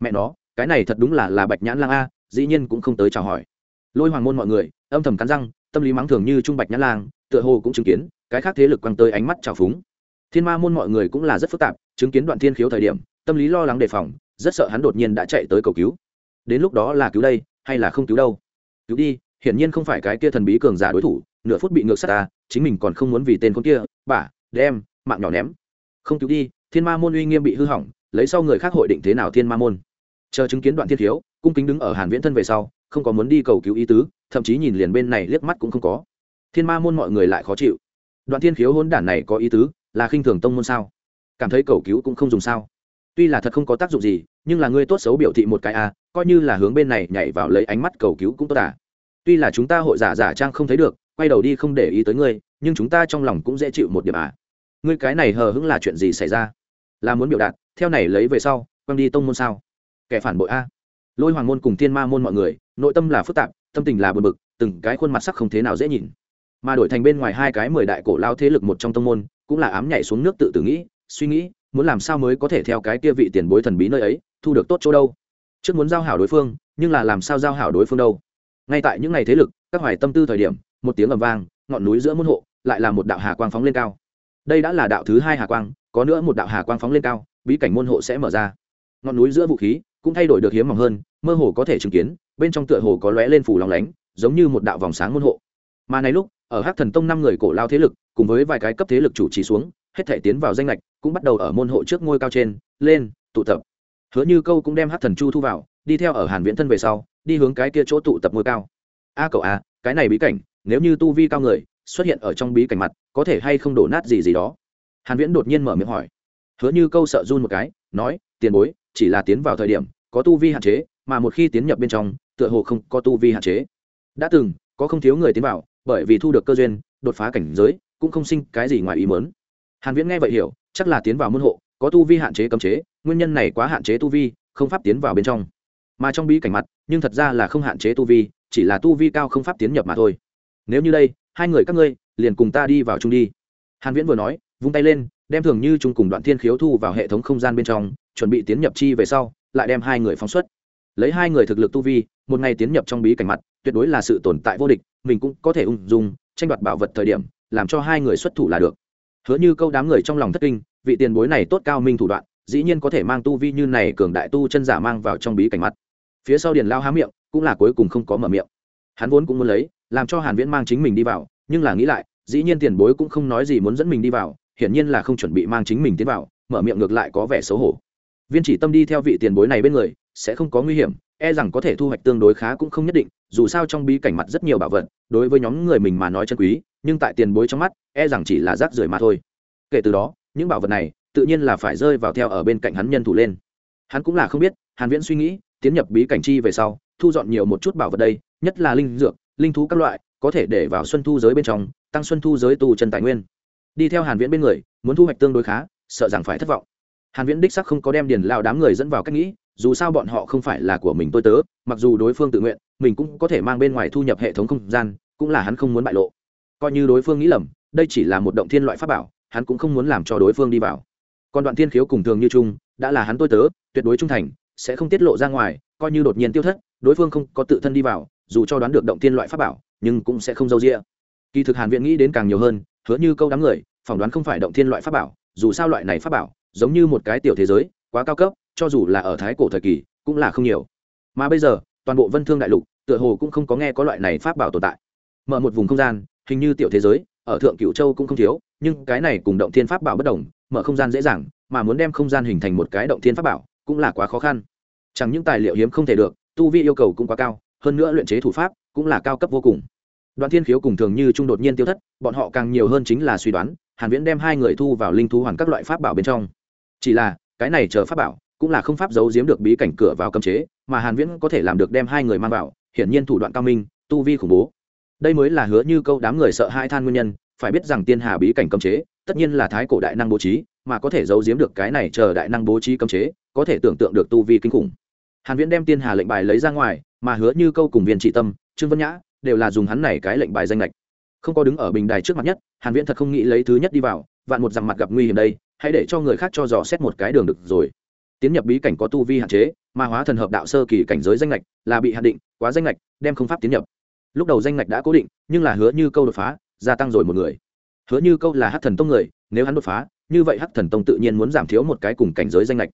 mẹ nó, cái này thật đúng là là bạch nhãn lang a, dĩ nhiên cũng không tới chào hỏi. Lôi hoàng môn mọi người, âm thầm cắn răng, tâm lý mắng thường như trung bạch nhãn lang, tựa hồ cũng chứng kiến, cái khác thế lực quăng tới ánh mắt trào phúng. Thiên ma môn mọi người cũng là rất phức tạp, chứng kiến đoạn thiên khiếu thời điểm, tâm lý lo lắng đề phòng, rất sợ hắn đột nhiên đã chạy tới cầu cứu. Đến lúc đó là cứu đây, hay là không cứu đâu? Cứu đi, hiển nhiên không phải cái kia thần bí cường giả đối thủ, nửa phút bị ngược sát ta, chính mình còn không muốn vì tên con kia bả đem, mạng nhỏ ném. Không cứu đi, thiên ma môn uy nghiêm bị hư hỏng, lấy sau người khác hội định thế nào thiên ma môn? Chờ chứng kiến đoạn thiên thiếu cung kính đứng ở hàn viễn thân về sau không có muốn đi cầu cứu ý tứ thậm chí nhìn liền bên này liếc mắt cũng không có. Thiên ma môn mọi người lại khó chịu. Đoạn thiên khiếu hôn đản này có ý tứ là khinh thường tông môn sao? Cảm thấy cầu cứu cũng không dùng sao? Tuy là thật không có tác dụng gì nhưng là ngươi tốt xấu biểu thị một cái a à, coi như là hướng bên này nhảy vào lấy ánh mắt cầu cứu cũng tốt à. Tuy là chúng ta hội giả giả trang không thấy được quay đầu đi không để ý tới ngươi nhưng chúng ta trong lòng cũng dễ chịu một điểm à. Ngươi cái này hờ hững là chuyện gì xảy ra? Là muốn biểu đạt theo này lấy về sau quăng đi tông môn sao? Kẻ phản bội a. Lôi hoàng môn cùng thiên ma môn mọi người, nội tâm là phức tạp, tâm tình là bực bực, từng cái khuôn mặt sắc không thế nào dễ nhìn. Mà đổi thành bên ngoài hai cái mười đại cổ lao thế lực một trong tông môn, cũng là ám nhảy xuống nước tự tử nghĩ, suy nghĩ, muốn làm sao mới có thể theo cái kia vị tiền bối thần bí nơi ấy, thu được tốt chỗ đâu. Trước muốn giao hảo đối phương, nhưng là làm sao giao hảo đối phương đâu. Ngay tại những ngày thế lực, các hoài tâm tư thời điểm, một tiếng ầm vang, ngọn núi giữa môn hộ, lại là một đạo hà quang phóng lên cao. Đây đã là đạo thứ hai hà quang, có nữa một đạo hà quang phóng lên cao, bí cảnh môn hộ sẽ mở ra. Ngọn núi giữa vũ khí cũng thay đổi được hiếm mỏng hơn, mơ hồ có thể chứng kiến, bên trong tựa hồ có lóe lên phủ lòng lánh, giống như một đạo vòng sáng môn hộ. Mà này lúc, ở hắc thần tông năm người cổ lao thế lực, cùng với vài cái cấp thế lực chủ trì xuống, hết thể tiến vào danh lệch cũng bắt đầu ở môn hộ trước ngôi cao trên, lên, tụ tập. Hứa như câu cũng đem hắc thần chu thu vào, đi theo ở hàn viễn thân về sau, đi hướng cái kia chỗ tụ tập ngôi cao. A cậu a cái này bí cảnh, nếu như tu vi cao người, xuất hiện ở trong bí cảnh mặt, có thể hay không đổ nát gì gì đó? Hàn viễn đột nhiên mở miệng hỏi. Hứa như câu sợ run một cái, nói, tiền bối chỉ là tiến vào thời điểm, có tu vi hạn chế, mà một khi tiến nhập bên trong, tựa hồ không có tu vi hạn chế. Đã từng, có không thiếu người tiến vào, bởi vì thu được cơ duyên, đột phá cảnh giới, cũng không sinh cái gì ngoài ý muốn. Hàn viễn nghe vậy hiểu, chắc là tiến vào môn hộ, có tu vi hạn chế cấm chế, nguyên nhân này quá hạn chế tu vi, không pháp tiến vào bên trong. Mà trong bí cảnh mặt, nhưng thật ra là không hạn chế tu vi, chỉ là tu vi cao không pháp tiến nhập mà thôi. Nếu như đây, hai người các ngươi, liền cùng ta đi vào chung đi. Hàn viễn vừa nói, vung tay lên đem thường như chung cùng đoạn thiên khiếu thu vào hệ thống không gian bên trong, chuẩn bị tiến nhập chi về sau, lại đem hai người phóng xuất. Lấy hai người thực lực tu vi, một ngày tiến nhập trong bí cảnh mặt, tuyệt đối là sự tồn tại vô địch, mình cũng có thể ung dung, tranh đoạt bảo vật thời điểm, làm cho hai người xuất thủ là được. Hứa như câu đám người trong lòng thất kinh, vị tiền bối này tốt cao minh thủ đoạn, dĩ nhiên có thể mang tu vi như này cường đại tu chân giả mang vào trong bí cảnh mặt. Phía sau điền lao há miệng, cũng là cuối cùng không có mở miệng. Hắn vốn cũng muốn lấy, làm cho hàn viễn mang chính mình đi vào, nhưng là nghĩ lại, dĩ nhiên tiền bối cũng không nói gì muốn dẫn mình đi vào hiển nhiên là không chuẩn bị mang chính mình tiến vào, mở miệng ngược lại có vẻ xấu hổ. Viên chỉ tâm đi theo vị tiền bối này bên người, sẽ không có nguy hiểm e rằng có thể thu hoạch tương đối khá cũng không nhất định, dù sao trong bí cảnh mặt rất nhiều bảo vật, đối với nhóm người mình mà nói chân quý, nhưng tại tiền bối trong mắt e rằng chỉ là rác rưởi mà thôi. Kể từ đó, những bảo vật này, tự nhiên là phải rơi vào theo ở bên cạnh hắn nhân thủ lên. Hắn cũng là không biết, hàn viễn suy nghĩ, tiến nhập bí cảnh chi về sau, thu dọn nhiều một chút bảo vật đây, nhất là linh dược, linh thú các loại, có thể để vào xuân thu giới bên trong, tăng xuân thu giới tu chân tài nguyên đi theo hàn viễn bên người, muốn thu hoạch tương đối khá, sợ rằng phải thất vọng. Hàn viễn đích sắc không có đem điền lao đám người dẫn vào cách nghĩ, dù sao bọn họ không phải là của mình tôi tớ, mặc dù đối phương tự nguyện, mình cũng có thể mang bên ngoài thu nhập hệ thống không gian, cũng là hắn không muốn bại lộ. Coi như đối phương nghĩ lầm, đây chỉ là một động thiên loại pháp bảo, hắn cũng không muốn làm cho đối phương đi vào. Còn đoạn thiên khiếu cùng thường như chung, đã là hắn tôi tớ, tuyệt đối trung thành, sẽ không tiết lộ ra ngoài, coi như đột nhiên tiêu thất, đối phương không có tự thân đi vào, dù cho đoán được động thiên loại pháp bảo, nhưng cũng sẽ không dâu dịa. kỳ thực hàn viện nghĩ đến càng nhiều hơn hứa như câu đám người, phỏng đoán không phải động thiên loại pháp bảo, dù sao loại này pháp bảo, giống như một cái tiểu thế giới, quá cao cấp, cho dù là ở thái cổ thời kỳ, cũng là không nhiều. Mà bây giờ, toàn bộ vân thương đại lục, tựa hồ cũng không có nghe có loại này pháp bảo tồn tại. Mở một vùng không gian, hình như tiểu thế giới, ở thượng cửu châu cũng không thiếu, nhưng cái này cùng động thiên pháp bảo bất đồng, mở không gian dễ dàng, mà muốn đem không gian hình thành một cái động thiên pháp bảo, cũng là quá khó khăn. Chẳng những tài liệu hiếm không thể được, tu vi yêu cầu cũng quá cao, hơn nữa luyện chế thủ pháp cũng là cao cấp vô cùng đoàn thiên khiếu cùng thường như trung đột nhiên tiêu thất, bọn họ càng nhiều hơn chính là suy đoán, hàn viễn đem hai người thu vào linh thú hoàn các loại pháp bảo bên trong. Chỉ là, cái này chờ pháp bảo, cũng là không pháp giấu giếm được bí cảnh cửa vào cấm chế, mà hàn viễn có thể làm được đem hai người mang vào, hiển nhiên thủ đoạn cao minh, tu vi khủng bố. Đây mới là hứa như câu đám người sợ hai than nguyên nhân, phải biết rằng tiên hà bí cảnh cấm chế, tất nhiên là thái cổ đại năng bố trí, mà có thể giấu giếm được cái này chờ đại năng bố trí cấm chế, có thể tưởng tượng được tu vi kinh khủng. Hàn viễn đem tiên hà lệnh bài lấy ra ngoài, mà hứa như câu cùng viên trị tâm, trương vân nhã đều là dùng hắn này cái lệnh bài danh lệch. Không có đứng ở bình đài trước mặt nhất, hàn viễn thật không nghĩ lấy thứ nhất đi vào, vạn một rằng mặt gặp nguy hiểm đây, hãy để cho người khác cho dò xét một cái đường được rồi. Tiến nhập bí cảnh có tu vi hạn chế, mà hóa thần hợp đạo sơ kỳ cảnh giới danh lệch là bị hạn định, quá danh lệch, đem không pháp tiến nhập. Lúc đầu danh lệch đã cố định, nhưng là hứa như câu đột phá, gia tăng rồi một người. Hứa như câu là hắc thần tông người, nếu hắn đột phá, như vậy hắc thần tông tự nhiên muốn giảm thiếu một cái cùng cảnh giới danh lệch.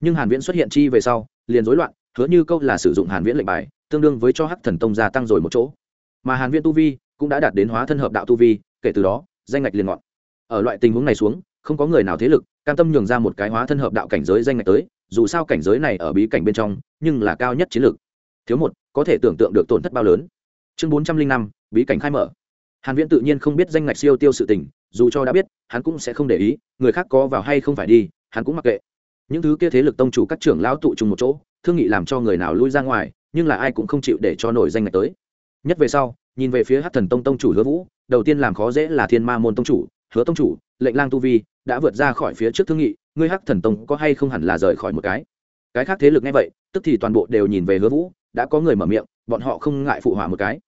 Nhưng hàn viễn xuất hiện chi về sau, liền rối loạn, hứa như câu là sử dụng hàn viễn lệnh bài, tương đương với cho hắc thần tông gia tăng rồi một chỗ mà hàn viễn tu vi cũng đã đạt đến hóa thân hợp đạo tu vi kể từ đó danh ngạch liền ngọn. Ở loại tình huống này xuống không có người nào thế lực cam tâm nhường ra một cái hóa thân hợp đạo cảnh giới danh ngạch tới dù sao cảnh giới này ở bí cảnh bên trong nhưng là cao nhất chiến lược. Thiếu một có thể tưởng tượng được tổn thất bao lớn. Chương 405, bí cảnh khai mở. Hàn viễn tự nhiên không biết danh ngạch siêu tiêu sự tình dù cho đã biết hắn cũng sẽ không để ý người khác có vào hay không phải đi hắn cũng mặc kệ. Những thứ kia thế lực tông chủ các trưởng lão tụ chung một chỗ thương nghị làm cho người nào lui ra ngoài nhưng là ai cũng không chịu để cho nổi danh ngạch tới nhất về sau, nhìn về phía hát thần tông tông chủ hứa vũ, đầu tiên làm khó dễ là thiên ma môn tông chủ, hứa tông chủ, lệnh lang tu vi đã vượt ra khỏi phía trước thương nghị, ngươi hắc thần tông có hay không hẳn là rời khỏi một cái? Cái khác thế lực nghe vậy, tức thì toàn bộ đều nhìn về hứa vũ, đã có người mở miệng, bọn họ không ngại phụ họa một cái.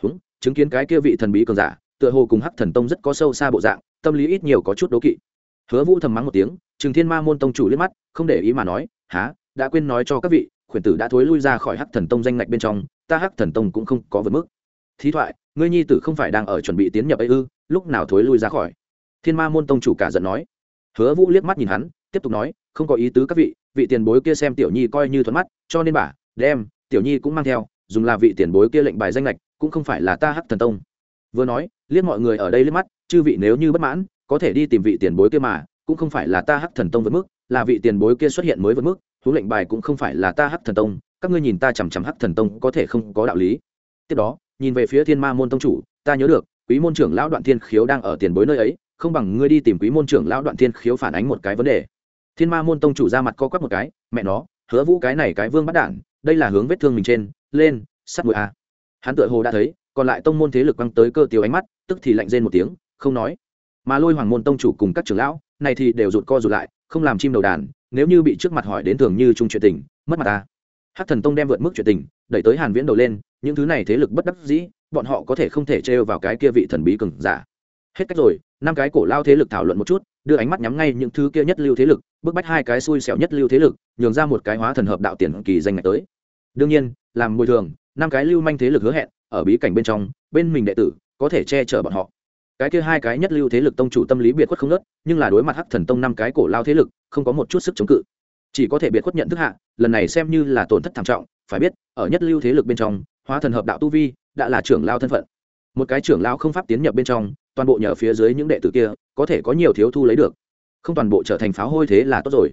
Húng, chứng kiến cái kia vị thần bí cường giả, tựa hồ cùng hắc thần tông rất có sâu xa bộ dạng, tâm lý ít nhiều có chút đố kỵ. Hứa vũ thầm mắng một tiếng, trừng thiên ma môn tông chủ liếc mắt, không để ý mà nói há đã quên nói cho các vị khuyển tử đã thối lui ra khỏi hắc thần tông danh ngạch bên trong, ta hắc thần tông cũng không có vượt mức. Thí thoại, ngươi nhi tử không phải đang ở chuẩn bị tiến nhập ấy ư? Lúc nào thối lui ra khỏi? Thiên ma môn tông chủ cả giận nói. Hứa vũ liếc mắt nhìn hắn, tiếp tục nói, không có ý tứ các vị vị tiền bối kia xem tiểu nhi coi như thuận mắt, cho nên bà, đem, tiểu nhi cũng mang theo, dùng là vị tiền bối kia lệnh bài danh lệch cũng không phải là ta hắc thần tông. Vừa nói, liếc mọi người ở đây liếc mắt, chư vị nếu như bất mãn, có thể đi tìm vị tiền bối kia mà, cũng không phải là ta hắc thần tông vượt mức, là vị tiền bối kia xuất hiện mới vượt mức huống lệnh bài cũng không phải là ta hắc thần tông, các ngươi nhìn ta chằm chằm hắc thần tông có thể không có đạo lý. Tiếp đó, nhìn về phía thiên ma môn tông chủ, ta nhớ được, quý môn trưởng lão đoạn thiên khiếu đang ở tiền bối nơi ấy, không bằng ngươi đi tìm quý môn trưởng lão đoạn thiên khiếu phản ánh một cái vấn đề. Thiên ma môn tông chủ ra mặt co quắp một cái, mẹ nó, hứa vũ cái này cái vương bắt đản đây là hướng vết thương mình trên, lên, sắt mũi a hắn tựa hồ đã thấy, còn lại tông môn thế lực quăng tới cơ tiêu ánh mắt, tức thì lạnh rên một tiếng, không nói. Mà lôi hoàng môn tông chủ cùng các trưởng lão, này thì đều rụt co rụt lại, không làm chim đầu đàn nếu như bị trước mặt hỏi đến thường như chung chuyện tình, mất mặt ta. Hát thần tông đem vượt mức chuyện tình đẩy tới hàn viễn đầu lên, những thứ này thế lực bất đắc dĩ, bọn họ có thể không thể trêu vào cái kia vị thần bí cường giả. Hết cách rồi, năm cái cổ lao thế lực thảo luận một chút, đưa ánh mắt nhắm ngay những thứ kia nhất lưu thế lực, bức bách hai cái xui xẻo nhất lưu thế lực, nhường ra một cái hóa thần hợp đạo tiền kỳ danh ngạch tới. Đương nhiên, làm bồi thường, năm cái lưu manh thế lực hứa hẹn, ở bí cảnh bên trong, bên mình đệ tử có thể che chở bọn họ cái kia hai cái nhất lưu thế lực tông chủ tâm lý biệt khuất không nớt nhưng là đối mặt hắc thần tông năm cái cổ lao thế lực, không có một chút sức chống cự. Chỉ có thể biệt khuất nhận thức hạ, lần này xem như là tổn thất thảm trọng, phải biết, ở nhất lưu thế lực bên trong, hóa thần hợp đạo tu vi, đã là trưởng lao thân phận. Một cái trưởng lao không pháp tiến nhập bên trong, toàn bộ nhờ phía dưới những đệ tử kia, có thể có nhiều thiếu thu lấy được. Không toàn bộ trở thành pháo hôi thế là tốt rồi.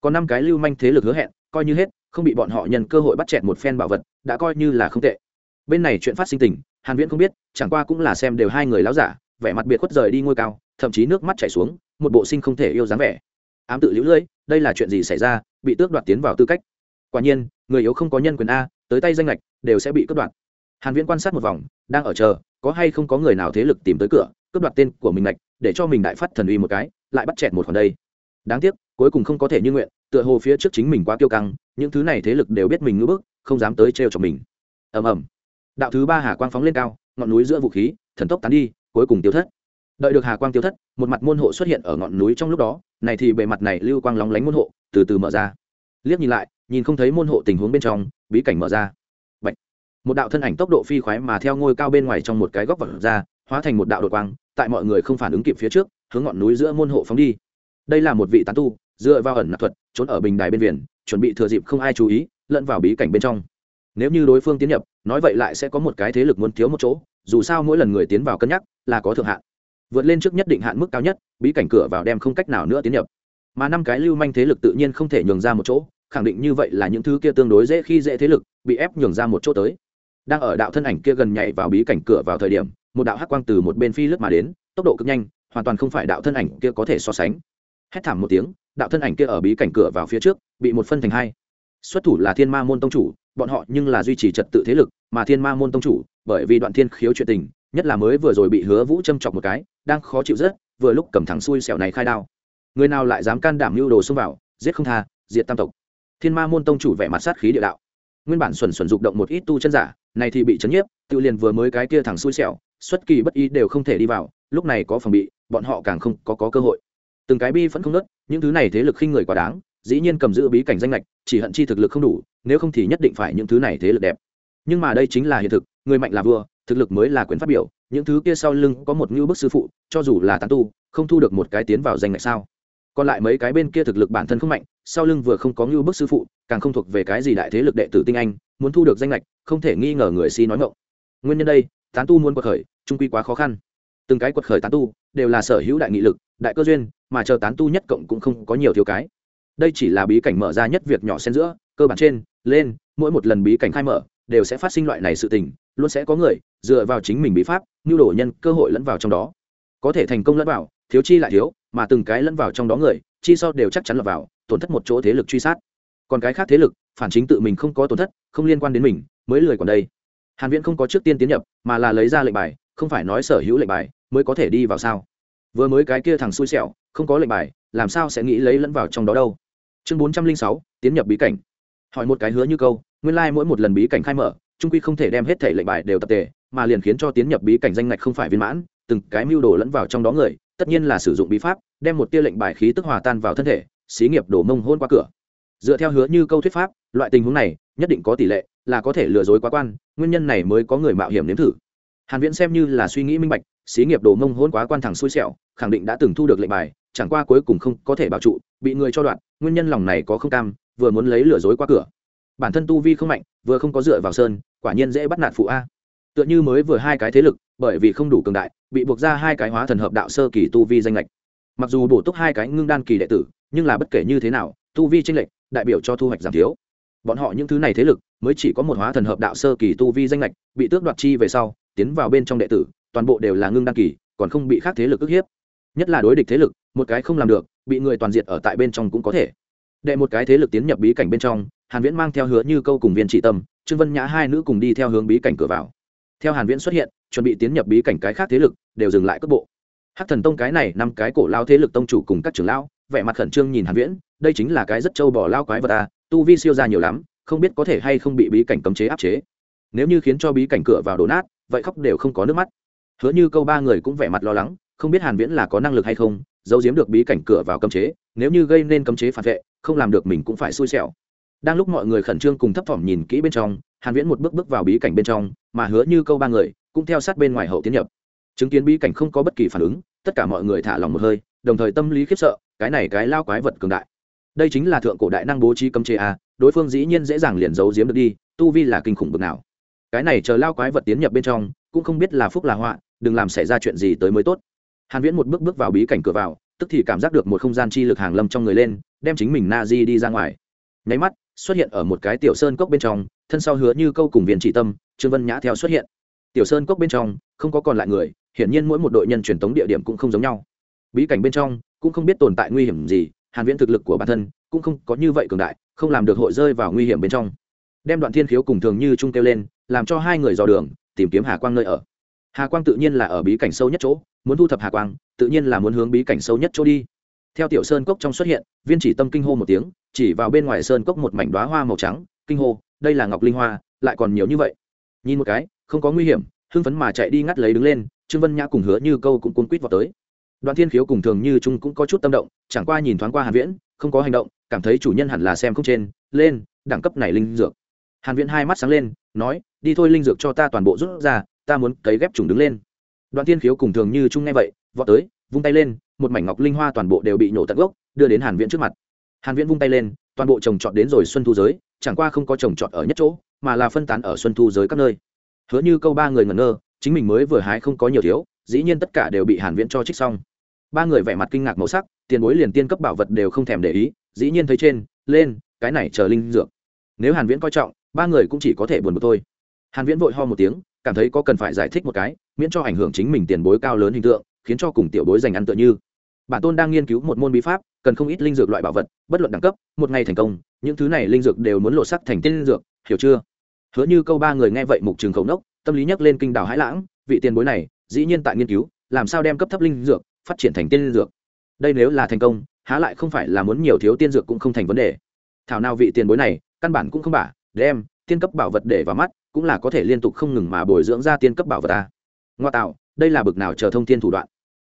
Còn năm cái lưu manh thế lực hứa hẹn, coi như hết, không bị bọn họ nhân cơ hội bắt chẹt một phen bảo vật, đã coi như là không tệ. Bên này chuyện phát sinh tình, hàn viễn không biết, chẳng qua cũng là xem đều hai người láo giả vẻ mặt biệt khuất rời đi ngôi cao, thậm chí nước mắt chảy xuống, một bộ sinh không thể yêu dáng vẻ. Ám tự liễu lưỡi đây là chuyện gì xảy ra? Bị tước đoạt tiến vào tư cách. Quả nhiên, người yếu không có nhân quyền a, tới tay danh lệch, đều sẽ bị cướp đoạt. Hàn viễn quan sát một vòng, đang ở chờ, có hay không có người nào thế lực tìm tới cửa, cướp đoạt tên của mình lệch, để cho mình đại phát thần uy một cái, lại bắt chẹt một khoản đây. Đáng tiếc, cuối cùng không có thể như nguyện, tựa hồ phía trước chính mình quá kiêu căng, những thứ này thế lực đều biết mình ngưỡng bức, không dám tới trêu cho mình. Ầm ầm. Đạo thứ ba hà quang phóng lên cao, ngọn núi giữa vũ khí, thần tốc tán đi cuối cùng tiêu thất. Đợi được hà quang tiêu thất, một mặt môn hộ xuất hiện ở ngọn núi trong lúc đó, này thì bề mặt này lưu quang lóng lánh môn hộ, từ từ mở ra. Liếc nhìn lại, nhìn không thấy môn hộ tình huống bên trong, bí cảnh mở ra. Bạch. một đạo thân ảnh tốc độ phi khoái mà theo ngôi cao bên ngoài trong một cái góc vật ra, hóa thành một đạo đột quang, tại mọi người không phản ứng kịp phía trước, hướng ngọn núi giữa môn hộ phóng đi. Đây là một vị tán tu, dựa vào ẩn nạp thuật, trốn ở bình đài bên viền chuẩn bị thừa dịp không ai chú ý, lẫn vào bí cảnh bên trong. Nếu như đối phương tiến nhập, nói vậy lại sẽ có một cái thế lực muốn thiếu một chỗ dù sao mỗi lần người tiến vào cân nhắc là có thượng hạn. Vượt lên trước nhất định hạn mức cao nhất, bí cảnh cửa vào đem không cách nào nữa tiến nhập. Mà năm cái lưu manh thế lực tự nhiên không thể nhường ra một chỗ, khẳng định như vậy là những thứ kia tương đối dễ khi dễ thế lực, bị ép nhường ra một chỗ tới. Đang ở đạo thân ảnh kia gần nhảy vào bí cảnh cửa vào thời điểm, một đạo hắc quang từ một bên phi lướt mà đến, tốc độ cực nhanh, hoàn toàn không phải đạo thân ảnh kia có thể so sánh. Hét thảm một tiếng, đạo thân ảnh kia ở bí cảnh cửa vào phía trước, bị một phân thành hai. Xuất thủ là thiên ma môn tông chủ bọn họ nhưng là duy trì trật tự thế lực mà thiên ma môn tông chủ bởi vì đoạn thiên khiếu chuyện tình nhất là mới vừa rồi bị hứa vũ châm chọc một cái đang khó chịu rất vừa lúc cầm thẳng xui sẹo này khai đao. Người nào lại dám can đảm mưu đồ xông vào giết không tha diệt tam tộc. Thiên ma môn tông chủ vẻ mặt sát khí địa đạo. Nguyên bản xuẩn xuẩn dục động một ít tu chân giả này thì bị chấn nhiếp tự liền vừa mới cái kia thẳng xui xẻo xuất kỳ bất ý đều không thể đi vào lúc này có phòng bị bọn họ càng không có, có cơ hội. Từng cái bi vẫn không nớt những thứ này thế lực khinh người quá đáng dĩ nhiên cầm giữ bí cảnh danh lệch chỉ hận chi thực lực không đủ, nếu không thì nhất định phải những thứ này thế lực đẹp. Nhưng mà đây chính là hiện thực, người mạnh là vua, thực lực mới là quyền phát biểu, những thứ kia sau lưng có một ngưu bức sư phụ, cho dù là tán tu, không thu được một cái tiến vào danh lệch sao. Còn lại mấy cái bên kia thực lực bản thân không mạnh, sau lưng vừa không có ngưu bức sư phụ, càng không thuộc về cái gì đại thế lực đệ tử tinh anh, muốn thu được danh lệch không thể nghi ngờ người si nói ngộng nguyên nhân đây, tán tu muốn quật khởi, trung quy quá khó khăn. Từng cái quật khởi tán tu, đều là sở hữu đại nghị lực, đại cơ duyên, mà chờ tán tu nhất cộng cũng không có nhiều thiếu cái đây chỉ là bí cảnh mở ra nhất việc nhỏ xen giữa, cơ bản trên, lên, mỗi một lần bí cảnh khai mở, đều sẽ phát sinh loại này sự tình, luôn sẽ có người, dựa vào chính mình bí pháp nhu đổ nhân cơ hội lẫn vào trong đó. Có thể thành công lẫn vào, thiếu chi lại thiếu, mà từng cái lẫn vào trong đó người, chi sau đều chắc chắn lọt vào, tổn thất một chỗ thế lực truy sát. Còn cái khác thế lực, phản chính tự mình không có tổn thất, không liên quan đến mình, mới lười còn đây. Hàn viễn không có trước tiên tiến nhập, mà là lấy ra lệnh bài, không phải nói sở hữu lệnh bài, mới có thể đi vào sao? Vừa mới cái kia thằng xui xẻo, không có lệnh bài, làm sao sẽ nghĩ lấy lẫn vào trong đó đâu? Chương 406, tiến nhập bí cảnh. Hỏi một cái hứa như câu nguyên lai mỗi một lần bí cảnh khai mở trung quy không thể đem hết thể lệnh bài đều tập tề mà liền khiến cho tiến nhập bí cảnh danh ngạch không phải viên mãn từng cái mưu đồ lẫn vào trong đó người tất nhiên là sử dụng bí pháp đem một tia lệnh bài khí tức hòa tan vào thân thể xí nghiệp đổ mông hôn qua cửa. Dựa theo hứa như câu thuyết pháp loại tình huống này nhất định có tỷ lệ là có thể lừa dối quá quan nguyên nhân này mới có người mạo hiểm nếm thử. Hàn viễn xem như là suy nghĩ minh bạch xí nghiệp đồ mông hôn quá quan thẳng xui xẻo khẳng định đã từng thu được lệnh bài chẳng qua cuối cùng không có thể bảo trụ bị người cho đoạn, nguyên nhân lòng này có không cam, vừa muốn lấy lừa dối qua cửa. Bản thân tu vi không mạnh, vừa không có dựa vào sơn, quả nhiên dễ bắt nạt phụ a. Tựa như mới vừa hai cái thế lực, bởi vì không đủ cường đại, bị buộc ra hai cái hóa thần hợp đạo sơ kỳ tu vi danh lệch. Mặc dù bổ túc hai cái ngưng đan kỳ đệ tử, nhưng là bất kể như thế nào, tu vi tranh lệch, đại biểu cho thu hoạch giảm thiếu. Bọn họ những thứ này thế lực, mới chỉ có một hóa thần hợp đạo sơ kỳ tu vi danh lệch, bị tước đoạt chi về sau, tiến vào bên trong đệ tử, toàn bộ đều là ngưng đan kỳ, còn không bị khác thế lực ức hiếp. Nhất là đối địch thế lực một cái không làm được, bị người toàn diện ở tại bên trong cũng có thể. Đệ một cái thế lực tiến nhập bí cảnh bên trong, hàn viễn mang theo hứa như câu cùng viên trị tâm, trương vân nhã hai nữ cùng đi theo hướng bí cảnh cửa vào. Theo hàn viễn xuất hiện, chuẩn bị tiến nhập bí cảnh cái khác thế lực, đều dừng lại cước bộ. Hắc thần tông cái này năm cái cổ lao thế lực tông chủ cùng các trưởng lão, vẻ mặt khẩn trương nhìn hàn viễn, đây chính là cái rất trâu bò lao quái vật à tu vi siêu ra nhiều lắm, không biết có thể hay không bị bí cảnh cấm chế áp chế. Nếu như khiến cho bí cảnh cửa vào đổ nát, vậy khóc đều không có nước mắt. Hứa như câu ba người cũng vẻ mặt lo lắng, không biết hàn viễn là có năng lực hay không giấu giếm được bí cảnh cửa vào cấm chế, nếu như gây nên cấm chế phản vệ, không làm được mình cũng phải xui xẻo. Đang lúc mọi người khẩn trương cùng thấp thỏm nhìn kỹ bên trong, hàn viễn một bước bước vào bí cảnh bên trong, mà hứa như câu ba người cũng theo sát bên ngoài hậu tiến nhập. Chứng kiến bí cảnh không có bất kỳ phản ứng, tất cả mọi người thả lòng một hơi, đồng thời tâm lý khiếp sợ, cái này cái lao quái vật cường đại. Đây chính là thượng cổ đại năng bố trí cấm chế a, đối phương dĩ nhiên dễ dàng liền giấu giếm được đi, tu vi là kinh khủng bực nào. Cái này chờ lao quái vật tiến nhập bên trong, cũng không biết là phúc là họa, đừng làm xảy ra chuyện gì tới mới tốt hàn viễn một bước bước vào bí cảnh cửa vào, tức thì cảm giác được một không gian chi lực hàng lâm trong người lên, đem chính mình na di đi ra ngoài. Nháy mắt, xuất hiện ở một cái tiểu sơn cốc bên trong, thân sau hứa như câu cùng viên chỉ tâm, trương vân nhã theo xuất hiện. Tiểu sơn cốc bên trong, không có còn lại người, hiển nhiên mỗi một đội nhân truyền tống địa điểm cũng không giống nhau. Bí cảnh bên trong, cũng không biết tồn tại nguy hiểm gì, hàn viễn thực lực của bản thân cũng không có như vậy cường đại, không làm được hội rơi vào nguy hiểm bên trong. Đem đoạn thiên khiếu cùng thường như trung kêu lên, làm cho hai người dò đường, tìm kiếm hà quang nơi ở. Hà quang tự nhiên là ở bí cảnh sâu nhất chỗ muốn thu thập hà quang, tự nhiên là muốn hướng bí cảnh sâu nhất chỗ đi. Theo tiểu sơn cốc trong xuất hiện, viên chỉ tâm kinh hô một tiếng, chỉ vào bên ngoài sơn cốc một mảnh đoá hoa màu trắng, kinh hô, đây là ngọc linh hoa, lại còn nhiều như vậy. Nhìn một cái, không có nguy hiểm, hưng phấn mà chạy đi ngắt lấy đứng lên, trương vân nhã cùng hứa như câu cũng cuốn quýt vào tới. Đoàn thiên khiếu cùng thường như trung cũng có chút tâm động, chẳng qua nhìn thoáng qua hàn viễn, không có hành động, cảm thấy chủ nhân hẳn là xem không trên, lên, đẳng cấp này linh dược. Hàn viễn hai mắt sáng lên, nói, đi thôi linh dược cho ta toàn bộ rút ra, ta muốn cấy ghép trùng đứng lên đoạn thiên khiếu cùng thường như chung nghe vậy, vọt tới, vung tay lên, một mảnh ngọc linh hoa toàn bộ đều bị nổ tận gốc, đưa đến hàn viễn trước mặt. Hàn viễn vung tay lên, toàn bộ trồng trọt đến rồi xuân thu giới, chẳng qua không có trồng trọt ở nhất chỗ, mà là phân tán ở xuân thu giới các nơi. Hứa như câu ba người ngẩn ngơ, chính mình mới vừa hái không có nhiều thiếu, dĩ nhiên tất cả đều bị hàn viễn cho trích xong. Ba người vẻ mặt kinh ngạc màu sắc, tiền bối liền tiên cấp bảo vật đều không thèm để ý, dĩ nhiên thấy trên, lên, cái này chờ linh dược. Nếu hàn viễn coi trọng, ba người cũng chỉ có thể buồn bực thôi. Hàn viễn vội ho một tiếng cảm thấy có cần phải giải thích một cái, miễn cho ảnh hưởng chính mình tiền bối cao lớn hình tượng, khiến cho cùng tiểu bối dành ăn tựa như. Bản tôn đang nghiên cứu một môn bí pháp, cần không ít linh dược loại bảo vật, bất luận đẳng cấp, một ngày thành công, những thứ này linh dược đều muốn lộ sắc thành tiên linh dược, hiểu chưa? Hứa như câu ba người nghe vậy mục trường khẩu nốc, tâm lý nhắc lên kinh đảo hãi lãng, vị tiền bối này, dĩ nhiên tại nghiên cứu, làm sao đem cấp thấp linh dược phát triển thành tiên linh dược? Đây nếu là thành công, há lại không phải là muốn nhiều thiếu tiên dược cũng không thành vấn đề. Thảo nào vị tiền bối này, căn bản cũng không bả, đem tiên cấp bảo vật để vào mắt, cũng là có thể liên tục không ngừng mà bồi dưỡng ra tiên cấp bảo vật ta. Ngoa tạo, đây là bực nào chờ thông tiên thủ đoạn.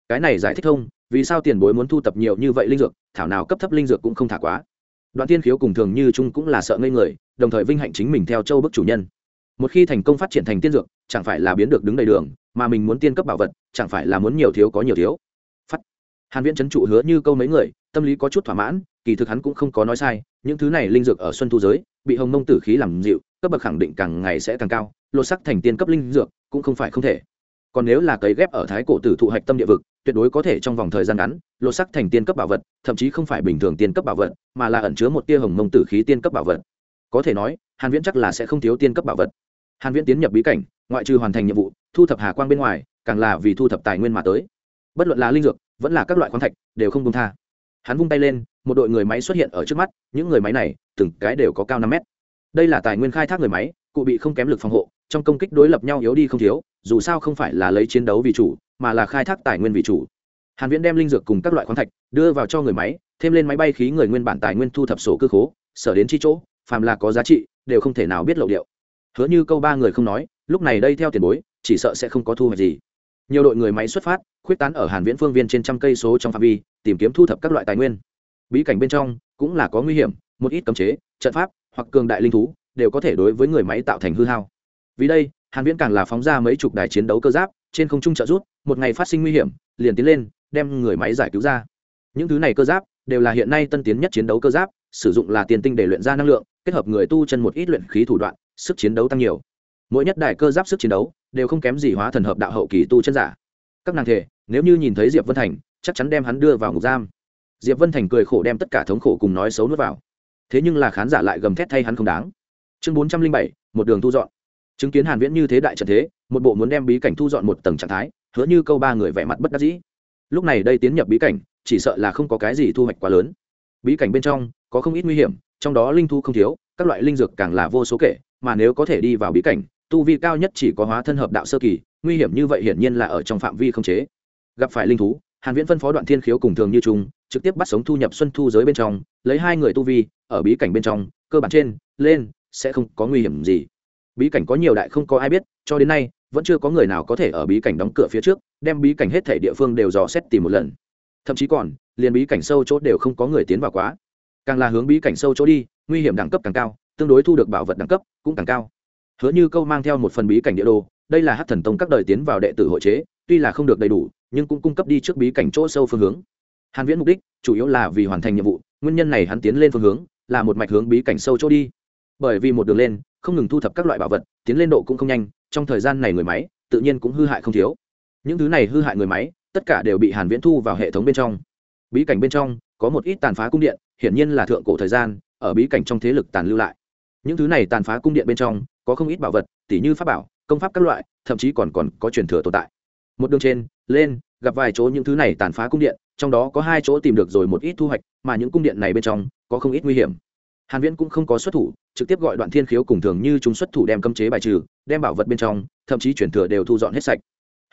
Cái này giải thích thông vì sao tiền bối muốn thu tập nhiều như vậy linh dược, thảo nào cấp thấp linh dược cũng không thả quá. Đoạn tiên khiếu cùng thường như trung cũng là sợ ngây người, đồng thời vinh hạnh chính mình theo châu bức chủ nhân. Một khi thành công phát triển thành tiên dược, chẳng phải là biến được đứng đầy đường, mà mình muốn tiên cấp bảo vật, chẳng phải là muốn nhiều thiếu có nhiều thiếu. Phát. Hàn viễn chấn trụ hứa như câu mấy người, tâm lý có chút thỏa mãn, kỳ thực hắn cũng không có nói sai, những thứ này linh dược ở xuân thu giới, bị hồng mông tử khí làm dịu cấp bậc khẳng định càng ngày sẽ càng cao, lột sắc thành tiên cấp linh dược cũng không phải không thể. Còn nếu là cấy ghép ở thái cổ tử thụ hạch tâm địa vực, tuyệt đối có thể trong vòng thời gian ngắn, lột sắc thành tiên cấp bảo vật, thậm chí không phải bình thường tiên cấp bảo vật, mà là ẩn chứa một tia hồng mông tử khí tiên cấp bảo vật. Có thể nói, hàn viễn chắc là sẽ không thiếu tiên cấp bảo vật. Hàn viễn tiến nhập bí cảnh, ngoại trừ hoàn thành nhiệm vụ, thu thập hà quang bên ngoài, càng là vì thu thập tài nguyên mà tới. Bất luận là linh dược, vẫn là các loại khoáng thạch, đều không công tha. Hắn vung tay lên, một đội người máy xuất hiện ở trước mắt, những người máy này, từng cái đều có cao năm mét đây là tài nguyên khai thác người máy, cụ bị không kém lực phòng hộ, trong công kích đối lập nhau yếu đi không thiếu, dù sao không phải là lấy chiến đấu vì chủ, mà là khai thác tài nguyên vì chủ. Hàn viễn đem linh dược cùng các loại khoáng thạch đưa vào cho người máy, thêm lên máy bay khí người nguyên bản tài nguyên thu thập sổ cơ khố, sở đến chi chỗ, phàm là có giá trị, đều không thể nào biết lậu điệu. Hứa như câu ba người không nói, lúc này đây theo tiền bối, chỉ sợ sẽ không có thu hoạch gì. Nhiều đội người máy xuất phát, khuyết tán ở hàn viễn phương viên trên trăm cây số trong phạm vi, tìm kiếm thu thập các loại tài nguyên. Bí cảnh bên trong cũng là có nguy hiểm, một ít cấm chế, trận pháp hoặc cường đại linh thú, đều có thể đối với người máy tạo thành hư hao. Vì đây, hàn viễn càng là phóng ra mấy chục đài chiến đấu cơ giáp, trên không trung trợ rút một ngày phát sinh nguy hiểm, liền tiến lên, đem người máy giải cứu ra. Những thứ này cơ giáp, đều là hiện nay tân tiến nhất chiến đấu cơ giáp, sử dụng là tiền tinh để luyện ra năng lượng, kết hợp người tu chân một ít luyện khí thủ đoạn, sức chiến đấu tăng nhiều. Mỗi nhất đài cơ giáp sức chiến đấu, đều không kém gì hóa thần hợp đạo hậu kỳ tu chân giả. Các nàng thể, nếu như nhìn thấy diệp vân thành, chắc chắn đem hắn đưa vào ngục giam. Diệp vân thành cười khổ đem tất cả thống khổ cùng nói xấu nuốt vào thế nhưng là khán giả lại gầm thét thay hắn không đáng. Chương bốn trăm linh bảy, một đường thu dọn. Chứng kiến hàn viễn như thế đại trận thế, một bộ muốn đem bí cảnh thu dọn một tầng trạng thái, hứa như câu ba người vẻ mặt bất đắc dĩ. Lúc này đây tiến nhập bí cảnh, chỉ sợ là không có cái gì thu hoạch quá lớn. Bí cảnh bên trong, có không ít nguy hiểm, trong đó linh thu không thiếu, các loại linh dược càng là vô số kể, mà nếu có thể đi vào bí cảnh, tu vi cao nhất chỉ có hóa thân hợp đạo sơ kỳ, nguy hiểm như vậy hiển nhiên là ở trong phạm vi không chế. Gặp phải linh thú, hàn viễn phân phó đoạn thiên khiếu cùng thường như trung trực tiếp bắt sống thu nhập xuân thu giới bên trong, lấy hai người tu vi, ở bí cảnh bên trong, cơ bản trên, lên, sẽ không có nguy hiểm gì. Bí cảnh có nhiều đại không có ai biết, cho đến nay, vẫn chưa có người nào có thể ở bí cảnh đóng cửa phía trước, đem bí cảnh hết thể địa phương đều dò xét tìm một lần. Thậm chí còn, liền bí cảnh sâu chỗ đều không có người tiến vào quá. Càng là hướng bí cảnh sâu chỗ đi, nguy hiểm đẳng cấp càng cao, tương đối thu được bảo vật đẳng cấp cũng càng cao. Hứa như câu mang theo một phần bí cảnh địa đồ, đây là hát thần tông các đời tiến vào đệ tử hội chế, tuy là không được đầy đủ, nhưng cũng cung cấp đi trước bí cảnh chỗ sâu phương hướng hàn viễn mục đích chủ yếu là vì hoàn thành nhiệm vụ, nguyên nhân này hắn tiến lên phương hướng, là một mạch hướng bí cảnh sâu chỗ đi. Bởi vì một đường lên, không ngừng thu thập các loại bảo vật, tiến lên độ cũng không nhanh, trong thời gian này người máy, tự nhiên cũng hư hại không thiếu. Những thứ này hư hại người máy, tất cả đều bị hàn viễn thu vào hệ thống bên trong. Bí cảnh bên trong, có một ít tàn phá cung điện, hiển nhiên là thượng cổ thời gian, ở bí cảnh trong thế lực tàn lưu lại. Những thứ này tàn phá cung điện bên trong, có không ít bảo vật, tỉ như pháp bảo, công pháp các loại, thậm chí còn còn có truyền thừa tồn tại. Một đường trên, lên, gặp vài chỗ những thứ này tàn phá cung điện trong đó có hai chỗ tìm được rồi một ít thu hoạch, mà những cung điện này bên trong có không ít nguy hiểm. Hàn viễn cũng không có xuất thủ, trực tiếp gọi đoạn thiên khiếu cùng thường như chúng xuất thủ đem cấm chế bài trừ, đem bảo vật bên trong, thậm chí chuyển thừa đều thu dọn hết sạch.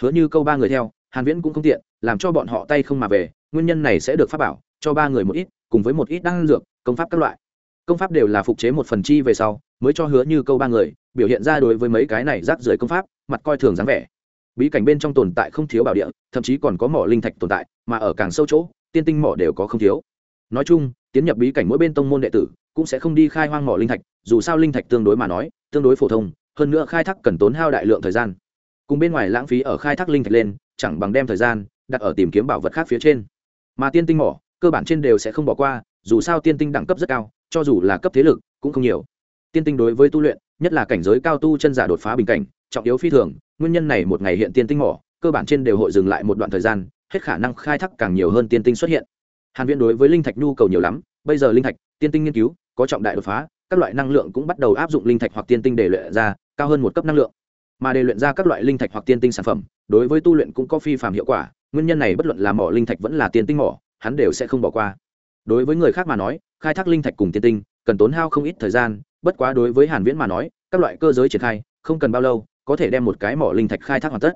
Hứa như câu ba người theo, hàn viễn cũng không tiện, làm cho bọn họ tay không mà về, nguyên nhân này sẽ được pháp bảo, cho ba người một ít, cùng với một ít đan dược, công pháp các loại. Công pháp đều là phục chế một phần chi về sau, mới cho hứa như câu ba người, biểu hiện ra đối với mấy cái này rác rưởi công pháp, mặt coi thường dáng vẻ bí cảnh bên trong tồn tại không thiếu bảo địa, thậm chí còn có mỏ linh thạch tồn tại, mà ở càng sâu chỗ, tiên tinh mỏ đều có không thiếu. Nói chung, tiến nhập bí cảnh mỗi bên tông môn đệ tử cũng sẽ không đi khai hoang mỏ linh thạch, dù sao linh thạch tương đối mà nói, tương đối phổ thông, hơn nữa khai thác cần tốn hao đại lượng thời gian. Cùng bên ngoài lãng phí ở khai thác linh thạch lên, chẳng bằng đem thời gian đặt ở tìm kiếm bảo vật khác phía trên. Mà tiên tinh mỏ, cơ bản trên đều sẽ không bỏ qua, dù sao tiên tinh đẳng cấp rất cao, cho dù là cấp thế lực cũng không nhiều. Tiên tinh đối với tu luyện, nhất là cảnh giới cao tu chân giả đột phá bình cảnh, trọng yếu phi thường nguyên nhân này một ngày hiện tiên tinh mỏ, cơ bản trên đều hội dừng lại một đoạn thời gian, hết khả năng khai thác càng nhiều hơn tiên tinh xuất hiện. Hàn viễn đối với linh thạch nhu cầu nhiều lắm, bây giờ linh thạch, tiên tinh nghiên cứu, có trọng đại đột phá, các loại năng lượng cũng bắt đầu áp dụng linh thạch hoặc tiên tinh để luyện ra, cao hơn một cấp năng lượng. Mà để luyện ra các loại linh thạch hoặc tiên tinh sản phẩm, đối với tu luyện cũng có phi phạm hiệu quả, nguyên nhân này bất luận là mỏ linh thạch vẫn là tiên tinh mỏ, hắn đều sẽ không bỏ qua. Đối với người khác mà nói, khai thác linh thạch cùng tiên tinh cần tốn hao không ít thời gian, bất quá đối với hàn viễn mà nói, các loại cơ giới triển khai, không cần bao lâu có thể đem một cái mỏ linh thạch khai thác hoàn tất.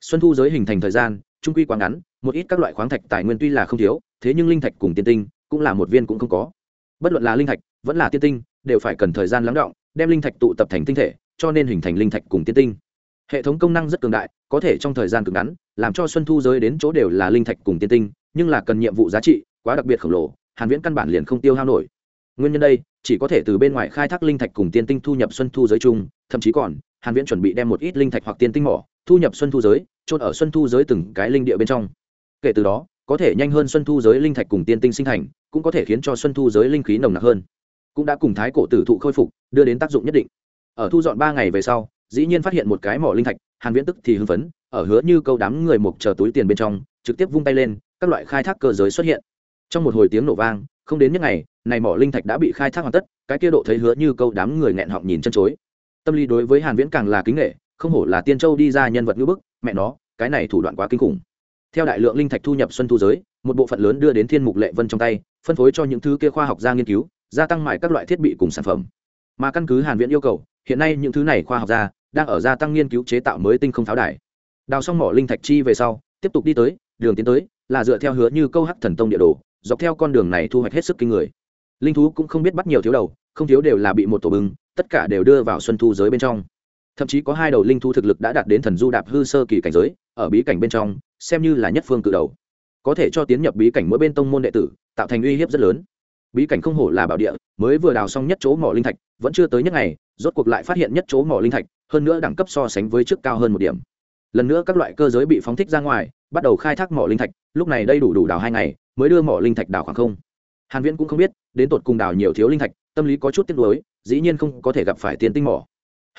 Xuân thu giới hình thành thời gian, trung quy quá ngắn, một ít các loại khoáng thạch tài nguyên tuy là không thiếu, thế nhưng linh thạch cùng tiên tinh cũng là một viên cũng không có. Bất luận là linh thạch, vẫn là tiên tinh, đều phải cần thời gian lắng động đem linh thạch tụ tập thành tinh thể, cho nên hình thành linh thạch cùng tiên tinh. Hệ thống công năng rất cường đại, có thể trong thời gian cực ngắn, làm cho xuân thu giới đến chỗ đều là linh thạch cùng tiên tinh, nhưng là cần nhiệm vụ giá trị quá đặc biệt khổng lồ, hàn viễn căn bản liền không tiêu hao nổi. Nguyên nhân đây, chỉ có thể từ bên ngoài khai thác linh thạch cùng tiên tinh thu nhập xuân thu giới chung, thậm chí còn hàn viễn chuẩn bị đem một ít linh thạch hoặc tiên tinh mỏ thu nhập xuân thu giới trôn ở xuân thu giới từng cái linh địa bên trong. Kể từ đó, có thể nhanh hơn xuân thu giới linh thạch cùng tiên tinh sinh thành, cũng có thể khiến cho xuân thu giới linh khí nồng nặc hơn. Cũng đã cùng thái cổ tử thụ khôi phục, đưa đến tác dụng nhất định. Ở thu dọn ba ngày về sau, dĩ nhiên phát hiện một cái mỏ linh thạch, hàn viễn tức thì hưng phấn, ở hứa như câu đám người mục chờ túi tiền bên trong, trực tiếp vung tay lên, các loại khai thác cơ giới xuất hiện. Trong một hồi tiếng nổ vang, không đến những ngày, này mỏ linh thạch đã bị khai thác hoàn tất, cái kia độ thấy hứa như câu đám người nghẹn họng nhìn chân chối tâm lý đối với hàn viễn càng là kính nghệ, không hổ là tiên châu đi ra nhân vật ngữ bức, mẹ nó, cái này thủ đoạn quá kinh khủng. Theo đại lượng linh thạch thu nhập xuân thu giới, một bộ phận lớn đưa đến thiên mục lệ vân trong tay, phân phối cho những thứ kia khoa học gia nghiên cứu, gia tăng mại các loại thiết bị cùng sản phẩm. Mà căn cứ hàn viễn yêu cầu, hiện nay những thứ này khoa học gia đang ở gia tăng nghiên cứu chế tạo mới tinh không pháo đài. Đào xong mỏ linh thạch chi về sau, tiếp tục đi tới, đường tiến tới, là dựa theo hứa như câu hắc thần tông địa đồ, dọc theo con đường này thu hoạch hết sức kinh người. Linh thú cũng không biết bắt nhiều thiếu đầu không thiếu đều là bị một tổ bừng tất cả đều đưa vào xuân thu giới bên trong. Thậm chí có hai đầu linh thu thực lực đã đạt đến thần du đạp hư sơ kỳ cảnh giới, ở bí cảnh bên trong, xem như là nhất phương cự đầu. Có thể cho tiến nhập bí cảnh mỗi bên tông môn đệ tử, tạo thành uy hiếp rất lớn. Bí cảnh không hổ là bảo địa, mới vừa đào xong nhất chỗ mỏ linh thạch, vẫn chưa tới nhất ngày, rốt cuộc lại phát hiện nhất chỗ mỏ linh thạch, hơn nữa đẳng cấp so sánh với trước cao hơn một điểm. Lần nữa các loại cơ giới bị phóng thích ra ngoài, bắt đầu khai thác mỏ linh thạch, lúc này đây đủ đủ đào hai ngày, mới đưa mỏ linh thạch đào khoảng không. Hàn viễn cũng không biết, đến tột cùng đào nhiều thiếu linh thạch tâm lý có chút tiếc nuối, dĩ nhiên không có thể gặp phải tiên tinh mỏ.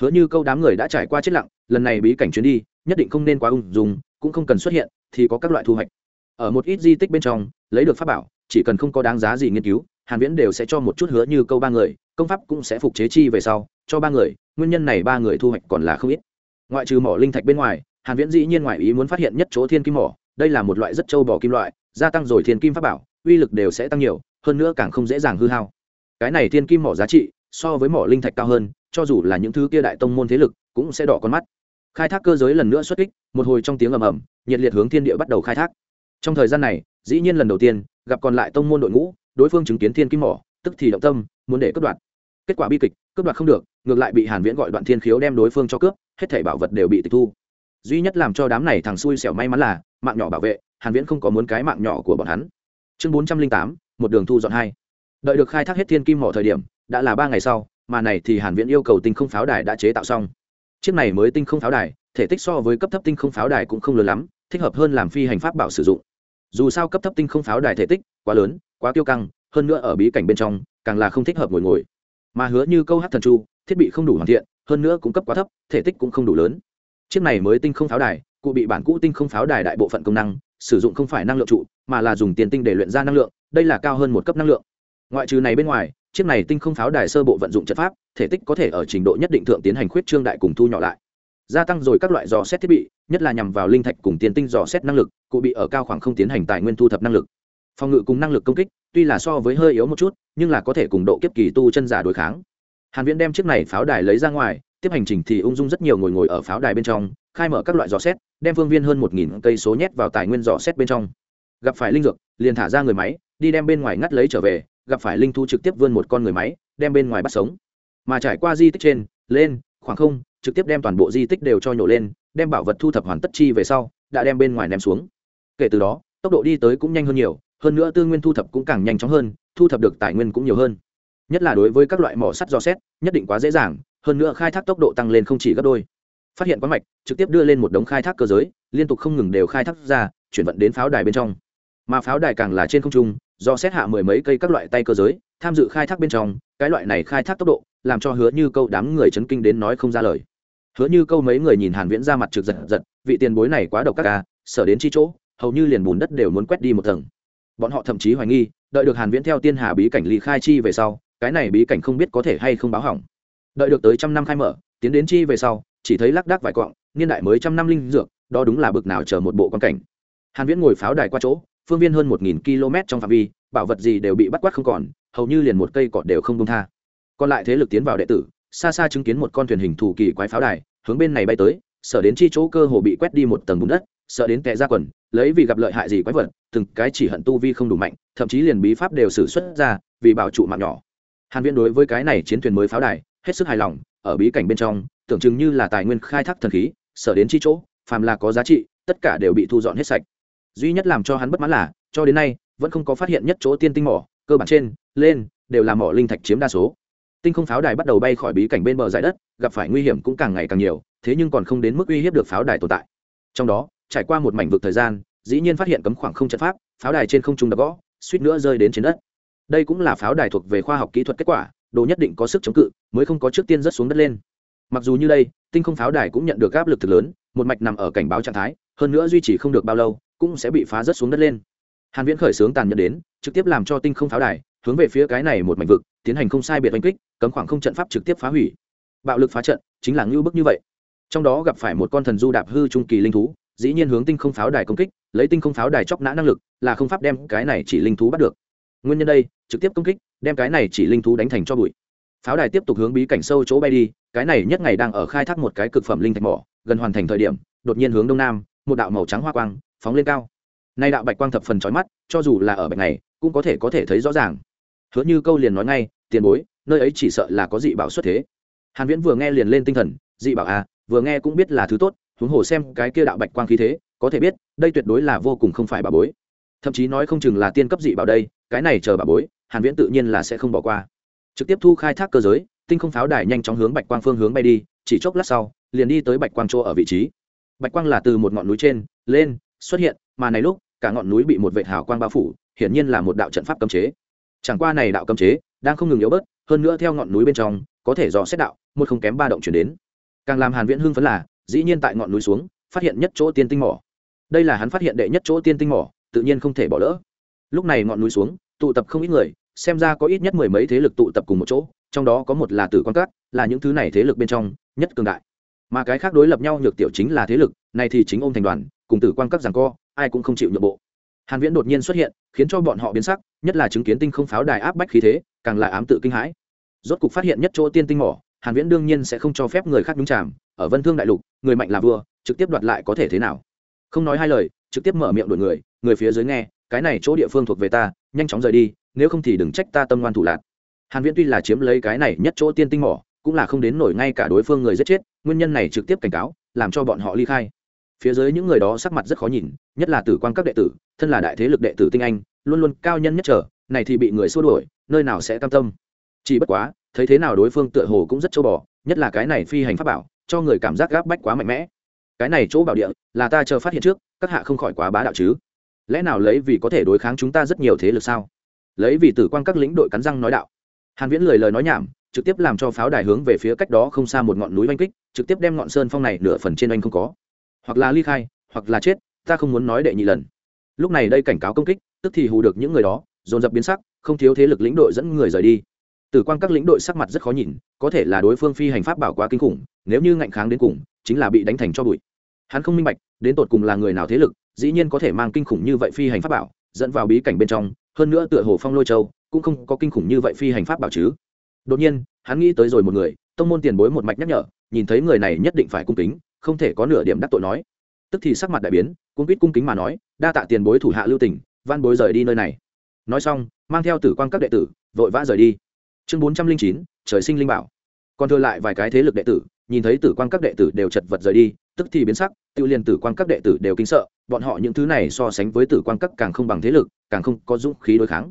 Hứa như câu đám người đã trải qua chết lặng, lần này bí cảnh chuyến đi, nhất định không nên quá ung dung, cũng không cần xuất hiện, thì có các loại thu hoạch. Ở một ít di tích bên trong, lấy được pháp bảo, chỉ cần không có đáng giá gì nghiên cứu, hàn viễn đều sẽ cho một chút hứa như câu ba người, công pháp cũng sẽ phục chế chi về sau, cho ba người, nguyên nhân này ba người thu hoạch còn là không ít. Ngoại trừ mỏ linh thạch bên ngoài, hàn viễn dĩ nhiên ngoài ý muốn phát hiện nhất chỗ thiên kim mỏ, đây là một loại rất châu bò kim loại, gia tăng rồi thiên kim pháp bảo, uy lực đều sẽ tăng nhiều, hơn nữa càng không dễ dàng hư hao cái này thiên kim mỏ giá trị so với mỏ linh thạch cao hơn cho dù là những thứ kia đại tông môn thế lực cũng sẽ đỏ con mắt. Khai thác cơ giới lần nữa xuất kích một hồi trong tiếng ầm ầm nhiệt liệt hướng thiên địa bắt đầu khai thác. Trong thời gian này dĩ nhiên lần đầu tiên gặp còn lại tông môn đội ngũ đối phương chứng kiến thiên kim mỏ tức thì động tâm muốn để cướp đoạt. Kết quả bi kịch cướp đoạt không được ngược lại bị hàn viễn gọi đoạn thiên khiếu đem đối phương cho cướp hết thảy bảo vật đều bị tịch thu. Duy nhất làm cho đám này thằng xui xẻo may mắn là mạng nhỏ bảo vệ hàn viễn không có muốn cái mạng nhỏ của bọn hắn. Chương 408, một đường thu dọn hai đợi được khai thác hết thiên kim mỏ thời điểm, đã là ba ngày sau, mà này thì hàn viễn yêu cầu tinh không pháo đài đã chế tạo xong. Chiếc này mới tinh không pháo đài, thể tích so với cấp thấp tinh không pháo đài cũng không lớn lắm, thích hợp hơn làm phi hành pháp bảo sử dụng. Dù sao cấp thấp tinh không pháo đài thể tích quá lớn, quá tiêu căng, hơn nữa ở bí cảnh bên trong, càng là không thích hợp ngồi ngồi. Mà hứa như câu hát thần chu, thiết bị không đủ hoàn thiện, hơn nữa cũng cấp quá thấp, thể tích cũng không đủ lớn. Chiếc này mới tinh không pháo đài, cụ bị bản cũ tinh không pháo đài đại bộ phận công năng, sử dụng không phải năng lượng trụ, mà là dùng tiền tinh để luyện ra năng lượng, đây là cao hơn một cấp năng lượng ngoại trừ này bên ngoài, chiếc này tinh không pháo đài sơ bộ vận dụng chất pháp, thể tích có thể ở trình độ nhất định thượng tiến hành khuyết trương đại cùng thu nhỏ lại. Gia tăng rồi các loại dò xét thiết bị, nhất là nhằm vào linh thạch cùng tiền tinh dò xét năng lực, cụ bị ở cao khoảng không tiến hành tài nguyên thu thập năng lực. Phòng ngự cùng năng lực công kích, tuy là so với hơi yếu một chút, nhưng là có thể cùng độ kiếp kỳ tu chân giả đối kháng. Hàn viễn đem chiếc này pháo đài lấy ra ngoài, tiếp hành trình thì ung dung rất nhiều ngồi ngồi ở pháo đài bên trong, khai mở các loại dò xét, đem phương viên hơn một nghìn cây số nhét vào tài nguyên dò xét bên trong. Gặp phải linh dược, liền thả ra người máy đi đem bên ngoài ngắt lấy trở về, gặp phải linh thu trực tiếp vươn một con người máy, đem bên ngoài bắt sống. Mà trải qua di tích trên, lên, khoảng không, trực tiếp đem toàn bộ di tích đều cho nhổ lên, đem bảo vật thu thập hoàn tất chi về sau, đã đem bên ngoài ném xuống. Kể từ đó, tốc độ đi tới cũng nhanh hơn nhiều, hơn nữa tư nguyên thu thập cũng càng nhanh chóng hơn, thu thập được tài nguyên cũng nhiều hơn. Nhất là đối với các loại mỏ sắt do xét, nhất định quá dễ dàng, hơn nữa khai thác tốc độ tăng lên không chỉ gấp đôi. Phát hiện quán mạch, trực tiếp đưa lên một đống khai thác cơ giới, liên tục không ngừng đều khai thác ra, chuyển vận đến pháo đài bên trong. Mà pháo đài càng là trên không trung do xét hạ mười mấy cây các loại tay cơ giới tham dự khai thác bên trong cái loại này khai thác tốc độ làm cho hứa như câu đám người chấn kinh đến nói không ra lời. Hứa như câu mấy người nhìn hàn viễn ra mặt trực giật giật vị tiền bối này quá độc các ca à, sở đến chi chỗ hầu như liền bùn đất đều muốn quét đi một tầng. Bọn họ thậm chí hoài nghi đợi được hàn viễn theo tiên hà bí cảnh ly khai chi về sau cái này bí cảnh không biết có thể hay không báo hỏng. Đợi được tới trăm năm khai mở tiến đến chi về sau chỉ thấy lác đác vài quạng, niên đại mới trăm năm linh dược đó đúng là bực nào chờ một bộ quan cảnh. Hàn viễn ngồi pháo đài qua chỗ phương viên hơn một nghìn km trong phạm vi, bảo vật gì đều bị bắt quát không còn, hầu như liền một cây cọt đều không buông tha. Còn lại thế lực tiến vào đệ tử, xa xa chứng kiến một con thuyền hình thủ kỳ quái pháo đài, hướng bên này bay tới, sợ đến chi chỗ cơ hồ bị quét đi một tầng bùn đất, sợ đến tệ ra quần, lấy vì gặp lợi hại gì quái vật, từng cái chỉ hận tu vi không đủ mạnh, thậm chí liền bí pháp đều xử xuất ra, vì bảo trụ mạng nhỏ. Hàn viễn đối với cái này chiến thuyền mới pháo đài, hết sức hài lòng, ở bí cảnh bên trong, tưởng chừng như là tài nguyên khai thác thần khí sở đến chi chỗ, phàm là có giá trị, tất cả đều bị thu dọn hết sạch duy nhất làm cho hắn bất mãn là, cho đến nay, vẫn không có phát hiện nhất chỗ tiên tinh mỏ, cơ bản trên, lên, đều là mỏ linh thạch chiếm đa số. Tinh không pháo đài bắt đầu bay khỏi bí cảnh bên bờ giải đất, gặp phải nguy hiểm cũng càng ngày càng nhiều, thế nhưng còn không đến mức uy hiếp được pháo đài tồn tại. Trong đó, trải qua một mảnh vực thời gian, dĩ nhiên phát hiện cấm khoảng không trận pháp, pháo đài trên không trung đập gõ, suýt nữa rơi đến trên đất. Đây cũng là pháo đài thuộc về khoa học kỹ thuật kết quả, đồ nhất định có sức chống cự, mới không có trước tiên rớt xuống đất lên. Mặc dù như đây, tinh không pháo đài cũng nhận được áp lực thực lớn, một mạch nằm ở cảnh báo trạng thái, hơn nữa duy trì không được bao lâu cũng sẽ bị phá rớt xuống đất lên. Hàn viễn khởi sướng tàn nhẫn đến, trực tiếp làm cho tinh không pháo đài, hướng về phía cái này một mảnh vực, tiến hành không sai biệt đánh kích, cấm khoảng không trận pháp trực tiếp phá hủy. Bạo lực phá trận, chính là ngưu bức như vậy. Trong đó gặp phải một con thần du đạp hư trung kỳ linh thú, dĩ nhiên hướng tinh không pháo đài công kích, lấy tinh không pháo đài chóc nã năng lực, là không pháp đem cái này chỉ linh thú bắt được. Nguyên nhân đây, trực tiếp công kích, đem cái này chỉ linh thú đánh thành cho bụi. Pháo đài tiếp tục hướng bí cảnh sâu chỗ bay đi, cái này nhất ngày đang ở khai thác một cái cực phẩm linh thạch mỏ, gần hoàn thành thời điểm, đột nhiên hướng đông nam, một đạo màu trắng hoa quang phóng lên cao. Nay đạo bạch quang thập phần trói mắt, cho dù là ở bạch này, cũng có thể có thể thấy rõ ràng. Hứa như câu liền nói ngay, tiền bối, nơi ấy chỉ sợ là có dị bảo xuất thế. Hàn viễn vừa nghe liền lên tinh thần, dị bảo à vừa nghe cũng biết là thứ tốt, huống hồ xem cái kia đạo bạch quang khí thế, có thể biết, đây tuyệt đối là vô cùng không phải bà bối. Thậm chí nói không chừng là tiên cấp dị bảo đây, cái này chờ bà bối, hàn viễn tự nhiên là sẽ không bỏ qua. Trực tiếp thu khai thác cơ giới, tinh không pháo đài nhanh chóng hướng bạch quang phương hướng bay đi, chỉ chốc lát sau, liền đi tới bạch quang chỗ ở vị trí. Bạch quang là từ một ngọn núi trên, lên xuất hiện, mà này lúc, cả ngọn núi bị một vệt hào quang bao phủ, hiển nhiên là một đạo trận pháp cấm chế. Chẳng qua này đạo cấm chế, đang không ngừng yếu bớt, hơn nữa theo ngọn núi bên trong, có thể dò xét đạo, một không kém ba động chuyển đến. Càng làm hàn viễn hưng phấn là, dĩ nhiên tại ngọn núi xuống, phát hiện nhất chỗ tiên tinh mỏ. Đây là hắn phát hiện đệ nhất chỗ tiên tinh mỏ, tự nhiên không thể bỏ lỡ. Lúc này ngọn núi xuống, tụ tập không ít người, xem ra có ít nhất mười mấy thế lực tụ tập cùng một chỗ, trong đó có một là tử quan cát là những thứ này thế lực bên trong, nhất cường đại mà cái khác đối lập nhau nhược tiểu chính là thế lực, này thì chính ôm thành đoàn, cùng tử quan các giằng co, ai cũng không chịu nhượng bộ. Hàn viễn đột nhiên xuất hiện, khiến cho bọn họ biến sắc, nhất là chứng kiến tinh không pháo đài áp bách khí thế, càng là ám tự kinh hãi. Rốt cục phát hiện nhất chỗ tiên tinh mỏ, hàn viễn đương nhiên sẽ không cho phép người khác nhúng chàm, ở vân thương đại lục, người mạnh là vua, trực tiếp đoạt lại có thể thế nào? Không nói hai lời, trực tiếp mở miệng đuổi người người phía dưới nghe, cái này chỗ địa phương thuộc về ta, nhanh chóng rời đi, nếu không thì đừng trách ta tâm ngoan thủ lạc. Hàn viễn tuy là chiếm lấy cái này nhất chỗ tiên tinh mỏ, cũng là không đến nổi ngay cả đối phương người giết chết nguyên nhân này trực tiếp cảnh cáo, làm cho bọn họ ly khai. Phía dưới những người đó sắc mặt rất khó nhìn, nhất là tử quan các đệ tử, thân là đại thế lực đệ tử tinh anh, luôn luôn cao nhân nhất trở, này thì bị người xua đuổi, nơi nào sẽ cam tâm. Chỉ bất quá, thấy thế nào đối phương tựa hồ cũng rất châu bò, nhất là cái này phi hành pháp bảo, cho người cảm giác gáp bách quá mạnh mẽ. Cái này chỗ bảo địa, là ta chờ phát hiện trước, các hạ không khỏi quá bá đạo chứ. Lẽ nào lấy vì có thể đối kháng chúng ta rất nhiều thế lực sao? Lấy vì tử quan các lĩnh đội cắn răng nói đạo. Hàn viễn lời lời nói nhảm, trực tiếp làm cho pháo đài hướng về phía cách đó không xa một ngọn núi oanh kích trực tiếp đem ngọn sơn phong này nửa phần trên anh không có. Hoặc là ly khai, hoặc là chết, ta không muốn nói đệ nhị lần. Lúc này đây cảnh cáo công kích, tức thì hù được những người đó, dồn dập biến sắc, không thiếu thế lực lĩnh đội dẫn người rời đi. Tử quan các lĩnh đội sắc mặt rất khó nhìn, có thể là đối phương phi hành pháp bảo quá kinh khủng, nếu như ngạnh kháng đến cùng, chính là bị đánh thành cho bụi. Hắn không minh bạch, đến tột cùng là người nào thế lực, dĩ nhiên có thể mang kinh khủng như vậy phi hành pháp bảo, dẫn vào bí cảnh bên trong, hơn nữa tựa hồ phong lôi châu, cũng không có kinh khủng như vậy phi hành pháp bảo chứ. Đột nhiên, hắn nghĩ tới rồi một người, tông môn tiền bối một mạch nhắc nhở nhìn thấy người này nhất định phải cung kính, không thể có nửa điểm đắc tội nói. Tức thì sắc mặt đại biến cung quýt cung kính mà nói, đa tạ tiền bối thủ hạ lưu tỉnh van bối rời đi nơi này. Nói xong, mang theo tử quan các đệ tử, vội vã rời đi. Chương bốn trăm linh chín, trời sinh linh bảo. Còn thừa lại vài cái thế lực đệ tử, nhìn thấy tử quan các đệ tử đều chật vật rời đi, tức thì biến sắc tự liền tử quan các đệ tử đều kinh sợ, bọn họ những thứ này so sánh với tử quan các càng không bằng thế lực, càng không có dũng khí đối kháng.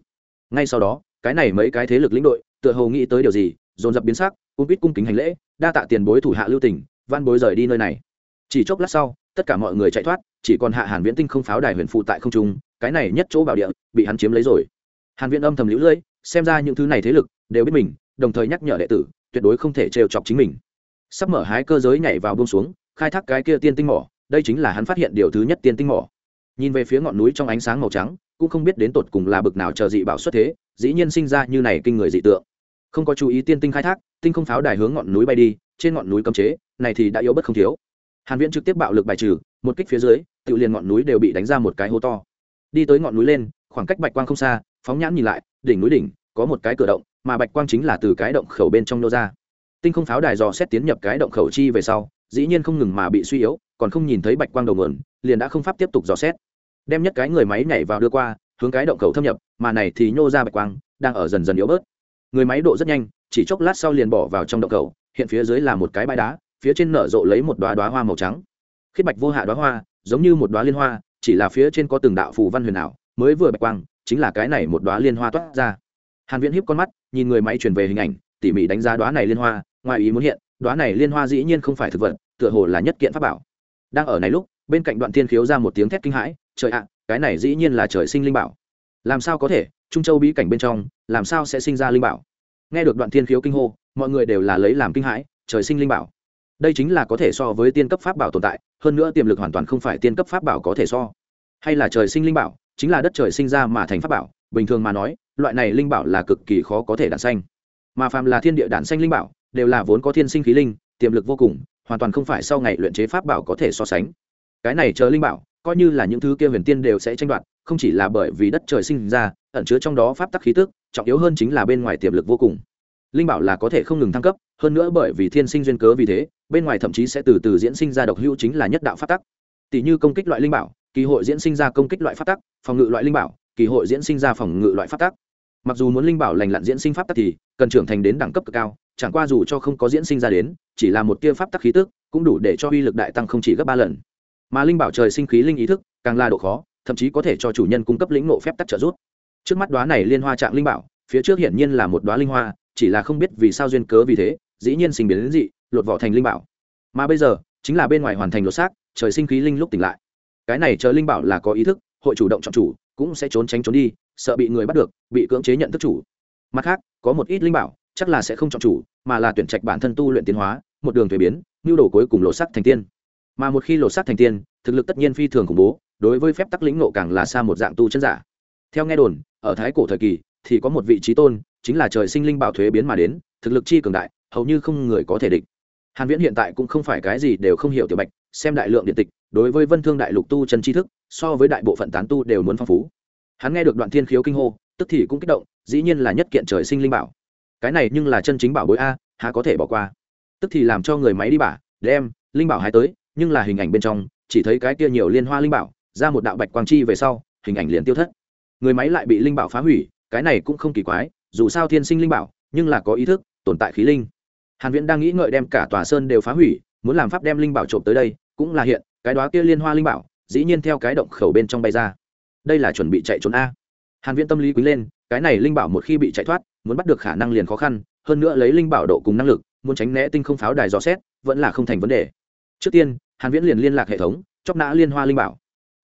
Ngay sau đó, cái này mấy cái thế lực lĩnh đội, tựa hồ nghĩ tới điều gì, dồn dập biến sắc cung quýt cung kính hành lễ, đa tạ tiền bối thủ hạ lưu tỉnh văn bối rời đi nơi này. Chỉ chốc lát sau, tất cả mọi người chạy thoát, chỉ còn hạ hàn viễn tinh không pháo đài huyền phụ tại không trung, cái này nhất chỗ bảo địa, bị hắn chiếm lấy rồi. Hàn viễn âm thầm liễu lưỡi xem ra những thứ này thế lực đều biết mình, đồng thời nhắc nhở đệ tử, tuyệt đối không thể trêu chọc chính mình. Sắp mở hái cơ giới nhảy vào buông xuống, khai thác cái kia tiên tinh mỏ, đây chính là hắn phát hiện điều thứ nhất tiên tinh mỏ. Nhìn về phía ngọn núi trong ánh sáng màu trắng, cũng không biết đến tột cùng là bực nào chờ dị bảo xuất thế, dĩ nhiên sinh ra như này kinh người dị tượng. Không có chú ý tiên tinh khai thác tinh không pháo đài hướng ngọn núi bay đi, trên ngọn núi cấm chế, này thì đã yếu bất không thiếu. Hàn viễn trực tiếp bạo lực bài trừ, một kích phía dưới, tự liền ngọn núi đều bị đánh ra một cái hố to. Đi tới ngọn núi lên, khoảng cách bạch quang không xa, phóng nhãn nhìn lại, đỉnh núi đỉnh, có một cái cửa động, mà bạch quang chính là từ cái động khẩu bên trong nô ra. Tinh không pháo đài dò xét tiến nhập cái động khẩu chi về sau, dĩ nhiên không ngừng mà bị suy yếu, còn không nhìn thấy bạch quang đầu nguồn, liền đã không pháp tiếp tục dò xét. Đem nhất cái người máy nhảy vào đưa qua, hướng cái động khẩu thâm nhập, mà này thì nhô ra bạch quang, đang ở dần dần yếu bớt. Người máy độ rất nhanh chỉ chốc lát sau liền bỏ vào trong động cầu, hiện phía dưới là một cái bãi đá, phía trên nở rộ lấy một đoá đoá hoa màu trắng. Khiết bạch vô hạ đoá hoa, giống như một đoá liên hoa, chỉ là phía trên có từng đạo phù văn huyền ảo, mới vừa bạch quang, chính là cái này một đoá liên hoa toát ra. Hàn viễn híp con mắt, nhìn người máy truyền về hình ảnh, tỉ mỉ đánh giá đoá này liên hoa, ngoài ý muốn hiện đoá này liên hoa dĩ nhiên không phải thực vật, tựa hồ là nhất kiện pháp bảo. Đang ở này lúc, bên cạnh đoạn thiên khiếu ra một tiếng thét kinh hãi, trời ạ, cái này dĩ nhiên là trời sinh linh bảo. Làm sao có thể? Trung châu bí cảnh bên trong, làm sao sẽ sinh ra linh bảo? Nghe được đoạn thiên khiếu kinh hô, mọi người đều là lấy làm kinh hãi, trời sinh linh bảo. Đây chính là có thể so với tiên cấp pháp bảo tồn tại, hơn nữa tiềm lực hoàn toàn không phải tiên cấp pháp bảo có thể so. Hay là trời sinh linh bảo, chính là đất trời sinh ra mà thành pháp bảo, bình thường mà nói, loại này linh bảo là cực kỳ khó có thể đản xanh mà phàm là thiên địa đản xanh linh bảo, đều là vốn có thiên sinh khí linh, tiềm lực vô cùng, hoàn toàn không phải sau ngày luyện chế pháp bảo có thể so sánh. Cái này chờ linh bảo, coi như là những thứ kia huyền tiên đều sẽ tranh đoạt, không chỉ là bởi vì đất trời sinh ra, ẩn chứa trong đó pháp tắc khí tức trọng yếu hơn chính là bên ngoài tiềm lực vô cùng. Linh bảo là có thể không ngừng thăng cấp, hơn nữa bởi vì thiên sinh duyên cớ vì thế, bên ngoài thậm chí sẽ từ từ diễn sinh ra độc hữu chính là nhất đạo pháp tắc. Tỷ như công kích loại linh bảo, kỳ hội diễn sinh ra công kích loại pháp tắc, phòng ngự loại linh bảo, kỳ hội diễn sinh ra phòng ngự loại pháp tắc. Mặc dù muốn linh bảo lành lặn diễn sinh pháp tắc thì, cần trưởng thành đến đẳng cấp cực cao, chẳng qua dù cho không có diễn sinh ra đến, chỉ là một tia pháp tắc khí tức, cũng đủ để cho uy lực đại tăng không chỉ gấp ba lần. Mà linh bảo trời sinh khí linh ý thức, càng là độ khó, thậm chí có thể cho chủ nhân cung cấp lĩnh nộ phép tắc trợ giúp trước mắt đoá này liên hoa trạng linh bảo, phía trước hiển nhiên là một đoá linh hoa, chỉ là không biết vì sao duyên cớ vì thế, dĩ nhiên sinh biến đến dị, lột vỏ thành linh bảo. Mà bây giờ, chính là bên ngoài hoàn thành lột xác, trời sinh khí linh lúc tỉnh lại. Cái này chờ linh bảo là có ý thức, hội chủ động chọn chủ, cũng sẽ trốn tránh trốn đi, sợ bị người bắt được, bị cưỡng chế nhận thức chủ. Mặt khác, có một ít linh bảo, chắc là sẽ không chọn chủ, mà là tuyển trạch bản thân tu luyện tiến hóa, một đường thuế biến nhu đồ cuối cùng lột xác thành tiên. Mà một khi lột xác thành tiên, thực lực tất nhiên phi thường khủng bố, đối với phép tắc lĩnh nộ càng là xa một dạng tu chân giả theo nghe đồn, ở thái cổ thời kỳ, thì có một vị trí tôn, chính là trời sinh linh bảo thuế biến mà đến, thực lực chi cường đại, hầu như không người có thể địch. Hàn viễn hiện tại cũng không phải cái gì đều không hiểu tiểu bạch, xem đại lượng điện tịch, đối với vân thương đại lục tu chân tri thức, so với đại bộ phận tán tu đều muốn phong phú. Hắn nghe được đoạn thiên khiếu kinh hô, tức thì cũng kích động, dĩ nhiên là nhất kiện trời sinh linh bảo. Cái này nhưng là chân chính bảo bối a, há có thể bỏ qua. Tức thì làm cho người máy đi bả, đem linh bảo hai tới, nhưng là hình ảnh bên trong, chỉ thấy cái kia nhiều liên hoa linh bảo, ra một đạo bạch quang chi về sau, hình ảnh liền tiêu thất người máy lại bị linh bảo phá hủy, cái này cũng không kỳ quái, dù sao thiên sinh linh bảo, nhưng là có ý thức, tồn tại khí linh. Hàn viễn đang nghĩ ngợi đem cả tòa sơn đều phá hủy, muốn làm pháp đem linh bảo trộm tới đây, cũng là hiện, cái đóa kia liên hoa linh bảo, dĩ nhiên theo cái động khẩu bên trong bay ra. Đây là chuẩn bị chạy trốn a. Hàn viễn tâm lý quý lên, cái này linh bảo một khi bị chạy thoát, muốn bắt được khả năng liền khó khăn, hơn nữa lấy linh bảo độ cùng năng lực, muốn tránh né tinh không pháo đài dò xét, vẫn là không thành vấn đề. Trước tiên, hàn viễn liền liên lạc hệ thống chóc nã liên hoa linh bảo.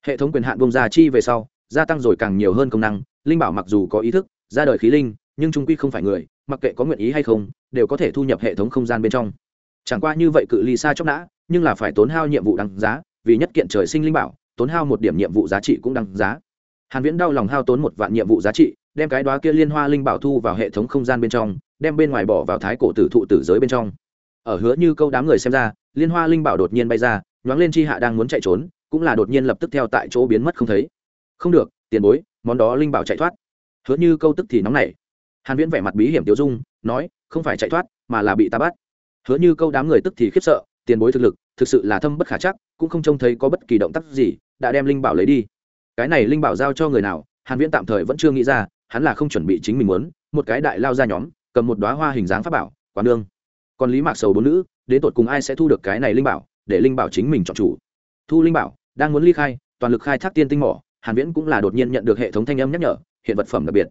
Hệ thống quyền hạn bông ra chi về sau gia tăng rồi càng nhiều hơn công năng, linh bảo mặc dù có ý thức, ra đời khí linh, nhưng trung quy không phải người, mặc kệ có nguyện ý hay không, đều có thể thu nhập hệ thống không gian bên trong. Chẳng qua như vậy cự ly xa chóc nã, nhưng là phải tốn hao nhiệm vụ đăng giá, vì nhất kiện trời sinh linh bảo, tốn hao một điểm nhiệm vụ giá trị cũng đăng giá. Hàn viễn đau lòng hao tốn một vạn nhiệm vụ giá trị, đem cái đóa kia liên hoa linh bảo thu vào hệ thống không gian bên trong, đem bên ngoài bỏ vào thái cổ tử thụ tử giới bên trong. Ở hứa như câu đám người xem ra, liên hoa linh bảo đột nhiên bay ra, nhoáng lên chi hạ đang muốn chạy trốn, cũng là đột nhiên lập tức theo tại chỗ biến mất không thấy không được, tiền bối, món đó linh bảo chạy thoát. Hứa như câu tức thì nóng nảy. Hàn viễn vẻ mặt bí hiểm tiêu dung, nói, không phải chạy thoát, mà là bị ta bắt. Hứa như câu đám người tức thì khiếp sợ, tiền bối thực lực, thực sự là thâm bất khả chắc, cũng không trông thấy có bất kỳ động tác gì, đã đem linh bảo lấy đi. Cái này linh bảo giao cho người nào, hàn viễn tạm thời vẫn chưa nghĩ ra, hắn là không chuẩn bị chính mình muốn, một cái đại lao ra nhóm, cầm một đóa hoa hình dáng pháp bảo quán đương còn lý mạc sầu bốn nữ, đến tột cùng ai sẽ thu được cái này linh bảo, để linh bảo chính mình chọn chủ. Thu linh bảo, đang muốn ly khai, toàn lực khai thác tiên tinh mỏ hàn viễn cũng là đột nhiên nhận được hệ thống thanh âm nhắc nhở hiện vật phẩm đặc biệt.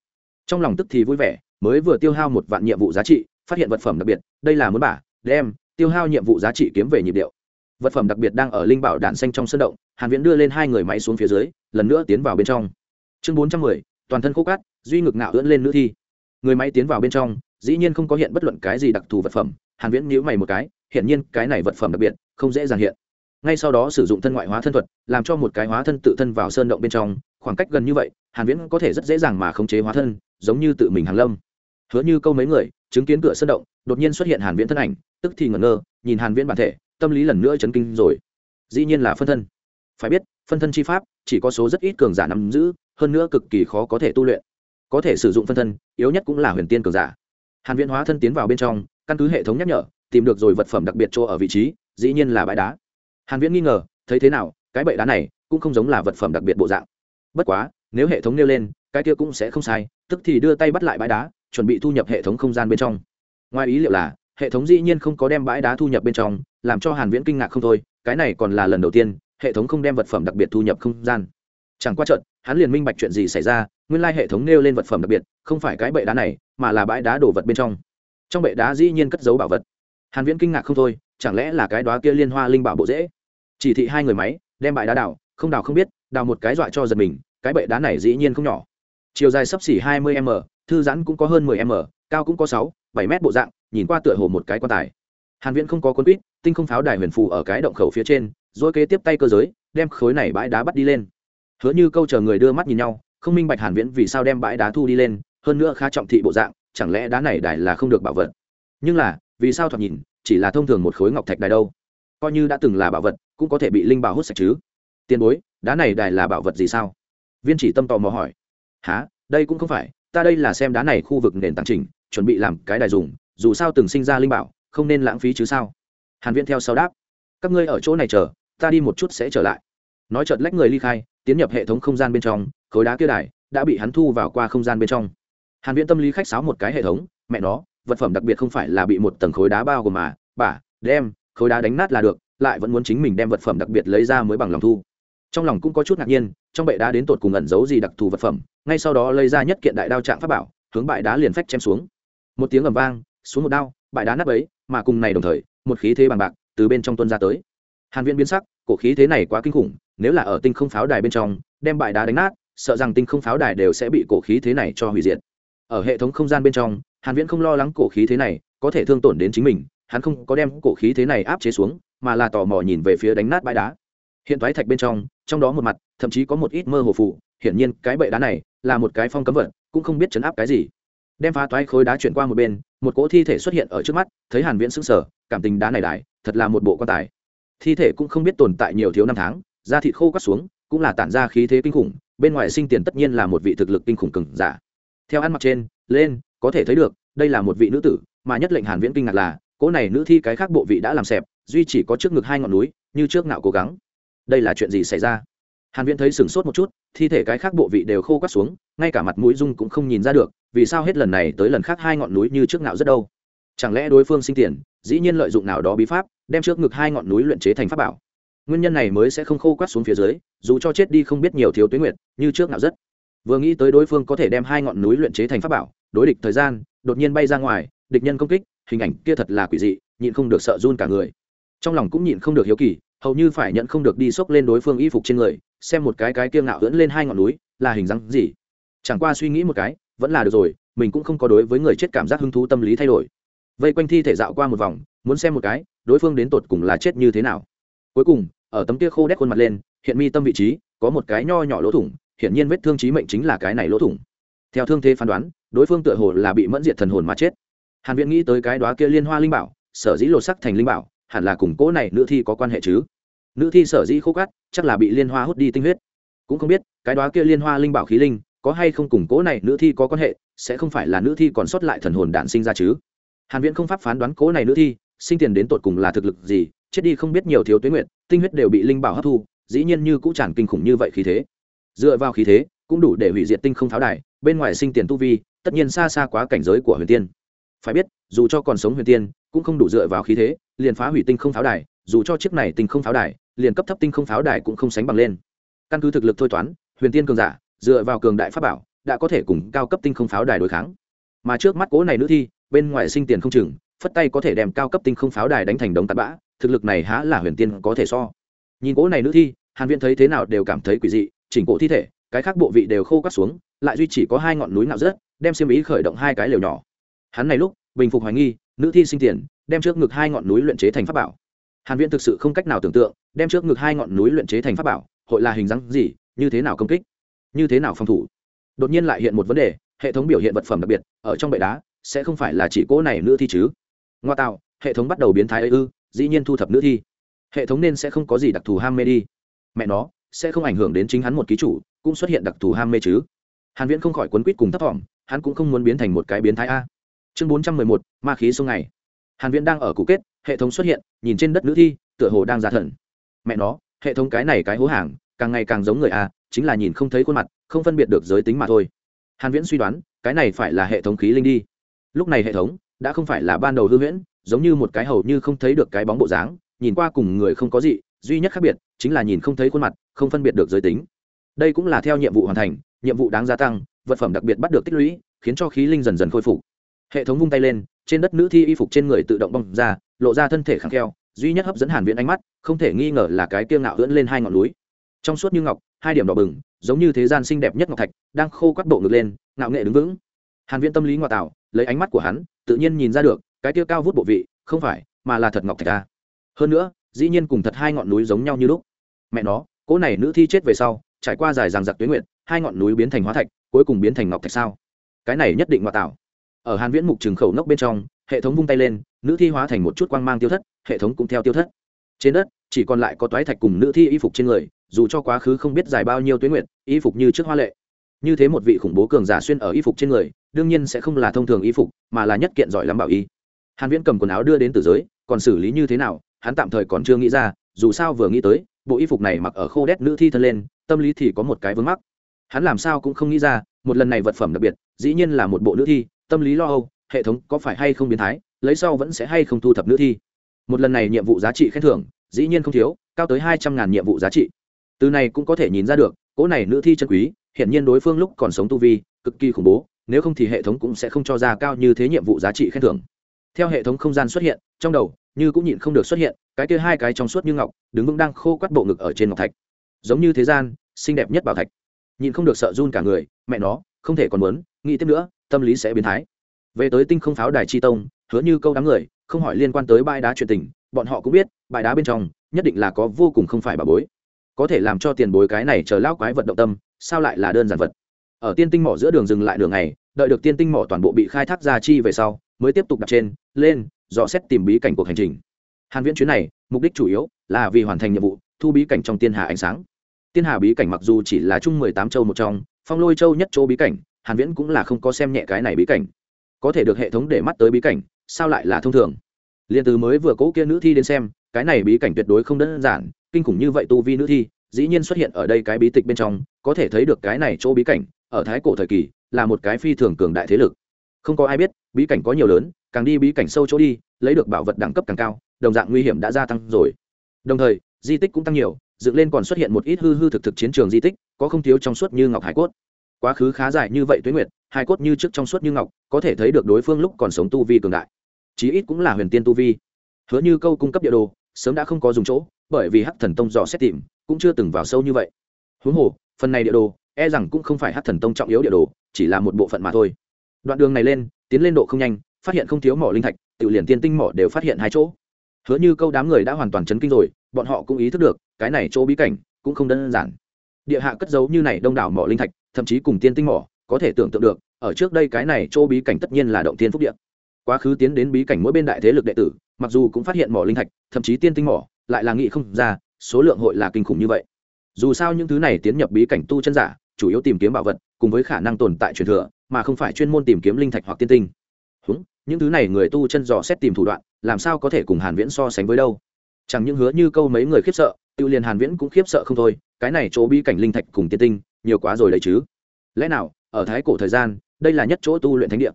Trong lòng tức thì vui vẻ mới vừa tiêu hao một vạn nhiệm vụ giá trị phát hiện vật phẩm đặc biệt đây là muốn bả đem tiêu hao nhiệm vụ giá trị kiếm về nhịp điệu. Vật phẩm đặc biệt đang ở linh bảo đạn xanh trong sân động hàn viễn đưa lên hai người máy xuống phía dưới lần nữa tiến vào bên trong. Chương 410, toàn thân khô cát duy ngực ngạo ưỡn lên nữ thi. Người máy tiến vào bên trong dĩ nhiên không có hiện bất luận cái gì đặc thù vật phẩm hàn viễn nhíu mày một cái hiện nhiên cái này vật phẩm đặc biệt không dễ dàng hiện ngay sau đó sử dụng thân ngoại hóa thân thuật, làm cho một cái hóa thân tự thân vào sơn động bên trong, khoảng cách gần như vậy, hàn viễn có thể rất dễ dàng mà khống chế hóa thân, giống như tự mình hàng lâm. Hứa như câu mấy người, chứng kiến cửa sơn động, đột nhiên xuất hiện hàn viễn thân ảnh, tức thì ngẩn ngơ, nhìn hàn viễn bản thể, tâm lý lần nữa chấn kinh rồi. Dĩ nhiên là phân thân. Phải biết, phân thân chi pháp, chỉ có số rất ít cường giả nắm giữ, hơn nữa cực kỳ khó có thể tu luyện. Có thể sử dụng phân thân, yếu nhất cũng là huyền tiên cường giả. Hàn viễn hóa thân tiến vào bên trong, căn cứ hệ thống nhắc nhở, tìm được rồi vật phẩm đặc biệt chỗ ở vị trí, dĩ nhiên là bãi đá hàn viễn nghi ngờ, thấy thế nào, cái bệ đá này cũng không giống là vật phẩm đặc biệt bộ dạng. Bất quá, nếu hệ thống nêu lên, cái kia cũng sẽ không sai, tức thì đưa tay bắt lại bãi đá, chuẩn bị thu nhập hệ thống không gian bên trong. Ngoài ý liệu là, hệ thống dĩ nhiên không có đem bãi đá thu nhập bên trong, làm cho hàn viễn kinh ngạc không thôi, cái này còn là lần đầu tiên, hệ thống không đem vật phẩm đặc biệt thu nhập không gian. Chẳng qua trận hắn liền minh bạch chuyện gì xảy ra, nguyên lai hệ thống nêu lên vật phẩm đặc biệt, không phải cái bệ đá này, mà là bãi đá đổ vật bên trong. Trong bệ đá dĩ nhiên cất giấu bảo vật. Hàn viễn kinh ngạc không thôi, chẳng lẽ là cái đóa kia liên hoa linh bảo bộ dễ? Chỉ thị hai người máy đem bãi đá đào không đào không biết đào một cái dọa cho giật mình cái bệ đá này dĩ nhiên không nhỏ. Chiều dài sấp xỉ 20 m thư giãn cũng có hơn 10 m cao cũng có 6, 7 mét bộ dạng nhìn qua tựa hồ một cái quan tài. Hàn viễn không có cuốn quýt tinh không pháo đài huyền phù ở cái động khẩu phía trên rồi kế tiếp tay cơ giới đem khối này bãi đá bắt đi lên. Hứa như câu chờ người đưa mắt nhìn nhau không minh bạch hàn viễn vì sao đem bãi đá thu đi lên hơn nữa khá trọng thị bộ dạng chẳng lẽ đá này đài là không được bảo vật? Nhưng là vì sao thoạt nhìn chỉ là thông thường một khối ngọc thạch đài đâu? Coi như đã từng là bảo vật cũng có thể bị linh bảo hút sạch chứ. Tiền bối, đá này đài là bảo vật gì sao? Viên chỉ tâm tò mò hỏi. Há đây cũng không phải. Ta đây là xem đá này khu vực nền tảng trình chuẩn bị làm cái đài dùng. Dù sao từng sinh ra linh bảo, không nên lãng phí chứ sao? Hàn viễn theo sau đáp. Các ngươi ở chỗ này chờ, ta đi một chút sẽ trở lại. Nói chợt lách người ly khai, tiến nhập hệ thống không gian bên trong, khối đá kia đài đã bị hắn thu vào qua không gian bên trong. Hàn viễn tâm lý khách sáo một cái hệ thống, mẹ nó, vật phẩm đặc biệt không phải là bị một tầng khối đá bao gồm mà. Bả đem, khối đá đánh nát là được lại vẫn muốn chính mình đem vật phẩm đặc biệt lấy ra mới bằng lòng thu. Trong lòng cũng có chút ngạc nhiên, trong bệ đá đến tột cùng ẩn giấu gì đặc thù vật phẩm, ngay sau đó lấy ra nhất kiện đại đao trạng pháp bảo, hướng bại đá liền phách chém xuống. Một tiếng ầm vang, xuống một đao bại đá nát ấy mà cùng này đồng thời, một khí thế bằng bạc từ bên trong tuân ra tới. Hàn viễn biến sắc, cổ khí thế này quá kinh khủng, nếu là ở tinh không pháo đài bên trong, đem bại đá đánh nát, sợ rằng tinh không pháo đài đều sẽ bị cổ khí thế này cho hủy diệt. Ở hệ thống không gian bên trong, hàn viễn không lo lắng cổ khí thế này có thể thương tổn đến chính mình, hắn không có đem cổ khí thế này áp chế xuống mà là tò mò nhìn về phía đánh nát bãi đá. Hiện thoái thạch bên trong trong đó một mặt, thậm chí có một ít mơ hồ phụ hiển nhiên cái bệ đá này là một cái phong cấm vật, cũng không biết chấn áp cái gì. Đem phá toái khối đá chuyển qua một bên, một cỗ thi thể xuất hiện ở trước mắt, thấy hàn viễn sững sờ, cảm tình đá này đại thật là một bộ quan tài. Thi thể cũng không biết tồn tại nhiều thiếu năm tháng, da thịt khô cắt xuống, cũng là tản ra khí thế kinh khủng, bên ngoài sinh tiền tất nhiên là một vị thực lực kinh khủng cường giả. Theo ăn mặc trên, lên, có thể thấy được, đây là một vị nữ tử, mà nhất lệnh hàn viễn kinh ngạc là, cỗ này nữ thi cái khác bộ vị đã làm sẹp duy chỉ có trước ngực hai ngọn núi, như trước nạo cố gắng. Đây là chuyện gì xảy ra? Hàn viễn thấy sừng sốt một chút, thi thể cái khác bộ vị đều khô quắt xuống, ngay cả mặt mũi dung cũng không nhìn ra được, vì sao hết lần này tới lần khác hai ngọn núi như trước nạo rất đâu? Chẳng lẽ đối phương sinh tiền, dĩ nhiên lợi dụng nào đó bí pháp, đem trước ngực hai ngọn núi luyện chế thành pháp bảo? Nguyên nhân này mới sẽ không khô quắt xuống phía dưới, dù cho chết đi không biết nhiều thiếu tuyến nguyệt, như trước nạo rất. Vừa nghĩ tới đối phương có thể đem hai ngọn núi luyện chế thành pháp bảo, đối địch thời gian, đột nhiên bay ra ngoài, địch nhân công kích, hình ảnh kia thật là quỷ dị, nhịn không được sợ run cả người trong lòng cũng nhịn không được hiếu kỳ, hầu như phải nhận không được đi xốc lên đối phương y phục trên người, xem một cái cái kiêng ngạo hưỡn lên hai ngọn núi, là hình dáng gì. Chẳng qua suy nghĩ một cái, vẫn là được rồi, mình cũng không có đối với người chết cảm giác hứng thú tâm lý thay đổi. Vây quanh thi thể dạo qua một vòng, muốn xem một cái, đối phương đến tột cùng là chết như thế nào. Cuối cùng, ở tấm kia khô đét khuôn mặt lên, hiện mi tâm vị trí, có một cái nho nhỏ lỗ thủng, hiển nhiên vết thương chí mệnh chính là cái này lỗ thủng. Theo thương thế phán đoán, đối phương tựa hồ là bị mẫn diệt thần hồn mà chết. Hàn viễn nghĩ tới cái đóa kia liên hoa linh bảo, sở dĩ lột sắc thành linh bảo hẳn là cùng cố này nữ thi có quan hệ chứ? Nữ thi sở dĩ khô cát chắc là bị liên hoa hút đi tinh huyết. Cũng không biết, cái đóa kia liên hoa linh bảo khí linh, có hay không cùng cố này nữ thi có quan hệ, sẽ không phải là nữ thi còn sót lại thần hồn đản sinh ra chứ? Hàn viễn không pháp phán đoán cố này nữ thi, sinh tiền đến tột cùng là thực lực gì, chết đi không biết nhiều thiếu tuyến nguyện tinh huyết đều bị linh bảo hấp thu, dĩ nhiên như cũ tràn kinh khủng như vậy khí thế. Dựa vào khí thế, cũng đủ để hủy diệt tinh không tháo đài, bên ngoài sinh tiền tu vi, tất nhiên xa xa quá cảnh giới của huyền tiên. Phải biết, dù cho còn sống huyền tiên cũng không đủ dựa vào khí thế, liền phá hủy tinh không pháo đài, dù cho chiếc này tinh không pháo đài, liền cấp thấp tinh không pháo đài cũng không sánh bằng lên. Căn cứ thực lực thôi toán, huyền tiên cường giả, dựa vào cường đại pháp bảo, đã có thể cùng cao cấp tinh không pháo đài đối kháng. Mà trước mắt cố này nữ thi, bên ngoài sinh tiền không chừng, phất tay có thể đem cao cấp tinh không pháo đài đánh thành đống tạt bã, thực lực này há là huyền tiên có thể so. Nhìn cố này nữ thi, hàn viễn thấy thế nào đều cảm thấy quỷ dị, chỉnh cổ thi thể, cái khác bộ vị đều khô cắt xuống, lại duy chỉ có hai ngọn núi nạo rớt, đem xiêm ý khởi động hai cái lều nhỏ. Hắn này lúc, bình phục hoài nghi nữ thi sinh tiền, đem trước ngực hai ngọn núi luyện chế thành pháp bảo. Hàn viễn thực sự không cách nào tưởng tượng, đem trước ngực hai ngọn núi luyện chế thành pháp bảo, hội là hình dáng gì, như thế nào công kích, như thế nào phòng thủ. Đột nhiên lại hiện một vấn đề, hệ thống biểu hiện vật phẩm đặc biệt, ở trong bệ đá, sẽ không phải là chỉ cố này nữ thi chứ? Ngoa tạo, hệ thống bắt đầu biến thái ấy ư, dĩ nhiên thu thập nữ thi. Hệ thống nên sẽ không có gì đặc thù ham mê đi. Mẹ nó, sẽ không ảnh hưởng đến chính hắn một ký chủ, cũng xuất hiện đặc thù ham mê chứ. Hàn viễn không khỏi quấn quýt cùng thấp thỏm, hắn cũng không muốn biến thành một cái biến thái a chương 411, ma khí sông ngày. Hàn viễn đang ở cũ kết hệ thống xuất hiện nhìn trên đất nữ thi tựa hồ đang ra thần. Mẹ nó hệ thống cái này cái hố hàng càng ngày càng giống người a chính là nhìn không thấy khuôn mặt không phân biệt được giới tính mà thôi. Hàn viễn suy đoán cái này phải là hệ thống khí linh đi. Lúc này hệ thống đã không phải là ban đầu hư huyễn giống như một cái hầu như không thấy được cái bóng bộ dáng nhìn qua cùng người không có gì duy nhất khác biệt chính là nhìn không thấy khuôn mặt không phân biệt được giới tính. Đây cũng là theo nhiệm vụ hoàn thành nhiệm vụ đáng gia tăng vật phẩm đặc biệt bắt được tích lũy khiến cho khí linh dần dần khôi phục hệ thống vung tay lên, trên đất nữ thi y phục trên người tự động bong ra, lộ ra thân thể khẳng kheo, duy nhất hấp dẫn hàn viễn ánh mắt, không thể nghi ngờ là cái tiêu ngạo ưỡn lên hai ngọn núi. Trong suốt như ngọc, hai điểm đỏ bừng, giống như thế gian xinh đẹp nhất ngọc thạch, đang khô quắt bộ ngực lên, ngạo nghệ đứng vững. Hàn viễn tâm lý ngoại tạo, lấy ánh mắt của hắn, tự nhiên nhìn ra được, cái tiêu cao vút bộ vị, không phải, mà là thật ngọc thạch a. Hơn nữa, dĩ nhiên cùng thật hai ngọn núi giống nhau như lúc. Mẹ nó, cỗ này nữ thi chết về sau, trải qua dài ràng giặc tuyến nguyện hai ngọn núi biến thành hóa thạch, cuối cùng biến thành ngọc thạch sao? Cái này nhất định ngoại tạo ở hàn viễn mục trường khẩu nốc bên trong, hệ thống vung tay lên, nữ thi hóa thành một chút quang mang tiêu thất, hệ thống cũng theo tiêu thất. Trên đất, chỉ còn lại có toái thạch cùng nữ thi y phục trên người, dù cho quá khứ không biết dài bao nhiêu tuyến nguyện y phục như trước hoa lệ. Như thế một vị khủng bố cường giả xuyên ở y phục trên người, đương nhiên sẽ không là thông thường y phục, mà là nhất kiện giỏi lắm bảo y. Hàn viễn cầm quần áo đưa đến tử giới, còn xử lý như thế nào, hắn tạm thời còn chưa nghĩ ra, dù sao vừa nghĩ tới, bộ y phục này mặc ở khô đét nữ thi thân lên, tâm lý thì có một cái vướng mắc. Hắn làm sao cũng không nghĩ ra, một lần này vật phẩm đặc biệt, dĩ nhiên là một bộ nữ thi tâm lý lo âu, hệ thống có phải hay không biến thái, lấy sau vẫn sẽ hay không thu thập nữ thi. Một lần này nhiệm vụ giá trị khen thưởng, dĩ nhiên không thiếu, cao tới hai trăm ngàn nhiệm vụ giá trị. Từ này cũng có thể nhìn ra được cỗ này nữ thi chân quý hiện nhiên đối phương lúc còn sống tu vi, cực kỳ khủng bố, nếu không thì hệ thống cũng sẽ không cho ra cao như thế nhiệm vụ giá trị khen thưởng. Theo hệ thống không gian xuất hiện, trong đầu, như cũng nhịn không được xuất hiện, cái kia hai cái trong suốt như ngọc, đứng vững đang khô quắt bộ ngực ở trên ngọc thạch. Giống như thế gian, xinh đẹp nhất bảo thạch. Nhịn không được sợ run cả người, mẹ nó, không thể còn muốn, nghĩ tiếp nữa tâm lý sẽ biến thái. Về tới tinh không pháo đài chi tông, hứa như câu đám người, không hỏi liên quan tới bãi đá chuyện tình, bọn họ cũng biết, bãi đá bên trong, nhất định là có vô cùng không phải bà bối. Có thể làm cho tiền bối cái này chờ lao quái vật động tâm, sao lại là đơn giản vật? Ở tiên tinh mỏ giữa đường dừng lại đường này đợi được tiên tinh mỏ toàn bộ bị khai thác ra chi về sau, mới tiếp tục đặt trên, lên, dò xét tìm bí cảnh cuộc hành trình. Hàn viễn chuyến này, mục đích chủ yếu là vì hoàn thành nhiệm vụ, thu bí cảnh trong tiên hà ánh sáng. Tiên hà bí cảnh mặc dù chỉ là chung 18 châu một trong, phong lôi châu nhất châu bí cảnh hàn viễn cũng là không có xem nhẹ cái này bí cảnh. Có thể được hệ thống để mắt tới bí cảnh, sao lại là thông thường? Liên từ mới vừa cố kia nữ thi đến xem, cái này bí cảnh tuyệt đối không đơn giản, kinh khủng như vậy tu vi nữ thi, dĩ nhiên xuất hiện ở đây cái bí tịch bên trong, có thể thấy được cái này chỗ bí cảnh, ở thái cổ thời kỳ, là một cái phi thường cường đại thế lực. Không có ai biết, bí cảnh có nhiều lớn, càng đi bí cảnh sâu chỗ đi, lấy được bảo vật đẳng cấp càng cao, đồng dạng nguy hiểm đã gia tăng rồi. Đồng thời, di tích cũng tăng nhiều, dựng lên còn xuất hiện một ít hư hư thực thực chiến trường di tích, có không thiếu trong suốt như ngọc hải cốt quá khứ khá dài như vậy tuế nguyệt, hai cốt như trước trong suốt như ngọc, có thể thấy được đối phương lúc còn sống tu vi cường đại. Chí ít cũng là huyền tiên tu vi. Hứa như câu cung cấp địa đồ, sớm đã không có dùng chỗ, bởi vì hắc thần tông dò xét tìm, cũng chưa từng vào sâu như vậy. Huống hồ, phần này địa đồ e rằng cũng không phải hắc thần tông trọng yếu địa đồ, chỉ là một bộ phận mà thôi. Đoạn đường này lên, tiến lên độ không nhanh, phát hiện không thiếu mỏ linh thạch, tự liền tiên tinh mỏ đều phát hiện hai chỗ. Hứa như câu đám người đã hoàn toàn chấn kinh rồi, bọn họ cũng ý thức được, cái này chỗ bí cảnh cũng không đơn giản. Địa hạ cất giấu như này đông đảo mỏ linh thạch thậm chí cùng tiên tinh mỏ có thể tưởng tượng được ở trước đây cái này chỗ bí cảnh tất nhiên là động tiên phúc địa. Quá khứ tiến đến bí cảnh mỗi bên đại thế lực đệ tử mặc dù cũng phát hiện mỏ linh thạch thậm chí tiên tinh mỏ lại là nghị không ra số lượng hội là kinh khủng như vậy. Dù sao những thứ này tiến nhập bí cảnh tu chân giả chủ yếu tìm kiếm bảo vật cùng với khả năng tồn tại truyền thừa mà không phải chuyên môn tìm kiếm linh thạch hoặc tiên tinh. Húng, những thứ này người tu chân dò xét tìm thủ đoạn làm sao có thể cùng hàn viễn so sánh với đâu? Chẳng những hứa như câu mấy người khiếp sợ tiêu liền hàn viễn cũng khiếp sợ không thôi cái này chỗ bí cảnh linh thạch cùng tiên tinh nhiều quá rồi đấy chứ. Lẽ nào, ở thái cổ thời gian, đây là nhất chỗ tu luyện thánh địa?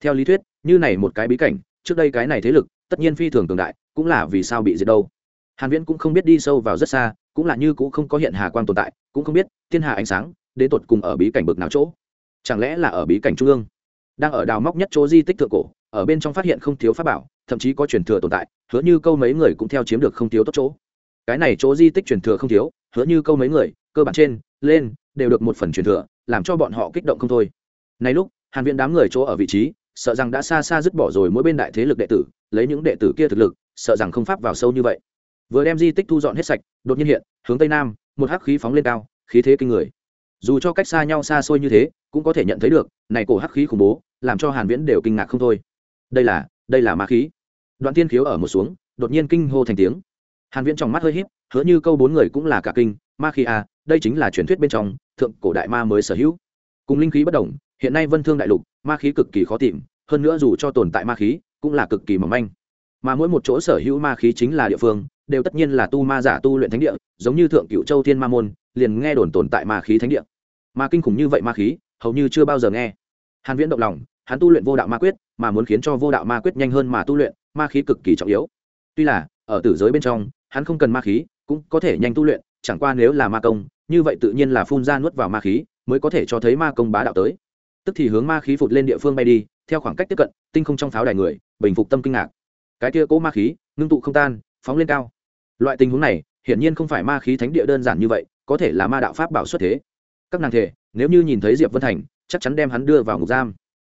Theo lý thuyết, như này một cái bí cảnh, trước đây cái này thế lực, tất nhiên phi thường cường đại, cũng là vì sao bị diệt đâu. Hàn viễn cũng không biết đi sâu vào rất xa, cũng là như cũng không có hiện hà quang tồn tại, cũng không biết thiên hà ánh sáng đến tột cùng ở bí cảnh bực nào chỗ. Chẳng lẽ là ở bí cảnh trung ương? Đang ở đào móc nhất chỗ di tích thượng cổ, ở bên trong phát hiện không thiếu pháp bảo, thậm chí có truyền thừa tồn tại, hứa như câu mấy người cũng theo chiếm được không thiếu tốt chỗ. Cái này chỗ di tích truyền thừa không thiếu, hứa như câu mấy người, cơ bản trên, lên đều được một phần truyền thừa, làm cho bọn họ kích động không thôi. Nay lúc, hàn viện đám người chỗ ở vị trí, sợ rằng đã xa xa dứt bỏ rồi mỗi bên đại thế lực đệ tử, lấy những đệ tử kia thực lực, sợ rằng không pháp vào sâu như vậy. Vừa đem di tích thu dọn hết sạch, đột nhiên hiện, hướng tây nam, một hắc khí phóng lên cao, khí thế kinh người. Dù cho cách xa nhau xa xôi như thế, cũng có thể nhận thấy được, này cổ hắc khí khủng bố, làm cho hàn viễn đều kinh ngạc không thôi. Đây là đây là ma khí. Đoạn tiên khiếu ở một xuống, đột nhiên kinh hô thành tiếng. Hàn viễn trong mắt hơi híp, hứa như câu bốn người cũng là cả kinh ma khí a, đây chính là truyền thuyết bên trong thượng cổ đại ma mới sở hữu. Cùng linh khí bất đồng hiện nay vân thương đại lục ma khí cực kỳ khó tìm hơn nữa dù cho tồn tại ma khí cũng là cực kỳ mỏng manh. Mà mỗi một chỗ sở hữu ma khí chính là địa phương đều tất nhiên là tu ma giả tu luyện thánh địa giống như thượng cựu châu thiên ma môn liền nghe đồn tồn tại ma khí thánh địa. Ma kinh khủng như vậy ma khí hầu như chưa bao giờ nghe. Hàn viễn động lòng hắn tu luyện vô đạo ma quyết mà muốn khiến cho vô đạo ma quyết nhanh hơn mà tu luyện ma khí cực kỳ trọng yếu. Tuy là ở tử giới bên trong hắn không cần ma khí cũng có thể nhanh tu luyện chẳng qua nếu là ma công, như vậy tự nhiên là phun ra nuốt vào ma khí, mới có thể cho thấy ma công bá đạo tới. Tức thì hướng ma khí phụt lên địa phương bay đi, theo khoảng cách tiếp cận, tinh không trong pháo đài người, bình phục tâm kinh ngạc. Cái kia cố ma khí, ngưng tụ không tan, phóng lên cao. Loại tình huống này, hiển nhiên không phải ma khí thánh địa đơn giản như vậy, có thể là ma đạo pháp bảo xuất thế. Các nàng thể, nếu như nhìn thấy diệp vân thành, chắc chắn đem hắn đưa vào ngục giam.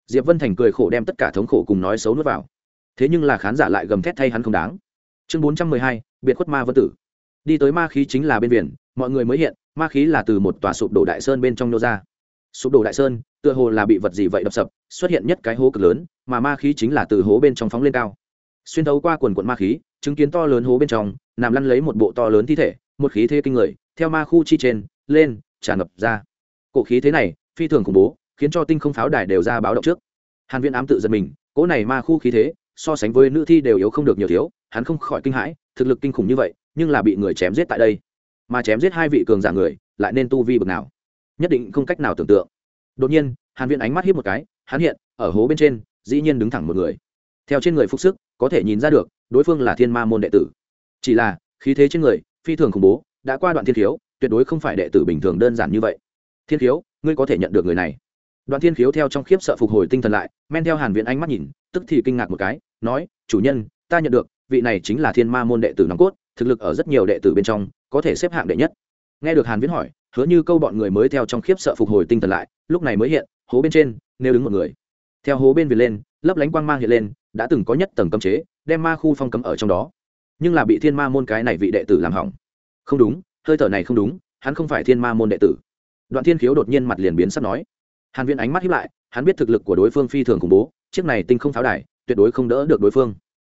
Diệp vân thành cười khổ đem tất cả thống khổ cùng nói xấu nuốt vào. Thế nhưng là khán giả lại gầm thét thay hắn không đáng. Chương bốn trăm mười hai, biệt khuất ma vân tử đi tới ma khí chính là bên biển, mọi người mới hiện, ma khí là từ một tòa sụp đổ đại sơn bên trong nô ra. Sụp đổ đại sơn, tựa hồ là bị vật gì vậy đập sập, xuất hiện nhất cái hố cực lớn, mà ma khí chính là từ hố bên trong phóng lên cao. Xuyên thấu qua quần quận ma khí, chứng kiến to lớn hố bên trong, nằm lăn lấy một bộ to lớn thi thể, một khí thế kinh người, theo ma khu chi trên, lên, tràn ngập ra. Cổ khí thế này, phi thường khủng bố, khiến cho tinh không pháo đài đều ra báo động trước. Hàn viễn ám tự giật mình, cỗ này ma khu khí thế, so sánh với nữ thi đều yếu không được nhiều thiếu, hắn không khỏi kinh hãi, thực lực kinh khủng như vậy nhưng là bị người chém giết tại đây. Mà chém giết hai vị cường giả người, lại nên tu vi bậc nào? Nhất định không cách nào tưởng tượng. Đột nhiên, hàn viễn ánh mắt hiếp một cái, hắn hiện, ở hố bên trên, dĩ nhiên đứng thẳng một người. Theo trên người phục sức, có thể nhìn ra được, đối phương là thiên ma môn đệ tử. Chỉ là, khí thế trên người, phi thường khủng bố, đã qua đoạn thiên khiếu, tuyệt đối không phải đệ tử bình thường đơn giản như vậy. Thiên khiếu, ngươi có thể nhận được người này. Đoạn thiên khiếu theo trong khiếp sợ phục hồi tinh thần lại, men theo hàn viễn ánh mắt nhìn, tức thì kinh ngạc một cái, nói, chủ nhân, ta nhận được, vị này chính là thiên ma môn đệ tử nòng cốt thực lực ở rất nhiều đệ tử bên trong, có thể xếp hạng đệ nhất. Nghe được hàn viễn hỏi, hứa như câu bọn người mới theo trong khiếp sợ phục hồi tinh thần lại, lúc này mới hiện, hố bên trên, nếu đứng một người. Theo hố bên về lên, lấp lánh quang mang hiện lên, đã từng có nhất tầng cấm chế, đem ma khu phong cấm ở trong đó. Nhưng là bị thiên ma môn cái này vị đệ tử làm hỏng. Không đúng, hơi thở này không đúng, hắn không phải thiên ma môn đệ tử. Đoạn thiên khiếu đột nhiên mặt liền biến sắp nói. Hàn viễn ánh mắt hiếp lại, hắn biết thực lực của đối phương phi thường khủng bố, chiếc này tinh không pháo đài, tuyệt đối không đỡ được đối phương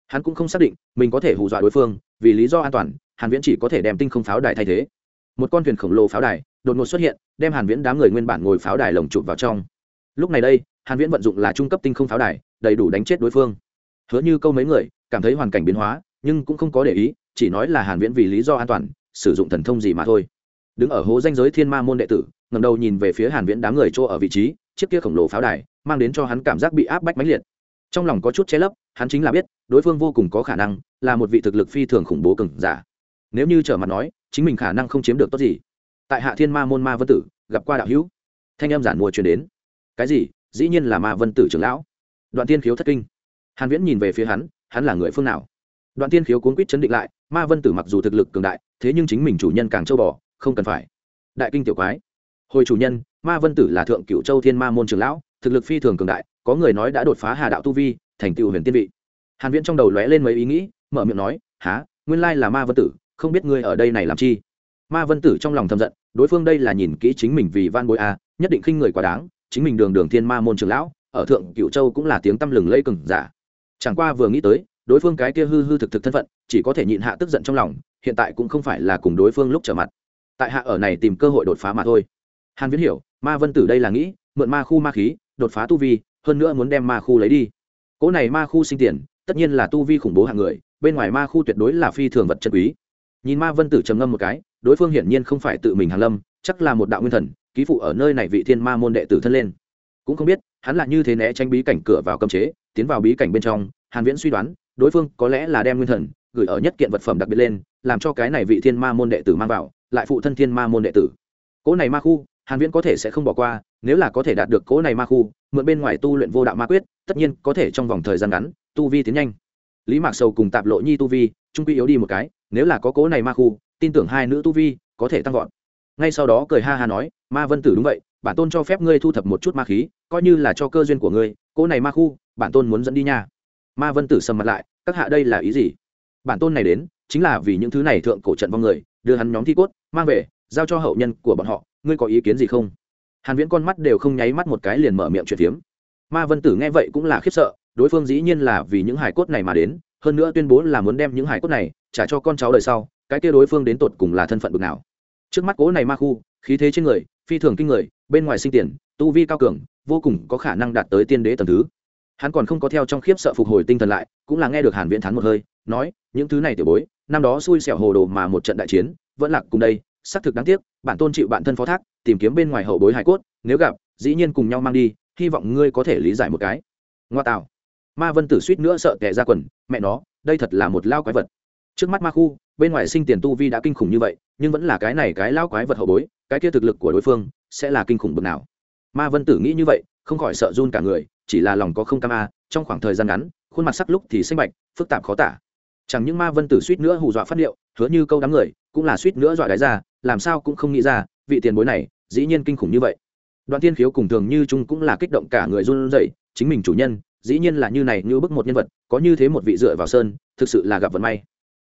hắn cũng không xác định mình có thể hù dọa đối phương, vì lý do an toàn, hàn viễn chỉ có thể đem tinh không pháo đài thay thế. Một con thuyền khổng lồ pháo đài đột ngột xuất hiện, đem hàn viễn đám người nguyên bản ngồi pháo đài lồng chụp vào trong. Lúc này đây, hàn viễn vận dụng là trung cấp tinh không pháo đài, đầy đủ đánh chết đối phương. Hứa như câu mấy người, cảm thấy hoàn cảnh biến hóa, nhưng cũng không có để ý, chỉ nói là hàn viễn vì lý do an toàn, sử dụng thần thông gì mà thôi. Đứng ở hố danh giới thiên ma môn đệ tử, ngẩng đầu nhìn về phía hàn viễn đám người chỗ ở vị trí, chiếc kia khổng lồ pháo đài, mang đến cho hắn cảm giác bị áp bách mãnh liệt. Trong lòng có chút che lấp, hắn chính là biết đối phương vô cùng có khả năng là một vị thực lực phi thường khủng bố cường giả. Nếu như trở mặt nói, chính mình khả năng không chiếm được tốt gì. Tại hạ thiên ma môn ma vân tử, gặp qua đạo hữu. Thanh em giản mùa truyền đến. Cái gì? Dĩ nhiên là ma vân tử trưởng lão. Đoạn tiên khiếu thất kinh. Hàn viễn nhìn về phía hắn hắn là người phương nào? Đoạn tiên khiếu cuốn quýt chấn định lại, ma vân tử mặc dù thực lực cường đại, thế nhưng chính mình chủ nhân càng châu bò, không cần phải. Đại kinh tiểu quái. Hồi chủ nhân, ma vân tử là thượng cựu châu thiên ma môn trưởng lão, thực lực phi thường cường đại, có người nói đã đột phá hà đạo tu vi, thành tựu huyền tiên vị hàn viễn trong đầu lóe lên mấy ý nghĩ, mở miệng nói há nguyên lai là ma vân tử, không biết ngươi ở đây này làm chi? Ma vân tử trong lòng thầm giận, đối phương đây là nhìn kỹ chính mình vì van bối a nhất định khinh người quá đáng, chính mình đường đường thiên ma môn trưởng lão, ở thượng Cửu châu cũng là tiếng tăm lừng lây cừng giả. Chẳng qua vừa nghĩ tới, đối phương cái kia hư hư thực thực thân phận, chỉ có thể nhịn hạ tức giận trong lòng, hiện tại cũng không phải là cùng đối phương lúc trở mặt. Tại hạ ở này tìm cơ hội đột phá mà thôi. Hàn viễn hiểu, ma vân tử đây là nghĩ, mượn ma khu ma khí, đột phá tu vi, hơn nữa muốn đem ma khu lấy đi. Cỗ này ma khu sinh tiền tất nhiên là tu vi khủng bố hạng người, bên ngoài ma khu tuyệt đối là phi thường vật chân quý. Nhìn ma vân tử trầm ngâm một cái, đối phương hiển nhiên không phải tự mình hàn lâm, chắc là một đạo nguyên thần, ký phụ ở nơi này vị thiên ma môn đệ tử thân lên. Cũng không biết, hắn là như thế né tránh bí cảnh cửa vào cấm chế, tiến vào bí cảnh bên trong, hàn viễn suy đoán, đối phương có lẽ là đem nguyên thần, gửi ở nhất kiện vật phẩm đặc biệt lên, làm cho cái này vị thiên ma môn đệ tử mang vào, lại phụ thân thiên ma môn đệ tử. Cỗ này ma khu hàn viễn có thể sẽ không bỏ qua, nếu là có thể đạt được cỗ này ma khu, mượn bên ngoài tu luyện vô đạo ma quyết, tất nhiên có thể trong vòng thời gian ngắn, tu vi tiến nhanh. Lý mạc sầu cùng tạp lộ nhi tu vi trung quy yếu đi một cái, nếu là có cỗ này ma khu, tin tưởng hai nữ tu vi có thể tăng vọt. Ngay sau đó cười ha ha nói, ma vân tử đúng vậy, bản tôn cho phép ngươi thu thập một chút ma khí, coi như là cho cơ duyên của ngươi, cỗ này ma khu, bản tôn muốn dẫn đi nha. Ma vân tử sầm mặt lại, các hạ đây là ý gì? Bản tôn này đến, chính là vì những thứ này thượng cổ trận vong người, đưa hắn nhóm thi cốt, mang về, giao cho hậu nhân của bọn họ ngươi có ý kiến gì không? Hàn viễn con mắt đều không nháy mắt một cái liền mở miệng chuyện phiếm. Ma vân tử nghe vậy cũng là khiếp sợ, đối phương dĩ nhiên là vì những hải cốt này mà đến, hơn nữa tuyên bố là muốn đem những hải cốt này trả cho con cháu đời sau, cái kia đối phương đến tột cùng là thân phận bực nào. Trước mắt cố này ma khu, khí thế trên người, phi thường kinh người, bên ngoài sinh tiền, tu vi cao cường, vô cùng có khả năng đạt tới tiên đế tầng thứ. Hắn còn không có theo trong khiếp sợ phục hồi tinh thần lại, cũng là nghe được hàn viễn thán một hơi, nói, những thứ này tiểu bối, năm đó xui xẻo hồ đồ mà một trận đại chiến, vẫn lạc cùng đây xác thực đáng tiếc, bản tôn chịu bản thân phó thác, tìm kiếm bên ngoài hậu bối hải cốt, nếu gặp, dĩ nhiên cùng nhau mang đi, hy vọng ngươi có thể lý giải một cái. Ngoa tạo. Ma vân tử suýt nữa sợ tệ ra quần, mẹ nó, đây thật là một lao quái vật. Trước mắt ma khu, bên ngoài sinh tiền tu vi đã kinh khủng như vậy, nhưng vẫn là cái này cái lao quái vật hậu bối, cái kia thực lực của đối phương, sẽ là kinh khủng bực nào. Ma vân tử nghĩ như vậy, không khỏi sợ run cả người, chỉ là lòng có không cam a, trong khoảng thời gian ngắn, khuôn mặt sắc lúc thì xanh bạch, phức tạp khó tả. Chẳng những ma vân tử suýt nữa hù dọa phát liệu hứa như câu đám người cũng là suýt nữa dọa đáy ra, làm sao cũng không nghĩ ra, vị tiền bối này, dĩ nhiên kinh khủng như vậy. Đoạn tiên khiếu cùng thường như trung cũng là kích động cả người run rẩy, chính mình chủ nhân, dĩ nhiên là như này như bức một nhân vật, có như thế một vị dựa vào sơn, thực sự là gặp vận may.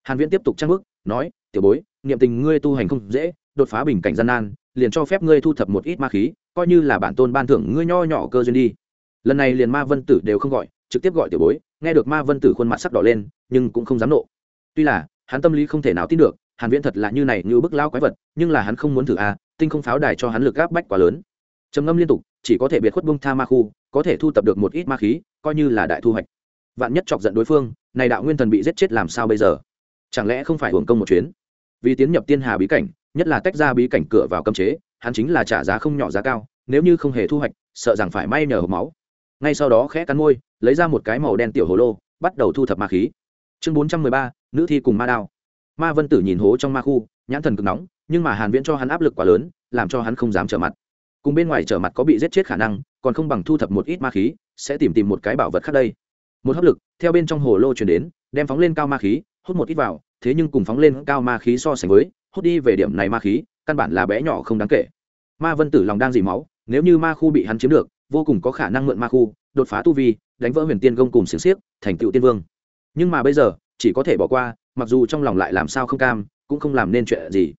Hàn viễn tiếp tục trang bước nói, tiểu bối, niệm tình ngươi tu hành không dễ, đột phá bình cảnh gian nan, liền cho phép ngươi thu thập một ít ma khí, coi như là bản tôn ban thưởng ngươi nho nhỏ cơ duyên đi. Lần này liền ma vân tử đều không gọi, trực tiếp gọi tiểu bối, nghe được ma vân tử khuôn mặt sắc đỏ lên, nhưng cũng không dám nộ. Tuy là, hắn tâm lý không thể nào tin được hàn viễn thật là như này như bức lao quái vật nhưng là hắn không muốn thử a à, tinh không pháo đài cho hắn lực áp bách quá lớn. Trầm ngâm liên tục chỉ có thể biệt khuất bung tha ma khu có thể thu tập được một ít ma khí coi như là đại thu hoạch. Vạn nhất chọc giận đối phương này đạo nguyên thần bị giết chết làm sao bây giờ? Chẳng lẽ không phải hưởng công một chuyến? Vì tiến nhập tiên hà bí cảnh nhất là tách ra bí cảnh cửa vào cấm chế hắn chính là trả giá không nhỏ giá cao nếu như không hề thu hoạch sợ rằng phải may nhờ hộp máu. Ngay sau đó khẽ cắn môi lấy ra một cái màu đen tiểu hồ lô bắt đầu thu thập ma khí. Chương bốn trăm mười ba nữ thi cùng ma đao ma vân tử nhìn hố trong ma khu, nhãn thần cực nóng, nhưng mà hàn viễn cho hắn áp lực quá lớn, làm cho hắn không dám trở mặt. Cùng bên ngoài trở mặt có bị giết chết khả năng, còn không bằng thu thập một ít ma khí, sẽ tìm tìm một cái bảo vật khác đây. Một hấp lực, theo bên trong hồ lô truyền đến, đem phóng lên cao ma khí, hút một ít vào, thế nhưng cùng phóng lên cao ma khí so sánh với, hút đi về điểm này ma khí, căn bản là bé nhỏ không đáng kể. Ma vân tử lòng đang dì máu, nếu như ma khu bị hắn chiếm được, vô cùng có khả năng mượn ma khu, đột phá tu vi, đánh vỡ huyền tiên công cùng xiềng xiếc, thành tựu tiên vương. Nhưng mà bây giờ, chỉ có thể bỏ qua mặc dù trong lòng lại làm sao không cam, cũng không làm nên chuyện gì.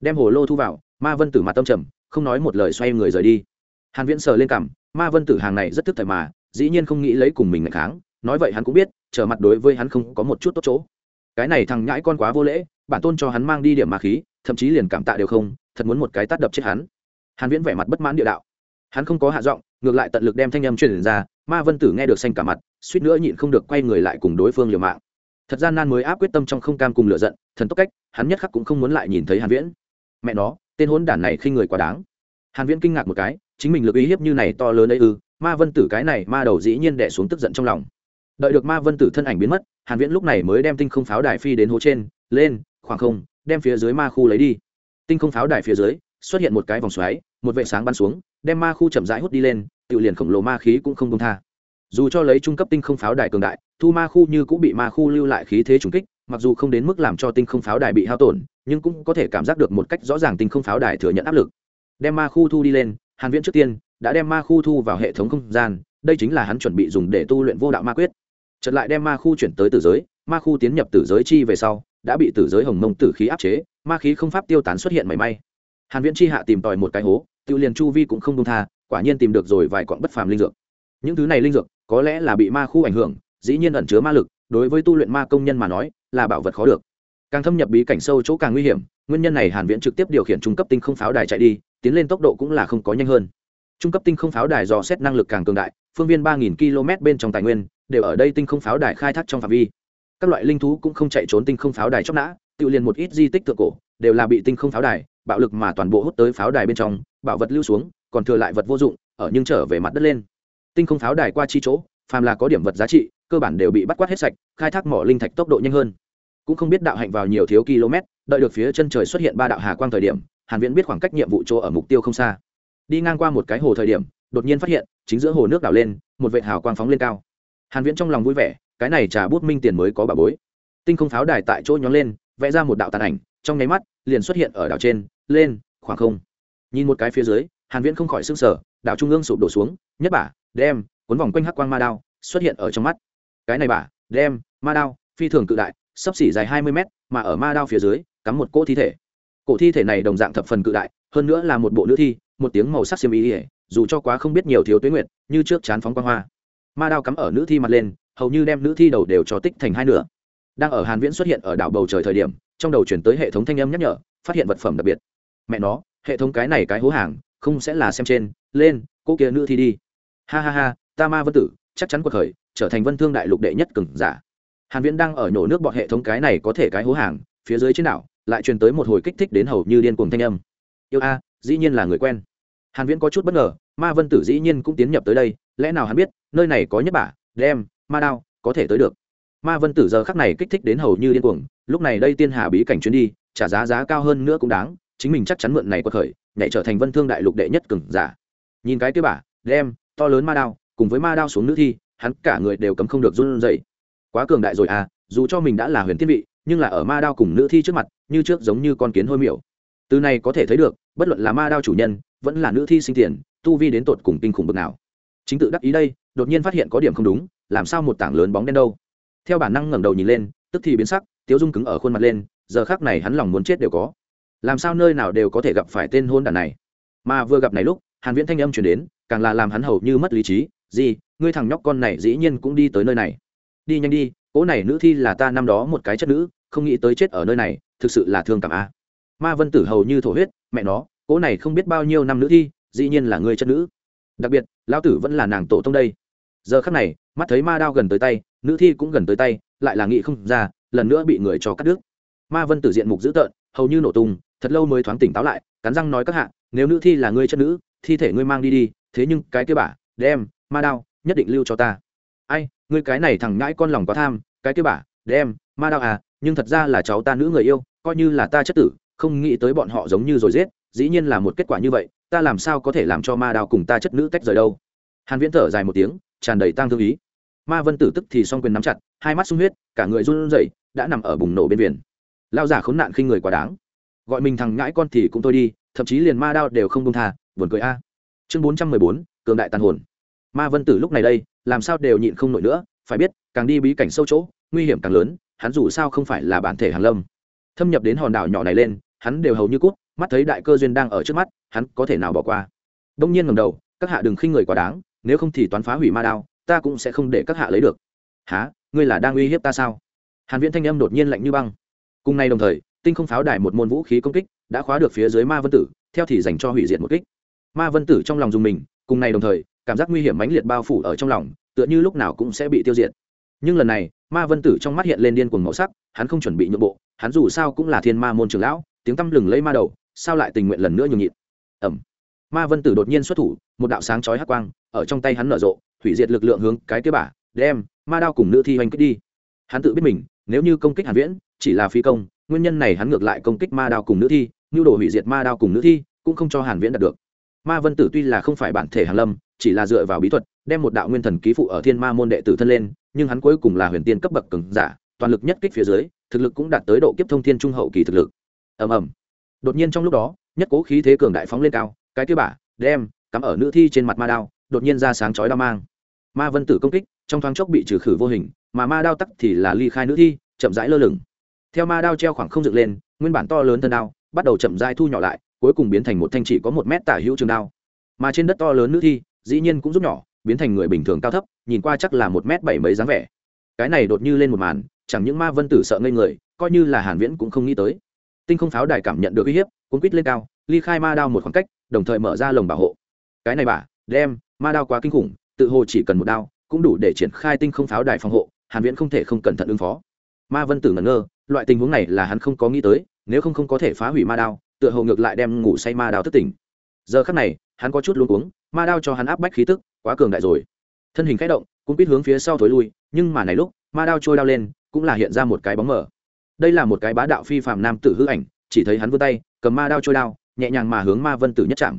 Đem hồ lô thu vào, ma vân tử mặt tâm trầm, không nói một lời xoay người rời đi. Hàn viễn sờ lên cằm, ma vân tử hàng này rất thức thời mà, dĩ nhiên không nghĩ lấy cùng mình ngày kháng, nói vậy hắn cũng biết, trở mặt đối với hắn không có một chút tốt chỗ. Cái này thằng nhãi con quá vô lễ, bản tôn cho hắn mang đi điểm ma khí, thậm chí liền cảm tạ đều không, thật muốn một cái tát đập chết hắn. Hàn viễn vẻ mặt bất mãn địa đạo. Hắn không có hạ giọng, ngược lại tận lực đem thanh âm truyền ra, ma vân tử nghe được xanh cả mặt, suýt nữa nhịn không được quay người lại cùng đối phương liều mạng thật gian nan mới áp quyết tâm trong không cam cùng lửa giận, thần tốc cách, hắn nhất khắc cũng không muốn lại nhìn thấy hàn viễn. Mẹ nó, tên hỗn đản này khi người quá đáng. Hàn viễn kinh ngạc một cái, chính mình lực ý hiếp như này to lớn ấy ư, ma vân tử cái này ma đầu dĩ nhiên đè xuống tức giận trong lòng. Đợi được ma vân tử thân ảnh biến mất, hàn viễn lúc này mới đem tinh không pháo đài phi đến hố trên, lên, khoảng không, đem phía dưới ma khu lấy đi. Tinh không pháo đài phía dưới, xuất hiện một cái vòng xoáy, một vệ sáng bắn xuống, đem ma khu chậm rãi hút đi lên, tự liền khổng lồ ma khí cũng không công tha. Dù cho lấy trung cấp tinh không pháo đài cường đại thu ma khu như cũng bị ma khu lưu lại khí thế trùng kích, mặc dù không đến mức làm cho tinh không pháo đài bị hao tổn, nhưng cũng có thể cảm giác được một cách rõ ràng tinh không pháo đài thừa nhận áp lực. Đem ma khu thu đi lên, hàn viễn trước tiên đã đem ma khu thu vào hệ thống không gian, đây chính là hắn chuẩn bị dùng để tu luyện vô đạo ma quyết. Chợt lại đem ma khu chuyển tới tử giới, ma khu tiến nhập tử giới chi về sau, đã bị tử giới hồng mông tử khí áp chế, ma khí không pháp tiêu tán xuất hiện mảy may. Hàn viễn chi hạ tìm tòi một cái hố tiêu liền chu vi cũng không đông tha, quả nhiên tìm được rồi vài quặng bất phàm linh dược. Những thứ này linh dược có lẽ là bị ma khu ảnh hưởng dĩ nhiên ẩn chứa ma lực, đối với tu luyện ma công nhân mà nói, là bảo vật khó được. Càng thâm nhập bí cảnh sâu chỗ càng nguy hiểm, nguyên nhân này hàn viễn trực tiếp điều khiển trung cấp tinh không pháo đài chạy đi, tiến lên tốc độ cũng là không có nhanh hơn. Trung cấp tinh không pháo đài dò xét năng lực càng cường đại, phương viên 3.000 km bên trong tài nguyên, đều ở đây tinh không pháo đài khai thác trong phạm vi. Các loại linh thú cũng không chạy trốn tinh không pháo đài chóc nã, tự liền một ít di tích thượng cổ, đều là bị tinh không pháo đài, bạo lực mà toàn bộ hút tới pháo đài bên trong, bảo vật lưu xuống, còn thừa lại vật vô dụng, ở nhưng trở về mặt đất lên. Tinh không pháo đài qua chi chỗ, phàm là có điểm vật giá trị cơ bản đều bị bắt quát hết sạch, khai thác mỏ linh thạch tốc độ nhanh hơn. Cũng không biết đạo hạnh vào nhiều thiếu km, đợi được phía chân trời xuất hiện ba đạo hà quang thời điểm, hàn viễn biết khoảng cách nhiệm vụ chỗ ở mục tiêu không xa. Đi ngang qua một cái hồ thời điểm, đột nhiên phát hiện, chính giữa hồ nước đảo lên, một vệt hào quang phóng lên cao. Hàn viễn trong lòng vui vẻ, cái này trà bút minh tiền mới có bà bối. Tinh không pháo đài tại chỗ nhón lên, vẽ ra một đạo tàn ảnh, trong nháy mắt, liền xuất hiện ở đảo trên, lên, khoảng không. Nhìn một cái phía dưới, hàn viễn không khỏi sưng sở đảo trung ương sụp đổ xuống, nhất bả, đem, cuốn vòng quanh hắc quang ma đao, xuất hiện ở trong mắt cái này bà, đem, ma đao, phi thường cự đại, sấp xỉ dài 20 mét, mà ở ma đao phía dưới, cắm một cỗ thi thể. Cổ thi thể này đồng dạng thập phần cự đại, hơn nữa là một bộ nữ thi, một tiếng màu sắc xiêm ý ỉa dù cho quá không biết nhiều thiếu tuế nguyệt, như trước chán phóng quang hoa. Ma đao cắm ở nữ thi mặt lên, hầu như đem nữ thi đầu đều cho tích thành hai nửa. Đang ở hàn viễn xuất hiện ở đảo bầu trời thời điểm, trong đầu chuyển tới hệ thống thanh âm nhắc nhở, phát hiện vật phẩm đặc biệt. Mẹ nó, hệ thống cái này cái hố hàng, không sẽ là xem trên, lên cô kia nữ thi đi. Ha ha ha, ta ma vân tử chắc chắn cuộc khởi, trở thành vân thương đại lục đệ nhất cường giả. Hàn viễn đang ở nhổ nước bọt hệ thống cái này có thể cái hố hàng, phía dưới trên đảo, lại truyền tới một hồi kích thích đến hầu như điên cuồng thanh âm. Yêu a, dĩ nhiên là người quen. Hàn viễn có chút bất ngờ, ma vân tử dĩ nhiên cũng tiến nhập tới đây, lẽ nào hắn biết, nơi này có nhất bả, đem, ma đao, có thể tới được. Ma vân tử giờ khắc này kích thích đến hầu như điên cuồng, lúc này đây tiên hà bí cảnh chuyến đi, trả giá giá cao hơn nữa cũng đáng, chính mình chắc chắn mượn này quật khởi, nhảy trở thành vân thương đại lục đệ nhất cường giả. Nhìn cái kia bả, đem, to lớn ma đao cùng với ma đao xuống nữ thi, hắn cả người đều cấm không được run rẩy. Quá cường đại rồi à dù cho mình đã là huyền thiên vị, nhưng là ở ma đao cùng nữ thi trước mặt, như trước giống như con kiến hôi miểu. Từ này có thể thấy được, bất luận là ma đao chủ nhân, vẫn là nữ thi sinh tiền, tu vi đến tột cùng kinh khủng bực nào. Chính tự đắc ý đây, đột nhiên phát hiện có điểm không đúng, làm sao một tảng lớn bóng đen đâu. Theo bản năng ngẩng đầu nhìn lên, tức thì biến sắc, tiếu dung cứng ở khuôn mặt lên, giờ khác này hắn lòng muốn chết đều có. Làm sao nơi nào đều có thể gặp phải tên hôn đản này? Mà vừa gặp này lúc, hàn viễn thanh âm truyền đến, càng là làm hắn hầu như mất lý trí gì ngươi thằng nhóc con này dĩ nhiên cũng đi tới nơi này. Đi nhanh đi, cỗ này nữ thi là ta năm đó một cái chất nữ, không nghĩ tới chết ở nơi này, thực sự là thương cảm a. Ma vân tử hầu như thổ huyết, mẹ nó, cỗ này không biết bao nhiêu năm nữ thi, dĩ nhiên là người chất nữ. Đặc biệt, lão tử vẫn là nàng tổ tông đây. Giờ khắc này, mắt thấy ma đao gần tới tay, nữ thi cũng gần tới tay, lại là nghĩ không ra, lần nữa bị người cho cắt đứt. Ma vân tử diện mục dữ tợn, hầu như nổ tung, thật lâu mới thoáng tỉnh táo lại, cắn răng nói các hạ, nếu nữ thi là ngươi chất nữ, thi thể ngươi mang đi đi, thế nhưng cái kia bả đem ma đao nhất định lưu cho ta. Ai ngươi cái này thằng ngãi con lòng quá tham cái kia bà đem ma đao à nhưng thật ra là cháu ta nữ người yêu coi như là ta chất tử không nghĩ tới bọn họ giống như rồi giết dĩ nhiên là một kết quả như vậy ta làm sao có thể làm cho ma đao cùng ta chất nữ tách rời đâu. Hàn viễn thở dài một tiếng tràn đầy tang thương ý. Ma vân tử tức thì song quyền nắm chặt hai mắt sung huyết cả người run rẩy đã nằm ở bùng nổ bên biển. Lao giả khốn nạn khinh người quá đáng. Gọi mình thằng ngãi con thì cũng thôi đi thậm chí liền ma đao đều không công tha buồn cười a. Chương 414, cường đại tàn hồn ma vân tử lúc này đây, làm sao đều nhịn không nổi nữa, phải biết, càng đi bí cảnh sâu chỗ, nguy hiểm càng lớn, hắn dù sao không phải là bản thể hàn lâm. Thâm nhập đến hòn đảo nhỏ này lên, hắn đều hầu như cút, mắt thấy đại cơ duyên đang ở trước mắt, hắn có thể nào bỏ qua. Đông nhiên ngầm đầu, các hạ đừng khinh người quá đáng, nếu không thì toán phá hủy ma đao, ta cũng sẽ không để các hạ lấy được. Há ngươi là đang uy hiếp ta sao? Hàn viễn thanh âm đột nhiên lạnh như băng. Cùng nay đồng thời, tinh không pháo đài một môn vũ khí công kích đã khóa được phía dưới ma vân tử, theo thì dành cho hủy diệt một kích. Ma vân tử trong lòng dùng mình, cùng nay đồng thời cảm giác nguy hiểm mãnh liệt bao phủ ở trong lòng, tựa như lúc nào cũng sẽ bị tiêu diệt. Nhưng lần này, ma vân tử trong mắt hiện lên điên cuồng màu sắc, hắn không chuẩn bị nhượng bộ, hắn dù sao cũng là thiên ma môn trường lão, tiếng tăm lừng lấy ma đầu, sao lại tình nguyện lần nữa nhường nhịn? Ẩm ma vân tử đột nhiên xuất thủ, một đạo sáng chói hắc quang, ở trong tay hắn nở rộ, hủy diệt lực lượng hướng cái kế bả đem ma đao cùng nữ thi hoành kích đi. Hắn tự biết mình, nếu như công kích hàn viễn, chỉ là phi công, nguyên nhân này hắn ngược lại công kích ma đao cùng nữ thi, nhu đồ hủy diệt ma đao cùng nữ thi, cũng không cho hàn viễn đạt được. Ma vân tử tuy là không phải bản thể hàn lâm chỉ là dựa vào bí thuật, đem một đạo nguyên thần ký phụ ở thiên ma môn đệ tử thân lên, nhưng hắn cuối cùng là huyền tiên cấp bậc cường giả, toàn lực nhất kích phía dưới, thực lực cũng đạt tới độ kiếp thông thiên trung hậu kỳ thực lực. Ầm ầm. Đột nhiên trong lúc đó, nhất cố khí thế cường đại phóng lên cao, cái kia bả đem, cắm ở nữ thi trên mặt ma đao, đột nhiên ra sáng chói đao mang. Ma vân tử công kích, trong thoáng chốc bị trừ khử vô hình, mà ma đao tắc thì là ly khai nữ thi, chậm rãi lơ lửng. Theo ma đao treo khoảng không dựng lên, nguyên bản to lớn thân đao, bắt đầu chậm rãi thu nhỏ lại, cuối cùng biến thành một thanh chỉ có một mét tả hữu trường đao. Mà trên đất to lớn nữ thi dĩ nhiên cũng rút nhỏ, biến thành người bình thường cao thấp, nhìn qua chắc là một mét bảy mấy dáng vẻ. Cái này đột như lên một màn, chẳng những ma vân tử sợ ngây người, coi như là hàn viễn cũng không nghĩ tới. Tinh không pháo đài cảm nhận được uy hiếp, cuốn quýt lên cao, ly khai ma đao một khoảng cách, đồng thời mở ra lồng bảo hộ. Cái này bà, đem, ma đao quá kinh khủng, tự hồ chỉ cần một đao, cũng đủ để triển khai tinh không pháo đài phòng hộ, hàn viễn không thể không cẩn thận ứng phó. Ma vân tử ngẩn ngơ, loại tình huống này là hắn không có nghĩ tới, nếu không không có thể phá hủy ma đao, tựa hồ ngược lại đem ngủ say ma đao thức tỉnh. Giờ khắc này hắn có chút luống cuống, ma đao cho hắn áp bách khí tức, quá cường đại rồi. Thân hình khẽ động cũng biết hướng phía sau thối lui, nhưng mà này lúc, ma đao trôi đao lên, cũng là hiện ra một cái bóng mờ. Đây là một cái bá đạo phi phàm nam tử hư ảnh, chỉ thấy hắn vươn tay, cầm ma đao trôi đao, nhẹ nhàng mà hướng ma vân tử nhất chạm.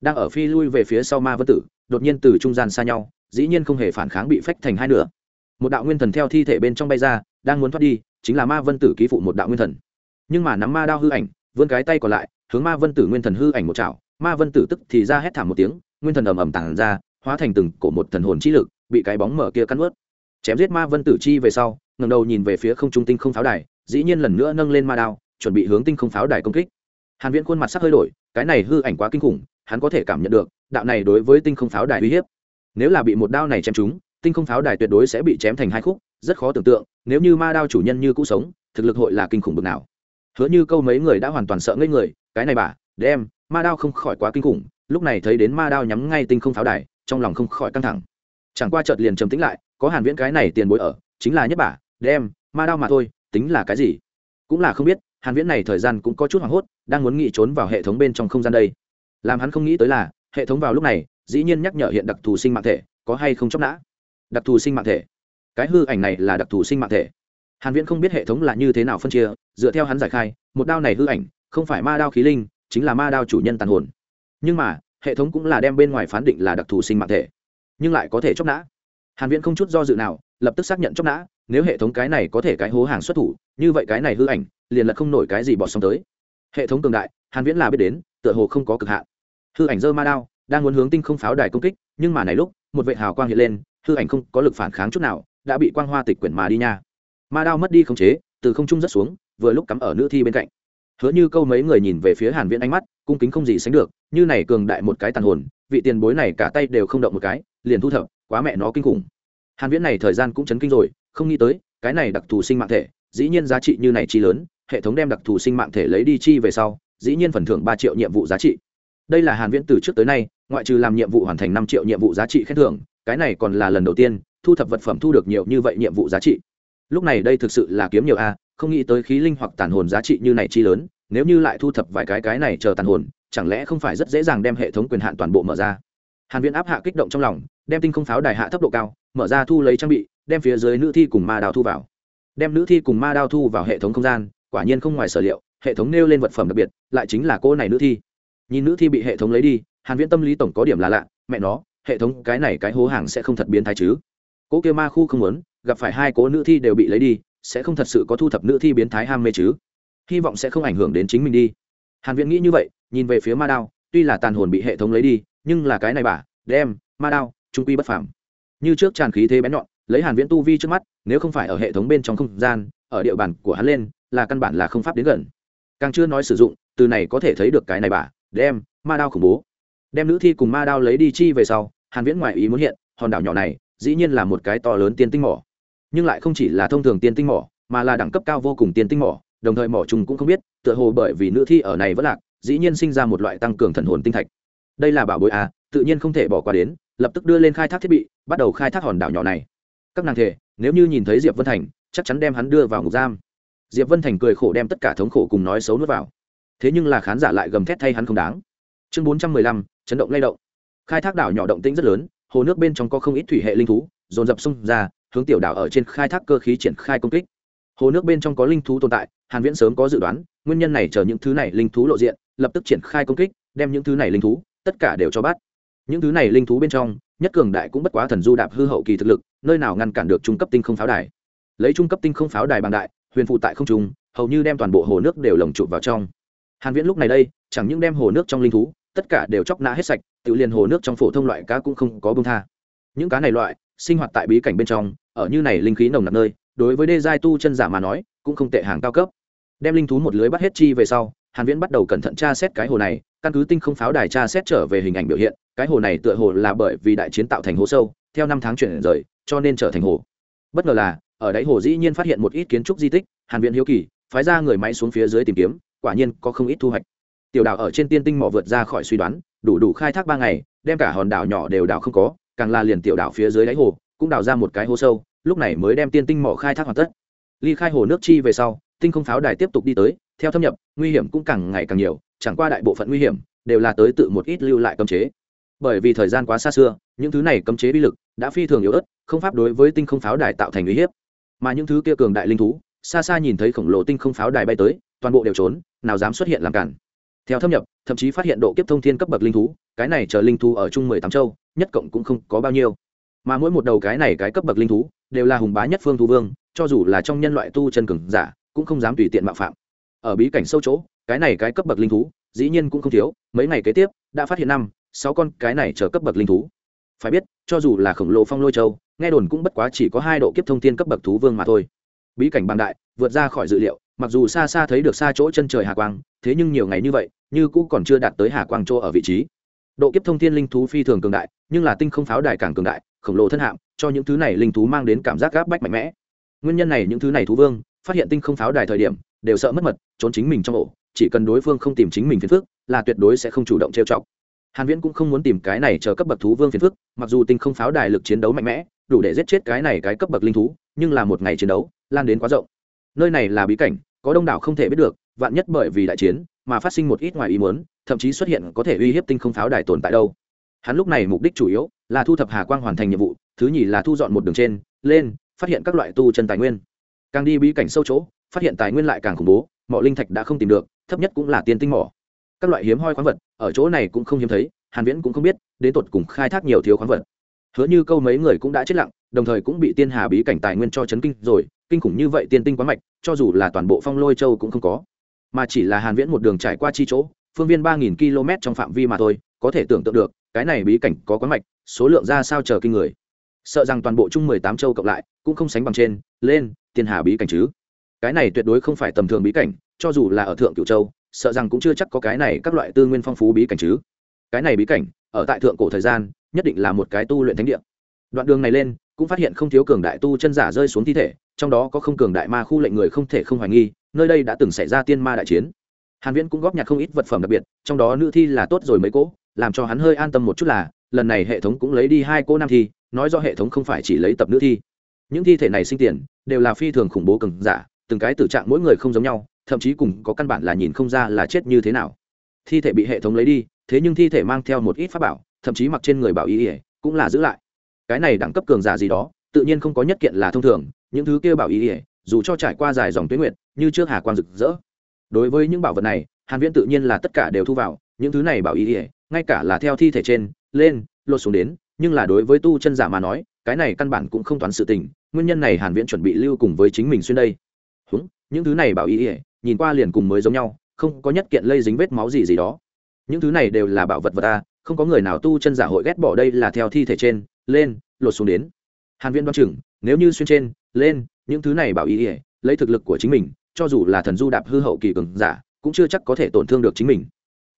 Đang ở phi lui về phía sau ma vân tử, đột nhiên từ trung gian xa nhau, dĩ nhiên không hề phản kháng bị phách thành hai nửa. Một đạo nguyên thần theo thi thể bên trong bay ra, đang muốn thoát đi, chính là ma vân tử ký phụ một đạo nguyên thần. Nhưng mà nắm ma đao hư ảnh, vươn cái tay còn lại, hướng ma vân tử nguyên thần hư ảnh một chảo ma vân tử tức thì ra hét thảm một tiếng, nguyên thần ầm ầm tản ra, hóa thành từng cổ một thần hồn chi lực, bị cái bóng mở kia cắn ướt chém giết ma vân tử chi về sau, ngẩng đầu nhìn về phía không trung tinh không pháo đài, dĩ nhiên lần nữa nâng lên ma đao, chuẩn bị hướng tinh không pháo đài công kích. Hàn viễn khuôn mặt sắc hơi đổi, cái này hư ảnh quá kinh khủng, hắn có thể cảm nhận được, đạo này đối với tinh không pháo đài uy hiếp. Nếu là bị một đao này chém trúng, tinh không pháo đài tuyệt đối sẽ bị chém thành hai khúc, rất khó tưởng tượng, nếu như ma đao chủ nhân như cũ sống, thực lực hội là kinh khủng bực nào. Hứa như câu mấy người đã hoàn toàn sợ ngây người, cái này bà, đem ma đao không khỏi quá kinh khủng, lúc này thấy đến ma đao nhắm ngay tinh không pháo đài, trong lòng không khỏi căng thẳng. Chẳng qua chợt liền trầm tĩnh lại, có hàn viễn cái này tiền bối ở, chính là nhất bả đem, ma đao mà thôi, tính là cái gì? Cũng là không biết, hàn viễn này thời gian cũng có chút hoảng hốt, đang muốn nghĩ trốn vào hệ thống bên trong không gian đây. Làm hắn không nghĩ tới là, hệ thống vào lúc này, dĩ nhiên nhắc nhở hiện đặc thù sinh mạng thể, có hay không chóc nã? Đặc thù sinh mạng thể. Cái hư ảnh này là đặc thù sinh mạng thể. Hàn viễn không biết hệ thống là như thế nào phân chia, dựa theo hắn giải khai, một đao này hư ảnh, không phải ma đao khí linh chính là ma đao chủ nhân tàn hồn. Nhưng mà, hệ thống cũng là đem bên ngoài phán định là đặc thù sinh mạng thể, nhưng lại có thể chóc nã. Hàn viễn không chút do dự nào, lập tức xác nhận chóc nã, nếu hệ thống cái này có thể cái hố hàng xuất thủ, như vậy cái này hư ảnh, liền là không nổi cái gì bỏ xong tới. Hệ thống cường đại, hàn viễn là biết đến, tựa hồ không có cực hạn. Hư ảnh dơ ma đao, đang muốn hướng tinh không pháo đài công kích, nhưng mà này lúc, một vệ hào quang hiện lên, hư ảnh không có lực phản kháng chút nào, đã bị quang hoa tịch quyển mà đi nha. Ma đao mất đi khống chế, từ không trung rất xuống, vừa lúc cắm ở nữ thi bên cạnh hứa như câu mấy người nhìn về phía hàn viễn ánh mắt, cung kính không gì sánh được, như này cường đại một cái tàn hồn, vị tiền bối này cả tay đều không động một cái, liền thu thập, quá mẹ nó kinh khủng. Hàn viễn này thời gian cũng chấn kinh rồi, không nghĩ tới, cái này đặc thù sinh mạng thể, dĩ nhiên giá trị như này chi lớn, hệ thống đem đặc thù sinh mạng thể lấy đi chi về sau, dĩ nhiên phần thưởng ba triệu nhiệm vụ giá trị. Đây là hàn viễn từ trước tới nay, ngoại trừ làm nhiệm vụ hoàn thành năm triệu nhiệm vụ giá trị khen thưởng, cái này còn là lần đầu tiên, thu thập vật phẩm thu được nhiều như vậy nhiệm vụ giá trị. Lúc này đây thực sự là kiếm nhiều a không nghĩ tới khí linh hoặc tàn hồn giá trị như này chi lớn, nếu như lại thu thập vài cái cái này chờ tàn hồn, chẳng lẽ không phải rất dễ dàng đem hệ thống quyền hạn toàn bộ mở ra? Hàn viễn áp hạ kích động trong lòng, đem tinh không pháo đài hạ thấp độ cao, mở ra thu lấy trang bị, đem phía dưới nữ thi cùng ma đao thu vào. Đem nữ thi cùng ma đao thu vào hệ thống không gian, quả nhiên không ngoài sở liệu, hệ thống nêu lên vật phẩm đặc biệt, lại chính là cô này nữ thi. Nhìn nữ thi bị hệ thống lấy đi, hàn viễn tâm lý tổng có điểm là lạ, mẹ nó, hệ thống cái này cái hố hàng sẽ không thật biến thái chứ? Cố kia ma khu không muốn, gặp phải hai cố nữ thi đều bị lấy đi sẽ không thật sự có thu thập nữ thi biến thái ham mê chứ? Hy vọng sẽ không ảnh hưởng đến chính mình đi. Hàn viễn nghĩ như vậy, nhìn về phía ma đao, tuy là tàn hồn bị hệ thống lấy đi, nhưng là cái này bà, đem, ma đao, trung quy bất phàm. Như trước tràn khí thế bén nhọn, lấy hàn viễn tu vi trước mắt, nếu không phải ở hệ thống bên trong không gian, ở địa bàn của hắn lên, là căn bản là không pháp đến gần. Càng chưa nói sử dụng, từ này có thể thấy được cái này bà, đem, ma đao khủng bố. Đem nữ thi cùng ma đao lấy đi chi về sau, hàn viễn ngoại ý muốn hiện, hòn đảo nhỏ này, dĩ nhiên là một cái to lớn tiên tinh mỏ nhưng lại không chỉ là thông thường tiên tinh mỏ, mà là đẳng cấp cao vô cùng tiên tinh mỏ, đồng thời mỏ trùng cũng không biết, tựa hồ bởi vì nữ thi ở này vẫn lạc, dĩ nhiên sinh ra một loại tăng cường thần hồn tinh thạch. Đây là bảo bối à tự nhiên không thể bỏ qua đến, lập tức đưa lên khai thác thiết bị, bắt đầu khai thác hòn đảo nhỏ này. Các nàng thể, nếu như nhìn thấy diệp vân thành, chắc chắn đem hắn đưa vào ngục giam. Diệp vân thành cười khổ đem tất cả thống khổ cùng nói xấu nuốt vào. Thế nhưng là khán giả lại gầm thét thay hắn không đáng. Chương bốn trăm mười lăm, chấn động lay động. Khai thác đảo nhỏ động tĩnh rất lớn, hồ nước bên trong có không ít thủy hệ linh thú, dồn dập xung ra hướng tiểu đảo ở trên khai thác cơ khí triển khai công kích. Hồ nước bên trong có linh thú tồn tại, hàn viễn sớm có dự đoán, nguyên nhân này chờ những thứ này linh thú lộ diện, lập tức triển khai công kích, đem những thứ này linh thú, tất cả đều cho bắt. Những thứ này linh thú bên trong, nhất cường đại cũng bất quá thần du đạp hư hậu kỳ thực lực, nơi nào ngăn cản được trung cấp tinh không pháo đài. Lấy trung cấp tinh không pháo đài bằng đại, huyền phụ tại không trung, hầu như đem toàn bộ hồ nước đều lồng chụp vào trong. Hàn viễn lúc này đây, chẳng những đem hồ nước trong linh thú, tất cả đều chóc nã hết sạch, tự liền hồ nước trong phổ thông loại cá cũng không có bông tha. Những cá này loại sinh hoạt tại bí cảnh bên trong, ở như này linh khí nồng nặc nơi, đối với đê giai tu chân giả mà nói, cũng không tệ hàng cao cấp. Đem linh thú một lưới bắt hết chi về sau, hàn viễn bắt đầu cẩn thận tra xét cái hồ này, căn cứ tinh không pháo đài tra xét trở về hình ảnh biểu hiện, cái hồ này tựa hồ là bởi vì đại chiến tạo thành hố sâu, theo năm tháng chuyển rời, cho nên trở thành hồ. Bất ngờ là, ở đáy hồ dĩ nhiên phát hiện một ít kiến trúc di tích, hàn viễn hiếu kỳ, phái ra người máy xuống phía dưới tìm kiếm, quả nhiên có không ít thu hoạch. Tiểu đảo ở trên tiên tinh mỏ vượt ra khỏi suy đoán, đủ đủ khai thác ba ngày, đem cả hòn đảo nhỏ đều đảo không có càng là liền tiểu đảo phía dưới đáy hồ, cũng đào ra một cái hố sâu, lúc này mới đem tiên tinh mỏ khai thác hoàn tất. Ly khai hồ nước chi về sau, tinh không pháo đài tiếp tục đi tới, theo thâm nhập, nguy hiểm cũng càng ngày càng nhiều, chẳng qua đại bộ phận nguy hiểm, đều là tới tự một ít lưu lại cấm chế. Bởi vì thời gian quá xa xưa, những thứ này cấm chế bi lực đã phi thường yếu ớt, không pháp đối với tinh không pháo đài tạo thành uy hiếp. Mà những thứ kia cường đại linh thú, xa xa nhìn thấy khổng lồ tinh không pháo đài bay tới, toàn bộ đều trốn, nào dám xuất hiện làm cản. Theo thâm nhập, thậm chí phát hiện độ kiếp thông thiên cấp bậc linh thú, cái này chờ linh thú ở chung mười tám châu nhất cộng cũng không có bao nhiêu. Mà mỗi một đầu cái này cái cấp bậc linh thú, đều là hùng bá nhất phương thú vương, cho dù là trong nhân loại tu chân cường giả, cũng không dám tùy tiện mạo phạm. Ở bí cảnh sâu chỗ, cái này cái cấp bậc linh thú, dĩ nhiên cũng không thiếu, mấy ngày kế tiếp, đã phát hiện năm, sáu con cái này chờ cấp bậc linh thú. Phải biết, cho dù là khổng lồ phong lôi châu, nghe đồn cũng bất quá chỉ có hai độ kiếp thông thiên cấp bậc thú vương mà thôi. Bí cảnh bằng đại, vượt ra khỏi dự liệu, mặc dù xa xa thấy được xa chỗ chân trời hà quang, thế nhưng nhiều ngày như vậy, như cũ còn chưa đạt tới hà quang chỗ ở vị trí độ kiếp thông thiên linh thú phi thường cường đại, nhưng là tinh không pháo đài càng cường đại, khổng lồ thân hạm, cho những thứ này linh thú mang đến cảm giác gáp bách mạnh mẽ. Nguyên nhân này những thứ này thú vương, phát hiện tinh không pháo đài thời điểm, đều sợ mất mật, trốn chính mình trong ổ, chỉ cần đối phương không tìm chính mình phiền phức, là tuyệt đối sẽ không chủ động trêu chọc. Hàn viễn cũng không muốn tìm cái này chờ cấp bậc thú vương phiền phức, mặc dù tinh không pháo đài lực chiến đấu mạnh mẽ, đủ để giết chết cái này cái cấp bậc linh thú, nhưng là một ngày chiến đấu, lan đến quá rộng. Nơi này là bí cảnh, có đông đảo không thể biết được, vạn nhất bởi vì đại chiến, mà phát sinh một ít ngoài ý muốn thậm chí xuất hiện có thể uy hiếp tinh không pháo đài tồn tại đâu. Hắn lúc này mục đích chủ yếu là thu thập hà quang hoàn thành nhiệm vụ, thứ nhì là thu dọn một đường trên, lên, phát hiện các loại tu chân tài nguyên. Càng đi bí cảnh sâu chỗ, phát hiện tài nguyên lại càng khủng bố mỏ linh thạch đã không tìm được, thấp nhất cũng là tiền tinh mỏ. Các loại hiếm hoi khoáng vật, ở chỗ này cũng không hiếm thấy, hàn viễn cũng không biết, đến tột cùng khai thác nhiều thiếu khoáng vật. Hứa như câu mấy người cũng đã chết lặng, đồng thời cũng bị tiên hà bí cảnh tài nguyên cho chấn kinh rồi, kinh khủng như vậy tiên tinh quá mạch, cho dù là toàn bộ phong lôi châu cũng không có. Mà chỉ là hàn viễn một đường trải qua chi chỗ phương viên ba nghìn km trong phạm vi mà thôi, có thể tưởng tượng được, cái này bí cảnh có quá mạch, số lượng ra sao chờ kinh người. Sợ rằng toàn bộ chung 18 châu cộng lại, cũng không sánh bằng trên, lên thiên hà bí cảnh chứ. Cái này tuyệt đối không phải tầm thường bí cảnh, cho dù là ở thượng cửu châu, sợ rằng cũng chưa chắc có cái này các loại tư nguyên phong phú bí cảnh chứ. Cái này bí cảnh, ở tại thượng cổ thời gian, nhất định là một cái tu luyện thánh địa. Đoạn đường này lên, cũng phát hiện không thiếu cường đại tu chân giả rơi xuống thi thể, trong đó có không cường đại ma khu lệnh người không thể không hoài nghi, nơi đây đã từng xảy ra tiên ma đại chiến hàn viễn cũng góp nhặt không ít vật phẩm đặc biệt, trong đó nữ thi là tốt rồi mấy cỗ, làm cho hắn hơi an tâm một chút là, lần này hệ thống cũng lấy đi hai cô nam thi, nói do hệ thống không phải chỉ lấy tập nữ thi. Những thi thể này sinh tiền, đều là phi thường khủng bố cường giả, từng cái tử trạng mỗi người không giống nhau, thậm chí cùng có căn bản là nhìn không ra là chết như thế nào. Thi thể bị hệ thống lấy đi, thế nhưng thi thể mang theo một ít pháp bảo, thậm chí mặc trên người bảo y ỉa cũng là giữ lại. Cái này đẳng cấp cường giả gì đó, tự nhiên không có nhất kiện là thông thường, những thứ kia bảo y ỉa dù cho trải qua dài dòng tuyến nguyện như trước hà quang rực rỡ đối với những bảo vật này hàn viễn tự nhiên là tất cả đều thu vào những thứ này bảo y ỉa ngay cả là theo thi thể trên lên lột xuống đến nhưng là đối với tu chân giả mà nói cái này căn bản cũng không toán sự tình nguyên nhân này hàn viễn chuẩn bị lưu cùng với chính mình xuyên đây. Húng, những thứ này bảo y ỉa nhìn qua liền cùng mới giống nhau không có nhất kiện lây dính vết máu gì gì đó. Những thứ này đều là bảo vật vật ta không có người nào tu chân giả hội ghét bỏ đây là theo thi thể trên lên lột xuống đến. Hàn viễn đoán chừng nếu như xuyên trên lên những thứ này bảo ý ỉa lấy thực lực của chính mình cho dù là thần du đạp hư hậu kỳ cường giả, cũng chưa chắc có thể tổn thương được chính mình.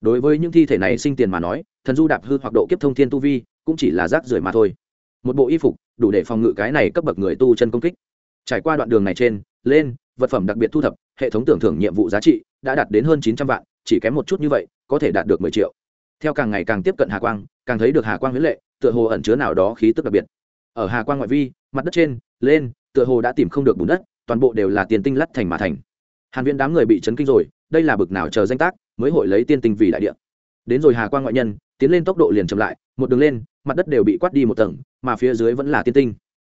Đối với những thi thể này sinh tiền mà nói, thần du đạp hư hoặc độ kiếp thông thiên tu vi, cũng chỉ là rác rưởi mà thôi. Một bộ y phục, đủ để phòng ngự cái này cấp bậc người tu chân công kích. Trải qua đoạn đường này trên, lên, vật phẩm đặc biệt thu thập, hệ thống tưởng thưởng nhiệm vụ giá trị đã đạt đến hơn chín trăm vạn, chỉ kém một chút như vậy, có thể đạt được mười triệu. Theo càng ngày càng tiếp cận hà quang, càng thấy được hà quang huyễn lệ, tựa hồ ẩn chứa nào đó khí tức đặc biệt. Ở hà quang ngoại vi, mặt đất trên, lên, tựa hồ đã tìm không được bùn đất, toàn bộ đều là tiền tinh lắt thành mà thành hàn viễn đám người bị chấn kinh rồi, đây là bực nào chờ danh tác, mới hội lấy tiên tinh vì đại địa. Đến rồi hà quang ngoại nhân, tiến lên tốc độ liền chậm lại, một đường lên, mặt đất đều bị quát đi một tầng, mà phía dưới vẫn là tiên tinh.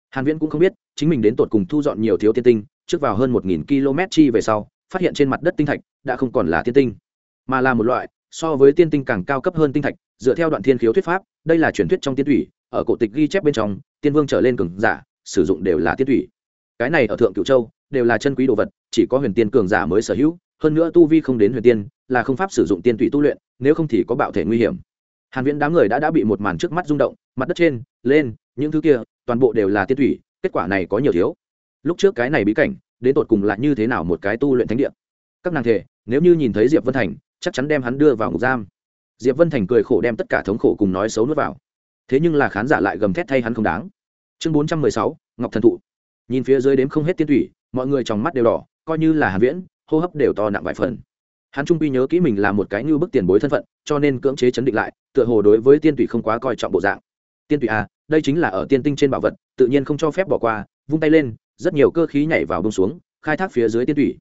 Hàn viễn cũng không biết, chính mình đến tột cùng thu dọn nhiều thiếu tiên tinh, trước vào hơn 1.000 km chi về sau, phát hiện trên mặt đất tinh thạch đã không còn là tiên tinh, mà là một loại, so với tiên tinh càng cao cấp hơn tinh thạch, dựa theo đoạn thiên khiếu thuyết pháp, đây là truyền thuyết trong tiên thủy, ở cổ tịch ghi chép bên trong, tiên vương trở lên cường giả, sử dụng đều là tiên thủy. Cái này ở thượng cửu châu đều là chân quý đồ vật, chỉ có huyền tiên cường giả mới sở hữu, hơn nữa tu vi không đến huyền tiên, là không pháp sử dụng tiên tụy tu luyện, nếu không thì có bạo thể nguy hiểm. Hàn viễn đám người đã đã bị một màn trước mắt rung động, mặt đất trên, lên, những thứ kia, toàn bộ đều là tiên thủy kết quả này có nhiều thiếu. Lúc trước cái này bí cảnh, đến tột cùng là như thế nào một cái tu luyện thánh địa? Các nàng thể nếu như nhìn thấy diệp vân thành, chắc chắn đem hắn đưa vào ngục giam. Diệp vân thành cười khổ đem tất cả thống khổ cùng nói xấu nuốt vào. Thế nhưng là khán giả lại gầm thét thay hắn không đáng. Chương bốn trăm mười sáu, ngọc thần thụ. Nhìn phía dưới đếm không hết tiên thủy mọi người trong mắt đều đỏ, coi như là hàn viễn, hô hấp đều to nặng vài phần. Hắn trung quy nhớ kỹ mình là một cái như bức tiền bối thân phận, cho nên cưỡng chế chấn định lại, tựa hồ đối với tiên tụy không quá coi trọng bộ dạng. Tiên tụy à đây chính là ở tiên tinh trên bảo vật, tự nhiên không cho phép bỏ qua, vung tay lên, rất nhiều cơ khí nhảy vào bông xuống, khai thác phía dưới tiên tụy.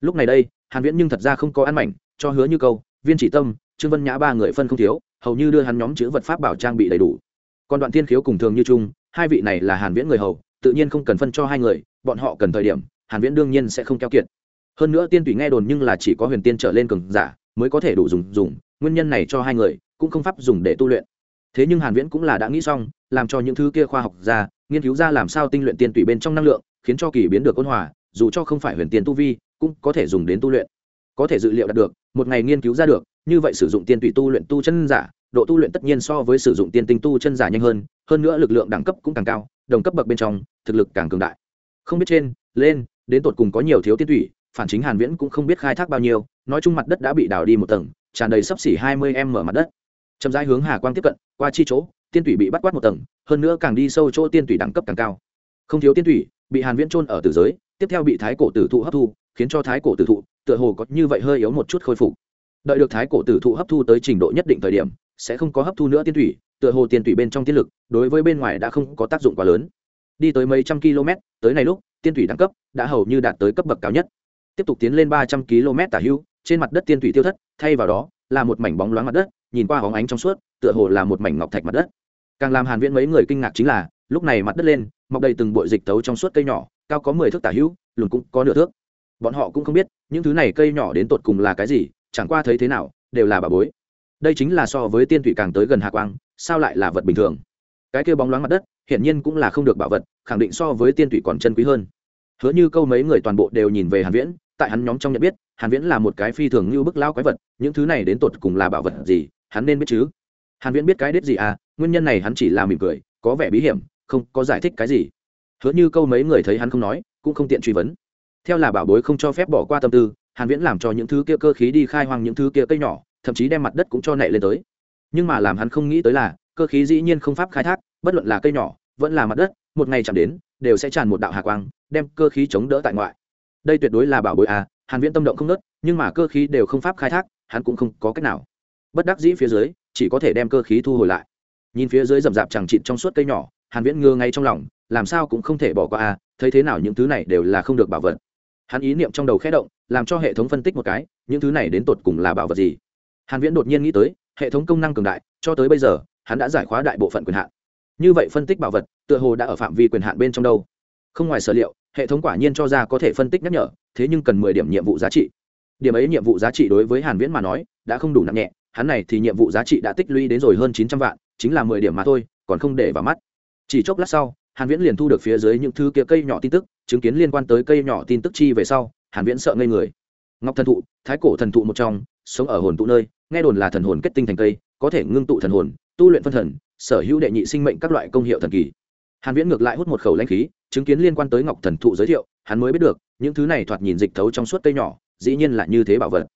Lúc này đây, hàn viễn nhưng thật ra không có ăn mảnh, cho hứa như câu, viên chỉ tâm, trương vân nhã ba người phân không thiếu, hầu như đưa hắn nhóm chữ vật pháp bảo trang bị đầy đủ. Còn đoạn thiên khiếu cùng thường như chung, hai vị này là hàn viễn người hầu, tự nhiên không cần phân cho hai người, bọn họ cần thời điểm hàn viễn đương nhiên sẽ không keo kiệt. Hơn nữa tiên tùy nghe đồn nhưng là chỉ có huyền tiên trở lên cường giả, mới có thể đủ dùng dùng. Nguyên nhân này cho hai người cũng không pháp dùng để tu luyện. Thế nhưng hàn viễn cũng là đã nghĩ xong, làm cho những thứ kia khoa học ra nghiên cứu ra làm sao tinh luyện tiên tùy bên trong năng lượng, khiến cho kỳ biến được ôn hòa, dù cho không phải huyền tiên tu vi, cũng có thể dùng đến tu luyện. Có thể dự liệu đạt được, một ngày nghiên cứu ra được, như vậy sử dụng tiên tùy tu luyện tu chân giả, độ tu luyện tất nhiên so với sử dụng tiên tinh tu chân giả nhanh hơn hơn nữa lực lượng đẳng cấp cũng càng cao, đồng cấp bậc bên trong, thực lực càng cường đại. Không biết trên, lên đến tột cùng có nhiều thiếu tiên thủy, phản chính hàn viễn cũng không biết khai thác bao nhiêu, nói chung mặt đất đã bị đào đi một tầng, tràn đầy sấp xỉ 20 m mở mặt đất. Chậm rãi hướng hà quang tiếp cận, qua chi chỗ, tiên thủy bị bắt quát một tầng, hơn nữa càng đi sâu chỗ tiên thủy đẳng cấp càng cao. Không thiếu tiên thủy, bị hàn viễn trôn ở tử giới, tiếp theo bị thái cổ tử thụ hấp thu, khiến cho thái cổ tử thụ tựa hồ có như vậy hơi yếu một chút khôi phục. Đợi được thái cổ tử thụ hấp thu tới trình độ nhất định thời điểm, sẽ không có hấp thu nữa tiên thủy, tựa hồ tiên thủy bên trong tiên lực, đối với bên ngoài đã không có tác dụng quá lớn. Đi tới mấy trăm km, tới này lúc tiên thủy đẳng cấp đã hầu như đạt tới cấp bậc cao nhất. Tiếp tục tiến lên ba trăm km tả hưu, trên mặt đất tiên thủy tiêu thất, thay vào đó là một mảnh bóng loáng mặt đất, nhìn qua hóng ánh trong suốt, tựa hồ là một mảnh ngọc thạch mặt đất. Càng làm hàn viễn mấy người kinh ngạc chính là, lúc này mặt đất lên, mọc đầy từng bụi dịch tấu trong suốt cây nhỏ, cao có mười thước tả hữu lùn cũng có nửa thước. Bọn họ cũng không biết, những thứ này cây nhỏ đến tột cùng là cái gì, chẳng qua thấy thế nào, đều là bà bối. Đây chính là so với tiên thủy càng tới gần hạ quang, sao lại là vật bình thường? Cái kia bóng loáng mặt đất hiển nhiên cũng là không được bảo vật, khẳng định so với tiên tụy còn chân quý hơn. Hứa như câu mấy người toàn bộ đều nhìn về hàn viễn, tại hắn nhóm trong nhận biết, hàn viễn là một cái phi thường như bức lao quái vật, những thứ này đến tột cùng là bảo vật gì, hắn nên biết chứ? Hàn viễn biết cái đếp gì à nguyên nhân này hắn chỉ là mỉm cười, có vẻ bí hiểm, không, có giải thích cái gì. Hứa như câu mấy người thấy hắn không nói, cũng không tiện truy vấn. Theo là bảo bối không cho phép bỏ qua tâm tư, hàn viễn làm cho những thứ kia cơ khí đi khai hoang những thứ kia cây nhỏ, thậm chí đem mặt đất cũng cho nệ lên tới. Nhưng mà làm hắn không nghĩ tới là, cơ khí dĩ nhiên không pháp khai thác bất luận là cây nhỏ, vẫn là mặt đất, một ngày chạm đến, đều sẽ tràn một đạo hà quang, đem cơ khí chống đỡ tại ngoại. Đây tuyệt đối là bảo bối à hàn viễn tâm động không nớt, nhưng mà cơ khí đều không pháp khai thác, hắn cũng không có cách nào. Bất đắc dĩ phía dưới, chỉ có thể đem cơ khí thu hồi lại. Nhìn phía dưới rậm rạp chẳng chịt trong suốt cây nhỏ, hàn viễn ngơ ngay trong lòng, làm sao cũng không thể bỏ qua à thấy thế nào những thứ này đều là không được bảo vật. Hắn ý niệm trong đầu khẽ động, làm cho hệ thống phân tích một cái, những thứ này đến tột cùng là bảo vật gì? Hàn viễn đột nhiên nghĩ tới, hệ thống công năng cường đại, cho tới bây giờ, hắn đã giải khóa đại bộ phận quyền hạn như vậy phân tích bảo vật, tựa hồ đã ở phạm vi quyền hạn bên trong đâu. Không ngoài sở liệu, hệ thống quả nhiên cho ra có thể phân tích nhắc nhở, thế nhưng cần mười điểm nhiệm vụ giá trị. Điểm ấy nhiệm vụ giá trị đối với hàn viễn mà nói, đã không đủ nặng nhẹ, hắn này thì nhiệm vụ giá trị đã tích lũy đến rồi hơn chín trăm vạn, chính là mười điểm mà thôi, còn không để vào mắt. Chỉ chốc lát sau, hàn viễn liền thu được phía dưới những thứ kia cây nhỏ tin tức, chứng kiến liên quan tới cây nhỏ tin tức chi về sau, hàn viễn sợ ngây người. Ngọc thần thụ, thái cổ thần thụ một trong, sống ở hồn tụ nơi, nghe đồn là thần hồn kết tinh thành cây, có thể ngưng tụ thần hồn, tu luyện phân thần sở hữu đệ nhị sinh mệnh các loại công hiệu thần kỳ. Hàn viễn ngược lại hút một khẩu lãnh khí, chứng kiến liên quan tới ngọc thần thụ giới thiệu, hắn mới biết được, những thứ này thoạt nhìn dịch thấu trong suốt cây nhỏ, dĩ nhiên là như thế bảo vật.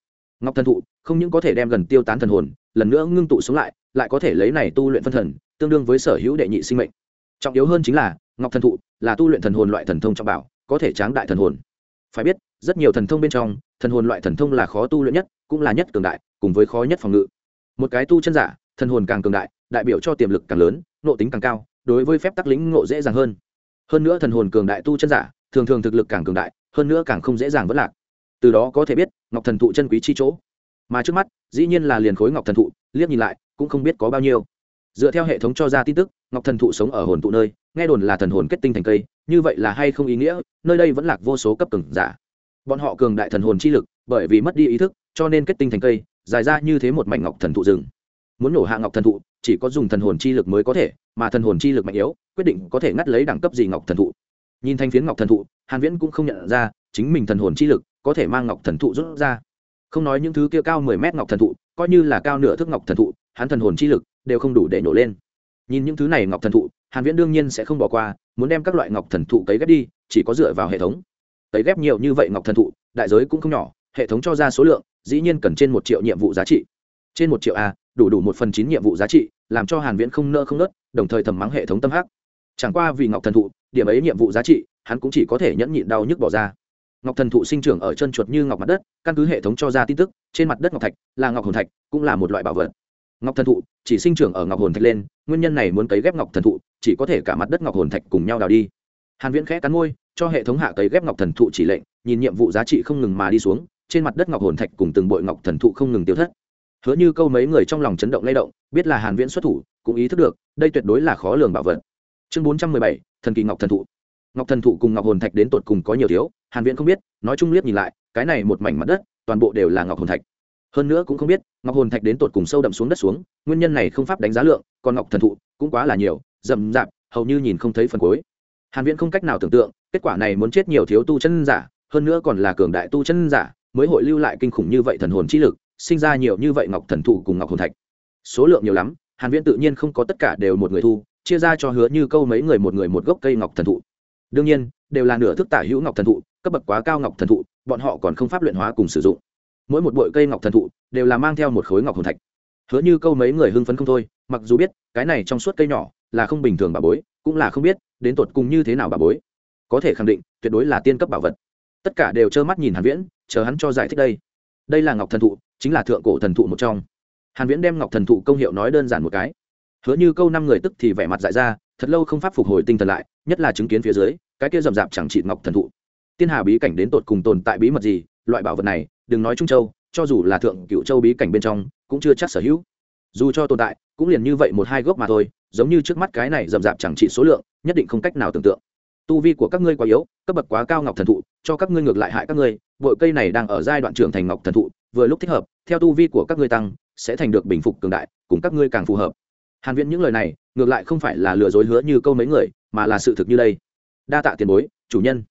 Ngọc thần thụ, không những có thể đem gần tiêu tán thần hồn, lần nữa ngưng tụ xuống lại lại có thể lấy này tu luyện phân thần, tương đương với sở hữu đệ nhị sinh mệnh. Trọng yếu hơn chính là, ngọc thần thụ là tu luyện thần hồn loại thần thông trọng bảo, có thể tráng đại thần hồn. Phải biết, rất nhiều thần thông bên trong, thần hồn loại thần thông là khó tu luyện nhất, cũng là nhất cường đại, cùng với khó nhất phòng ngự. Một cái tu chân giả, thần hồn càng cường đại đại biểu cho tiềm lực càng lớn nộ tính càng cao, đối với phép tắc lĩnh ngộ dễ dàng hơn. Hơn nữa thần hồn cường đại tu chân giả, thường thường thực lực càng cường đại, hơn nữa càng không dễ dàng vất lạc. Từ đó có thể biết, ngọc thần thụ chân quý chi chỗ. Mà trước mắt, dĩ nhiên là liền khối ngọc thần thụ, liếc nhìn lại, cũng không biết có bao nhiêu. Dựa theo hệ thống cho ra tin tức, ngọc thần thụ sống ở hồn tụ nơi, nghe đồn là thần hồn kết tinh thành cây, như vậy là hay không ý nghĩa, nơi đây vẫn lạc vô số cấp cường giả. Bọn họ cường đại thần hồn chi lực, bởi vì mất đi ý thức, cho nên kết tinh thành cây, dài ra như thế một mảnh ngọc thần thụ rừng. Muốn nổ hạ ngọc thần thụ chỉ có dùng thần hồn chi lực mới có thể, mà thần hồn chi lực mạnh yếu, quyết định có thể ngắt lấy đẳng cấp gì ngọc thần thụ. Nhìn thanh phiến ngọc thần thụ, hàn viễn cũng không nhận ra, chính mình thần hồn chi lực có thể mang ngọc thần thụ rút ra. Không nói những thứ kia cao 10 mét ngọc thần thụ, coi như là cao nửa thước ngọc thần thụ, hắn thần hồn chi lực đều không đủ để nổ lên. Nhìn những thứ này ngọc thần thụ, hàn viễn đương nhiên sẽ không bỏ qua, muốn đem các loại ngọc thần thụ cấy ghép đi, chỉ có dựa vào hệ thống. Cấy ghép nhiều như vậy ngọc thần thụ, đại giới cũng không nhỏ, hệ thống cho ra số lượng, dĩ nhiên cần trên một triệu nhiệm vụ giá trị trên một triệu a, đủ đủ một phần chín nhiệm vụ giá trị, làm cho hàn viễn không nỡ không nớt, đồng thời thầm mắng hệ thống tâm hắc. Chẳng qua vì ngọc thần thụ, điểm ấy nhiệm vụ giá trị, hắn cũng chỉ có thể nhẫn nhịn đau nhức bỏ ra. Ngọc thần thụ sinh trưởng ở chân chuột như ngọc mặt đất, căn cứ hệ thống cho ra tin tức, trên mặt đất ngọc thạch là ngọc hồn thạch, cũng là một loại bảo vật. Ngọc thần thụ chỉ sinh trưởng ở ngọc hồn thạch lên, nguyên nhân này muốn cấy ghép ngọc thần thụ, chỉ có thể cả mặt đất ngọc hồn thạch cùng nhau đào đi. Hàn viễn khẽ cắn môi, cho hệ thống hạ cấy ghép ngọc thần thụ chỉ lệnh, nhìn nhiệm vụ giá trị không ngừng mà đi xuống, trên mặt đất ngọc hồn thạch cùng từng bội ngọc thần thụ không ngừng tiêu thất hứa như câu mấy người trong lòng chấn động lay động biết là hàn viễn xuất thủ cũng ý thức được đây tuyệt đối là khó lường bảo vật. Chương 417, thần kỳ ngọc thần thụ. Ngọc thần thụ cùng ngọc hồn thạch đến tột cùng có nhiều thiếu hàn viễn không biết nói chung liếc nhìn lại cái này một mảnh mặt đất toàn bộ đều là ngọc hồn thạch. Hơn nữa cũng không biết ngọc hồn thạch đến tột cùng sâu đậm xuống đất xuống nguyên nhân này không pháp đánh giá lượng còn ngọc thần thụ cũng quá là nhiều rậm rạp hầu như nhìn không thấy phần cuối. Hàn viễn không cách nào tưởng tượng kết quả này muốn chết nhiều thiếu tu chân giả hơn nữa còn là cường đại tu chân giả mới hội lưu lại kinh khủng như vậy thần hồn chi lực sinh ra nhiều như vậy ngọc thần thụ cùng ngọc hồn thạch. Số lượng nhiều lắm, hàn viễn tự nhiên không có tất cả đều một người thu, chia ra cho hứa như câu mấy người một người một gốc cây ngọc thần thụ. Đương nhiên, đều là nửa thức tả hữu ngọc thần thụ, cấp bậc quá cao ngọc thần thụ, bọn họ còn không pháp luyện hóa cùng sử dụng. Mỗi một bụi cây ngọc thần thụ đều là mang theo một khối ngọc hồn thạch. Hứa như câu mấy người hưng phấn không thôi, mặc dù biết, cái này trong suốt cây nhỏ là không bình thường bà bối, cũng là không biết, đến tột cùng như thế nào bà bối. Có thể khẳng định, tuyệt đối là tiên cấp bảo vật. Tất cả đều trơ mắt nhìn hàn viễn, chờ hắn cho giải thích đây. Đây là ngọc thần thụ chính là thượng cổ thần thụ một trong. Hàn viễn đem ngọc thần thụ công hiệu nói đơn giản một cái. Hứa như câu năm người tức thì vẻ mặt dại ra, thật lâu không pháp phục hồi tinh thần lại, nhất là chứng kiến phía dưới, cái kia rầm rạp chẳng trị ngọc thần thụ. Tiên hà bí cảnh đến tột cùng tồn tại bí mật gì, loại bảo vật này, đừng nói trung châu, cho dù là thượng cựu châu bí cảnh bên trong, cũng chưa chắc sở hữu. Dù cho tồn tại, cũng liền như vậy một hai gốc mà thôi, giống như trước mắt cái này rậm rạp chẳng trị số lượng, nhất định không cách nào tưởng tượng. Tu vi của các ngươi quá yếu, cấp bậc quá cao ngọc thần thụ, cho các ngươi ngược lại hại các ngươi, bội cây này đang ở giai đoạn trưởng thành ngọc thần thụ vừa lúc thích hợp, theo tu vi của các ngươi tăng, sẽ thành được bình phục cường đại, cùng các ngươi càng phù hợp. Hàn viễn những lời này, ngược lại không phải là lừa dối hứa như câu mấy người, mà là sự thực như đây. Đa tạ tiền bối, chủ nhân.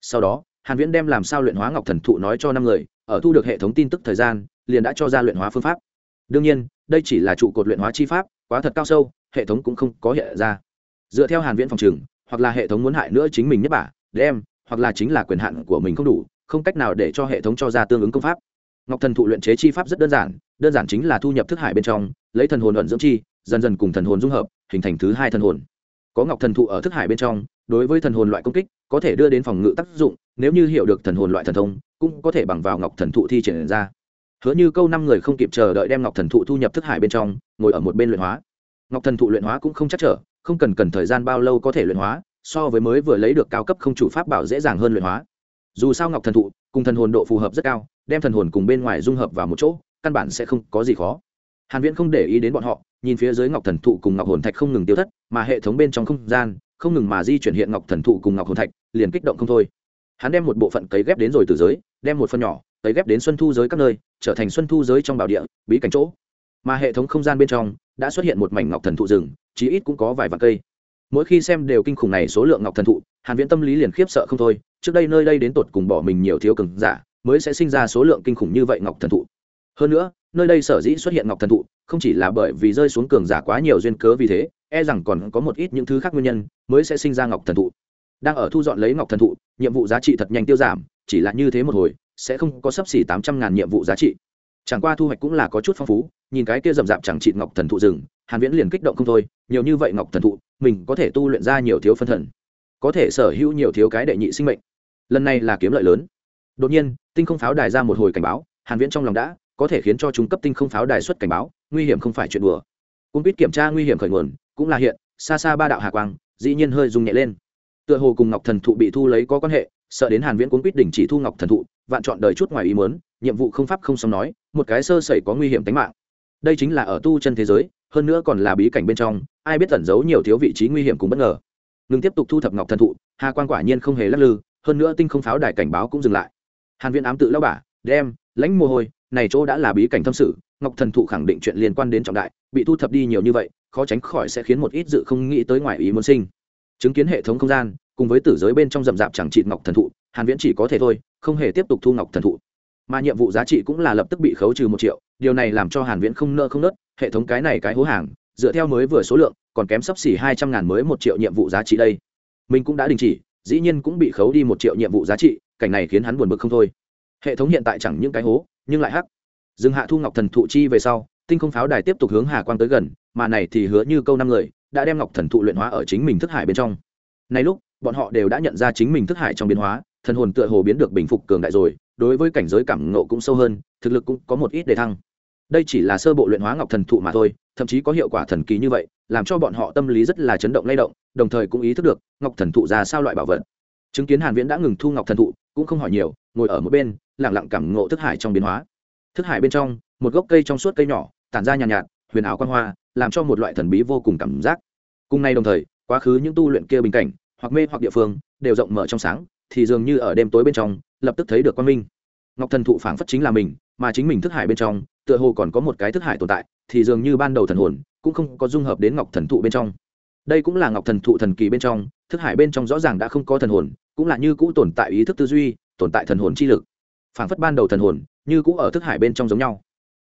Sau đó, hàn viễn đem làm sao luyện hóa ngọc thần thụ nói cho năm người, ở thu được hệ thống tin tức thời gian, liền đã cho ra luyện hóa phương pháp. Đương nhiên, đây chỉ là trụ cột luyện hóa chi pháp, quá thật cao sâu, hệ thống cũng không có hiện ra. Dựa theo hàn viễn phòng trường, hoặc là hệ thống muốn hại nữa chính mình nhất bả đem hoặc là chính là quyền hạn của mình không đủ, không cách nào để cho hệ thống cho ra tương ứng công pháp ngọc thần thụ luyện chế chi pháp rất đơn giản đơn giản chính là thu nhập thức hải bên trong, lấy thần hồn luận dưỡng chi, dần dần cùng thần hồn dung hợp, hình thành thứ hai thần hồn. Có ngọc thần thụ ở thức hải bên trong, đối với thần hồn loại công kích, có thể đưa đến phòng ngự tác dụng, nếu như hiểu được thần hồn loại thần thông, cũng có thể bằng vào ngọc thần thụ thi triển ra. Hứa như câu năm người không kịp chờ đợi đem ngọc thần thụ thu nhập thức hải bên trong, ngồi ở một bên luyện hóa. Ngọc thần thụ luyện hóa cũng không chắc trở, không cần cần thời gian bao lâu có thể luyện hóa, so với mới vừa lấy được cao cấp không chủ pháp bảo dễ dàng hơn luyện hóa. Dù sao ngọc thần thụ cùng thần hồn độ phù hợp rất cao đem thần hồn cùng bên ngoài dung hợp vào một chỗ, căn bản sẽ không có gì khó. Hàn viễn không để ý đến bọn họ, nhìn phía dưới ngọc thần thụ cùng ngọc hồn thạch không ngừng tiêu thất, mà hệ thống bên trong không gian, không ngừng mà di chuyển hiện ngọc thần thụ cùng ngọc hồn thạch, liền kích động không thôi. Hắn đem một bộ phận cấy ghép đến rồi từ giới, đem một phần nhỏ, cấy ghép đến xuân thu giới các nơi, trở thành xuân thu giới trong bảo địa, bí cảnh chỗ. Mà hệ thống không gian bên trong, đã xuất hiện một mảnh ngọc thần thụ rừng, chí ít cũng có vài vạn cây. Mỗi khi xem đều kinh khủng này số lượng ngọc thần thụ, hàn viễn tâm lý liền khiếp sợ không thôi, trước đây nơi đây đến tột cùng bỏ mình nhiều thiếu cường giả mới sẽ sinh ra số lượng kinh khủng như vậy ngọc thần thụ. Hơn nữa, nơi đây sở dĩ xuất hiện ngọc thần thụ, không chỉ là bởi vì rơi xuống cường giả quá nhiều duyên cớ vì thế e rằng còn có một ít những thứ khác nguyên nhân mới sẽ sinh ra ngọc thần thụ. Đang ở thu dọn lấy ngọc thần thụ, nhiệm vụ giá trị thật nhanh tiêu giảm, chỉ là như thế một hồi, sẽ không có sấp xỉ tám trăm ngàn nhiệm vụ giá trị. Chẳng qua thu hoạch cũng là có chút phong phú, nhìn cái kia rậm rạp chẳng trị ngọc thần thụ rừng, hàn viễn liền kích động không thôi, nhiều như vậy ngọc thần thụ, mình có thể tu luyện ra nhiều thiếu phân thần, có thể sở hữu nhiều thiếu cái đệ nhị sinh mệnh. Lần này là kiếm lợi lớn đột nhiên, tinh không pháo đài ra một hồi cảnh báo, hàn viễn trong lòng đã, có thể khiến cho chúng cấp tinh không pháo đài xuất cảnh báo, nguy hiểm không phải chuyện đùa. Cung biết kiểm tra nguy hiểm khởi nguồn, cũng là hiện, xa xa ba đạo hà quang, dĩ nhiên hơi rung nhẹ lên. Tựa hồ cùng ngọc thần thụ bị thu lấy có quan hệ, sợ đến hàn viễn cung biết đỉnh chỉ thu ngọc thần thụ, vạn chọn đời chút ngoài ý muốn, nhiệm vụ không pháp không xong nói, một cái sơ sẩy có nguy hiểm tính mạng. Đây chính là ở tu chân thế giới, hơn nữa còn là bí cảnh bên trong, ai biết tẩn giấu nhiều thiếu vị trí nguy hiểm cũng bất ngờ. Ngừng tiếp tục thu thập ngọc thần thụ, hà quan quả nhiên không hề lắc lư, hơn nữa tinh không pháo đài cảnh báo cũng dừng lại hàn viễn ám tự lao bả đem, lãnh mồ hôi, này chỗ đã là bí cảnh thâm sự, ngọc thần thụ khẳng định chuyện liên quan đến trọng đại, bị thu thập đi nhiều như vậy, khó tránh khỏi sẽ khiến một ít dự không nghĩ tới ngoài ý muốn sinh. Chứng kiến hệ thống không gian, cùng với tử giới bên trong rậm rạp chẳng trị ngọc thần thụ, hàn viễn chỉ có thể thôi, không hề tiếp tục thu ngọc thần thụ. Mà nhiệm vụ giá trị cũng là lập tức bị khấu trừ một triệu, điều này làm cho hàn viễn không nợ không nớt, hệ thống cái này cái hố hàng, dựa theo mới vừa số lượng, còn kém sắp xỉ hai trăm ngàn mới một triệu nhiệm vụ giá trị đây. Mình cũng đã đình chỉ dĩ nhiên cũng bị khấu đi một triệu nhiệm vụ giá trị, cảnh này khiến hắn buồn bực không thôi. Hệ thống hiện tại chẳng những cái hố, nhưng lại hắc. Dừng hạ thu ngọc thần thụ chi về sau, tinh không pháo đài tiếp tục hướng hà quang tới gần, mà này thì hứa như câu năm người, đã đem ngọc thần thụ luyện hóa ở chính mình thức hải bên trong. Này lúc, bọn họ đều đã nhận ra chính mình thức hải trong biến hóa, thần hồn tựa hồ biến được bình phục cường đại rồi, đối với cảnh giới cảm ngộ cũng sâu hơn, thực lực cũng có một ít đề thăng. Đây chỉ là sơ bộ luyện hóa ngọc thần thụ mà thôi thậm chí có hiệu quả thần kỳ như vậy làm cho bọn họ tâm lý rất là chấn động lay động đồng thời cũng ý thức được ngọc thần thụ ra sao loại bảo vật. Chứng kiến hàn viễn đã ngừng thu ngọc thần thụ cũng không hỏi nhiều ngồi ở một bên lặng lặng cảm ngộ thức hải trong biến hóa. Thức hải bên trong một gốc cây trong suốt cây nhỏ tản ra nhàn nhạt, nhạt huyền ảo quan hoa làm cho một loại thần bí vô cùng cảm giác. Cùng nay đồng thời quá khứ những tu luyện kia bình cảnh hoặc mê hoặc địa phương đều rộng mở trong sáng thì dường như ở đêm tối bên trong lập tức thấy được quan minh. Ngọc thần thụ phảng phất chính là mình mà chính mình thức hải bên trong tựa hồ còn có một cái thức hải tồn tại thì dường như ban đầu thần hồn cũng không có dung hợp đến ngọc thần thụ bên trong. Đây cũng là ngọc thần thụ thần kỳ bên trong, thức hải bên trong rõ ràng đã không có thần hồn, cũng là như cũ tồn tại ý thức tư duy, tồn tại thần hồn chi lực. Phảng phất ban đầu thần hồn, như cũ ở thức hải bên trong giống nhau.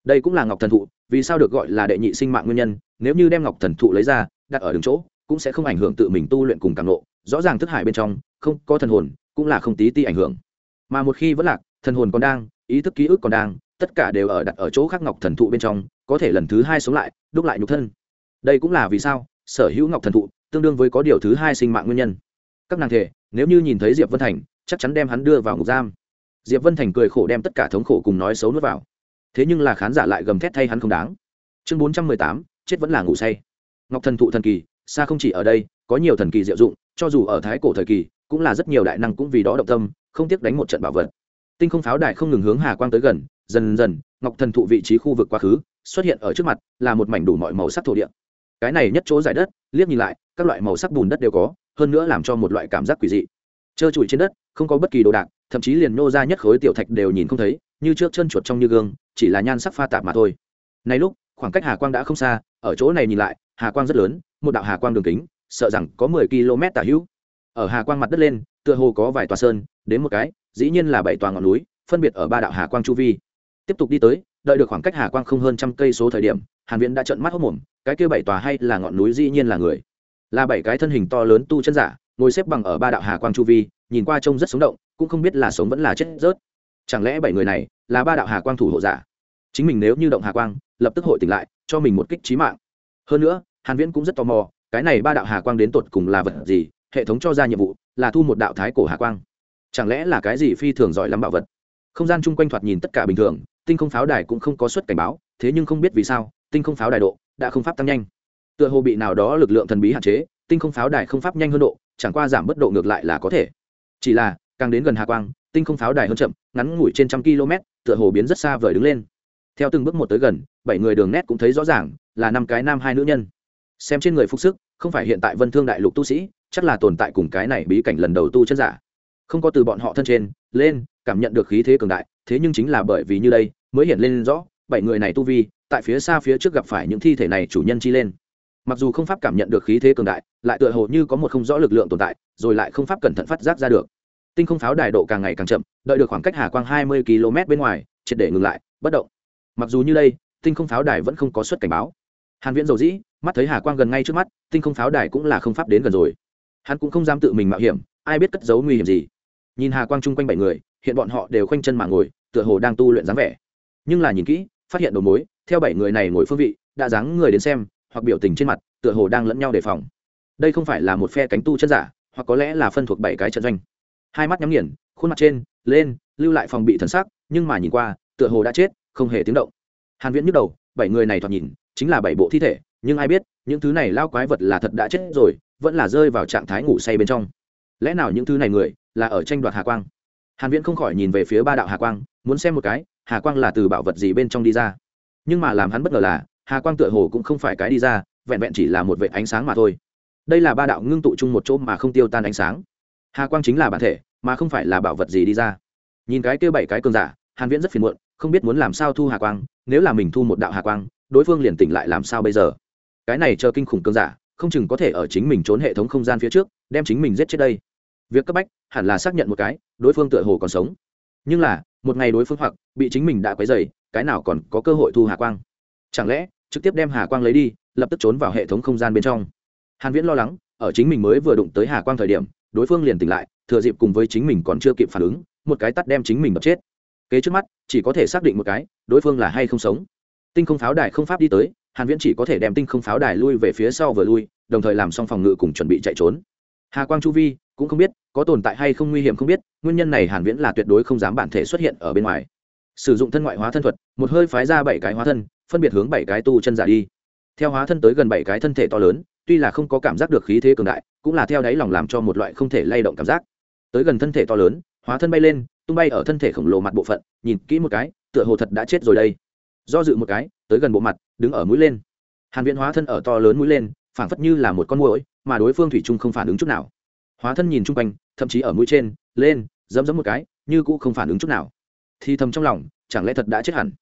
Đây cũng là ngọc thần thụ, vì sao được gọi là đệ nhị sinh mạng nguyên nhân, nếu như đem ngọc thần thụ lấy ra, đặt ở đường chỗ, cũng sẽ không ảnh hưởng tự mình tu luyện cùng càng lộ rõ ràng thức hải bên trong, không có thần hồn, cũng là không tí ti ảnh hưởng. Mà một khi vẫn lạc, thần hồn còn đang, ý thức ký ức còn đang, tất cả đều ở đặt ở chỗ khác ngọc thần thụ bên trong có thể lần thứ hai sống lại, đúc lại nhục thân. Đây cũng là vì sao, sở hữu ngọc thần thụ tương đương với có điều thứ hai sinh mạng nguyên nhân. Các nàng thể, nếu như nhìn thấy diệp vân thành, chắc chắn đem hắn đưa vào ngục giam. Diệp vân thành cười khổ đem tất cả thống khổ cùng nói xấu nuốt vào. Thế nhưng là khán giả lại gầm thét thay hắn không đáng. Chương bốn trăm mười tám, chết vẫn là ngủ say. Ngọc thần thụ thần kỳ, xa không chỉ ở đây, có nhiều thần kỳ diệu dụng, cho dù ở thái cổ thời kỳ, cũng là rất nhiều đại năng cũng vì đó động tâm, không tiếc đánh một trận bảo vật. Tinh không pháo đài không ngừng hướng hà quang tới gần, dần dần, ngọc thần thụ vị trí khu vực quá khứ xuất hiện ở trước mặt, là một mảnh đủ mọi màu sắc thổ địa. Cái này nhất chỗ giải đất, liếc nhìn lại, các loại màu sắc bùn đất đều có, hơn nữa làm cho một loại cảm giác quỷ dị. Trơ trụi trên đất, không có bất kỳ đồ đạc, thậm chí liền nô ra nhất khối tiểu thạch đều nhìn không thấy, như trước chân chuột trong như gương, chỉ là nhan sắc pha tạp mà thôi. Này lúc, khoảng cách hà quang đã không xa, ở chỗ này nhìn lại, hà quang rất lớn, một đạo hà quang đường kính, sợ rằng có mười km tả hữu. Ở hà quang mặt đất lên, tựa hồ có vài tòa sơn, đến một cái, dĩ nhiên là bảy tòa ngọn núi, phân biệt ở ba đạo hà quang chu vi. Tiếp tục đi tới đợi được khoảng cách hà quang không hơn trăm cây số thời điểm, hàn viễn đã trợn mắt hốt mồm, cái kia bảy tòa hay là ngọn núi dĩ nhiên là người. Là bảy cái thân hình to lớn tu chân giả, ngồi xếp bằng ở ba đạo hà quang chu vi, nhìn qua trông rất sống động, cũng không biết là sống vẫn là chết rớt. Chẳng lẽ bảy người này là ba đạo hà quang thủ hộ giả? Chính mình nếu như động hà quang, lập tức hội tỉnh lại, cho mình một kích trí mạng. Hơn nữa, hàn viễn cũng rất tò mò, cái này ba đạo hà quang đến tột cùng là vật gì, hệ thống cho ra nhiệm vụ là thu một đạo thái cổ hà quang. Chẳng lẽ là cái gì phi thường giỏi lắm bảo vật? Không gian chung quanh thoạt nhìn tất cả bình thường tinh không pháo đài cũng không có suất cảnh báo, thế nhưng không biết vì sao, tinh không pháo đài độ đã không pháp tăng nhanh. Tựa hồ bị nào đó lực lượng thần bí hạn chế, tinh không pháo đài không pháp nhanh hơn độ, chẳng qua giảm bất độ ngược lại là có thể. Chỉ là, càng đến gần hà quang, tinh không pháo đài hơn chậm, ngắn ngủi trên trăm km, tựa hồ biến rất xa vời đứng lên. Theo từng bước một tới gần, bảy người đường nét cũng thấy rõ ràng, là năm cái nam hai nữ nhân. Xem trên người phục sức, không phải hiện tại vân thương đại lục tu sĩ, chắc là tồn tại cùng cái này bí cảnh lần đầu tu chân giả. Không có từ bọn họ thân trên, lên cảm nhận được khí thế cường đại, thế nhưng chính là bởi vì như đây, mới hiện lên rõ, bảy người này tu vi, tại phía xa phía trước gặp phải những thi thể này chủ nhân chi lên. Mặc dù không pháp cảm nhận được khí thế cường đại, lại tựa hồ như có một không rõ lực lượng tồn tại, rồi lại không pháp cẩn thận phát giác ra được. Tinh không pháo đài độ càng ngày càng chậm, đợi được khoảng cách hà quang hai mươi km bên ngoài, triệt để ngừng lại, bất động. Mặc dù như đây, tinh không pháo đài vẫn không có suất cảnh báo. Hàn viễn dầu dĩ, mắt thấy hà quang gần ngay trước mắt, tinh không pháo đài cũng là không pháp đến gần rồi. Hắn cũng không dám tự mình mạo hiểm, ai biết cất giấu nguy hiểm gì. Nhìn hà quang chung quanh bảy người hiện bọn họ đều khoanh chân mà ngồi, tựa hồ đang tu luyện dáng vẻ. Nhưng là nhìn kỹ, phát hiện đầu mối, theo bảy người này ngồi phương vị, đã dáng người đến xem, hoặc biểu tình trên mặt, tựa hồ đang lẫn nhau đề phòng. Đây không phải là một phe cánh tu chân giả, hoặc có lẽ là phân thuộc bảy cái trận doanh. Hai mắt nhắm nghiền, khuôn mặt trên, lên, lưu lại phòng bị thần sắc, nhưng mà nhìn qua, tựa hồ đã chết, không hề tiếng động. Hàn viễn nhức đầu, bảy người này thoạt nhìn, chính là bảy bộ thi thể, nhưng ai biết, những thứ này lao quái vật là thật đã chết rồi, vẫn là rơi vào trạng thái ngủ say bên trong. Lẽ nào những thứ này người, là ở tranh đoạt hà quang? Hàn viễn không khỏi nhìn về phía ba đạo hà quang, muốn xem một cái, hà quang là từ bảo vật gì bên trong đi ra. Nhưng mà làm hắn bất ngờ là, hà quang tựa hồ cũng không phải cái đi ra, vẹn vẹn chỉ là một vệ ánh sáng mà thôi. Đây là ba đạo ngưng tụ chung một chỗ mà không tiêu tan ánh sáng. Hà quang chính là bản thể, mà không phải là bảo vật gì đi ra. Nhìn cái kia bảy cái cường giả, hàn viễn rất phiền muộn, không biết muốn làm sao thu hà quang, nếu là mình thu một đạo hà quang, đối phương liền tỉnh lại làm sao bây giờ? Cái này chờ kinh khủng cường giả, không chừng có thể ở chính mình trốn hệ thống không gian phía trước, đem chính mình giết chết đây việc cấp bách hẳn là xác nhận một cái, đối phương tựa hồ còn sống. Nhưng là, một ngày đối phương hoặc bị chính mình đã quấy dày cái nào còn có cơ hội thu hà quang? Chẳng lẽ, trực tiếp đem hà quang lấy đi, lập tức trốn vào hệ thống không gian bên trong? Hàn viễn lo lắng, ở chính mình mới vừa đụng tới hà quang thời điểm, đối phương liền tỉnh lại, thừa dịp cùng với chính mình còn chưa kịp phản ứng, một cái tắt đem chính mình đập chết. Kế trước mắt, chỉ có thể xác định một cái, đối phương là hay không sống. Tinh không pháo đài không pháp đi tới, hàn viễn chỉ có thể đem tinh không pháo đài lui về phía sau vừa lui, đồng thời làm xong phòng ngự cùng chuẩn bị chạy trốn. Hà quang chu vi cũng không biết, có tồn tại hay không nguy hiểm không biết, nguyên nhân này hàn viễn là tuyệt đối không dám bản thể xuất hiện ở bên ngoài. Sử dụng thân ngoại hóa thân thuật, một hơi phái ra bảy cái hóa thân, phân biệt hướng bảy cái tu chân giả đi. Theo hóa thân tới gần bảy cái thân thể to lớn, tuy là không có cảm giác được khí thế cường đại, cũng là theo đáy lòng làm cho một loại không thể lay động cảm giác. Tới gần thân thể to lớn, hóa thân bay lên, tung bay ở thân thể khổng lồ mặt bộ phận, nhìn kỹ một cái, tựa hồ thật đã chết rồi đây. Do dự một cái, tới gần bộ mặt, đứng ở mũi lên. Hàn viễn hóa thân ở to lớn mũi lên, phảng phất như là một con muỗi, mà đối phương thủy trung không phản ứng chút nào hóa thân nhìn chung quanh, thậm chí ở mũi trên, lên, dẫm dẫm một cái, như cũ không phản ứng chút nào. Thì thầm trong lòng, chẳng lẽ thật đã chết hẳn?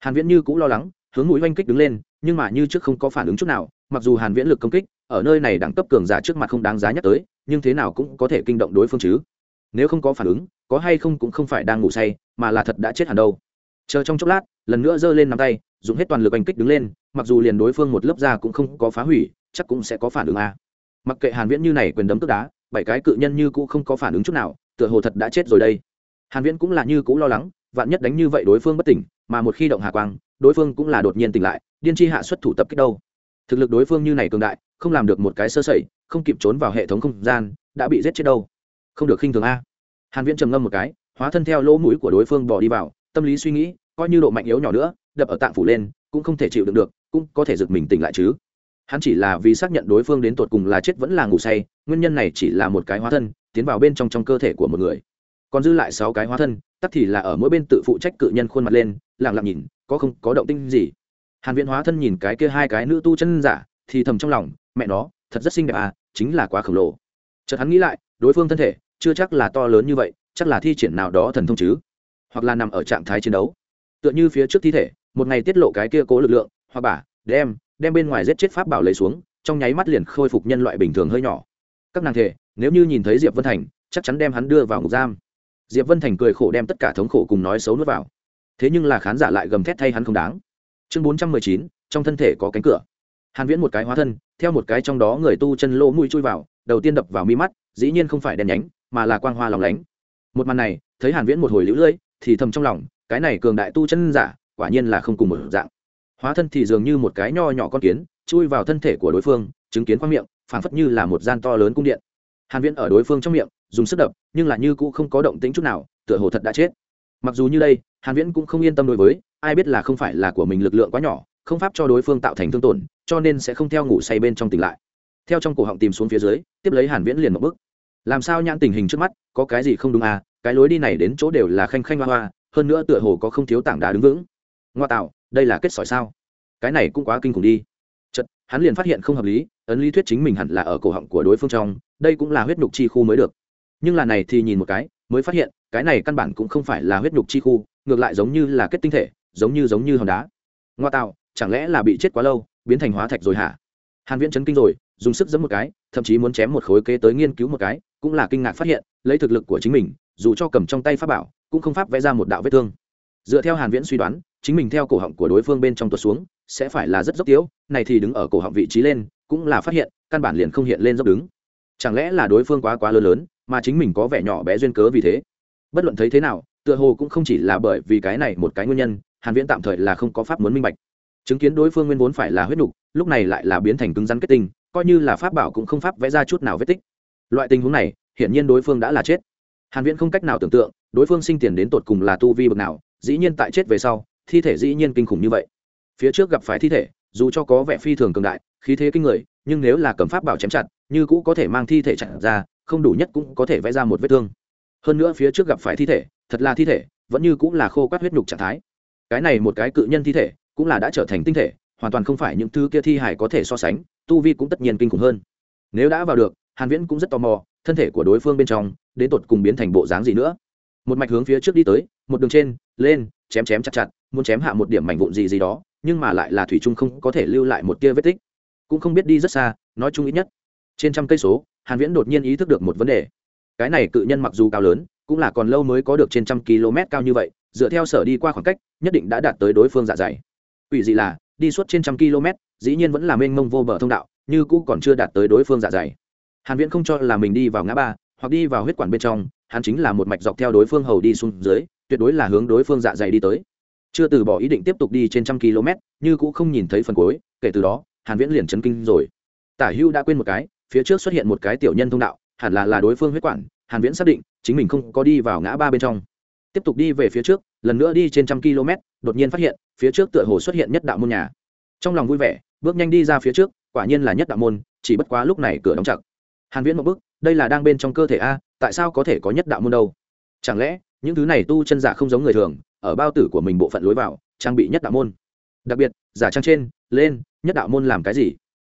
Hàn viễn như cũ lo lắng, hướng mũi oanh kích đứng lên, nhưng mà như trước không có phản ứng chút nào, mặc dù hàn viễn lực công kích, ở nơi này đẳng cấp cường giả trước mặt không đáng giá nhắc tới, nhưng thế nào cũng có thể kinh động đối phương chứ. Nếu không có phản ứng, có hay không cũng không phải đang ngủ say, mà là thật đã chết hẳn đâu. Chờ trong chốc lát, lần nữa giơ lên nắm tay, dùng hết toàn lực oanh kích đứng lên, mặc dù liền đối phương một lớp da cũng không có phá hủy, chắc cũng sẽ có phản ứng a mặc kệ hàn viễn như này quyền đấm tức đá bảy cái cự nhân như cũ không có phản ứng chút nào, tựa hồ thật đã chết rồi đây. Hàn viễn cũng là như cũ lo lắng, vạn nhất đánh như vậy đối phương bất tỉnh, mà một khi động hà quang, đối phương cũng là đột nhiên tỉnh lại, điên chi hạ xuất thủ tập kích đâu. Thực lực đối phương như này cường đại, không làm được một cái sơ sẩy, không kịp trốn vào hệ thống không gian, đã bị giết chết đâu. Không được khinh thường a. Hàn viễn trầm ngâm một cái, hóa thân theo lỗ mũi của đối phương bỏ đi vào, tâm lý suy nghĩ, coi như độ mạnh yếu nhỏ nữa, đập ở tạng phủ lên, cũng không thể chịu đựng được, cũng có thể giật mình tỉnh lại chứ hắn chỉ là vì xác nhận đối phương đến tột cùng là chết vẫn là ngủ say, nguyên nhân này chỉ là một cái hóa thân, tiến vào bên trong trong cơ thể của một người. Còn dư lại sáu cái hóa thân, tắc thì là ở mỗi bên tự phụ trách cự nhân khuôn mặt lên lẳng lặng nhìn, có không, có động tinh gì. Hàn viễn hóa thân nhìn cái kia hai cái nữ tu chân giả, thì thầm trong lòng, mẹ nó, thật rất xinh đẹp à chính là quá khổng lồ. Chợt hắn nghĩ lại, đối phương thân thể, chưa chắc là to lớn như vậy, chắc là thi triển nào đó thần thông chứ. Hoặc là nằm ở trạng thái chiến đấu. Tựa như phía trước thi thể, một ngày tiết lộ cái kia cố lực lượng, hoặc bả, đem đem bên ngoài giết chết pháp bảo lấy xuống, trong nháy mắt liền khôi phục nhân loại bình thường hơi nhỏ. Các nàng thể nếu như nhìn thấy diệp vân thành, chắc chắn đem hắn đưa vào ngục giam. Diệp vân thành cười khổ đem tất cả thống khổ cùng nói xấu nuốt vào. Thế nhưng là khán giả lại gầm thét thay hắn không đáng. Chương bốn trăm mười chín, trong thân thể có cánh cửa. Hàn viễn một cái hóa thân, theo một cái trong đó người tu chân lỗ mũi chui vào, đầu tiên đập vào mi mắt, dĩ nhiên không phải đèn nhánh, mà là quang hoa lòng lánh. Một màn này, thấy hàn viễn một hồi lũ lưỡi thì thầm trong lòng, cái này cường đại tu chân giả, quả nhiên là không cùng một dạng hóa thân thì dường như một cái nho nhỏ con kiến, chui vào thân thể của đối phương, chứng kiến khoang miệng, phảng phất như là một gian to lớn cung điện. Hàn viễn ở đối phương trong miệng, dùng sức đập, nhưng là như cũ không có động tĩnh chút nào, tựa hồ thật đã chết. Mặc dù như đây, hàn viễn cũng không yên tâm đối với, ai biết là không phải là của mình lực lượng quá nhỏ, không pháp cho đối phương tạo thành thương tổn, cho nên sẽ không theo ngủ say bên trong tỉnh lại. Theo trong cổ họng tìm xuống phía dưới, tiếp lấy hàn viễn liền một bước. Làm sao nhãn tình hình trước mắt, có cái gì không đúng à cái lối đi này đến chỗ đều là khanh khanh hoa hoa, hơn nữa tựa hồ có không thiếu tảng đá đứng vững. Ngoa tạo đây là kết sỏi sao? Cái này cũng quá kinh khủng đi. Chật hắn liền phát hiện không hợp lý, ấn lý thuyết chính mình hẳn là ở cổ họng của đối phương trong, đây cũng là huyết nhục chi khu mới được. Nhưng là này thì nhìn một cái, mới phát hiện, cái này căn bản cũng không phải là huyết nhục chi khu, ngược lại giống như là kết tinh thể, giống như giống như hòn đá. Ngoa tạo, chẳng lẽ là bị chết quá lâu, biến thành hóa thạch rồi hả? Hàn viễn chấn kinh rồi, dùng sức giẫm một cái, thậm chí muốn chém một khối kế tới nghiên cứu một cái, cũng là kinh ngạc phát hiện, lấy thực lực của chính mình, dù cho cầm trong tay pháp bảo, cũng không pháp vẽ ra một đạo vết thương. Dựa theo hàn viễn suy đoán chính mình theo cổ họng của đối phương bên trong tuột xuống, sẽ phải là rất dốc tiếu, này thì đứng ở cổ họng vị trí lên, cũng là phát hiện, căn bản liền không hiện lên dốc đứng. Chẳng lẽ là đối phương quá quá lớn lớn, mà chính mình có vẻ nhỏ bé duyên cớ vì thế? Bất luận thấy thế nào, tựa hồ cũng không chỉ là bởi vì cái này một cái nguyên nhân, hàn viễn tạm thời là không có pháp muốn minh bạch. Chứng kiến đối phương nguyên vốn phải là huyết nục lúc này lại là biến thành cứng rắn kết tinh, coi như là pháp bảo cũng không pháp vẽ ra chút nào vết tích. Loại tình huống này, hiển nhiên đối phương đã là chết. Hàn viễn không cách nào tưởng tượng, đối phương sinh tiền đến tột cùng là tu vi bậc nào, dĩ nhiên tại chết về sau thi thể dĩ nhiên kinh khủng như vậy. Phía trước gặp phải thi thể, dù cho có vẻ phi thường cường đại, khí thế kinh người, nhưng nếu là cầm pháp bảo chém chặt, như cũ có thể mang thi thể chặt ra, không đủ nhất cũng có thể vẽ ra một vết thương. Hơn nữa phía trước gặp phải thi thể, thật là thi thể, vẫn như cũng là khô quát huyết nhục trạng thái. Cái này một cái cự nhân thi thể, cũng là đã trở thành tinh thể, hoàn toàn không phải những thứ kia thi hải có thể so sánh, tu vi cũng tất nhiên kinh khủng hơn. Nếu đã vào được, hàn viễn cũng rất tò mò, thân thể của đối phương bên trong, đến tột cùng biến thành bộ dáng gì nữa? Một mạch hướng phía trước đi tới, một đường trên, lên chém chém chặt chặt, muốn chém hạ một điểm mảnh vụn gì gì đó, nhưng mà lại là thủy trung không có thể lưu lại một tia vết tích. Cũng không biết đi rất xa, nói chung ít nhất, trên trăm cây số, hàn viễn đột nhiên ý thức được một vấn đề. Cái này cự nhân mặc dù cao lớn, cũng là còn lâu mới có được trên trăm km cao như vậy, dựa theo sở đi qua khoảng cách, nhất định đã đạt tới đối phương dạ dày. Ủy dị là, đi suốt trên trăm km, dĩ nhiên vẫn là mênh mông vô bờ thông đạo, như cũ còn chưa đạt tới đối phương dạ dày. Hàn viễn không cho là mình đi vào ngã ba, hoặc đi vào huyết quản bên trong, hắn chính là một mạch dọc theo đối phương hầu đi xuống dưới tuyệt đối là hướng đối phương dạ dày đi tới. Chưa từ bỏ ý định tiếp tục đi trên trăm km, như cũng không nhìn thấy phần cuối, kể từ đó, hàn viễn liền chấn kinh rồi. Tả hưu đã quên một cái, phía trước xuất hiện một cái tiểu nhân thông đạo, hẳn là là đối phương huyết quản, hàn viễn xác định, chính mình không có đi vào ngã ba bên trong. Tiếp tục đi về phía trước, lần nữa đi trên trăm km, đột nhiên phát hiện, phía trước tựa hồ xuất hiện nhất đạo môn nhà. Trong lòng vui vẻ, bước nhanh đi ra phía trước, quả nhiên là nhất đạo môn, chỉ bất quá lúc này cửa đóng chặt. Hàn viễn một bước, đây là đang bên trong cơ thể a, tại sao có thể có nhất đạo môn đâu? Chẳng lẽ những thứ này tu chân giả không giống người thường, ở bao tử của mình bộ phận lối vào, trang bị nhất đạo môn. Đặc biệt, giả trang trên, lên, nhất đạo môn làm cái gì?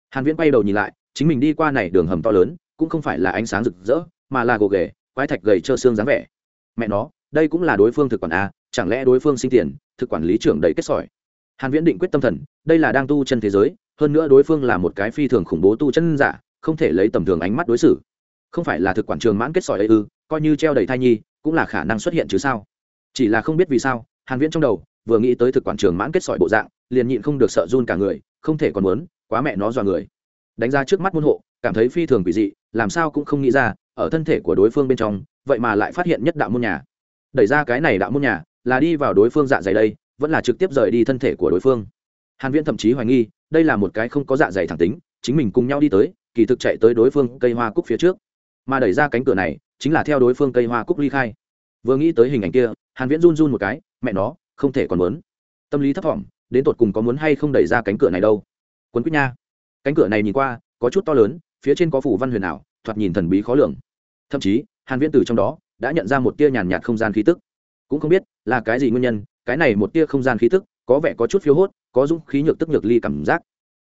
Hàn viễn quay đầu nhìn lại, chính mình đi qua này đường hầm to lớn, cũng không phải là ánh sáng rực rỡ, mà là gồ ghề, quái thạch gầy trơ xương dáng vẻ. Mẹ nó, đây cũng là đối phương thực quản a, chẳng lẽ đối phương sinh tiền, thực quản lý trưởng đầy kết sỏi? Hàn viễn định quyết tâm thần, đây là đang tu chân thế giới, hơn nữa đối phương là một cái phi thường khủng bố tu chân giả, không thể lấy tầm thường ánh mắt đối xử. Không phải là thực quản trường mãn kết sỏi ấy ư, coi như treo đầy thai nhi cũng là khả năng xuất hiện chứ sao? Chỉ là không biết vì sao, hàn viễn trong đầu vừa nghĩ tới thực quản trường mãn kết sỏi bộ dạng, liền nhịn không được sợ run cả người, không thể còn muốn, quá mẹ nó dọa người. Đánh ra trước mắt môn hộ, cảm thấy phi thường quỷ dị, làm sao cũng không nghĩ ra, ở thân thể của đối phương bên trong, vậy mà lại phát hiện nhất đạo môn nhà. Đẩy ra cái này đạo môn nhà, là đi vào đối phương dạ dày đây, vẫn là trực tiếp rời đi thân thể của đối phương. Hàn viễn thậm chí hoài nghi, đây là một cái không có dạ dày thẳng tính, chính mình cùng nhau đi tới, kỳ thực chạy tới đối phương cây hoa cúc phía trước. Mà đẩy ra cánh cửa này chính là theo đối phương cây hoa cúc ly khai. Vừa nghĩ tới hình ảnh kia, hàn viễn run run một cái, mẹ nó, không thể còn muốn. Tâm lý thấp thỏm, đến tột cùng có muốn hay không đẩy ra cánh cửa này đâu. Quấn quyết nha. Cánh cửa này nhìn qua, có chút to lớn, phía trên có phủ văn huyền ảo, thoạt nhìn thần bí khó lường. Thậm chí, hàn viễn từ trong đó đã nhận ra một tia nhàn nhạt không gian khí tức. Cũng không biết là cái gì nguyên nhân, cái này một tia không gian khí tức có vẻ có chút phiêu hốt, có dũng khí nhược tức nhược ly cảm giác.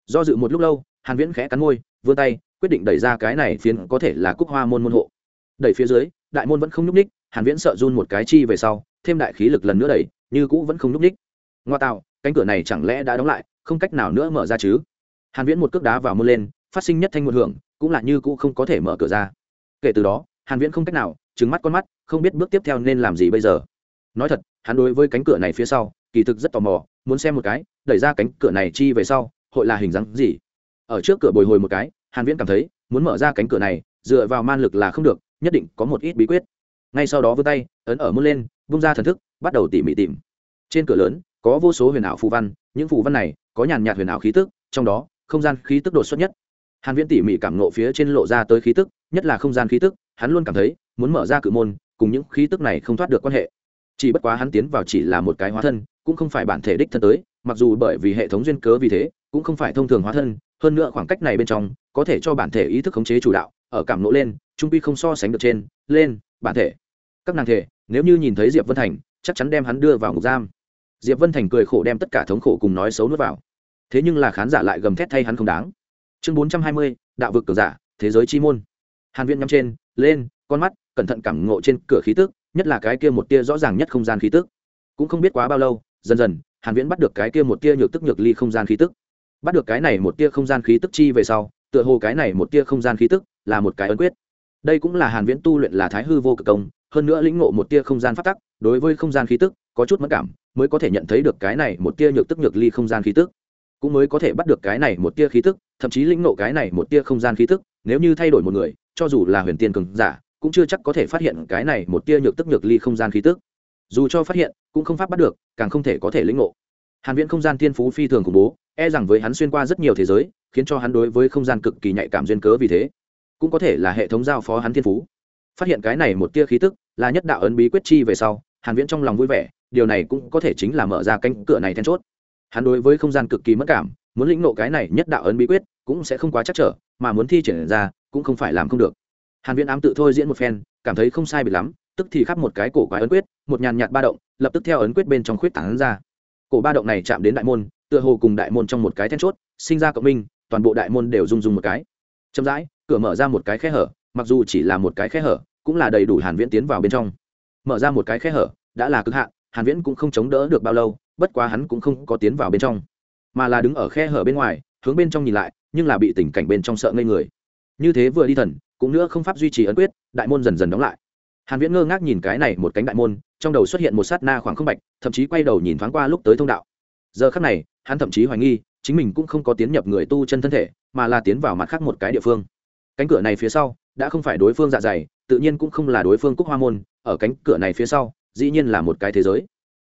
Do dự một lúc lâu, hàn viễn khẽ cắn môi, vươn tay, quyết định đẩy ra cái này phiến có thể là cúc hoa môn môn hộ đẩy phía dưới, đại môn vẫn không nhúc ních hàn viễn sợ run một cái chi về sau, thêm đại khí lực lần nữa đẩy, như cũ vẫn không nhúc ních ngoa tạo, cánh cửa này chẳng lẽ đã đóng lại, không cách nào nữa mở ra chứ? Hàn viễn một cước đá vào môn lên, phát sinh nhất thanh một hưởng, cũng là như cũ không có thể mở cửa ra. Kể từ đó, hàn viễn không cách nào, trừng mắt con mắt, không biết bước tiếp theo nên làm gì bây giờ. Nói thật, hắn đối với cánh cửa này phía sau, kỳ thực rất tò mò, muốn xem một cái, đẩy ra cánh cửa này chi về sau, hội là hình dáng gì? Ở trước cửa bồi hồi một cái, hàn viễn cảm thấy, muốn mở ra cánh cửa này, dựa vào man lực là không được nhất định có một ít bí quyết. Ngay sau đó vươn tay, ấn ở môn lên bung ra thần thức, bắt đầu tỉ mỉ tìm. Trên cửa lớn, có vô số huyền ảo phù văn, những phù văn này có nhàn nhạt huyền ảo khí tức, trong đó, không gian khí tức đột xuất nhất. Hàn viễn tỉ mỉ cảm nộ phía trên lộ ra tới khí tức, nhất là không gian khí tức, hắn luôn cảm thấy muốn mở ra cự môn, cùng những khí tức này không thoát được quan hệ. Chỉ bất quá hắn tiến vào chỉ là một cái hóa thân, cũng không phải bản thể đích thân tới, mặc dù bởi vì hệ thống duyên cớ vì thế, cũng không phải thông thường hóa thân, hơn nữa khoảng cách này bên trong, có thể cho bản thể ý thức khống chế chủ đạo ở cảm nộ lên, trung quy không so sánh được trên, lên, bản thể. Các nàng thể, nếu như nhìn thấy diệp vân thành, chắc chắn đem hắn đưa vào ngục giam. Diệp vân thành cười khổ đem tất cả thống khổ cùng nói xấu nuốt vào. Thế nhưng là khán giả lại gầm thét thay hắn không đáng. Chương bốn trăm hai mươi, đạo vực cờ giả, thế giới chi môn. Hàn viên nhắm trên, lên, con mắt, cẩn thận cảm ngộ trên cửa khí tức, nhất là cái kia một tia rõ ràng nhất không gian khí tức. Cũng không biết quá bao lâu, dần dần, hàn viễn bắt được cái kia một tia nhược tức nhược ly không gian khí tức. Bắt được cái này một tia không gian khí tức chi về sau, tựa hồ cái này một tia không gian khí tức là một cái ấn quyết. Đây cũng là hàn viễn tu luyện là thái hư vô cực công, hơn nữa lĩnh ngộ một tia không gian phát tắc, đối với không gian khí tức, có chút mất cảm, mới có thể nhận thấy được cái này một tia nhược tức nhược ly không gian khí tức. Cũng mới có thể bắt được cái này một tia khí tức, thậm chí lĩnh ngộ cái này một tia không gian khí tức, nếu như thay đổi một người, cho dù là huyền tiên cường giả, cũng chưa chắc có thể phát hiện cái này một tia nhược tức nhược ly không gian khí tức. Dù cho phát hiện, cũng không pháp bắt được, càng không thể có thể lĩnh ngộ. Hàn viễn không gian thiên phú phi thường khủng bố e rằng với hắn xuyên qua rất nhiều thế giới, khiến cho hắn đối với không gian cực kỳ nhạy cảm duyên cớ vì thế cũng có thể là hệ thống giao phó hắn thiên phú. Phát hiện cái này một tia khí tức, là nhất đạo ấn bí quyết chi về sau, hàn viễn trong lòng vui vẻ, điều này cũng có thể chính là mở ra cánh cửa này then chốt. Hắn đối với không gian cực kỳ mất cảm, muốn lĩnh ngộ cái này nhất đạo ấn bí quyết, cũng sẽ không quá chắc trở, mà muốn thi triển ra, cũng không phải làm không được. Hàn viễn ám tự thôi diễn một phen, cảm thấy không sai biệt lắm, tức thì khắp một cái cổ quái ấn quyết, một nhàn nhạt ba động, lập tức theo ấn quyết bên trong khuyết tảng ra. Cổ ba động này chạm đến đại môn, tựa hồ cùng đại môn trong một cái then chốt, sinh ra cộng minh, toàn bộ đại môn đều rung rung một cái. Chậm rãi cửa mở ra một cái khe hở, mặc dù chỉ là một cái khe hở, cũng là đầy đủ hàn viễn tiến vào bên trong. Mở ra một cái khe hở, đã là cực hạn, hàn viễn cũng không chống đỡ được bao lâu, bất quá hắn cũng không có tiến vào bên trong, mà là đứng ở khe hở bên ngoài, hướng bên trong nhìn lại, nhưng là bị tình cảnh bên trong sợ ngây người. Như thế vừa đi thần, cũng nữa không pháp duy trì ấn quyết, đại môn dần dần đóng lại. Hàn viễn ngơ ngác nhìn cái này một cánh đại môn, trong đầu xuất hiện một sát na khoảng không bạch, thậm chí quay đầu nhìn thoáng qua lúc tới thông đạo. Giờ khắc này, hắn thậm chí hoài nghi, chính mình cũng không có tiến nhập người tu chân thân thể, mà là tiến vào mặt khác một cái địa phương cánh cửa này phía sau, đã không phải đối phương dạ dày, tự nhiên cũng không là đối phương cúc hoa môn, ở cánh cửa này phía sau, dĩ nhiên là một cái thế giới.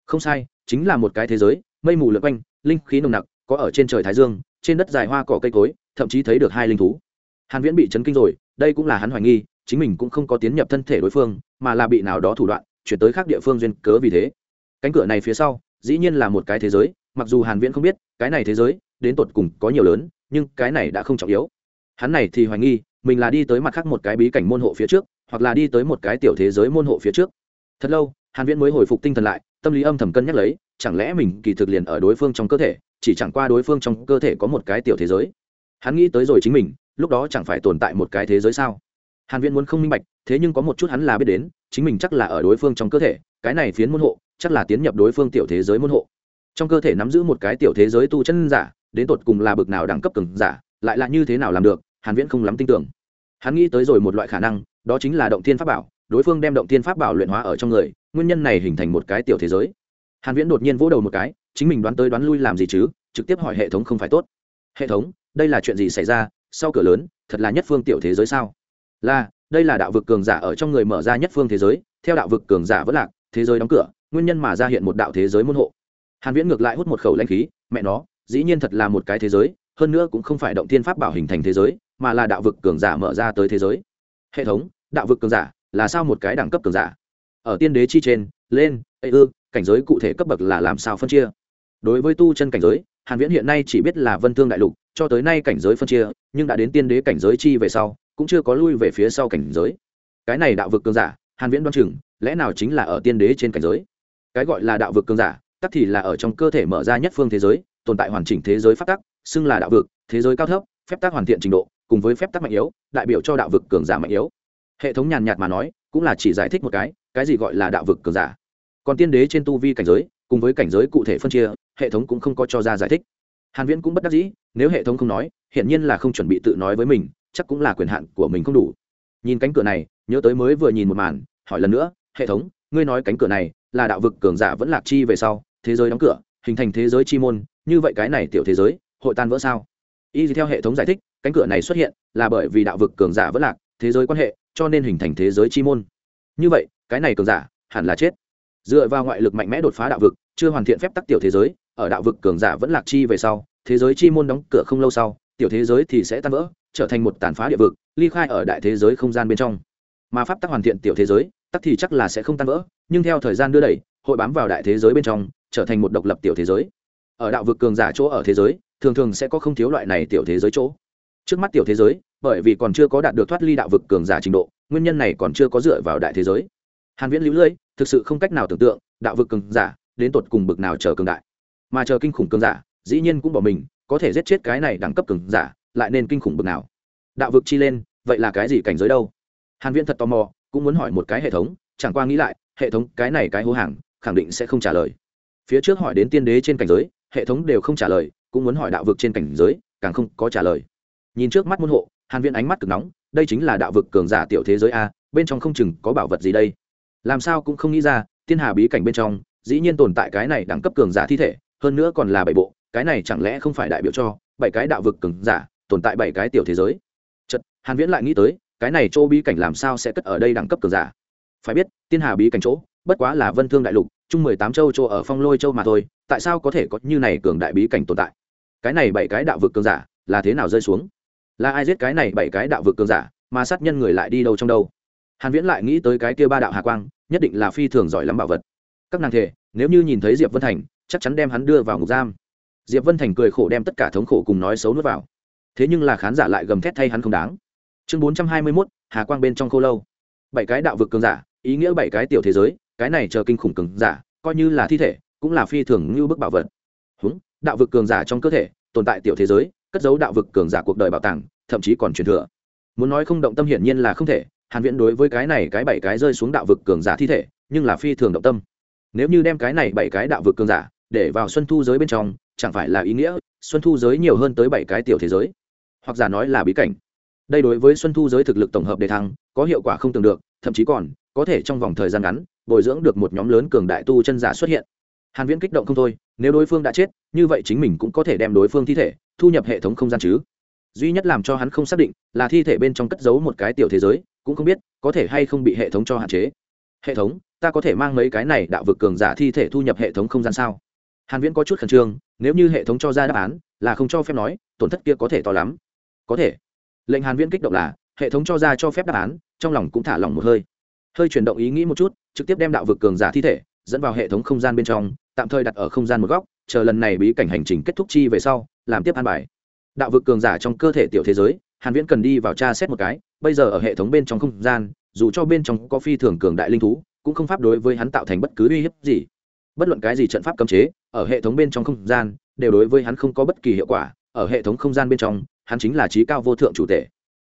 Không sai, chính là một cái thế giới, mây mù lượn quanh, linh khí nồng nặc, có ở trên trời thái dương, trên đất dài hoa cỏ cây cối, thậm chí thấy được hai linh thú. Hàn viễn bị chấn kinh rồi, đây cũng là hắn hoài nghi, chính mình cũng không có tiến nhập thân thể đối phương, mà là bị nào đó thủ đoạn, chuyển tới khác địa phương duyên cớ vì thế. Cánh cửa này phía sau, dĩ nhiên là một cái thế giới, mặc dù hàn viễn không biết, cái này thế giới, đến tột cùng có nhiều lớn, nhưng cái này đã không trọng yếu. Hắn này thì hoài nghi mình là đi tới mặt khác một cái bí cảnh môn hộ phía trước, hoặc là đi tới một cái tiểu thế giới môn hộ phía trước. Thật lâu, hàn viễn mới hồi phục tinh thần lại, tâm lý âm thầm cân nhắc lấy, chẳng lẽ mình kỳ thực liền ở đối phương trong cơ thể, chỉ chẳng qua đối phương trong cơ thể có một cái tiểu thế giới. Hắn nghĩ tới rồi chính mình, lúc đó chẳng phải tồn tại một cái thế giới sao? Hàn viễn muốn không minh bạch, thế nhưng có một chút hắn là biết đến, chính mình chắc là ở đối phương trong cơ thể, cái này phiến môn hộ, chắc là tiến nhập đối phương tiểu thế giới môn hộ. Trong cơ thể nắm giữ một cái tiểu thế giới tu chân giả, đến tột cùng là bực nào đẳng cấp cường giả, lại là như thế nào làm được hàn viễn không lắm tin tưởng. Hắn nghĩ tới rồi một loại khả năng, đó chính là động thiên pháp bảo. Đối phương đem động thiên pháp bảo luyện hóa ở trong người, nguyên nhân này hình thành một cái tiểu thế giới. Hàn viễn đột nhiên vỗ đầu một cái, chính mình đoán tới đoán lui làm gì chứ, trực tiếp hỏi hệ thống không phải tốt. Hệ thống, đây là chuyện gì xảy ra? Sau cửa lớn, thật là nhất phương tiểu thế giới sao? Là, đây là đạo vực cường giả ở trong người mở ra nhất phương thế giới, theo đạo vực cường giả vẫn lạc, thế giới đóng cửa, nguyên nhân mà ra hiện một đạo thế giới môn hộ. Hàn viễn ngược lại hút một khẩu lãnh khí, mẹ nó, dĩ nhiên thật là một cái thế giới hơn nữa cũng không phải động thiên pháp bảo hình thành thế giới, mà là đạo vực cường giả mở ra tới thế giới. Hệ thống, đạo vực cường giả là sao một cái đẳng cấp cường giả? Ở tiên đế chi trên, lên, ê ư, cảnh giới cụ thể cấp bậc là làm sao phân chia? Đối với tu chân cảnh giới, hàn viễn hiện nay chỉ biết là vân thương đại lục, cho tới nay cảnh giới phân chia, nhưng đã đến tiên đế cảnh giới chi về sau, cũng chưa có lui về phía sau cảnh giới. Cái này đạo vực cường giả, hàn viễn đoan chừng, lẽ nào chính là ở tiên đế trên cảnh giới? Cái gọi là đạo vực cường giả, tắc thì là ở trong cơ thể mở ra nhất phương thế giới, tồn tại hoàn chỉnh thế giới phát tắc xưng là đạo vực, thế giới cao thấp, phép tác hoàn thiện trình độ, cùng với phép tắc mạnh yếu, đại biểu cho đạo vực cường giả mạnh yếu. Hệ thống nhàn nhạt mà nói, cũng là chỉ giải thích một cái cái gì gọi là đạo vực cường giả. Còn tiên đế trên tu vi cảnh giới, cùng với cảnh giới cụ thể phân chia, hệ thống cũng không có cho ra giải thích. Hàn viễn cũng bất đắc dĩ, nếu hệ thống không nói hiện nhiên là không chuẩn bị tự nói với mình, chắc cũng là quyền hạn của mình không đủ. Nhìn cánh cửa này, nhớ tới mới vừa nhìn một màn, hỏi lần nữa, hệ thống, ngươi nói cánh cửa này là đạo vực cường giả vẫn lạc chi về sau, thế giới đóng cửa, hình thành thế giới chi môn, như vậy cái này tiểu thế giới hội tan vỡ sao? Y theo hệ thống giải thích, cánh cửa này xuất hiện là bởi vì đạo vực cường giả vẫn lạc, thế giới quan hệ, cho nên hình thành thế giới chi môn. Như vậy, cái này cường giả hẳn là chết. Dựa vào ngoại lực mạnh mẽ đột phá đạo vực, chưa hoàn thiện phép tắc tiểu thế giới, ở đạo vực cường giả vẫn lạc chi về sau, thế giới chi môn đóng cửa không lâu sau, tiểu thế giới thì sẽ tan vỡ, trở thành một tàn phá địa vực, ly khai ở đại thế giới không gian bên trong. Mà pháp tắc hoàn thiện tiểu thế giới, tắc thì chắc là sẽ không tan vỡ, nhưng theo thời gian đưa đẩy, hội bám vào đại thế giới bên trong, trở thành một độc lập tiểu thế giới. Ở đạo vực cường giả chỗ ở thế giới thường thường sẽ có không thiếu loại này tiểu thế giới chỗ. Trước mắt tiểu thế giới, bởi vì còn chưa có đạt được thoát ly đạo vực cường giả trình độ, nguyên nhân này còn chưa có dựa vào đại thế giới. Hàn viễn lưu lưỡi thực sự không cách nào tưởng tượng, đạo vực cường giả, đến tột cùng bực nào chờ cường đại. Mà chờ kinh khủng cường giả, dĩ nhiên cũng bỏ mình, có thể giết chết cái này đẳng cấp cường giả, lại nên kinh khủng bực nào. Đạo vực chi lên, vậy là cái gì cảnh giới đâu? Hàn viễn thật tò mò, cũng muốn hỏi một cái hệ thống, chẳng qua nghĩ lại, hệ thống cái này cái hố hàng, khẳng định sẽ không trả lời. Phía trước hỏi đến tiên đế trên cảnh giới, hệ thống đều không trả lời cũng muốn hỏi đạo vực trên cảnh giới, càng không có trả lời. Nhìn trước mắt môn hộ, hàn viễn ánh mắt cực nóng, đây chính là đạo vực cường giả tiểu thế giới a, bên trong không chừng có bảo vật gì đây? Làm sao cũng không nghĩ ra tiên hà bí cảnh bên trong, dĩ nhiên tồn tại cái này đẳng cấp cường giả thi thể, hơn nữa còn là bảy bộ, cái này chẳng lẽ không phải đại biểu cho bảy cái đạo vực cường giả tồn tại bảy cái tiểu thế giới? Chật hàn viễn lại nghĩ tới, cái này chỗ bí cảnh làm sao sẽ cất ở đây đẳng cấp cường giả? Phải biết tiên hà bí cảnh chỗ, bất quá là vân thương đại lục chung mười tám châu chỗ ở phong lôi châu mà thôi tại sao có thể có như này cường đại bí cảnh tồn tại? Cái này bảy cái đạo vực cường giả là thế nào rơi xuống? Là ai giết cái này bảy cái đạo vực cường giả mà sát nhân người lại đi đâu trong đâu? Hàn viễn lại nghĩ tới cái kia ba đạo hà quang nhất định là phi thường giỏi lắm bảo vật. Các nàng thể nếu như nhìn thấy diệp vân thành chắc chắn đem hắn đưa vào ngục giam. Diệp vân thành cười khổ đem tất cả thống khổ cùng nói xấu nuốt vào. Thế nhưng là khán giả lại gầm thét thay hắn không đáng. Chương 421, hà quang bên trong khô lâu. Bảy cái đạo vực cường giả ý nghĩa bảy cái tiểu thế giới cái này chờ kinh khủng cường giả, coi như là thi thể, cũng là phi thường như bức bảo vật. Húng, đạo vực cường giả trong cơ thể, tồn tại tiểu thế giới, cất giấu đạo vực cường giả cuộc đời bảo tàng, thậm chí còn truyền thừa. Muốn nói không động tâm hiển nhiên là không thể, hàn viễn đối với cái này cái bảy cái rơi xuống đạo vực cường giả thi thể, nhưng là phi thường động tâm. Nếu như đem cái này bảy cái đạo vực cường giả để vào xuân thu giới bên trong, chẳng phải là ý nghĩa xuân thu giới nhiều hơn tới bảy cái tiểu thế giới? Hoặc giả nói là bí cảnh. Đây đối với xuân thu giới thực lực tổng hợp đề thăng, có hiệu quả không tưởng được, thậm chí còn có thể trong vòng thời gian ngắn, bồi dưỡng được một nhóm lớn cường đại tu chân giả xuất hiện. Hàn viễn kích động không thôi, nếu đối phương đã chết, như vậy chính mình cũng có thể đem đối phương thi thể, thu nhập hệ thống không gian chứ. Duy nhất làm cho hắn không xác định là thi thể bên trong cất giấu một cái tiểu thế giới, cũng không biết có thể hay không bị hệ thống cho hạn chế. Hệ thống, ta có thể mang mấy cái này đạo vực cường giả thi thể thu nhập hệ thống không gian sao? Hàn viễn có chút khẩn trương, nếu như hệ thống cho ra đáp án, là không cho phép nói, tổn thất kia có thể to lắm. Có thể. Lệnh hàn viễn kích động là, hệ thống cho ra cho phép đáp án, trong lòng cũng thả lòng một hơi hơi chuyển động ý nghĩ một chút, trực tiếp đem đạo vực cường giả thi thể dẫn vào hệ thống không gian bên trong, tạm thời đặt ở không gian một góc, chờ lần này bí cảnh hành trình kết thúc chi về sau, làm tiếp an bài. Đạo vực cường giả trong cơ thể tiểu thế giới, hàn viễn cần đi vào tra xét một cái, bây giờ ở hệ thống bên trong không gian, dù cho bên trong có phi thường cường đại linh thú, cũng không pháp đối với hắn tạo thành bất cứ uy hiếp gì. Bất luận cái gì trận pháp cấm chế, ở hệ thống bên trong không gian, đều đối với hắn không có bất kỳ hiệu quả, ở hệ thống không gian bên trong, hắn chính là trí cao vô thượng chủ thể.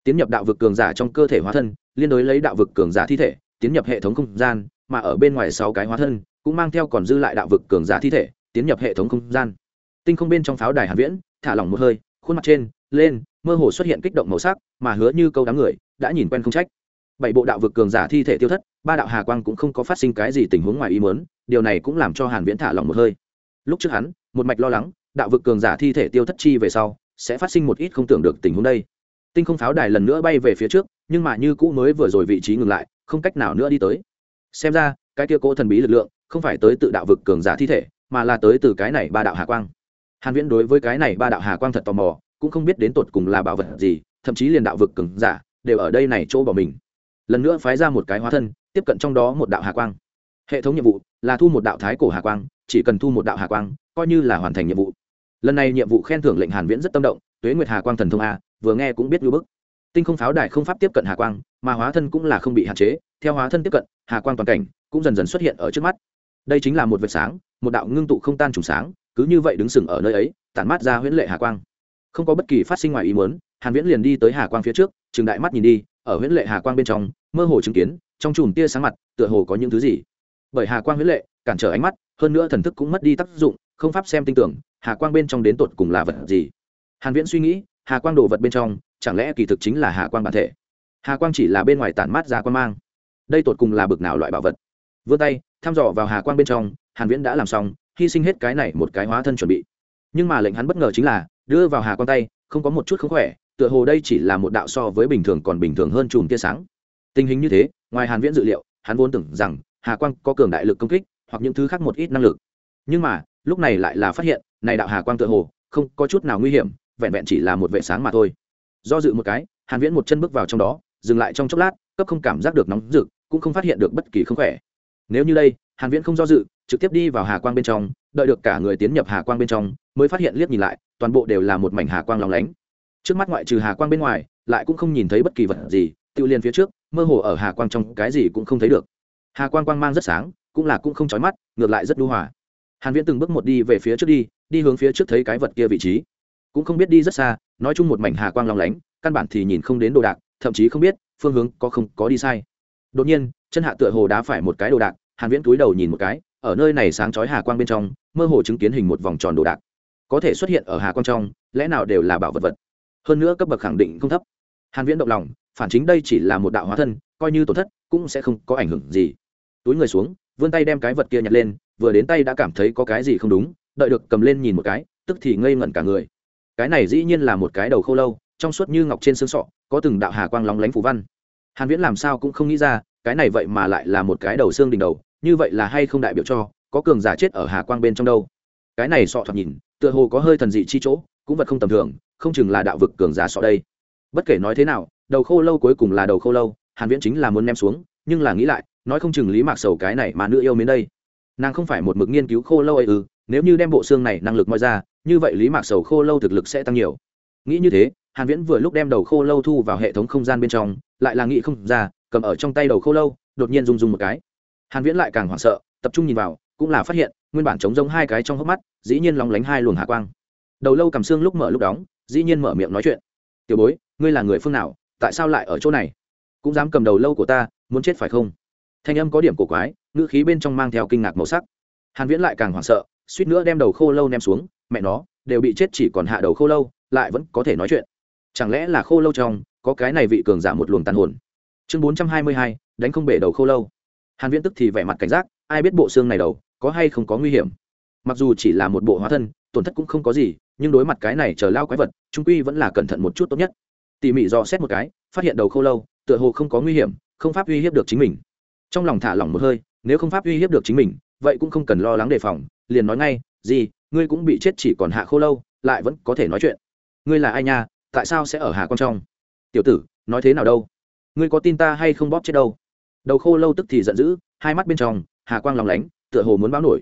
Tiến nhập đạo vực cường giả trong cơ thể hóa thân, liên đối lấy đạo vực cường giả thi thể tiến nhập hệ thống không gian, mà ở bên ngoài sáu cái hóa thân, cũng mang theo còn dư lại đạo vực cường giả thi thể, tiến nhập hệ thống không gian. Tinh không bên trong pháo đài hàn viễn, thả lỏng một hơi, khuôn mặt trên, lên, mơ hồ xuất hiện kích động màu sắc, mà hứa như câu đám người, đã nhìn quen không trách. Bảy bộ đạo vực cường giả thi thể tiêu thất, ba đạo hà quang cũng không có phát sinh cái gì tình huống ngoài ý muốn, điều này cũng làm cho hàn viễn thả lỏng một hơi. Lúc trước hắn, một mạch lo lắng, đạo vực cường giả thi thể tiêu thất chi về sau, sẽ phát sinh một ít không tưởng được tình huống đây. Tinh không pháo đài lần nữa bay về phía trước nhưng mà như cũ mới vừa rồi vị trí ngừng lại, không cách nào nữa đi tới. Xem ra, cái kia cố thần bí lực lượng không phải tới tự đạo vực cường giả thi thể, mà là tới từ cái này ba đạo hà quang. Hàn viễn đối với cái này ba đạo hà quang thật tò mò, cũng không biết đến tột cùng là bảo vật gì, thậm chí liền đạo vực cường giả đều ở đây này chỗ bỏ mình. Lần nữa phái ra một cái hóa thân, tiếp cận trong đó một đạo hà quang. Hệ thống nhiệm vụ là thu một đạo thái cổ hà quang, chỉ cần thu một đạo hà quang, coi như là hoàn thành nhiệm vụ. Lần này nhiệm vụ khen thưởng lệnh hàn viễn rất tâm động, tuế nguyệt hà quang thần thông a, vừa nghe cũng biết như bức tinh không pháo đài không pháp tiếp cận hà quang, mà hóa thân cũng là không bị hạn chế. Theo hóa thân tiếp cận, hà quang toàn cảnh cũng dần dần xuất hiện ở trước mắt. Đây chính là một vệt sáng, một đạo ngưng tụ không tan trùng sáng, cứ như vậy đứng sừng ở nơi ấy, tản mát ra huyễn lệ hà quang. Không có bất kỳ phát sinh ngoài ý muốn, hàn viễn liền đi tới hà quang phía trước trừng đại mắt nhìn đi, ở huyễn lệ hà quang bên trong, mơ hồ chứng kiến, trong chùm tia sáng mặt, tựa hồ có những thứ gì. Bởi hà quang huyễn lệ, cản trở ánh mắt, hơn nữa thần thức cũng mất đi tác dụng, không pháp xem tinh tưởng, hà quang bên trong đến tột cùng là vật gì. Hàn viễn suy nghĩ, hà quang đồ vật bên trong chẳng lẽ kỳ thực chính là hà quang bản thể? Hà quang chỉ là bên ngoài tản mát ra quang mang. Đây tột cùng là bực nào loại bảo vật? Vươn tay, thăm dò vào hà quang bên trong, hàn viễn đã làm xong, hy sinh hết cái này một cái hóa thân chuẩn bị. Nhưng mà lệnh hắn bất ngờ chính là, đưa vào hà quang tay, không có một chút không khỏe, tựa hồ đây chỉ là một đạo so với bình thường còn bình thường hơn chùm tia sáng. Tình hình như thế, ngoài hàn viễn dự liệu, hắn vốn tưởng rằng hà quang có cường đại lực công kích, hoặc những thứ khác một ít năng lực. Nhưng mà, lúc này lại là phát hiện, này đạo hà quang tựa hồ, không có chút nào nguy hiểm, vẹn vẹn chỉ là một vệ sáng mà thôi do dự một cái, hàn viễn một chân bước vào trong đó, dừng lại trong chốc lát, cấp không cảm giác được nóng rực, cũng không phát hiện được bất kỳ không khỏe. Nếu như đây, hàn viễn không do dự, trực tiếp đi vào hà quang bên trong, đợi được cả người tiến nhập hà quang bên trong, mới phát hiện liếc nhìn lại, toàn bộ đều là một mảnh hà quang lóng lánh. Trước mắt ngoại trừ hà quang bên ngoài, lại cũng không nhìn thấy bất kỳ vật gì, tiêu liên phía trước, mơ hồ ở hà quang trong, cái gì cũng không thấy được. Hà quang quang mang rất sáng, cũng là cũng không chói mắt, ngược lại rất đu hòa. Hàn viễn từng bước một đi về phía trước đi đi hướng phía trước thấy cái vật kia vị trí. Cũng không biết đi rất xa nói chung một mảnh hà quang long lánh, căn bản thì nhìn không đến đồ đạc, thậm chí không biết phương hướng có không có đi sai. Đột nhiên, chân hạ tựa hồ đá phải một cái đồ đạc, hàn viễn túi đầu nhìn một cái, ở nơi này sáng chói hà quang bên trong, mơ hồ chứng kiến hình một vòng tròn đồ đạc. Có thể xuất hiện ở hà quang trong, lẽ nào đều là bảo vật vật? Hơn nữa cấp bậc khẳng định không thấp. Hàn viễn động lòng, phản chính đây chỉ là một đạo hóa thân, coi như tổn thất, cũng sẽ không có ảnh hưởng gì. Túi người xuống, vươn tay đem cái vật kia nhặt lên, vừa đến tay đã cảm thấy có cái gì không đúng, đợi được cầm lên nhìn một cái, tức thì ngây ngẩn cả người cái này dĩ nhiên là một cái đầu khô lâu, trong suốt như ngọc trên xương sọ, có từng đạo hà quang lóng lánh phù văn. Hàn viễn làm sao cũng không nghĩ ra, cái này vậy mà lại là một cái đầu xương đỉnh đầu, như vậy là hay không đại biểu cho, có cường giả chết ở hà quang bên trong đâu. Cái này sọ thoạt nhìn, tựa hồ có hơi thần dị chi chỗ, cũng vật không tầm thường, không chừng là đạo vực cường giả sọ đây. Bất kể nói thế nào, đầu khô lâu cuối cùng là đầu khô lâu, hàn viễn chính là muốn ném xuống, nhưng là nghĩ lại, nói không chừng lý mạc sầu cái này mà nữ yêu mến đây. Nàng không phải một mực nghiên cứu khô lâu ấy ư nếu như đem bộ xương này năng lực moi ra, như vậy lý mạc sầu khô lâu thực lực sẽ tăng nhiều. Nghĩ như thế, hàn viễn vừa lúc đem đầu khô lâu thu vào hệ thống không gian bên trong, lại là nghĩ không ra, cầm ở trong tay đầu khô lâu, đột nhiên rung rung một cái. Hàn viễn lại càng hoảng sợ, tập trung nhìn vào, cũng là phát hiện, nguyên bản chống rỗng hai cái trong hốc mắt, dĩ nhiên lóng lánh hai luồng hạ quang. Đầu lâu cầm xương lúc mở lúc đóng, dĩ nhiên mở miệng nói chuyện. Tiểu bối, ngươi là người phương nào, tại sao lại ở chỗ này? Cũng dám cầm đầu lâu của ta, muốn chết phải không? Thanh âm có điểm cổ quái, ngữ khí bên trong mang theo kinh ngạc màu sắc. Hàn viễn lại càng hoảng sợ suýt nữa đem đầu khô lâu ném xuống mẹ nó đều bị chết chỉ còn hạ đầu khô lâu lại vẫn có thể nói chuyện. Chẳng lẽ là khô lâu trong có cái này vị cường giả một luồng tàn hồn? Chương 422, đánh không bể đầu khô lâu. Hàn viễn tức thì vẻ mặt cảnh giác ai biết bộ xương này đầu có hay không có nguy hiểm? Mặc dù chỉ là một bộ hóa thân tổn thất cũng không có gì nhưng đối mặt cái này chờ lao quái vật trung quy vẫn là cẩn thận một chút tốt nhất. Tỉ mỉ dò xét một cái phát hiện đầu khô lâu tựa hồ không có nguy hiểm không pháp uy hiếp được chính mình. Trong lòng thả lỏng một hơi nếu không pháp uy hiếp được chính mình vậy cũng không cần lo lắng đề phòng liền nói ngay gì ngươi cũng bị chết chỉ còn hạ khô lâu, lại vẫn có thể nói chuyện. Ngươi là ai nha? Tại sao sẽ ở hà con trong? Tiểu tử, nói thế nào đâu? Ngươi có tin ta hay không bóp chết đâu? Đầu khô lâu tức thì giận dữ, hai mắt bên trong, hà quang lòng lánh, tựa hồ muốn báo nổi.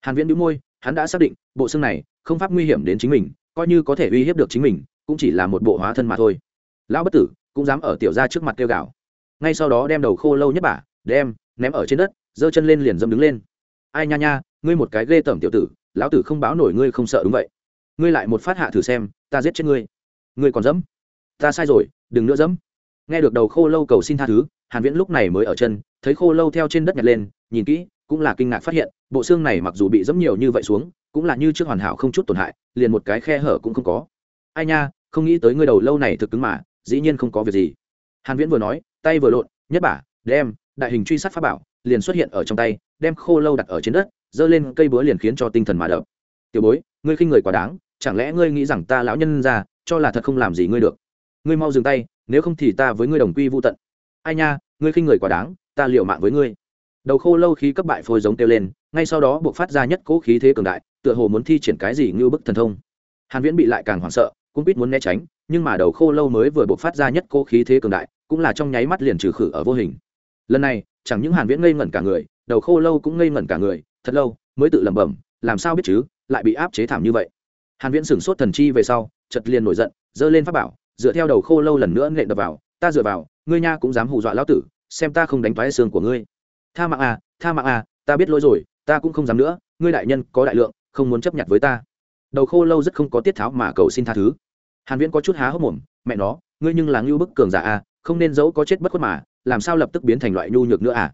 Hàn viễn đĩu môi, hắn đã xác định, bộ xương này không pháp nguy hiểm đến chính mình, coi như có thể uy hiếp được chính mình, cũng chỉ là một bộ hóa thân mà thôi. Lão bất tử, cũng dám ở tiểu gia trước mặt kêu gào. Ngay sau đó đem đầu khô lâu nhất bả, đem, ném ở trên đất, giơ chân lên liền dâm đứng lên. Ai nha nha ngươi một cái ghê tởm tiểu tử, lão tử không báo nổi ngươi không sợ đúng vậy. Ngươi lại một phát hạ thử xem, ta giết chết ngươi. Ngươi còn dẫm? Ta sai rồi, đừng nữa dẫm. Nghe được đầu khô lâu cầu xin tha thứ, hàn viễn lúc này mới ở chân, thấy khô lâu theo trên đất nhặt lên, nhìn kỹ, cũng là kinh ngạc phát hiện, bộ xương này mặc dù bị dẫm nhiều như vậy xuống, cũng là như trước hoàn hảo không chút tổn hại, liền một cái khe hở cũng không có. Ai nha, không nghĩ tới ngươi đầu lâu này thực cứng mà, dĩ nhiên không có việc gì. Hàn viễn vừa nói, tay vừa lộn, nhất bả đem, đại hình truy sát pháp bảo, liền xuất hiện ở trong tay, đem khô lâu đặt ở trên đất giơ lên cây búa liền khiến cho tinh thần mà đập. Tiểu bối, ngươi khinh người quá đáng, chẳng lẽ ngươi nghĩ rằng ta lão nhân ra, cho là thật không làm gì ngươi được? Ngươi mau dừng tay, nếu không thì ta với ngươi đồng quy vô tận. Ai nha, ngươi khinh người quá đáng, ta liều mạng với ngươi. Đầu khô lâu khí cấp bại phôi giống kêu lên, ngay sau đó buộc phát ra nhất cố khí thế cường đại, tựa hồ muốn thi triển cái gì như bức thần thông. Hàn viễn bị lại càng hoảng sợ, cũng biết muốn né tránh, nhưng mà đầu khô lâu mới vừa buộc phát ra nhất cố khí thế cường đại, cũng là trong nháy mắt liền trừ khử ở vô hình. Lần này, chẳng những hàn viễn ngây ngẩn cả người, đầu khô lâu cũng ngây ngẩn cả người thật lâu, mới tự lẩm bẩm, làm sao biết chứ, lại bị áp chế thảm như vậy. Hàn viễn sửng sốt thần chi về sau, chợt liền nổi giận dơ lên pháp bảo, dựa theo đầu khô lâu lần nữa nện đập vào, ta dựa vào, ngươi nha cũng dám hù dọa lão tử, xem ta không đánh toái xương của ngươi. Tha mạng à tha mạng à ta biết lỗi rồi, ta cũng không dám nữa, ngươi đại nhân có đại lượng, không muốn chấp nhận với ta. Đầu khô lâu rất không có tiết tháo mà cầu xin tha thứ. Hàn viễn có chút há hốc mồm, mẹ nó, ngươi nhưng là ngưu bức cường giả à không nên giấu có chết bất khuất mà, làm sao lập tức biến thành loại nhu nhược nữa à?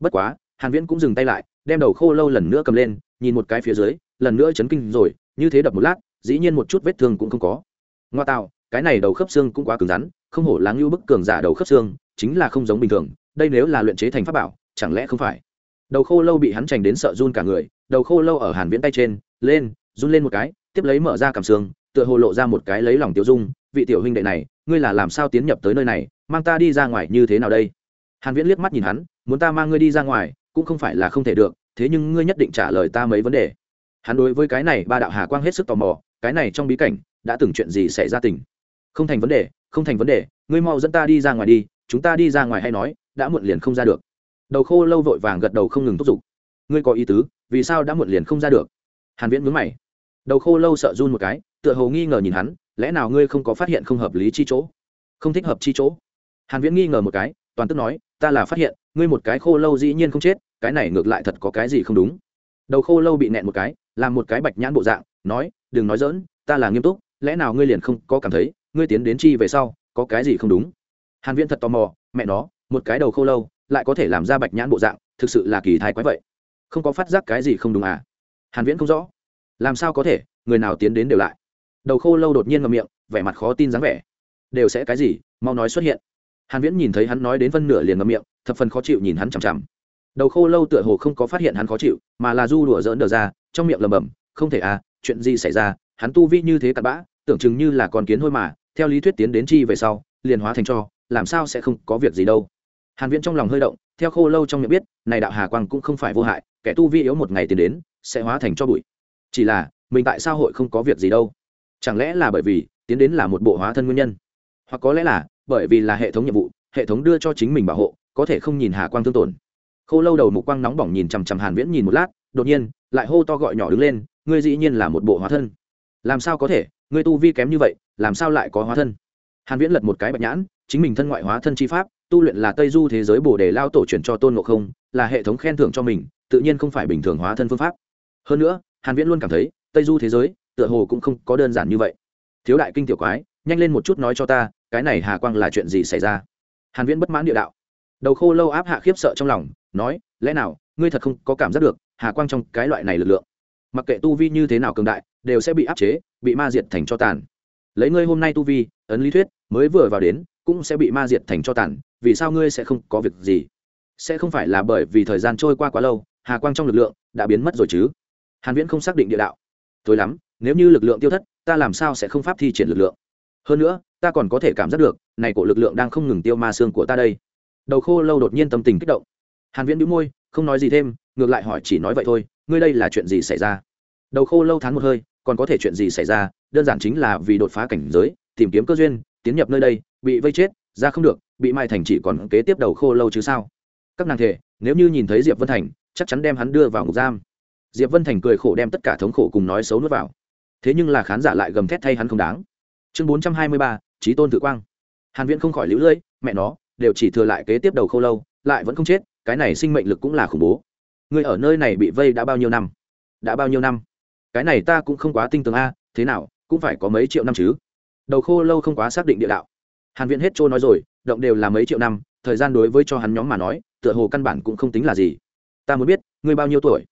Bất quá, hàn viễn cũng dừng tay lại đem đầu khô lâu lần nữa cầm lên, nhìn một cái phía dưới, lần nữa chấn kinh rồi, như thế đập một lát, dĩ nhiên một chút vết thương cũng không có. Ngoa tạo, cái này đầu khớp xương cũng quá cứng rắn, không hổ láng như bức cường giả đầu khớp xương, chính là không giống bình thường, đây nếu là luyện chế thành pháp bảo, chẳng lẽ không phải? Đầu khô lâu bị hắn chành đến sợ run cả người, đầu khô lâu ở hàn viễn tay trên, lên, run lên một cái, tiếp lấy mở ra cảm xương, tựa hồ lộ ra một cái lấy lòng tiêu dung, vị tiểu huynh đệ này, ngươi là làm sao tiến nhập tới nơi này, mang ta đi ra ngoài như thế nào đây? Hàn viễn liếc mắt nhìn hắn, muốn ta mang ngươi đi ra ngoài cũng không phải là không thể được, thế nhưng ngươi nhất định trả lời ta mấy vấn đề. Hắn đối với cái này, ba đạo hà quang hết sức tò mò, cái này trong bí cảnh, đã từng chuyện gì xảy ra tình? Không thành vấn đề, không thành vấn đề, ngươi mau dẫn ta đi ra ngoài đi, chúng ta đi ra ngoài hay nói, đã muộn liền không ra được. Đầu khô lâu vội vàng gật đầu không ngừng thúc giục. Ngươi có ý tứ, vì sao đã muộn liền không ra được? Hàn viễn mướn mày. Đầu khô lâu sợ run một cái, tựa hồ nghi ngờ nhìn hắn, lẽ nào ngươi không có phát hiện không hợp lý chi chỗ? Không thích hợp chi chỗ? Hàn viễn nghi ngờ một cái, toàn tức nói ta là phát hiện, ngươi một cái khô lâu dĩ nhiên không chết, cái này ngược lại thật có cái gì không đúng. Đầu khô lâu bị nẹn một cái, làm một cái bạch nhãn bộ dạng, nói, đừng nói dỡn ta là nghiêm túc, lẽ nào ngươi liền không có cảm thấy, ngươi tiến đến chi về sau, có cái gì không đúng? Hàn viễn thật tò mò, mẹ nó, một cái đầu khô lâu, lại có thể làm ra bạch nhãn bộ dạng, thực sự là kỳ thái quái vậy. Không có phát giác cái gì không đúng à? Hàn viễn không rõ. Làm sao có thể, người nào tiến đến đều lại? Đầu khô lâu đột nhiên ngậm miệng, vẻ mặt khó tin dáng vẻ. Đều sẽ cái gì, mau nói xuất hiện hàn viễn nhìn thấy hắn nói đến phân nửa liền ngậm miệng, thập phần khó chịu nhìn hắn chằm chằm. Đầu khô lâu tựa hồ không có phát hiện hắn khó chịu, mà là du đùa dỡn đờ ra, trong miệng lầm bầm không thể à chuyện gì xảy ra? Hắn tu vi như thế cặn bã, tưởng chừng như là con kiến thôi mà, theo lý thuyết tiến đến chi về sau, liền hóa thành cho, làm sao sẽ không có việc gì đâu. Hàn viễn trong lòng hơi động, theo khô lâu trong miệng biết, này đạo hà quang cũng không phải vô hại, kẻ tu vi yếu một ngày tiến đến, sẽ hóa thành cho bụi. Chỉ là, mình tại sao hội không có việc gì đâu? Chẳng lẽ là bởi vì, tiến đến là một bộ hóa thân nguyên nhân? Hoặc có lẽ là bởi vì là hệ thống nhiệm vụ, hệ thống đưa cho chính mình bảo hộ, có thể không nhìn hà quang thương tổn. Khô lâu đầu mục quang nóng bỏng nhìn chằm chằm hàn viễn nhìn một lát, đột nhiên, lại hô to gọi nhỏ đứng lên, ngươi dĩ nhiên là một bộ hóa thân. Làm sao có thể? Ngươi tu vi kém như vậy, làm sao lại có hóa thân? Hàn viễn lật một cái bạch nhãn, chính mình thân ngoại hóa thân chi pháp, tu luyện là tây du thế giới bồ đề lao tổ truyền cho tôn ngộ không, là hệ thống khen thưởng cho mình, tự nhiên không phải bình thường hóa thân phương pháp. Hơn nữa, hàn viễn luôn cảm thấy, tây du thế giới, tựa hồ cũng không có đơn giản như vậy. Thiếu đại kinh tiểu quái, nhanh lên một chút nói cho ta cái này hà quang là chuyện gì xảy ra? Hàn viễn bất mãn địa đạo. Đầu khô lâu áp hạ khiếp sợ trong lòng, nói, lẽ nào, ngươi thật không có cảm giác được, hà quang trong cái loại này lực lượng, mặc kệ tu vi như thế nào cường đại, đều sẽ bị áp chế, bị ma diệt thành cho tàn. Lấy ngươi hôm nay tu vi, ấn lý thuyết, mới vừa vào đến, cũng sẽ bị ma diệt thành cho tàn, vì sao ngươi sẽ không có việc gì? Sẽ không phải là bởi vì thời gian trôi qua quá lâu, hà quang trong lực lượng đã biến mất rồi chứ? Hàn viễn không xác định địa đạo. Tối lắm, nếu như lực lượng tiêu thất, ta làm sao sẽ không pháp thi triển lực lượng? Hơn nữa, ta còn có thể cảm giác được, này cổ lực lượng đang không ngừng tiêu ma xương của ta đây. Đầu khô lâu đột nhiên tâm tình kích động. Hàn viễn đĩu môi, không nói gì thêm, ngược lại hỏi chỉ nói vậy thôi, ngươi đây là chuyện gì xảy ra? Đầu khô lâu thán một hơi, còn có thể chuyện gì xảy ra? Đơn giản chính là vì đột phá cảnh giới, tìm kiếm cơ duyên, tiến nhập nơi đây, bị vây chết, ra không được, bị mai thành chỉ còn kế tiếp đầu khô lâu chứ sao? Các nàng thể, nếu như nhìn thấy diệp vân thành, chắc chắn đem hắn đưa vào ngục giam. Diệp vân thành cười khổ đem tất cả thống khổ cùng nói xấu nuốt vào. Thế nhưng là khán giả lại gầm thét thay hắn không đáng chương bốn trăm hai mươi ba trí tôn tự quang. Hàn viễn không khỏi lũ lưỡi, mẹ nó, đều chỉ thừa lại kế tiếp đầu khô lâu, lại vẫn không chết, cái này sinh mệnh lực cũng là khủng bố. Người ở nơi này bị vây đã bao nhiêu năm? Đã bao nhiêu năm? Cái này ta cũng không quá tinh tường a, thế nào, cũng phải có mấy triệu năm chứ? Đầu khô lâu không quá xác định địa đạo. Hàn viễn hết trôi nói rồi, động đều là mấy triệu năm, thời gian đối với cho hắn nhóm mà nói, tựa hồ căn bản cũng không tính là gì. Ta muốn biết, ngươi bao nhiêu tuổi?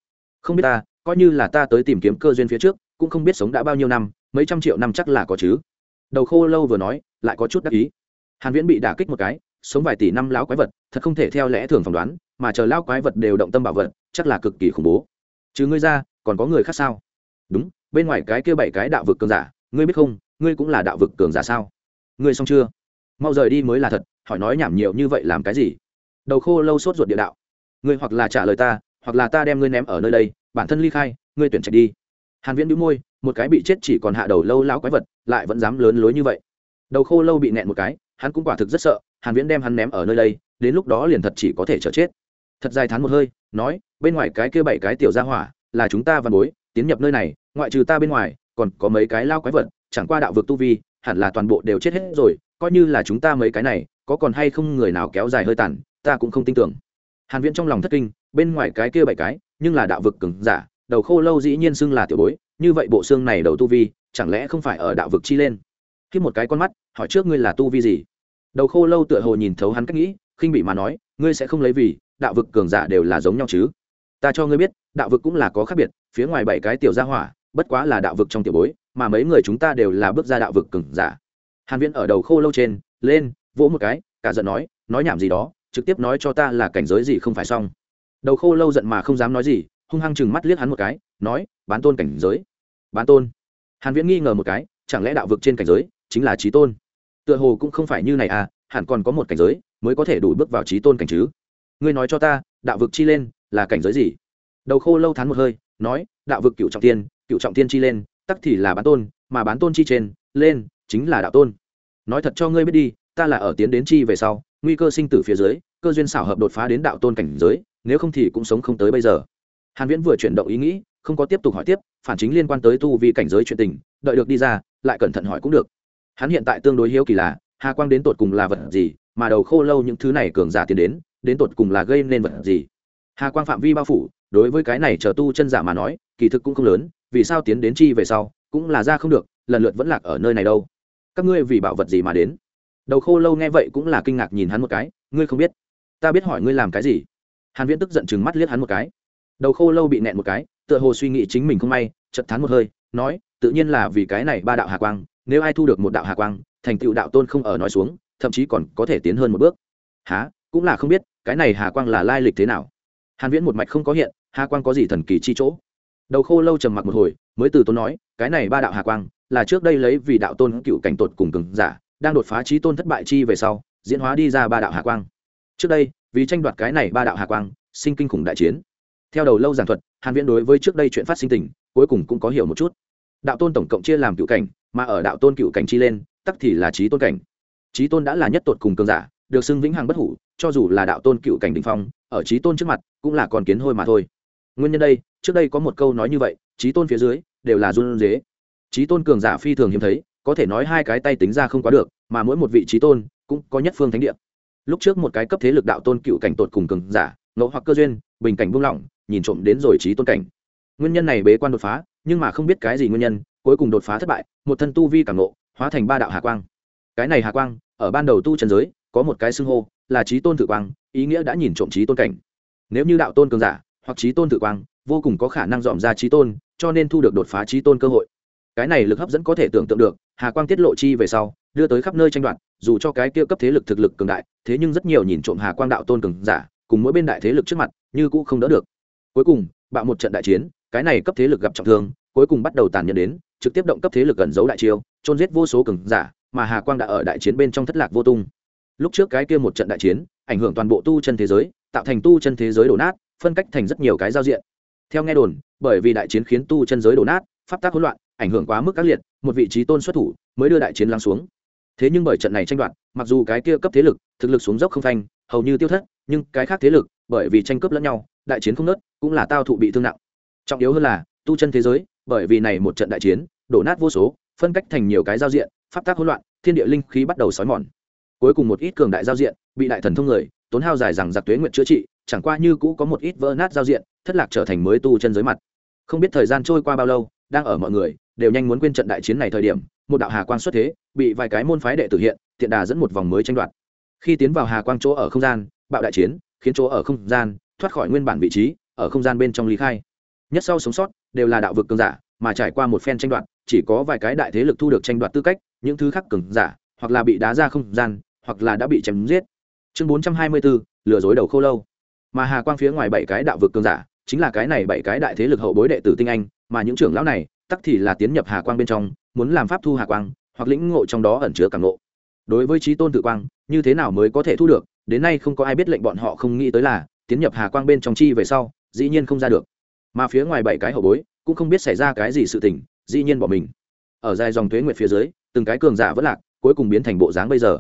Không biết ta, coi như là ta tới tìm kiếm cơ duyên phía trước, cũng không biết sống đã bao nhiêu năm, mấy trăm triệu năm chắc là có chứ? Đầu khô lâu vừa nói, lại có chút đắc ý. Hàn viễn bị đả kích một cái, sống vài tỷ năm lão quái vật, thật không thể theo lẽ thường phỏng đoán, mà chờ lão quái vật đều động tâm bảo vật, chắc là cực kỳ khủng bố. Chứ ngươi ra, còn có người khác sao? Đúng, bên ngoài cái kia bảy cái đạo vực cường giả, ngươi biết không, ngươi cũng là đạo vực cường giả sao? Ngươi xong chưa? Mau rời đi mới là thật, hỏi nói nhảm nhiều như vậy làm cái gì? Đầu khô lâu sốt ruột địa đạo. Ngươi hoặc là trả lời ta, hoặc là ta đem ngươi ném ở nơi đây, bản thân ly khai, ngươi tuyển trạch đi. Hàn viễn đĩu môi một cái bị chết chỉ còn hạ đầu lâu lao quái vật, lại vẫn dám lớn lối như vậy. Đầu khô lâu bị nẹn một cái, hắn cũng quả thực rất sợ, hàn viễn đem hắn ném ở nơi đây, đến lúc đó liền thật chỉ có thể chờ chết. Thật dài thán một hơi, nói, bên ngoài cái kia bảy cái tiểu gia hỏa, là chúng ta văn bối, tiến nhập nơi này, ngoại trừ ta bên ngoài, còn có mấy cái lao quái vật, chẳng qua đạo vực tu vi, hẳn là toàn bộ đều chết hết rồi, coi như là chúng ta mấy cái này, có còn hay không người nào kéo dài hơi tàn, ta cũng không tin tưởng. Hàn viễn trong lòng thất kinh, bên ngoài cái kia bảy cái, nhưng là đạo vực cứng giả, đầu khô lâu dĩ nhiên xưng là tiểu bối như vậy bộ xương này đầu tu vi, chẳng lẽ không phải ở đạo vực chi lên? Khi một cái con mắt, hỏi trước ngươi là tu vi gì? Đầu khô lâu tựa hồ nhìn thấu hắn cách nghĩ, khinh bị mà nói, ngươi sẽ không lấy vì, đạo vực cường giả đều là giống nhau chứ? Ta cho ngươi biết, đạo vực cũng là có khác biệt, phía ngoài bảy cái tiểu gia hỏa, bất quá là đạo vực trong tiểu bối, mà mấy người chúng ta đều là bước ra đạo vực cường giả. Hàn viễn ở đầu khô lâu trên, lên, vỗ một cái, cả giận nói nói nhảm gì đó, trực tiếp nói cho ta là cảnh giới gì không phải xong. Đầu khô lâu giận mà không dám nói gì, hung hăng chừng mắt liếc hắn một cái, nói, bán tôn cảnh giới bán tôn. Hàn viễn nghi ngờ một cái, chẳng lẽ đạo vực trên cảnh giới chính là trí tôn? Tựa hồ cũng không phải như này à hẳn còn có một cảnh giới mới có thể đủ bước vào trí tôn cảnh chứ. Ngươi nói cho ta, đạo vực chi lên là cảnh giới gì? Đầu khô lâu thán một hơi, nói, đạo vực cựu trọng tiên, cựu trọng tiên chi lên, tắc thì là bán tôn, mà bán tôn chi trên, lên, chính là đạo tôn. Nói thật cho ngươi biết đi, ta là ở tiến đến chi về sau, nguy cơ sinh tử phía dưới, cơ duyên xảo hợp đột phá đến đạo tôn cảnh giới, nếu không thì cũng sống không tới bây giờ. Hàn viễn vừa chuyển động ý nghĩ không có tiếp tục hỏi tiếp, phản chính liên quan tới tu vi cảnh giới chuyện tình, đợi được đi ra, lại cẩn thận hỏi cũng được. Hắn hiện tại tương đối hiếu kỳ là, hà quang đến tột cùng là vật gì, mà đầu khô lâu những thứ này cường giả tiến đến đến tột cùng là gây nên vật gì? Hà quang phạm vi bao phủ, đối với cái này chờ tu chân giả mà nói, kỳ thực cũng không lớn, vì sao tiến đến chi về sau, cũng là ra không được, lần lượt vẫn lạc ở nơi này đâu. Các ngươi vì bảo vật gì mà đến? Đầu khô lâu nghe vậy cũng là kinh ngạc nhìn hắn một cái, ngươi không biết. Ta biết hỏi ngươi làm cái gì. Hàn viễn tức giận chừng mắt liếc hắn một cái. Đầu khô lâu bị nẹn một cái tựa hồ suy nghĩ chính mình không may chật thán một hơi, nói, tự nhiên là vì cái này ba đạo hà quang, nếu ai thu được một đạo hà quang, thành tựu đạo tôn không ở nói xuống, thậm chí còn có thể tiến hơn một bước. Há cũng là không biết, cái này hà quang là lai lịch thế nào? Hàn viễn một mạch không có hiện hà quang có gì thần kỳ chi chỗ? Đầu khô lâu trầm mặc một hồi, mới từ tôn nói, cái này ba đạo hà quang, là trước đây lấy vì đạo tôn cựu cảnh tột cùng cường giả, đang đột phá trí tôn thất bại chi về sau, diễn hóa đi ra ba đạo hà quang. Trước đây, vì tranh đoạt cái này ba đạo hà quang, sinh kinh khủng đại chiến theo đầu lâu giảng thuật, hàn viễn đối với trước đây chuyện phát sinh tình, cuối cùng cũng có hiểu một chút. Đạo tôn tổng cộng chia làm cựu cảnh, mà ở đạo tôn cựu cảnh chi lên, tắc thì là trí tôn cảnh. Trí tôn đã là nhất tột cùng cường giả, được xưng vĩnh hằng bất hủ, cho dù là đạo tôn cựu cảnh đình phong, ở trí tôn trước mặt, cũng là còn kiến hôi mà thôi. Nguyên nhân đây, trước đây có một câu nói như vậy, trí tôn phía dưới, đều là run dế trí tôn cường giả phi thường hiếm thấy, có thể nói hai cái tay tính ra không quá được, mà mỗi một vị trí tôn, cũng có nhất phương thánh địa. Lúc trước một cái cấp thế lực đạo tôn cựu cảnh tột cùng cường giả ngẫu hoặc cơ duyên, bình cảnh buông lỏng nhìn trộm đến rồi trí tôn cảnh. Nguyên nhân này bế quan đột phá, nhưng mà không biết cái gì nguyên nhân, cuối cùng đột phá thất bại, một thân tu vi cảm nộ hóa thành ba đạo hà quang. Cái này hà quang, ở ban đầu tu trần giới, có một cái xưng hô là trí tôn tự quang, ý nghĩa đã nhìn trộm trí tôn cảnh. Nếu như đạo tôn cường giả, hoặc trí tôn tự quang, vô cùng có khả năng dòm ra trí tôn, cho nên thu được đột phá trí tôn cơ hội. Cái này lực hấp dẫn có thể tưởng tượng được, hà quang tiết lộ chi về sau, đưa tới khắp nơi tranh đoạt, dù cho cái kia cấp thế lực thực lực cường đại, thế nhưng rất nhiều nhìn trộm hà quang đạo tôn cường giả, cùng mỗi bên đại thế lực trước mặt, như cũ không đỡ được cuối cùng, bạo một trận đại chiến, cái này cấp thế lực gặp trọng thương, cuối cùng bắt đầu tàn nhẫn đến, trực tiếp động cấp thế lực gần giấu đại chiêu trôn giết vô số cường giả, mà hà quang đã ở đại chiến bên trong thất lạc vô tung. Lúc trước cái kia một trận đại chiến, ảnh hưởng toàn bộ tu chân thế giới, tạo thành tu chân thế giới đổ nát, phân cách thành rất nhiều cái giao diện. Theo nghe đồn, bởi vì đại chiến khiến tu chân giới đổ nát, pháp tác hỗn loạn, ảnh hưởng quá mức các liệt, một vị trí tôn xuất thủ mới đưa đại chiến lắng xuống. Thế nhưng bởi trận này tranh đoạt, mặc dù cái kia cấp thế lực thực lực xuống dốc không phanh, hầu như tiêu thất, nhưng cái khác thế lực, bởi vì tranh cướp lẫn nhau đại chiến không nớt, cũng là tao thụ bị thương nặng. Trọng yếu hơn là, tu chân thế giới, bởi vì này một trận đại chiến, đổ nát vô số, phân cách thành nhiều cái giao diện, pháp tác hỗn loạn, thiên địa linh khí bắt đầu xói mòn. Cuối cùng một ít cường đại giao diện, bị đại thần thông người, tốn hao dài rằng giặc tuế nguyện chữa trị, chẳng qua như cũ có một ít vỡ nát giao diện, thất lạc trở thành mới tu chân giới mặt. Không biết thời gian trôi qua bao lâu, đang ở mọi người, đều nhanh muốn quên trận đại chiến này thời điểm, một đạo hà quang xuất thế, bị vài cái môn phái đệ tử hiện, tiện đà dẫn một vòng mới tranh đoạt. Khi tiến vào hà quang chỗ ở không gian, bạo đại chiến, khiến chỗ ở không gian thoát khỏi nguyên bản vị trí, ở không gian bên trong lý khai. Nhất sau sống sót, đều là đạo vực cường giả, mà trải qua một phen tranh đoạt, chỉ có vài cái đại thế lực thu được tranh đoạt tư cách, những thứ khác cường giả, hoặc là bị đá ra không gian, hoặc là đã bị chém giết. Chương bốn trăm hai mươi bốn lừa dối đầu khô lâu. Mà hà quang phía ngoài bảy cái đạo vực cường giả, chính là cái này bảy cái đại thế lực hậu bối đệ tử tinh anh, mà những trưởng lão này, tắc thì là tiến nhập hà quang bên trong, muốn làm pháp thu hà quang, hoặc lĩnh ngộ trong đó ẩn chứa càng ngộ. Đối với trí tôn tự quang, như thế nào mới có thể thu được, đến nay không có ai biết lệnh bọn họ không nghĩ tới là tiến nhập hà quang bên trong chi về sau, dĩ nhiên không ra được. Mà phía ngoài bảy cái hậu bối, cũng không biết xảy ra cái gì sự tình, dĩ nhiên bỏ mình. Ở dài dòng thuế nguyệt phía dưới, từng cái cường giả vẫn lạc, cuối cùng biến thành bộ dáng bây giờ.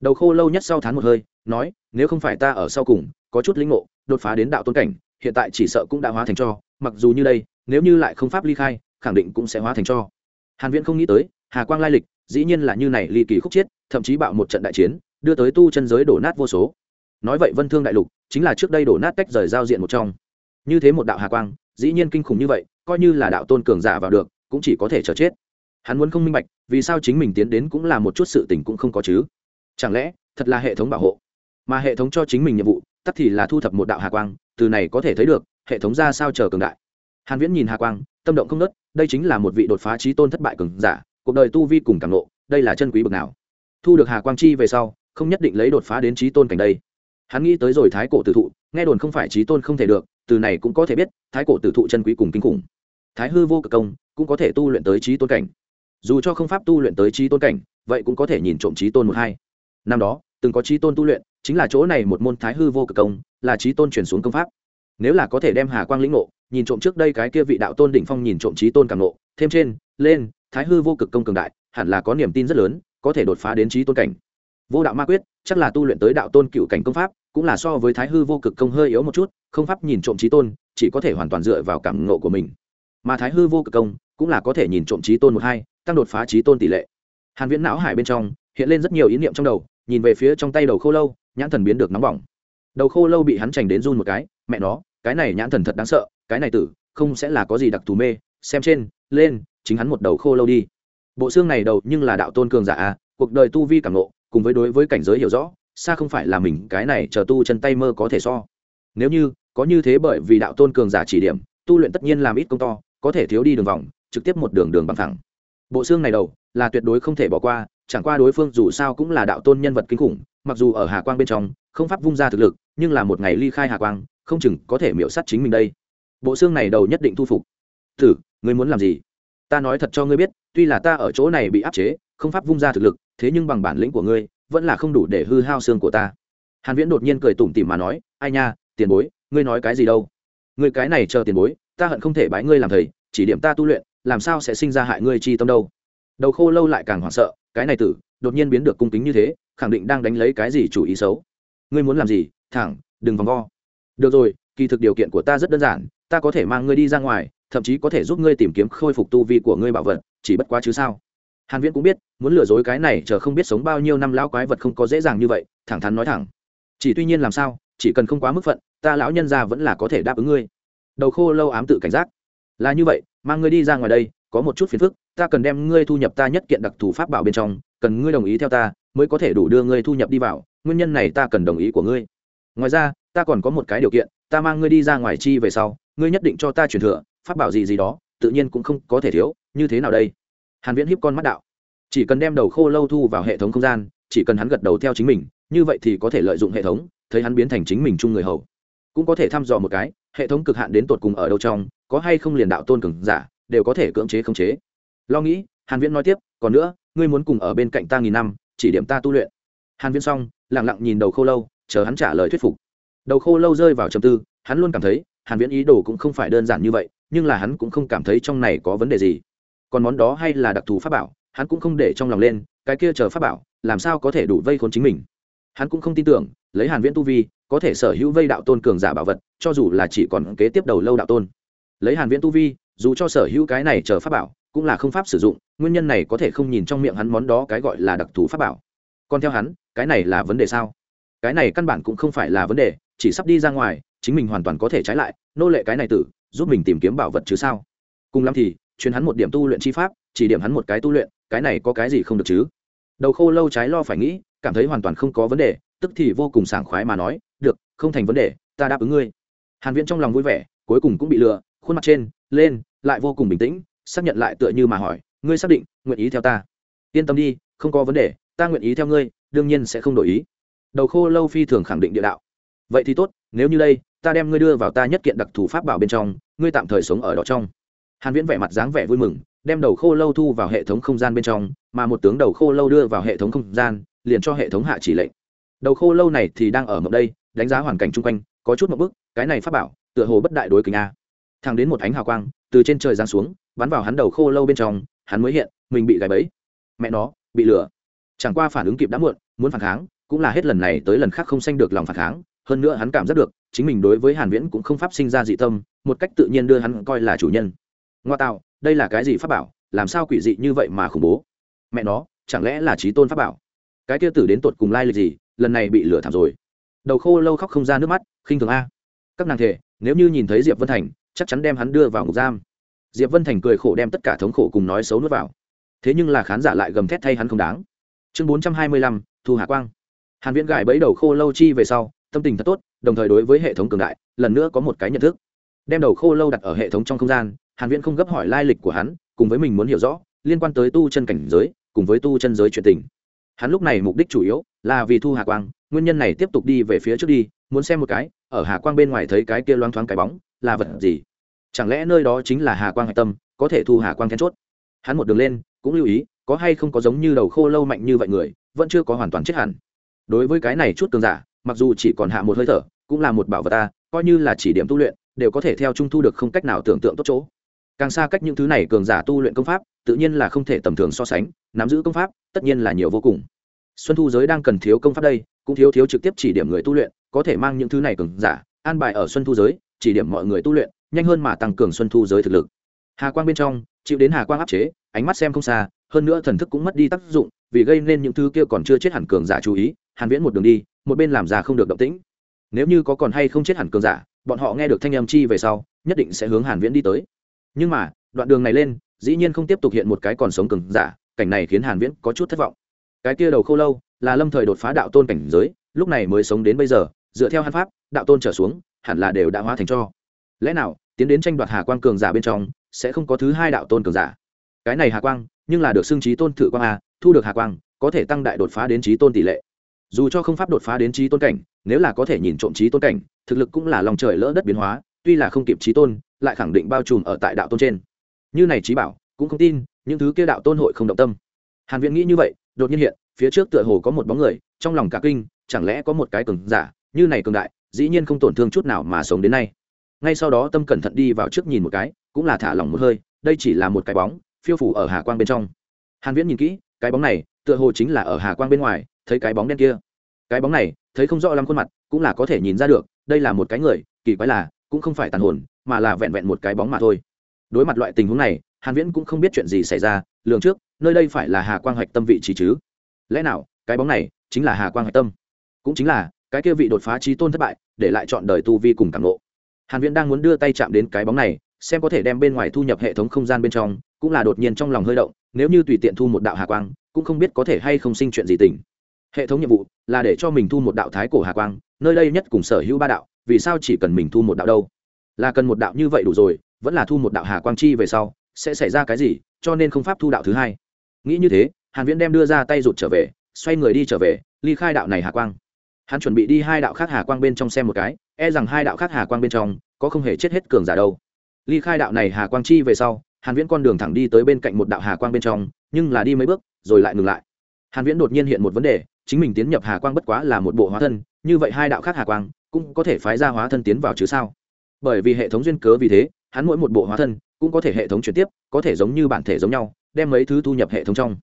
Đầu khô lâu nhất sau tháng một hơi, nói, nếu không phải ta ở sau cùng, có chút lĩnh ngộ, đột phá đến đạo tôn cảnh, hiện tại chỉ sợ cũng đã hóa thành cho, mặc dù như đây, nếu như lại không pháp ly khai, khẳng định cũng sẽ hóa thành cho. Hàn viễn không nghĩ tới, hà quang lai lịch, dĩ nhiên là như này ly kỳ khúc chiết, thậm chí bạo một trận đại chiến, đưa tới tu chân giới đổ nát vô số nói vậy vân thương đại lục chính là trước đây đổ nát tách rời giao diện một trong. Như thế một đạo hà quang, dĩ nhiên kinh khủng như vậy, coi như là đạo tôn cường giả vào được, cũng chỉ có thể chờ chết. Hắn muốn không minh bạch, vì sao chính mình tiến đến cũng là một chút sự tình cũng không có chứ? Chẳng lẽ, thật là hệ thống bảo hộ? Mà hệ thống cho chính mình nhiệm vụ, tắt thì là thu thập một đạo hà quang, từ này có thể thấy được, hệ thống ra sao chờ cường đại. Hàn viễn nhìn hà quang, tâm động không nớt đây chính là một vị đột phá trí tôn thất bại cường giả, cuộc đời tu vi cùng cảm nộ đây là chân quý bậc nào? Thu được hà quang chi về sau, không nhất định lấy đột phá đến trí tôn cảnh đây hắn nghĩ tới rồi thái cổ tử thụ, nghe đồn không phải trí tôn không thể được, từ này cũng có thể biết, thái cổ tử thụ chân quý cùng kinh khủng. Thái hư vô cực công, cũng có thể tu luyện tới trí tôn cảnh. Dù cho không pháp tu luyện tới trí tôn cảnh, vậy cũng có thể nhìn trộm trí tôn một hai. Năm đó, từng có trí tôn tu luyện, chính là chỗ này một môn thái hư vô cực công, là trí tôn chuyển xuống công pháp. Nếu là có thể đem hà quang lĩnh ngộ, nhìn trộm trước đây cái kia vị đạo tôn đỉnh phong nhìn trộm trí tôn càng ngộ, thêm trên, lên, thái hư vô cực công cường đại, hẳn là có niềm tin rất lớn, có thể đột phá đến trí tôn cảnh vô đạo ma quyết, chắc là tu luyện tới đạo tôn cựu cảnh công pháp, cũng là so với thái hư vô cực công hơi yếu một chút, không pháp nhìn trộm trí tôn, chỉ có thể hoàn toàn dựa vào cảm ngộ của mình. Mà thái hư vô cực công, cũng là có thể nhìn trộm trí tôn một hai, tăng đột phá trí tôn tỷ lệ. Hàn viễn não hải bên trong, hiện lên rất nhiều ý niệm trong đầu, nhìn về phía trong tay đầu khô lâu, nhãn thần biến được nóng bỏng. Đầu khô lâu bị hắn chành đến run một cái, mẹ nó, cái này nhãn thần thật đáng sợ, cái này tử, không sẽ là có gì đặc thù mê, xem trên, lên, chính hắn một đầu khô lâu đi. Bộ xương này đầu nhưng là đạo tôn cường giả à, cuộc đời tu vi cảm nộ cùng với đối với cảnh giới hiểu rõ, xa không phải là mình, cái này chờ tu chân tay mơ có thể so. Nếu như, có như thế bởi vì đạo tôn cường giả chỉ điểm, tu luyện tất nhiên làm ít công to, có thể thiếu đi đường vòng, trực tiếp một đường đường bằng thẳng. Bộ xương này đầu, là tuyệt đối không thể bỏ qua, chẳng qua đối phương dù sao cũng là đạo tôn nhân vật kinh khủng, mặc dù ở hà quang bên trong, không pháp vung ra thực lực, nhưng là một ngày ly khai hà quang, không chừng có thể miễu sát chính mình đây. Bộ xương này đầu nhất định thu phục. Thử, ngươi muốn làm gì? Ta nói thật cho ngươi biết, tuy là ta ở chỗ này bị áp chế, không pháp vung ra thực lực thế nhưng bằng bản lĩnh của ngươi, vẫn là không đủ để hư hao xương của ta. Hàn viễn đột nhiên cười tủm tỉm mà nói, ai nha, tiền bối, ngươi nói cái gì đâu? Ngươi cái này chờ tiền bối, ta hận không thể bái ngươi làm thầy, chỉ điểm ta tu luyện, làm sao sẽ sinh ra hại ngươi chi tâm đâu? Đầu khô lâu lại càng hoảng sợ, cái này tử, đột nhiên biến được cung kính như thế, khẳng định đang đánh lấy cái gì chủ ý xấu? Ngươi muốn làm gì? Thẳng, đừng vòng vo. Được rồi, kỳ thực điều kiện của ta rất đơn giản, ta có thể mang ngươi đi ra ngoài, thậm chí có thể giúp ngươi tìm kiếm khôi phục tu vi của ngươi bảo vật, chỉ bất quá chứ sao? Hàn viễn cũng biết, muốn lừa dối cái này chờ không biết sống bao nhiêu năm lão quái vật không có dễ dàng như vậy, thẳng thắn nói thẳng. Chỉ tuy nhiên làm sao, chỉ cần không quá mức phận, ta lão nhân gia vẫn là có thể đáp ứng ngươi. Đầu khô lâu ám tự cảnh giác. Là như vậy, mang ngươi đi ra ngoài đây, có một chút phiền phức, ta cần đem ngươi thu nhập ta nhất kiện đặc thù pháp bảo bên trong, cần ngươi đồng ý theo ta, mới có thể đủ đưa ngươi thu nhập đi vào, nguyên nhân này ta cần đồng ý của ngươi. Ngoài ra, ta còn có một cái điều kiện, ta mang ngươi đi ra ngoài chi về sau, ngươi nhất định cho ta truyền thừa, pháp bảo gì gì đó, tự nhiên cũng không có thể thiếu, như thế nào đây? Hàn viễn hiếp con mắt đạo. Chỉ cần đem đầu khô lâu thu vào hệ thống không gian, chỉ cần hắn gật đầu theo chính mình, như vậy thì có thể lợi dụng hệ thống, thấy hắn biến thành chính mình chung người hầu. Cũng có thể thăm dò một cái, hệ thống cực hạn đến tột cùng ở đâu trong, có hay không liền đạo tôn cường giả, đều có thể cưỡng chế không chế. Lo nghĩ, hàn viễn nói tiếp, còn nữa, ngươi muốn cùng ở bên cạnh ta nghìn năm, chỉ điểm ta tu luyện. Hàn viễn xong, lặng lặng nhìn đầu khô lâu, chờ hắn trả lời thuyết phục. Đầu khô lâu rơi vào trầm tư, hắn luôn cảm thấy, hàn viễn ý đồ cũng không phải đơn giản như vậy, nhưng là hắn cũng không cảm thấy trong này có vấn đề gì còn món đó hay là đặc thù pháp bảo, hắn cũng không để trong lòng lên, cái kia chờ pháp bảo, làm sao có thể đủ vây khốn chính mình? Hắn cũng không tin tưởng, lấy hàn viễn tu vi, có thể sở hữu vây đạo tôn cường giả bảo vật, cho dù là chỉ còn kế tiếp đầu lâu đạo tôn. Lấy hàn viễn tu vi, dù cho sở hữu cái này chờ pháp bảo, cũng là không pháp sử dụng, nguyên nhân này có thể không nhìn trong miệng hắn món đó cái gọi là đặc thù pháp bảo. Còn theo hắn, cái này là vấn đề sao? Cái này căn bản cũng không phải là vấn đề, chỉ sắp đi ra ngoài, chính mình hoàn toàn có thể trái lại, nô lệ cái này tử, giúp mình tìm kiếm bảo vật chứ sao? Cùng lắm thì truyền hắn một điểm tu luyện chi pháp, chỉ điểm hắn một cái tu luyện, cái này có cái gì không được chứ? Đầu khô lâu trái lo phải nghĩ, cảm thấy hoàn toàn không có vấn đề, tức thì vô cùng sảng khoái mà nói, được, không thành vấn đề, ta đáp ứng ngươi. Hàn viễn trong lòng vui vẻ, cuối cùng cũng bị lừa, khuôn mặt trên, lên, lại vô cùng bình tĩnh, xác nhận lại tựa như mà hỏi, ngươi xác định, nguyện ý theo ta? Yên tâm đi, không có vấn đề, ta nguyện ý theo ngươi, đương nhiên sẽ không đổi ý. Đầu khô lâu phi thường khẳng định địa đạo. Vậy thì tốt, nếu như đây, ta đem ngươi đưa vào ta nhất kiện đặc thù pháp bảo bên trong, ngươi tạm thời sống ở đó trong hàn viễn vẻ mặt dáng vẻ vui mừng, đem đầu khô lâu thu vào hệ thống không gian bên trong, mà một tướng đầu khô lâu đưa vào hệ thống không gian, liền cho hệ thống hạ chỉ lệnh. Đầu khô lâu này thì đang ở mộng đây, đánh giá hoàn cảnh chung quanh, có chút một bức, cái này pháp bảo, tựa hồ bất đại đối kính a. Thang đến một ánh hào quang, từ trên trời giáng xuống, bắn vào hắn đầu khô lâu bên trong, hắn mới hiện, mình bị gài bẫy. Mẹ nó, bị lừa chẳng qua phản ứng kịp đã muộn, muốn phản kháng, cũng là hết lần này tới lần khác không sanh được lòng phản kháng. Hơn nữa hắn cảm giác được, chính mình đối với hàn viễn cũng không pháp sinh ra dị tâm, một cách tự nhiên đưa hắn coi là chủ nhân ngoa tạo, đây là cái gì pháp bảo? Làm sao quỷ dị như vậy mà khủng bố? Mẹ nó, chẳng lẽ là trí tôn pháp bảo? Cái kia tử đến tột cùng lai lịch gì? Lần này bị lừa thảm rồi. Đầu khô lâu khóc không ra nước mắt, khinh thường a. Các nàng thể, nếu như nhìn thấy diệp vân thành, chắc chắn đem hắn đưa vào ngục giam. Diệp vân thành cười khổ đem tất cả thống khổ cùng nói xấu nuốt vào. Thế nhưng là khán giả lại gầm thét thay hắn không đáng. Chương bốn trăm hai mươi lăm, thu hà quang. Hàn viễn gãi bẫy đầu khô lâu chi về sau, tâm tình thật tốt, đồng thời đối với hệ thống cường đại, lần nữa có một cái nhận thức. Đem đầu khô lâu đặt ở hệ thống trong không gian hàn viễn không gấp hỏi lai lịch của hắn, cùng với mình muốn hiểu rõ, liên quan tới tu chân cảnh giới, cùng với tu chân giới chuyện tình. Hắn lúc này mục đích chủ yếu là vì thu hà quang, nguyên nhân này tiếp tục đi về phía trước đi, muốn xem một cái, ở hà quang bên ngoài thấy cái kia loáng thoáng cái bóng, là vật gì? Chẳng lẽ nơi đó chính là hà quang hạch tâm, có thể thu hà quang then chốt? Hắn một đường lên, cũng lưu ý, có hay không có giống như đầu khô lâu mạnh như vậy người, vẫn chưa có hoàn toàn chết hẳn. Đối với cái này chút cường giả, mặc dù chỉ còn hạ một hơi thở, cũng là một bảo vật ta, coi như là chỉ điểm tu luyện, đều có thể theo trung thu được không cách nào tưởng tượng tốt chỗ càng xa cách những thứ này cường giả tu luyện công pháp, tự nhiên là không thể tầm thường so sánh, nắm giữ công pháp, tất nhiên là nhiều vô cùng. Xuân thu giới đang cần thiếu công pháp đây, cũng thiếu thiếu trực tiếp chỉ điểm người tu luyện, có thể mang những thứ này cường giả, an bài ở xuân thu giới, chỉ điểm mọi người tu luyện, nhanh hơn mà tăng cường xuân thu giới thực lực. Hà quang bên trong, chịu đến hà quang áp chế, ánh mắt xem không xa, hơn nữa thần thức cũng mất đi tác dụng, vì gây nên những thứ kia còn chưa chết hẳn cường giả chú ý, hàn viễn một đường đi, một bên làm ra không được động tĩnh. Nếu như có còn hay không chết hẳn cường giả, bọn họ nghe được thanh âm chi về sau, nhất định sẽ hướng hàn viễn đi tới nhưng mà, đoạn đường này lên, dĩ nhiên không tiếp tục hiện một cái còn sống cường giả, cảnh này khiến hàn viễn có chút thất vọng. Cái kia đầu khô lâu, là lâm thời đột phá đạo tôn cảnh giới, lúc này mới sống đến bây giờ, dựa theo hắn pháp, đạo tôn trở xuống, hẳn là đều đã hóa thành cho. Lẽ nào, tiến đến tranh đoạt hà quang cường giả bên trong, sẽ không có thứ hai đạo tôn cường giả? Cái này hà quang, nhưng là được xưng trí tôn thử quang a, thu được hà quang, có thể tăng đại đột phá đến trí tôn tỷ lệ. Dù cho không pháp đột phá đến trí tôn cảnh, nếu là có thể nhìn trộm trí tôn cảnh, thực lực cũng là lòng trời lỡ đất biến hóa, tuy là không kịp trí tôn lại khẳng định bao trùm ở tại đạo tôn trên. Như này trí bảo, cũng không tin, những thứ kia đạo tôn hội không động tâm. Hàn viễn nghĩ như vậy, đột nhiên hiện, phía trước tựa hồ có một bóng người, trong lòng cả kinh, chẳng lẽ có một cái cường giả, như này cường đại, dĩ nhiên không tổn thương chút nào mà sống đến nay. Ngay sau đó tâm cẩn thận đi vào trước nhìn một cái, cũng là thả lỏng một hơi, đây chỉ là một cái bóng, phiêu phủ ở hà quang bên trong. Hàn viễn nhìn kỹ, cái bóng này, tựa hồ chính là ở hà quang bên ngoài, thấy cái bóng đen kia. Cái bóng này, thấy không rõ lắm khuôn mặt, cũng là có thể nhìn ra được, đây là một cái người, kỳ quái là, cũng không phải tàn hồn mà là vẹn vẹn một cái bóng mà thôi. Đối mặt loại tình huống này, hàn viễn cũng không biết chuyện gì xảy ra, lường trước, nơi đây phải là hà quang hoạch tâm vị trí chứ. Lẽ nào, cái bóng này chính là hà quang hoạch tâm? Cũng chính là, cái kia vị đột phá trí tôn thất bại, để lại chọn đời tu vi cùng cảm ngộ. Hàn viễn đang muốn đưa tay chạm đến cái bóng này, xem có thể đem bên ngoài thu nhập hệ thống không gian bên trong, cũng là đột nhiên trong lòng hơi động, nếu như tùy tiện thu một đạo hà quang, cũng không biết có thể hay không sinh chuyện gì tình. Hệ thống nhiệm vụ là để cho mình thu một đạo thái cổ hà quang, nơi đây nhất cùng sở hữu ba đạo, vì sao chỉ cần mình thu một đạo đâu? Là cần một đạo như vậy đủ rồi, vẫn là thu một đạo hà quang chi về sau, sẽ xảy ra cái gì, cho nên không pháp thu đạo thứ hai. Nghĩ như thế, hàn viễn đem đưa ra tay rụt trở về, xoay người đi trở về, ly khai đạo này hà quang. Hắn chuẩn bị đi hai đạo khác hà quang bên trong xem một cái e rằng hai đạo khác hà quang bên trong, có không hề chết hết cường giả đâu. Ly khai đạo này hà quang chi về sau, hàn viễn con đường thẳng đi tới bên cạnh một đạo hà quang bên trong, nhưng là đi mấy bước, rồi lại ngừng lại. Hàn viễn đột nhiên hiện một vấn đề, chính mình tiến nhập hà quang bất quá là một bộ hóa thân, như vậy hai đạo khác hà quang, cũng có thể phái ra hóa thân tiến vào chứ sao? Bởi vì hệ thống duyên cớ vì thế, hắn mỗi một bộ hóa thân cũng có thể hệ thống chuyển tiếp, có thể giống như bản thể giống nhau, đem mấy thứ thu nhập hệ thống trong.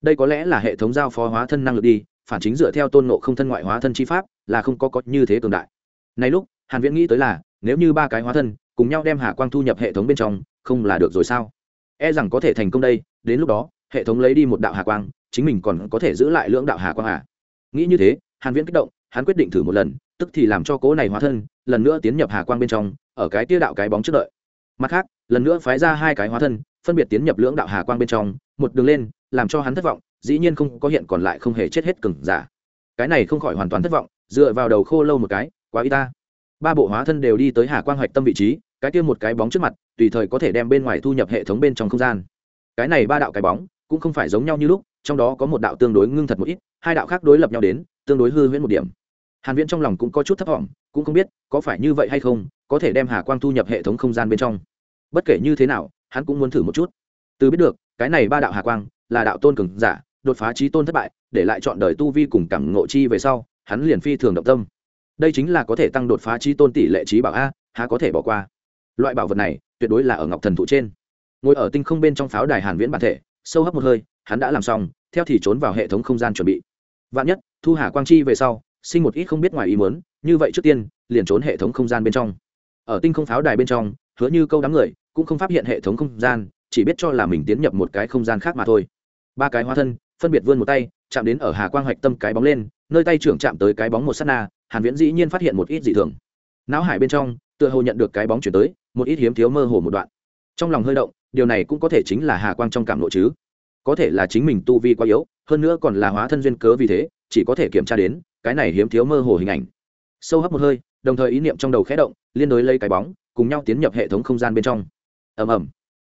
Đây có lẽ là hệ thống giao phó hóa thân năng lực đi, phản chính dựa theo tôn nộ không thân ngoại hóa thân chi pháp là không có có như thế cường đại. Này lúc, hàn viễn nghĩ tới là, nếu như ba cái hóa thân cùng nhau đem hà quang thu nhập hệ thống bên trong, không là được rồi sao? E rằng có thể thành công đây, đến lúc đó, hệ thống lấy đi một đạo hà quang, chính mình còn có thể giữ lại lưỡng đạo hà quang à? Nghĩ như thế, hàn viễn kích động, hắn quyết định thử một lần, tức thì làm cho cố này hóa thân lần nữa tiến nhập hà quang bên trong ở cái tia đạo cái bóng trước đợi. Mặt khác, lần nữa phái ra hai cái hóa thân, phân biệt tiến nhập lưỡng đạo hà quang bên trong, một đường lên, làm cho hắn thất vọng, dĩ nhiên không có hiện còn lại không hề chết hết cừng giả. Cái này không khỏi hoàn toàn thất vọng, dựa vào đầu khô lâu một cái, quá y ta. Ba bộ hóa thân đều đi tới hà quang hoạch tâm vị trí, cái kia một cái bóng trước mặt, tùy thời có thể đem bên ngoài thu nhập hệ thống bên trong không gian. Cái này ba đạo cái bóng, cũng không phải giống nhau như lúc, trong đó có một đạo tương đối ngưng thật một ít, hai đạo khác đối lập nhau đến, tương đối hư huyễn một điểm. Hàn viễn trong lòng cũng có chút thấp thỏm cũng không biết có phải như vậy hay không có thể đem hà quang thu nhập hệ thống không gian bên trong. Bất kể như thế nào, hắn cũng muốn thử một chút. Từ biết được, cái này ba đạo hà quang là đạo tôn cường giả, đột phá trí tôn thất bại, để lại chọn đời tu vi cùng cảm ngộ chi về sau, hắn liền phi thường động tâm. Đây chính là có thể tăng đột phá trí tôn tỷ lệ trí bảo a, há có thể bỏ qua. Loại bảo vật này, tuyệt đối là ở ngọc thần thụ trên. Ngồi ở tinh không bên trong pháo đài hàn viễn bản thể, sâu hấp một hơi, hắn đã làm xong, theo thì trốn vào hệ thống không gian chuẩn bị. Vạn nhất, thu hà quang chi về sau, sinh một ít không biết ngoài ý muốn, như vậy trước tiên, liền trốn hệ thống không gian bên trong ở tinh không pháo đài bên trong, hứa như câu đám người cũng không phát hiện hệ thống không gian, chỉ biết cho là mình tiến nhập một cái không gian khác mà thôi. Ba cái hóa thân, phân biệt vươn một tay, chạm đến ở hà quang hoạch tâm cái bóng lên, nơi tay trưởng chạm tới cái bóng một s á t na, hàn viễn dĩ nhiên phát hiện một ít dị thường. Não hải bên trong, tựa hồ nhận được cái bóng chuyển tới, một ít hiếm thiếu mơ hồ một đoạn. Trong lòng hơi động, điều này cũng có thể chính là hà quang trong cảm lộ chứ. Có thể là chính mình tu vi quá yếu, hơn nữa còn là hóa thân duyên cớ vì thế, chỉ có thể kiểm tra đến cái này hiếm thiếu mơ hồ hình ảnh. Sâu hấp một hơi, đồng thời ý niệm trong đầu khẽ động liên đối lấy cái bóng, cùng nhau tiến nhập hệ thống không gian bên trong. Ầm ầm.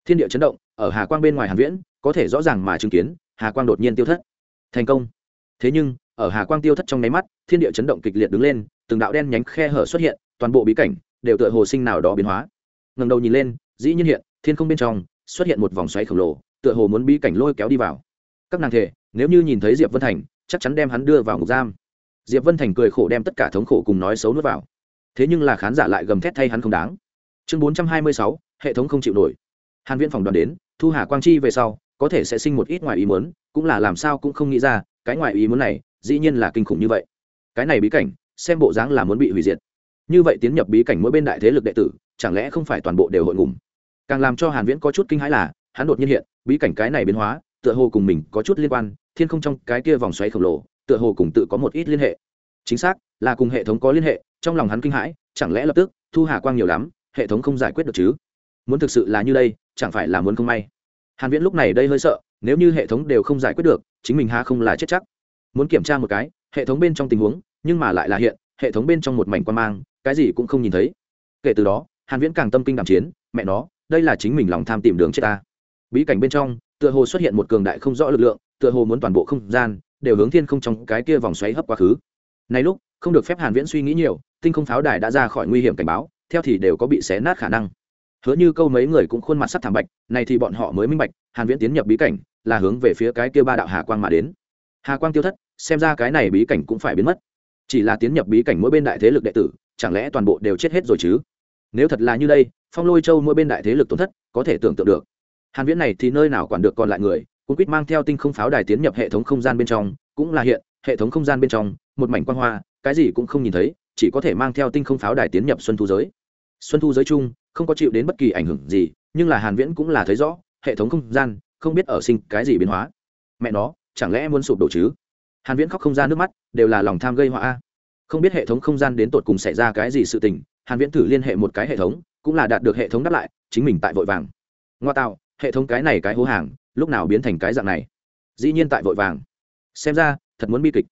Thiên địa chấn động, ở hà quang bên ngoài hàn viễn, có thể rõ ràng mà chứng kiến, hà quang đột nhiên tiêu thất. Thành công. Thế nhưng, ở hà quang tiêu thất trong nháy mắt, thiên địa chấn động kịch liệt đứng lên, từng đạo đen nhánh khe hở xuất hiện, toàn bộ bí cảnh đều tựa hồ sinh nào đó biến hóa. Ngẩng đầu nhìn lên, dĩ nhiên hiện, thiên không bên trong, xuất hiện một vòng xoáy khổng lồ, tựa hồ muốn bí cảnh lôi kéo đi vào. Các nàng thể, nếu như nhìn thấy diệp vân thành, chắc chắn đem hắn đưa vào ngục giam. Diệp vân thành cười khổ đem tất cả thống khổ cùng nói xấu nuốt vào thế nhưng là khán giả lại gầm thét thay hắn không đáng. Chương bốn trăm hai mươi sáu, hệ thống không chịu nổi. Hàn viễn phòng đoàn đến, thu hà quang chi về sau, có thể sẽ sinh một ít ngoài ý muốn, cũng là làm sao cũng không nghĩ ra, cái ngoài ý muốn này, dĩ nhiên là kinh khủng như vậy. Cái này bí cảnh, xem bộ dáng là muốn bị hủy diệt. Như vậy tiến nhập bí cảnh mỗi bên đại thế lực đệ tử, chẳng lẽ không phải toàn bộ đều hội ngùng càng làm cho hàn viễn có chút kinh hãi là, hắn đột nhiên hiện, bí cảnh cái này biến hóa, tựa hồ cùng mình có chút liên quan, thiên không trong cái kia vòng xoáy khổng lồ, tựa hồ cùng tự có một ít liên hệ. Chính xác, là cùng hệ thống có liên hệ trong lòng hắn kinh hãi, chẳng lẽ lập tức, thu hà quang nhiều lắm, hệ thống không giải quyết được chứ? Muốn thực sự là như đây, chẳng phải là muốn không may? Hàn viễn lúc này đây hơi sợ, nếu như hệ thống đều không giải quyết được, chính mình ha không là chết chắc. Muốn kiểm tra một cái, hệ thống bên trong tình huống, nhưng mà lại là hiện, hệ thống bên trong một mảnh quan mang, cái gì cũng không nhìn thấy. Kể từ đó, hàn viễn càng tâm kinh đảm chiến, mẹ nó, đây là chính mình lòng tham tìm đường chết ta. Bí cảnh bên trong, tựa hồ xuất hiện một cường đại không rõ lực lượng, tựa hồ muốn toàn bộ không gian, đều hướng thiên không trong cái kia vòng xoáy hấp quá khứ. Này lúc, không được phép hàn viễn suy nghĩ nhiều tinh không pháo đài đã ra khỏi nguy hiểm cảnh báo, theo thì đều có bị xé nát khả năng. Hứa như câu mấy người cũng khuôn mặt sắc thảm bạch, này thì bọn họ mới minh bạch, hàn viễn tiến nhập bí cảnh, là hướng về phía cái kia ba đạo hà quang mà đến. Hà quang tiêu thất, xem ra cái này bí cảnh cũng phải biến mất. Chỉ là tiến nhập bí cảnh mỗi bên đại thế lực đệ tử, chẳng lẽ toàn bộ đều chết hết rồi chứ? Nếu thật là như đây, phong lôi châu mỗi bên đại thế lực tổn thất, có thể tưởng tượng được. Hàn viễn này thì nơi nào quản được còn lại người cũng quyết mang theo tinh không pháo đài tiến nhập hệ thống không gian bên trong, cũng là hiện, hệ thống không gian bên trong, một mảnh quang hoa, cái gì cũng không nhìn thấy chỉ có thể mang theo tinh không pháo đài tiến nhập xuân thu giới. Xuân thu giới chung, không có chịu đến bất kỳ ảnh hưởng gì, nhưng là hàn viễn cũng là thấy rõ, hệ thống không gian, không biết ở sinh cái gì biến hóa. Mẹ nó, chẳng lẽ muốn sụp đổ chứ? Hàn viễn khóc không ra nước mắt, đều là lòng tham gây họa a. Không biết hệ thống không gian đến tột cùng xảy ra cái gì sự tình, hàn viễn thử liên hệ một cái hệ thống, cũng là đạt được hệ thống đáp lại, chính mình tại vội vàng. Ngoa tạo, hệ thống cái này cái hố hàng, lúc nào biến thành cái dạng này? Dĩ nhiên tại vội vàng. Xem ra, thật muốn bi kịch.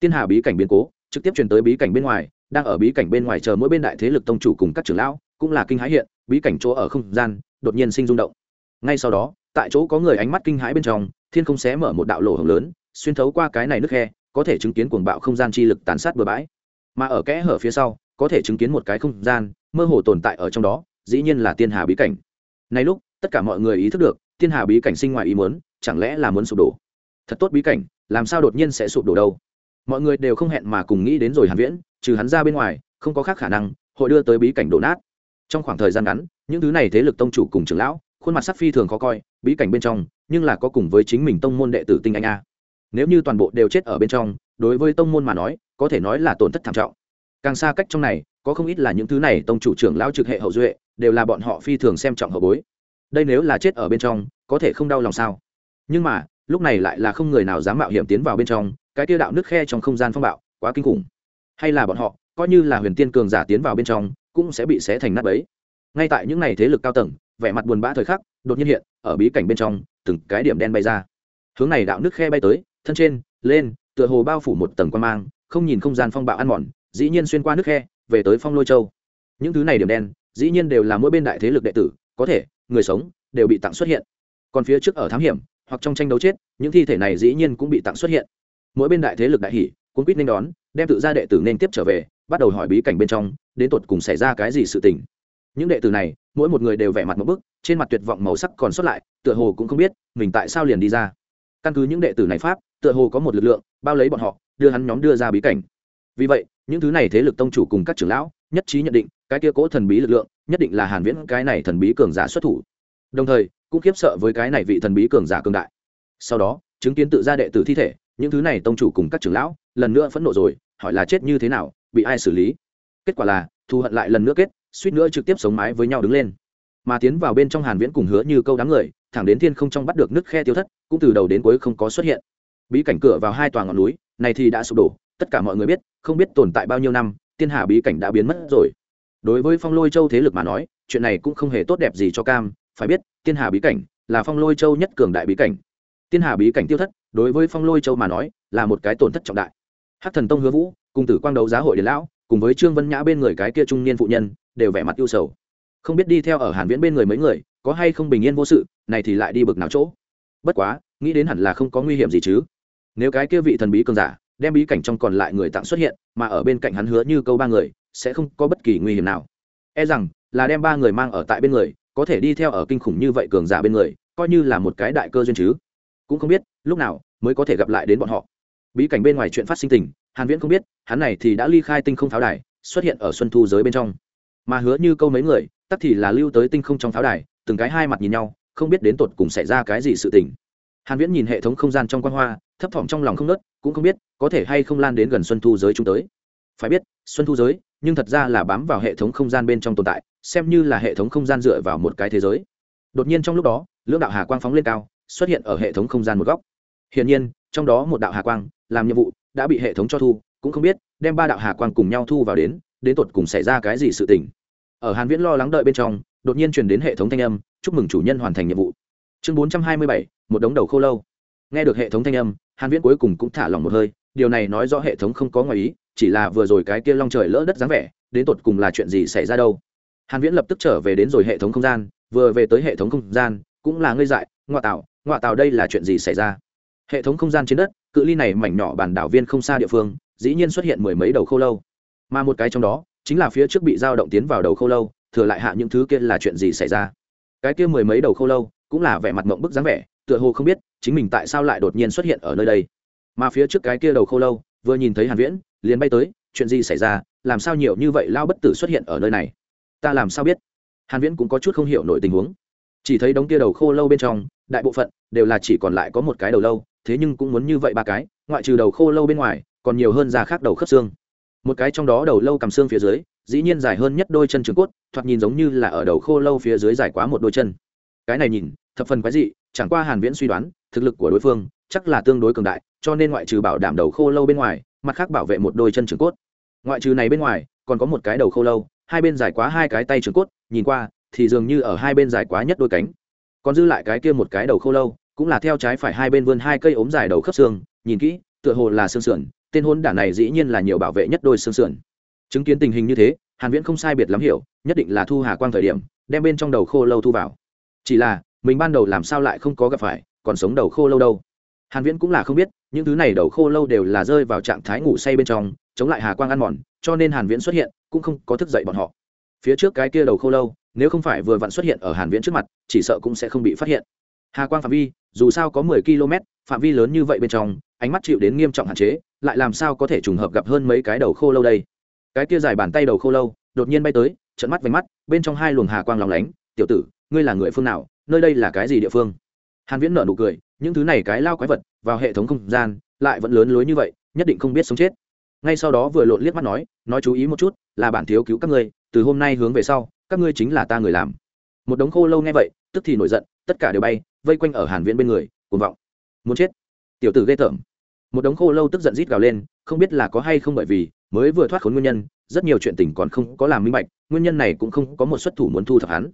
Tiên hà bí cảnh biến cố, trực tiếp truyền tới bí cảnh bên ngoài đang ở bí cảnh bên ngoài chờ mỗi bên đại thế lực tông chủ cùng các trưởng lão, cũng là kinh hãi hiện, bí cảnh chỗ ở không gian, đột nhiên sinh rung động. Ngay sau đó, tại chỗ có người ánh mắt kinh hãi bên trong, thiên không xé mở một đạo lỗ hồng lớn, xuyên thấu qua cái này nước khe, có thể chứng kiến cuồng bạo không gian chi lực tàn sát bừa bãi. Mà ở kẽ hở phía sau, có thể chứng kiến một cái không gian, mơ hồ tồn tại ở trong đó, dĩ nhiên là tiên hà bí cảnh. Nay lúc, tất cả mọi người ý thức được, tiên hà bí cảnh sinh ngoài ý muốn, chẳng lẽ là muốn sụp đổ? Thật tốt bí cảnh, làm sao đột nhiên sẽ sụp đổ đâu? Mọi người đều không hẹn mà cùng nghĩ đến rồi hàn viễn trừ hắn ra bên ngoài, không có khác khả năng, hội đưa tới bí cảnh đổ nát. Trong khoảng thời gian ngắn, những thứ này thế lực tông chủ cùng trưởng lão, khuôn mặt sắc phi thường khó coi, bí cảnh bên trong, nhưng là có cùng với chính mình tông môn đệ tử tinh anh a. Nếu như toàn bộ đều chết ở bên trong, đối với tông môn mà nói, có thể nói là tổn thất thảm trọng. Càng xa cách trong này, có không ít là những thứ này tông chủ trưởng lão trực hệ hậu duệ, đều là bọn họ phi thường xem trọng hậu bối. Đây nếu là chết ở bên trong, có thể không đau lòng sao? Nhưng mà, lúc này lại là không người nào dám mạo hiểm tiến vào bên trong, cái tiêu đạo nước khe trong không gian phong bạo, quá kinh khủng hay là bọn họ, coi như là huyền tiên cường giả tiến vào bên trong, cũng sẽ bị xé thành nát bấy. Ngay tại những ngày thế lực cao tầng, vẻ mặt buồn bã thời khắc, đột nhiên hiện, ở bí cảnh bên trong, từng cái điểm đen bay ra. Hướng này đạo nước khe bay tới, thân trên, lên, tựa hồ bao phủ một tầng quan mang, không nhìn không gian phong bạo ăn mòn, dĩ nhiên xuyên qua nước khe, về tới phong lôi châu. Những thứ này điểm đen, dĩ nhiên đều là mỗi bên đại thế lực đệ tử, có thể, người sống, đều bị tặng xuất hiện. Còn phía trước ở thám hiểm, hoặc trong tranh đấu chết, những thi thể này dĩ nhiên cũng bị tặng xuất hiện. Mỗi bên đại thế lực đại hỷ cũng quýt nên đón đem tự ra đệ tử nên tiếp trở về, bắt đầu hỏi bí cảnh bên trong, đến tột cùng xảy ra cái gì sự tình. Những đệ tử này, mỗi một người đều vẻ mặt một bức, trên mặt tuyệt vọng màu sắc còn xuất lại, tựa hồ cũng không biết mình tại sao liền đi ra. Căn cứ những đệ tử này pháp, tựa hồ có một lực lượng, bao lấy bọn họ, đưa hắn nhóm đưa ra bí cảnh. Vì vậy, những thứ này thế lực tông chủ cùng các trưởng lão, nhất trí nhận định, cái kia cố thần bí lực lượng, nhất định là hàn viễn cái này thần bí cường giả xuất thủ. Đồng thời, cũng khiếp sợ với cái này vị thần bí cường giả cường đại. Sau đó, chứng kiến tự ra đệ tử thi thể những thứ này tông chủ cùng các trưởng lão, lần nữa phẫn nộ rồi, hỏi là chết như thế nào, bị ai xử lý? Kết quả là, thù hận lại lần nữa kết, suýt nữa trực tiếp sống mái với nhau đứng lên. Mà tiến vào bên trong hàn viễn cùng hứa như câu đám người, thẳng đến thiên không trong bắt được nước khe tiêu thất, cũng từ đầu đến cuối không có xuất hiện. Bí cảnh cửa vào hai tòa ngọn núi, này thì đã sụp đổ, tất cả mọi người biết, không biết tồn tại bao nhiêu năm tiên hà bí cảnh đã biến mất rồi. Đối với phong lôi châu thế lực mà nói, chuyện này cũng không hề tốt đẹp gì cho cam, phải biết tiên hà bí cảnh là phong lôi châu nhất cường đại bí cảnh. Tiên hà bí cảnh tiêu thất đối với phong lôi châu mà nói là một cái tổn thất trọng đại hát thần tông hứa vũ cùng tử quang đấu giá hội đền lão cùng với trương vân nhã bên người cái kia trung niên phụ nhân đều vẻ mặt ưu sầu không biết đi theo ở hàn viễn bên người mấy người có hay không bình yên vô sự này thì lại đi bực nào chỗ bất quá nghĩ đến hẳn là không có nguy hiểm gì chứ nếu cái kia vị thần bí cường giả đem bí cảnh trong còn lại người tặng xuất hiện mà ở bên cạnh hắn hứa như câu ba người sẽ không có bất kỳ nguy hiểm nào e rằng là đem ba người mang ở tại bên người có thể đi theo ở kinh khủng như vậy cường giả bên người coi như là một cái đại cơ duyên chứ cũng không biết lúc nào mới có thể gặp lại đến bọn họ. Bí cảnh bên ngoài chuyện phát sinh tình, hàn viễn không biết, hắn này thì đã ly khai tinh không pháo đài, xuất hiện ở xuân thu giới bên trong. Mà hứa như câu mấy người, tắc thì là lưu tới tinh không trong pháo đài, từng cái hai mặt nhìn nhau, không biết đến tột cùng xảy ra cái gì sự tình. Hàn viễn nhìn hệ thống không gian trong quan hoa, thấp thỏm trong lòng không nớt cũng không biết có thể hay không lan đến gần xuân thu giới chúng tới. Phải biết, xuân thu giới, nhưng thật ra là bám vào hệ thống không gian bên trong tồn tại, xem như là hệ thống không gian dựa vào một cái thế giới. Đột nhiên trong lúc đó, lưỡng đạo hà quang phóng lên cao xuất hiện ở hệ thống không gian một góc. Hiển nhiên trong đó một đạo hà quang làm nhiệm vụ đã bị hệ thống cho thu cũng không biết đem ba đạo hà quang cùng nhau thu vào đến đến tột cùng xảy ra cái gì sự tình. Ở hàn viễn lo lắng đợi bên trong đột nhiên truyền đến hệ thống thanh âm chúc mừng chủ nhân hoàn thành nhiệm vụ. Chương 427, một đống đầu khô lâu. Nghe được hệ thống thanh âm hàn viễn cuối cùng cũng thả lòng một hơi điều này nói rõ hệ thống không có ngoài ý chỉ là vừa rồi cái kia long trời lỡ đất dáng vẻ đến tột cùng là chuyện gì xảy ra đâu. Hàn viễn lập tức trở về đến rồi hệ thống không gian vừa về tới hệ thống không gian cũng là ngây dại ngoại tạo ngoại tạo đây là chuyện gì xảy ra? Hệ thống không gian trên đất, cự ly này mảnh nhỏ bản đảo viên không xa địa phương, dĩ nhiên xuất hiện mười mấy đầu khô lâu. Mà một cái trong đó, chính là phía trước bị dao động tiến vào đầu khô lâu, thừa lại hạ những thứ kia là chuyện gì xảy ra? Cái kia mười mấy đầu khô lâu, cũng là vẻ mặt mộng bức dáng vẻ, tựa hồ không biết, chính mình tại sao lại đột nhiên xuất hiện ở nơi đây? Mà phía trước cái kia đầu khô lâu, vừa nhìn thấy hàn viễn, liền bay tới, chuyện gì xảy ra, làm sao nhiều như vậy lao bất tử xuất hiện ở nơi này? Ta làm sao biết? Hàn viễn cũng có chút không hiểu nổi tình huống. Chỉ thấy đống kia đầu khô lâu bên trong, đại bộ phận đều là chỉ còn lại có một cái đầu lâu, thế nhưng cũng muốn như vậy ba cái, ngoại trừ đầu khô lâu bên ngoài, còn nhiều hơn da khác đầu khớp xương. Một cái trong đó đầu lâu cầm xương phía dưới, dĩ nhiên dài hơn nhất đôi chân trường cốt, thoạt nhìn giống như là ở đầu khô lâu phía dưới dài quá một đôi chân. Cái này nhìn, thập phần quái dị, chẳng qua hàn viễn suy đoán, thực lực của đối phương chắc là tương đối cường đại, cho nên ngoại trừ bảo đảm đầu khô lâu bên ngoài, mặt khác bảo vệ một đôi chân trường cốt. Ngoại trừ này bên ngoài, còn có một cái đầu khô lâu, hai bên dài quá hai cái tay trường cốt, nhìn qua thì dường như ở hai bên dài quá nhất đôi cánh. Còn dư lại cái kia một cái đầu khô lâu cũng là theo trái phải hai bên vươn hai cây ốm dài đầu khớp xương, nhìn kỹ, tựa hồ là xương sườn, tên hôn đản này dĩ nhiên là nhiều bảo vệ nhất đôi xương sườn. Chứng kiến tình hình như thế, hàn viễn không sai biệt lắm hiểu, nhất định là thu hà quang thời điểm, đem bên trong đầu khô lâu thu vào. Chỉ là, mình ban đầu làm sao lại không có gặp phải, còn sống đầu khô lâu đâu. Hàn viễn cũng là không biết, những thứ này đầu khô lâu đều là rơi vào trạng thái ngủ say bên trong, chống lại hà quang ăn mòn, cho nên hàn viễn xuất hiện, cũng không có thức dậy bọn họ. Phía trước cái kia đầu khô lâu, nếu không phải vừa vặn xuất hiện ở hàn viễn trước mặt, chỉ sợ cũng sẽ không bị phát hiện hà quang phạm vi dù sao có 10 km, phạm vi lớn như vậy bên trong, ánh mắt chịu đến nghiêm trọng hạn chế, lại làm sao có thể trùng hợp gặp hơn mấy cái đầu khô lâu đây? Cái kia dài bàn tay đầu khô lâu, đột nhiên bay tới trận mắt với mắt, bên trong hai luồng hà quang lòng lánh. Tiểu tử, ngươi là người phương nào? Nơi đây là cái gì địa phương? Hàn viễn nở nụ cười, những thứ này cái lao quái vật, vào hệ thống không gian, lại vẫn lớn lối như vậy, nhất định không biết sống chết. Ngay sau đó vừa lộn liếc mắt nói nói chú ý một chút, là bản thiếu cứu các ngươi, từ hôm nay hướng về sau, các ngươi chính là ta người làm. Một đống khô lâu nghe vậy, tức thì nổi giận, tất cả đều bay vây quanh ở hàn viễn bên người, cuồng vọng. Muốn chết? Tiểu tử ghê tởm. Một đống khô lâu tức giận rít gào lên, không biết là có hay không bởi vì mới vừa thoát khốn nguyên nhân, rất nhiều chuyện tình còn không có làm minh bạch, nguyên nhân này cũng không có một xuất thủ muốn thu thập hắn.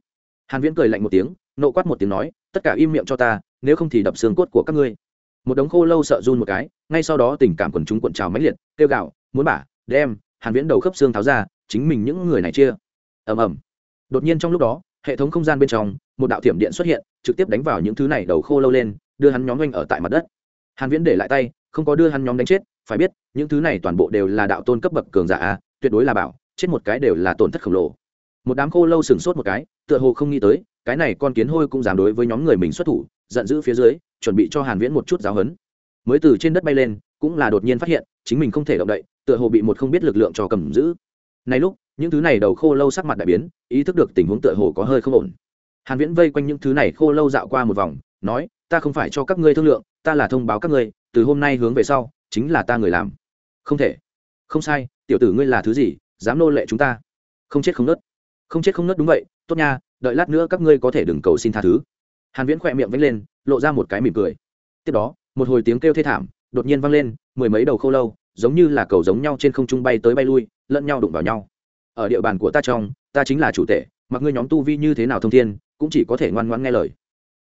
Hàn viễn cười lạnh một tiếng, nộ quát một tiếng nói, tất cả im miệng cho ta, nếu không thì đập xương cốt của các ngươi. Một đống khô lâu sợ run một cái, ngay sau đó tình cảm quần chúng cuộn trào mãnh liệt, kêu gạo muốn bả, đem! Hàn viễn đầu khớp xương tháo ra, chính mình những người này chia. Ầm ầm. Đột nhiên trong lúc đó, hệ thống không gian bên trong một đạo thiểm điện xuất hiện, trực tiếp đánh vào những thứ này đầu khô lâu lên, đưa hắn nhóm doanh ở tại mặt đất. Hàn viễn để lại tay, không có đưa hắn nhóm đánh chết, phải biết, những thứ này toàn bộ đều là đạo tôn cấp bậc cường giả a, tuyệt đối là bảo, chết một cái đều là tổn thất khổng lồ. Một đám khô lâu sừng sốt một cái, tựa hồ không nghĩ tới, cái này con kiến hôi cũng dám đối với nhóm người mình xuất thủ, giận dữ phía dưới, chuẩn bị cho hàn viễn một chút giáo hấn mới từ trên đất bay lên, cũng là đột nhiên phát hiện, chính mình không thể động đậy, tựa hồ bị một không biết lực lượng cho cầm giữ. Này lúc, những thứ này đầu khô lâu sắc mặt đại biến, ý thức được tình huống tựa hồ có hơi không ổn hàn viễn vây quanh những thứ này khô lâu dạo qua một vòng, nói, ta không phải cho các ngươi thương lượng, ta là thông báo các ngươi, từ hôm nay hướng về sau, chính là ta người làm. Không thể. Không sai, tiểu tử ngươi là thứ gì, dám nô lệ chúng ta? Không chết không nứt. Không chết không nứt, đúng vậy, tốt nha, đợi lát nữa các ngươi có thể đừng cầu xin tha thứ. Hàn viễn khỏe miệng vẫy lên, lộ ra một cái mỉm cười. Tiếp đó, một hồi tiếng kêu thê thảm đột nhiên vang lên, mười mấy đầu khô lâu, giống như là cầu giống nhau trên không trung bay tới bay lui, lẫn nhau đụng vào nhau. Ở địa bàn của ta trong, ta chính là chủ tể, mặc ngươi nhóm tu vi như thế nào thông thiên cũng chỉ có thể ngoan ngoãn nghe lời.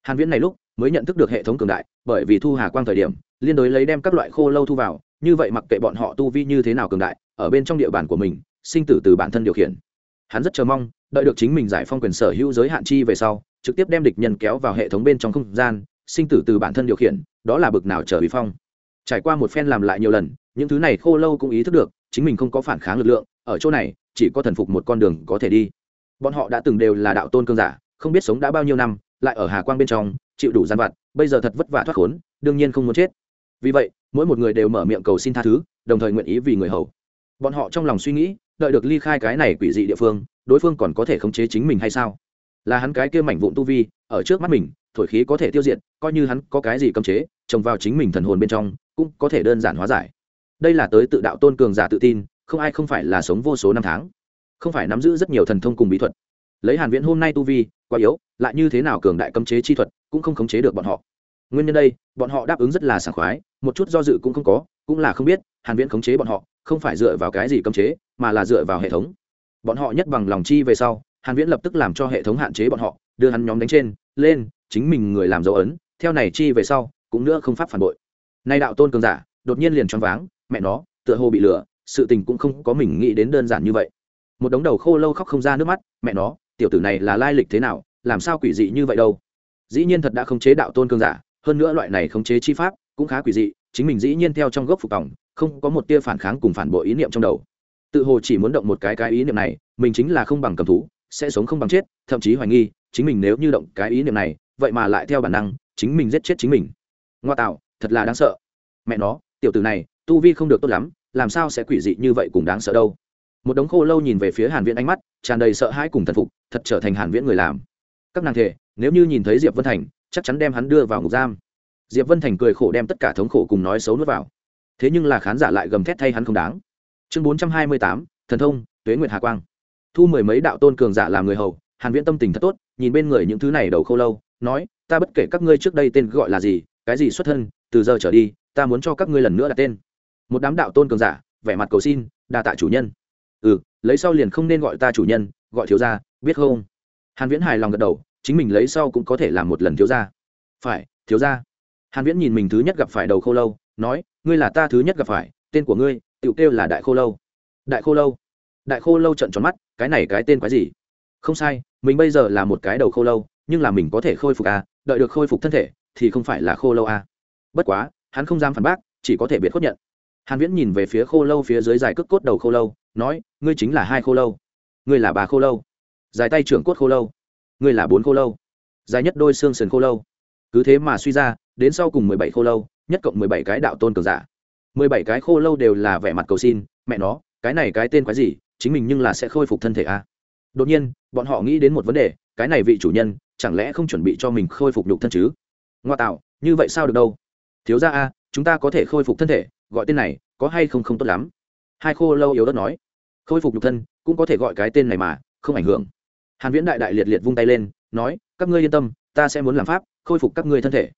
Hàn viễn này lúc mới nhận thức được hệ thống cường đại, bởi vì thu hà quang thời điểm, liên đối lấy đem các loại khô lâu thu vào, như vậy mặc kệ bọn họ tu vi như thế nào cường đại, ở bên trong địa bàn của mình, sinh tử từ bản thân điều khiển. Hắn rất chờ mong, đợi được chính mình giải phong quyền sở hữu giới hạn chi về sau, trực tiếp đem địch nhân kéo vào hệ thống bên trong không gian, sinh tử từ bản thân điều khiển, đó là bực nào trở bị phong. Trải qua một phen làm lại nhiều lần, những thứ này khô lâu cũng ý thức được, chính mình không có phản kháng lực lượng, ở chỗ này, chỉ có thần phục một con đường có thể đi. Bọn họ đã từng đều là đạo tôn cương giả không biết sống đã bao nhiêu năm, lại ở hà quang bên trong, chịu đủ gian vặt, bây giờ thật vất vả thoát khốn, đương nhiên không muốn chết. Vì vậy, mỗi một người đều mở miệng cầu xin tha thứ, đồng thời nguyện ý vì người hầu. Bọn họ trong lòng suy nghĩ, đợi được ly khai cái này quỷ dị địa phương, đối phương còn có thể khống chế chính mình hay sao? Là hắn cái kia mảnh vụn tu vi, ở trước mắt mình, thổi khí có thể tiêu diệt, coi như hắn có cái gì cấm chế, trồng vào chính mình thần hồn bên trong, cũng có thể đơn giản hóa giải. Đây là tới tự đạo tôn cường giả tự tin, không ai không phải là sống vô số năm tháng. Không phải nắm giữ rất nhiều thần thông cùng bí thuật lấy hàn viễn hôm nay tu vi, quá yếu, lại như thế nào cường đại cấm chế chi thuật cũng không khống chế được bọn họ. Nguyên nhân đây, bọn họ đáp ứng rất là sảng khoái, một chút do dự cũng không có, cũng là không biết, hàn viễn khống chế bọn họ, không phải dựa vào cái gì cấm chế, mà là dựa vào hệ thống. Bọn họ nhất bằng lòng chi về sau, hàn viễn lập tức làm cho hệ thống hạn chế bọn họ, đưa hắn nhóm đánh trên, lên, chính mình người làm dấu ấn, theo này chi về sau, cũng nữa không pháp phản bội. Nay đạo tôn cường giả, đột nhiên liền choáng váng, mẹ nó, tựa hồ bị lừa, sự tình cũng không có mình nghĩ đến đơn giản như vậy. Một đống đầu khô lâu khóc không ra nước mắt, mẹ nó tiểu tử này là lai lịch thế nào, làm sao quỷ dị như vậy đâu? Dĩ nhiên thật đã khống chế đạo tôn cường giả, hơn nữa loại này khống chế chi pháp cũng khá quỷ dị, chính mình dĩ nhiên theo trong gốc phục tòng, không có một tia phản kháng cùng phản bội ý niệm trong đầu. Tự hồ chỉ muốn động một cái cái ý niệm này, mình chính là không bằng cầm thú, sẽ sống không bằng chết, thậm chí hoài nghi, chính mình nếu như động cái ý niệm này, vậy mà lại theo bản năng, chính mình giết chết chính mình. Ngoa tạo, thật là đáng sợ. Mẹ nó, tiểu tử này, tu vi không được tốt lắm, làm sao sẽ quỷ dị như vậy cùng đáng sợ đâu? Một đống khô lâu nhìn về phía hàn viễn ánh mắt tràn đầy sợ hãi cùng thần phục thật trở thành hàn viễn người làm. Các nàng thể nếu như nhìn thấy diệp vân thành chắc chắn đem hắn đưa vào ngục giam. Diệp vân thành cười khổ đem tất cả thống khổ cùng nói xấu nuốt vào. Thế nhưng là khán giả lại gầm thét thay hắn không đáng. Chương 428, thần thông tuế nguyệt hà quang. Thu mười mấy đạo tôn cường giả làm người hầu hàn viễn tâm tình thật tốt nhìn bên người những thứ này đầu khô lâu nói ta bất kể các ngươi trước đây tên gọi là gì cái gì xuất thân từ giờ trở đi ta muốn cho các ngươi lần nữa đặt tên. Một đám đạo tôn cường giả vẻ mặt cầu xin đa tạ chủ nhân. Ừ lấy sau liền không nên gọi ta chủ nhân, gọi thiếu gia, biết không? Hàn viễn hài lòng gật đầu, chính mình lấy sau cũng có thể làm một lần thiếu gia. Phải, thiếu gia. Hàn viễn nhìn mình thứ nhất gặp phải đầu khô lâu, nói, ngươi là ta thứ nhất gặp phải, tên của ngươi, tiểu kêu là đại khô lâu. Đại khô lâu. Đại khô lâu trợn tròn mắt, cái này cái tên quái gì? Không sai, mình bây giờ là một cái đầu khô lâu, nhưng là mình có thể khôi phục à đợi được khôi phục thân thể, thì không phải là khô lâu à. Bất quá, hắn không dám phản bác, chỉ có thể biệt khuất nhận. Hàn viễn nhìn về phía khô lâu phía dưới dài cước cốt đầu khô lâu nói, ngươi chính là hai khô lâu. Ngươi là ba khô lâu. Dài tay trưởng cốt khô lâu. Ngươi là bốn khô lâu. Dài nhất đôi xương sườn khô lâu. Cứ thế mà suy ra, đến sau cùng mười bảy khô lâu, nhất cộng mười bảy cái đạo tôn cường giả. Mười bảy cái khô lâu đều là vẻ mặt cầu xin, mẹ nó, cái này cái tên quái gì, chính mình nhưng là sẽ khôi phục thân thể a à? đột nhiên, bọn họ nghĩ đến một vấn đề, cái này vị chủ nhân, chẳng lẽ không chuẩn bị cho mình khôi phục nhục thân chứ? Ngoa tạo, như vậy sao được đâu? Thiếu ra a, chúng ta có thể khôi phục thân thể, gọi tên này, có hay không không tốt lắm. Hai khô lâu yếu đất nói khôi phục nhục thân cũng có thể gọi cái tên này mà, không ảnh hưởng. Hàn viễn đại đại liệt liệt vung tay lên, nói, các ngươi yên tâm, ta sẽ muốn làm pháp, khôi phục các ngươi thân thể.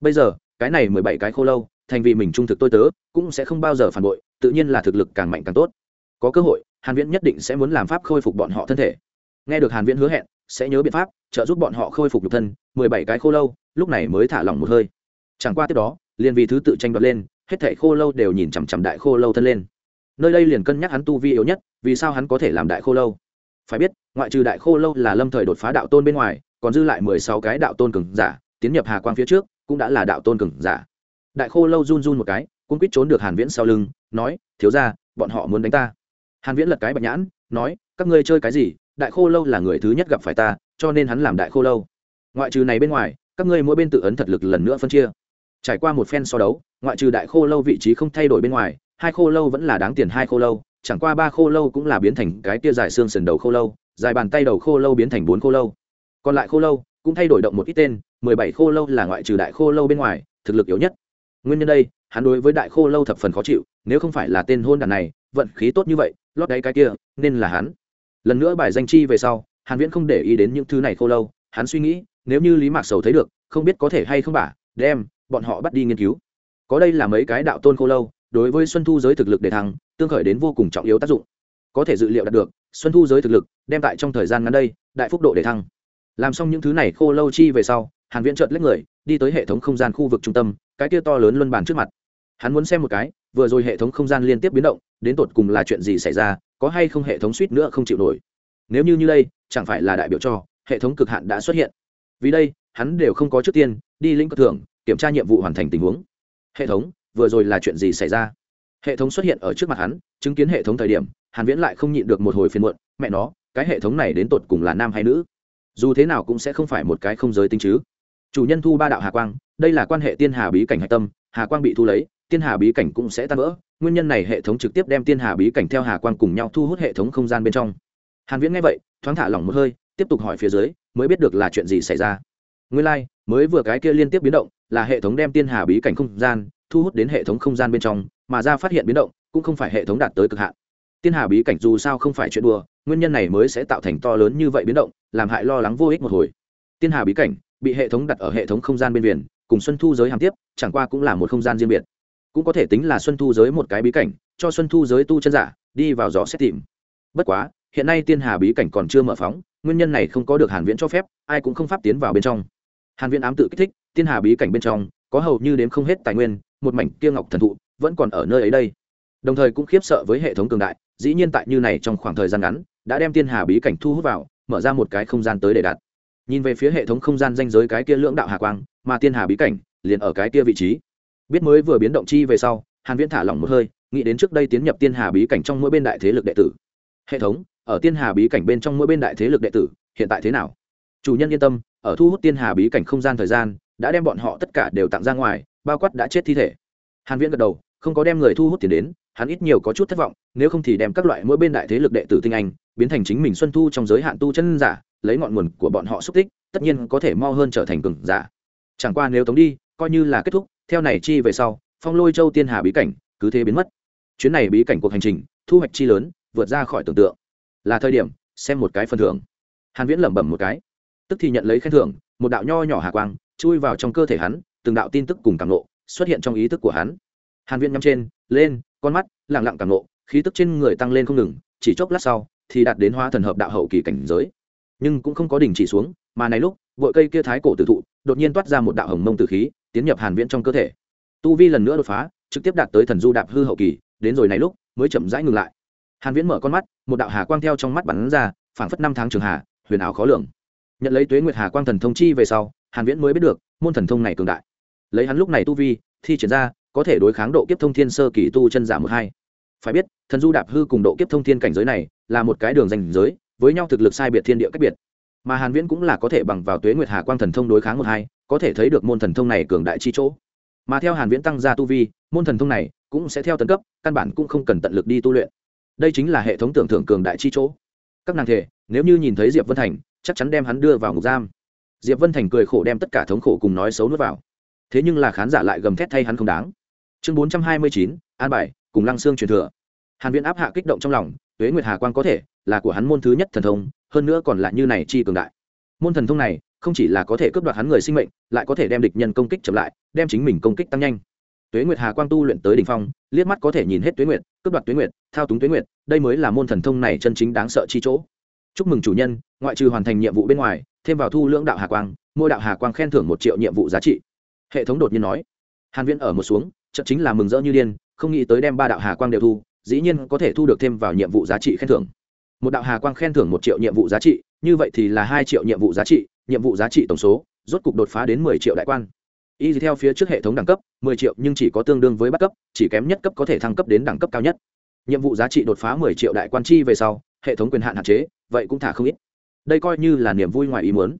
Bây giờ, cái này mười bảy cái khô lâu, thành vì mình trung thực tôi tớ, cũng sẽ không bao giờ phản bội, tự nhiên là thực lực càng mạnh càng tốt. Có cơ hội, hàn viễn nhất định sẽ muốn làm pháp khôi phục bọn họ thân thể. Nghe được hàn viễn hứa hẹn, sẽ nhớ biện pháp, trợ giúp bọn họ khôi phục nhục thân, mười bảy cái khô lâu, lúc này mới thả lỏng một hơi. Chẳng qua tiếp đó, liền vì thứ tự tranh đoạt lên, hết thảy khô lâu đều nhìn chằm chằm đại khô lâu thân lên nơi đây liền cân nhắc hắn tu vi yếu nhất, vì sao hắn có thể làm đại khô lâu? Phải biết, ngoại trừ đại khô lâu là lâm thời đột phá đạo tôn bên ngoài, còn dư lại mười sáu cái đạo tôn cường giả, tiến nhập hà quang phía trước, cũng đã là đạo tôn cường giả. Đại khô lâu run run một cái cũng quýt trốn được hàn viễn sau lưng, nói, thiếu gia, bọn họ muốn đánh ta. Hàn viễn lật cái bạch nhãn, nói, các ngươi chơi cái gì? Đại khô lâu là người thứ nhất gặp phải ta, cho nên hắn làm đại khô lâu. Ngoại trừ này bên ngoài, các ngươi mỗi bên tự ấn thật lực lần nữa phân chia. Trải qua một phen so đấu, ngoại trừ đại khô lâu vị trí không thay đổi bên ngoài hai khô lâu vẫn là đáng tiền hai khô lâu, chẳng qua ba khô lâu cũng là biến thành cái tia dài xương sườn đầu khô lâu, dài bàn tay đầu khô lâu biến thành bốn khô lâu. Còn lại khô lâu cũng thay đổi động một ít tên, mười bảy khô lâu là ngoại trừ đại khô lâu bên ngoài, thực lực yếu nhất. Nguyên nhân đây, hắn đối với đại khô lâu thập phần khó chịu, nếu không phải là tên hôn đàn này, vận khí tốt như vậy, lót đáy cái kia, nên là hắn. Lần nữa bài danh chi về sau, hàn viễn không để ý đến những thứ này khô lâu, hắn suy nghĩ, nếu như lý mạc sầu thấy được, không biết có thể hay không bả đem, bọn họ bắt đi nghiên cứu. Có đây là mấy cái đạo tôn khô lâu đối với xuân thu giới thực lực để thăng, tương khởi đến vô cùng trọng yếu tác dụng. Có thể dự liệu đạt được, xuân thu giới thực lực đem tại trong thời gian ngắn đây, đại phúc độ để thăng. Làm xong những thứ này khô lâu chi về sau, hàn viễn chợt lấy người, đi tới hệ thống không gian khu vực trung tâm, cái kia to lớn luân bàn trước mặt. Hắn muốn xem một cái, vừa rồi hệ thống không gian liên tiếp biến động, đến tột cùng là chuyện gì xảy ra, có hay không hệ thống suýt nữa không chịu nổi. Nếu như như đây, chẳng phải là đại biểu cho, hệ thống cực hạn đã xuất hiện. Vì đây, hắn đều không có trước tiên, đi lĩnh cơ thưởng, kiểm tra nhiệm vụ hoàn thành tình huống. Hệ thống vừa rồi là chuyện gì xảy ra? Hệ thống xuất hiện ở trước mặt hắn chứng kiến hệ thống thời điểm hàn viễn lại không nhịn được một hồi phiền muộn mẹ nó cái hệ thống này đến tột cùng là nam hay nữ? Dù thế nào cũng sẽ không phải một cái không giới tính chứ. Chủ nhân thu ba đạo hà quang đây là quan hệ tiên hà bí cảnh hạch tâm hà quang bị thu lấy tiên hà bí cảnh cũng sẽ tan vỡ. Nguyên nhân này hệ thống trực tiếp đem tiên hà bí cảnh theo hà quang cùng nhau thu hút hệ thống không gian bên trong. Hàn viễn nghe vậy thoáng thả lỏng một hơi tiếp tục hỏi phía dưới mới biết được là chuyện gì xảy ra. Nguyên lai like, mới vừa cái kia liên tiếp biến động là hệ thống đem tiên hà bí cảnh không gian thu hút đến hệ thống không gian bên trong, mà ra phát hiện biến động, cũng không phải hệ thống đạt tới cực hạn. Tiên hà bí cảnh dù sao không phải chuyện đùa, nguyên nhân này mới sẽ tạo thành to lớn như vậy biến động, làm hại lo lắng vô ích một hồi. Tiên hà bí cảnh, bị hệ thống đặt ở hệ thống không gian bên viền cùng xuân thu giới hàm tiếp, chẳng qua cũng là một không gian riêng biệt. Cũng có thể tính là xuân thu giới một cái bí cảnh, cho xuân thu giới tu chân giả, đi vào dò xét tìm. Bất quá, hiện nay tiên hà bí cảnh còn chưa mở phóng, nguyên nhân này không có được hàn viễn cho phép, ai cũng không pháp tiến vào bên trong. Hàn viễn ám tự kích thích, tiên hà bí cảnh bên trong, có hầu như đếm không hết tài nguyên một mảnh kia ngọc thần thụ vẫn còn ở nơi ấy đây. Đồng thời cũng khiếp sợ với hệ thống cường đại, dĩ nhiên tại như này trong khoảng thời gian ngắn, đã đem tiên hà bí cảnh thu hút vào, mở ra một cái không gian tới để đặt. Nhìn về phía hệ thống không gian danh giới cái kia lưỡng đạo hà quang, mà tiên hà bí cảnh liền ở cái kia vị trí. Biết mới vừa biến động chi về sau, hàn viễn thả lỏng một hơi, nghĩ đến trước đây tiến nhập tiên hà bí cảnh trong mỗi bên đại thế lực đệ tử. Hệ thống, ở tiên hà bí cảnh bên trong mỗi bên đại thế lực đệ tử, hiện tại thế nào? Chủ nhân yên tâm, ở thu hút tiên hà bí cảnh không gian thời gian, đã đem bọn họ tất cả đều tặng ra ngoài bao quát đã chết thi thể. Hàn viễn gật đầu, không có đem người thu hút tiền đến, hắn ít nhiều có chút thất vọng, nếu không thì đem các loại mỗi bên đại thế lực đệ tử tinh anh, biến thành chính mình xuân thu trong giới hạn tu chân giả, lấy ngọn nguồn của bọn họ xúc tích, tất nhiên có thể mau hơn trở thành cường giả. Chẳng qua nếu tống đi, coi như là kết thúc, theo này chi về sau, phong lôi châu tiên hà bí cảnh, cứ thế biến mất. Chuyến này bí cảnh cuộc hành trình, thu hoạch chi lớn, vượt ra khỏi tưởng tượng. Là thời điểm, xem một cái phần thưởng. Hàn viễn lẩm bẩm một cái. Tức thì nhận lấy khen thưởng, một đạo nho nhỏ hà quang, chui vào trong cơ thể hắn từng đạo tin tức cùng cảm nộ xuất hiện trong ý thức của hắn. Hàn viễn nhắm trên, lên, con mắt, lặng lặng cảm nộ, khí tức trên người tăng lên không ngừng, chỉ chốc lát sau, thì đạt đến hóa thần hợp đạo hậu kỳ cảnh giới. Nhưng cũng không có đỉnh chỉ xuống, mà này lúc vội cây kia thái cổ tử thụ, đột nhiên toát ra một đạo hồng mông tử khí, tiến nhập hàn viễn trong cơ thể. Tu vi lần nữa đột phá, trực tiếp đạt tới thần du đạp hư hậu kỳ, đến rồi này lúc, mới chậm rãi ngừng lại. Hàn viễn mở con mắt, một đạo hà quang theo trong mắt bắn ra, phảng phất năm tháng trường hà, huyền ảo khó lường. Nhận lấy tuế nguyệt hà quang thần thông chi về sau, hàn viễn mới biết được, môn thần thông này cường đại lấy hắn lúc này tu vi, thi triển ra, có thể đối kháng độ kiếp thông thiên sơ kỳ tu chân giả một hai. Phải biết, thần du đạp hư cùng độ kiếp thông thiên cảnh giới này là một cái đường danh giới, với nhau thực lực sai biệt thiên địa cách biệt. Mà hàn viễn cũng là có thể bằng vào tuế nguyệt hà quang thần thông đối kháng một hai, có thể thấy được môn thần thông này cường đại chi chỗ. Mà theo hàn viễn tăng gia tu vi, môn thần thông này cũng sẽ theo tấn cấp, căn bản cũng không cần tận lực đi tu luyện. Đây chính là hệ thống tưởng thưởng cường đại chi chỗ. Các nàng thể, nếu như nhìn thấy diệp vân thành, chắc chắn đem hắn đưa vào ngục giam. Diệp vân thành cười khổ đem tất cả thống khổ cùng nói xấu nuốt vào thế nhưng là khán giả lại gầm thét thay hắn không đáng. Chương 429, an bài cùng lăng xương truyền thừa. Hàn viễn áp hạ kích động trong lòng tuế nguyệt hà quang có thể là của hắn môn thứ nhất thần thông hơn nữa còn là như này chi cường đại. Môn thần thông này không chỉ là có thể cướp đoạt hắn người sinh mệnh lại có thể đem địch nhân công kích chậm lại đem chính mình công kích tăng nhanh. Tuế nguyệt hà quang tu luyện tới đỉnh phong liếc mắt có thể nhìn hết tuế nguyệt cướp đoạt tuế nguyệt thao túng tuế nguyệt đây mới là môn thần thông này chân chính đáng sợ chi chỗ. Chúc mừng chủ nhân ngoại trừ hoàn thành nhiệm vụ bên ngoài thêm vào thu lưỡng đạo hà quang mỗi đạo hà quang khen thưởng một triệu nhiệm vụ giá trị hệ thống đột nhiên nói. Hàn viễn ở một xuống chợt chính là mừng rỡ như điên, không nghĩ tới đem ba đạo hà quang đều thu, dĩ nhiên có thể thu được thêm vào nhiệm vụ giá trị khen thưởng. Một đạo hà quang khen thưởng một triệu nhiệm vụ giá trị, như vậy thì là hai triệu nhiệm vụ giá trị, nhiệm vụ giá trị tổng số, rốt cục đột phá đến mười triệu đại quan. Y theo phía trước hệ thống đẳng cấp, mười triệu nhưng chỉ có tương đương với bắt cấp, chỉ kém nhất cấp có thể thăng cấp đến đẳng cấp cao nhất. Nhiệm vụ giá trị đột phá mười triệu đại quan chi về sau, hệ thống quyền hạn hạn chế, vậy cũng thả không ít. Đây coi như là niềm vui ngoài ý muốn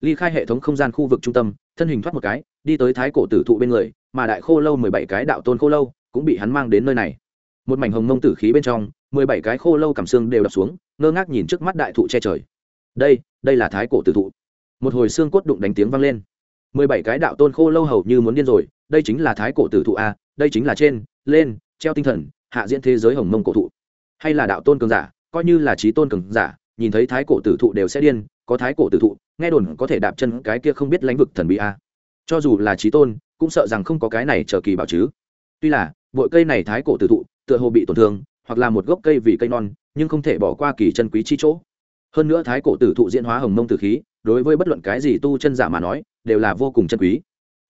ly khai hệ thống không gian khu vực trung tâm, thân hình thoát một cái, đi tới thái cổ tử thụ bên người, mà đại khô lâu mười bảy cái đạo tôn khô lâu cũng bị hắn mang đến nơi này. Một mảnh hồng mông tử khí bên trong, mười bảy cái khô lâu cảm xương đều đập xuống, ngơ ngác nhìn trước mắt đại thụ che trời. Đây đây là thái cổ tử thụ. Một hồi xương cốt đụng đánh tiếng vang lên. Mười bảy cái đạo tôn khô lâu hầu như muốn điên rồi, đây chính là thái cổ tử thụ a, đây chính là trên, lên, treo tinh thần, hạ diễn thế giới hồng mông cổ thụ. Hay là đạo tôn cường giả, coi như là trí tôn cường giả, nhìn thấy thái cổ tử thụ đều sẽ điên có thái cổ tử thụ, nghe đồn có thể đạp chân cái kia không biết lãnh vực thần bí a. Cho dù là trí tôn, cũng sợ rằng không có cái này chờ kỳ bảo chứ. Tuy là, bội cây này thái cổ tử thụ, tựa hồ bị tổn thương, hoặc là một gốc cây vì cây non, nhưng không thể bỏ qua kỳ chân quý chi chỗ. Hơn nữa thái cổ tử thụ diễn hóa hồng mông tử khí, đối với bất luận cái gì tu chân giả mà nói, đều là vô cùng chân quý.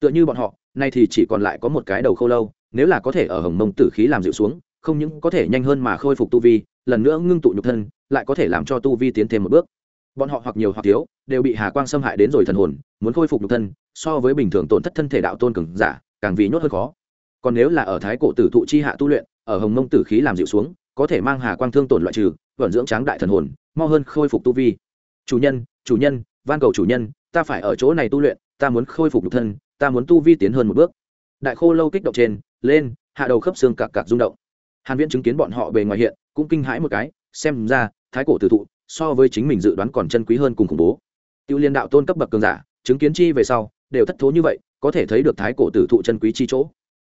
Tựa như bọn họ, nay thì chỉ còn lại có một cái đầu khô lâu, nếu là có thể ở hồng mông tử khí làm dịu xuống, không những có thể nhanh hơn mà khôi phục tu vi, lần nữa ngưng tụ nhục thân, lại có thể làm cho tu vi tiến thêm một bước bọn họ hoặc nhiều hoặc thiếu, đều bị hà quang xâm hại đến rồi thần hồn, muốn khôi phục nhục thân, so với bình thường tổn thất thân thể đạo tôn cường giả, càng vì nhốt hơn khó. Còn nếu là ở thái cổ tử thụ chi hạ tu luyện, ở hồng mông tử khí làm dịu xuống, có thể mang hà quang thương tổn loại trừ, vận dưỡng tráng đại thần hồn, mau hơn khôi phục tu vi. Chủ nhân chủ nhân, van cầu chủ nhân, ta phải ở chỗ này tu luyện, ta muốn khôi phục nhục thân, ta muốn tu vi tiến hơn một bước. Đại khô lâu kích động trên, lên, hạ đầu khớp xương cạc cạc rung động. Hàn viễn chứng kiến bọn họ bề ngoài hiện, cũng kinh hãi một cái, xem ra, thái cổ tử thụ so với chính mình dự đoán còn chân quý hơn cùng khủng bố. Tiêu liên đạo tôn cấp bậc cường giả, chứng kiến chi về sau, đều thất thố như vậy, có thể thấy được thái cổ tử thụ chân quý chi chỗ.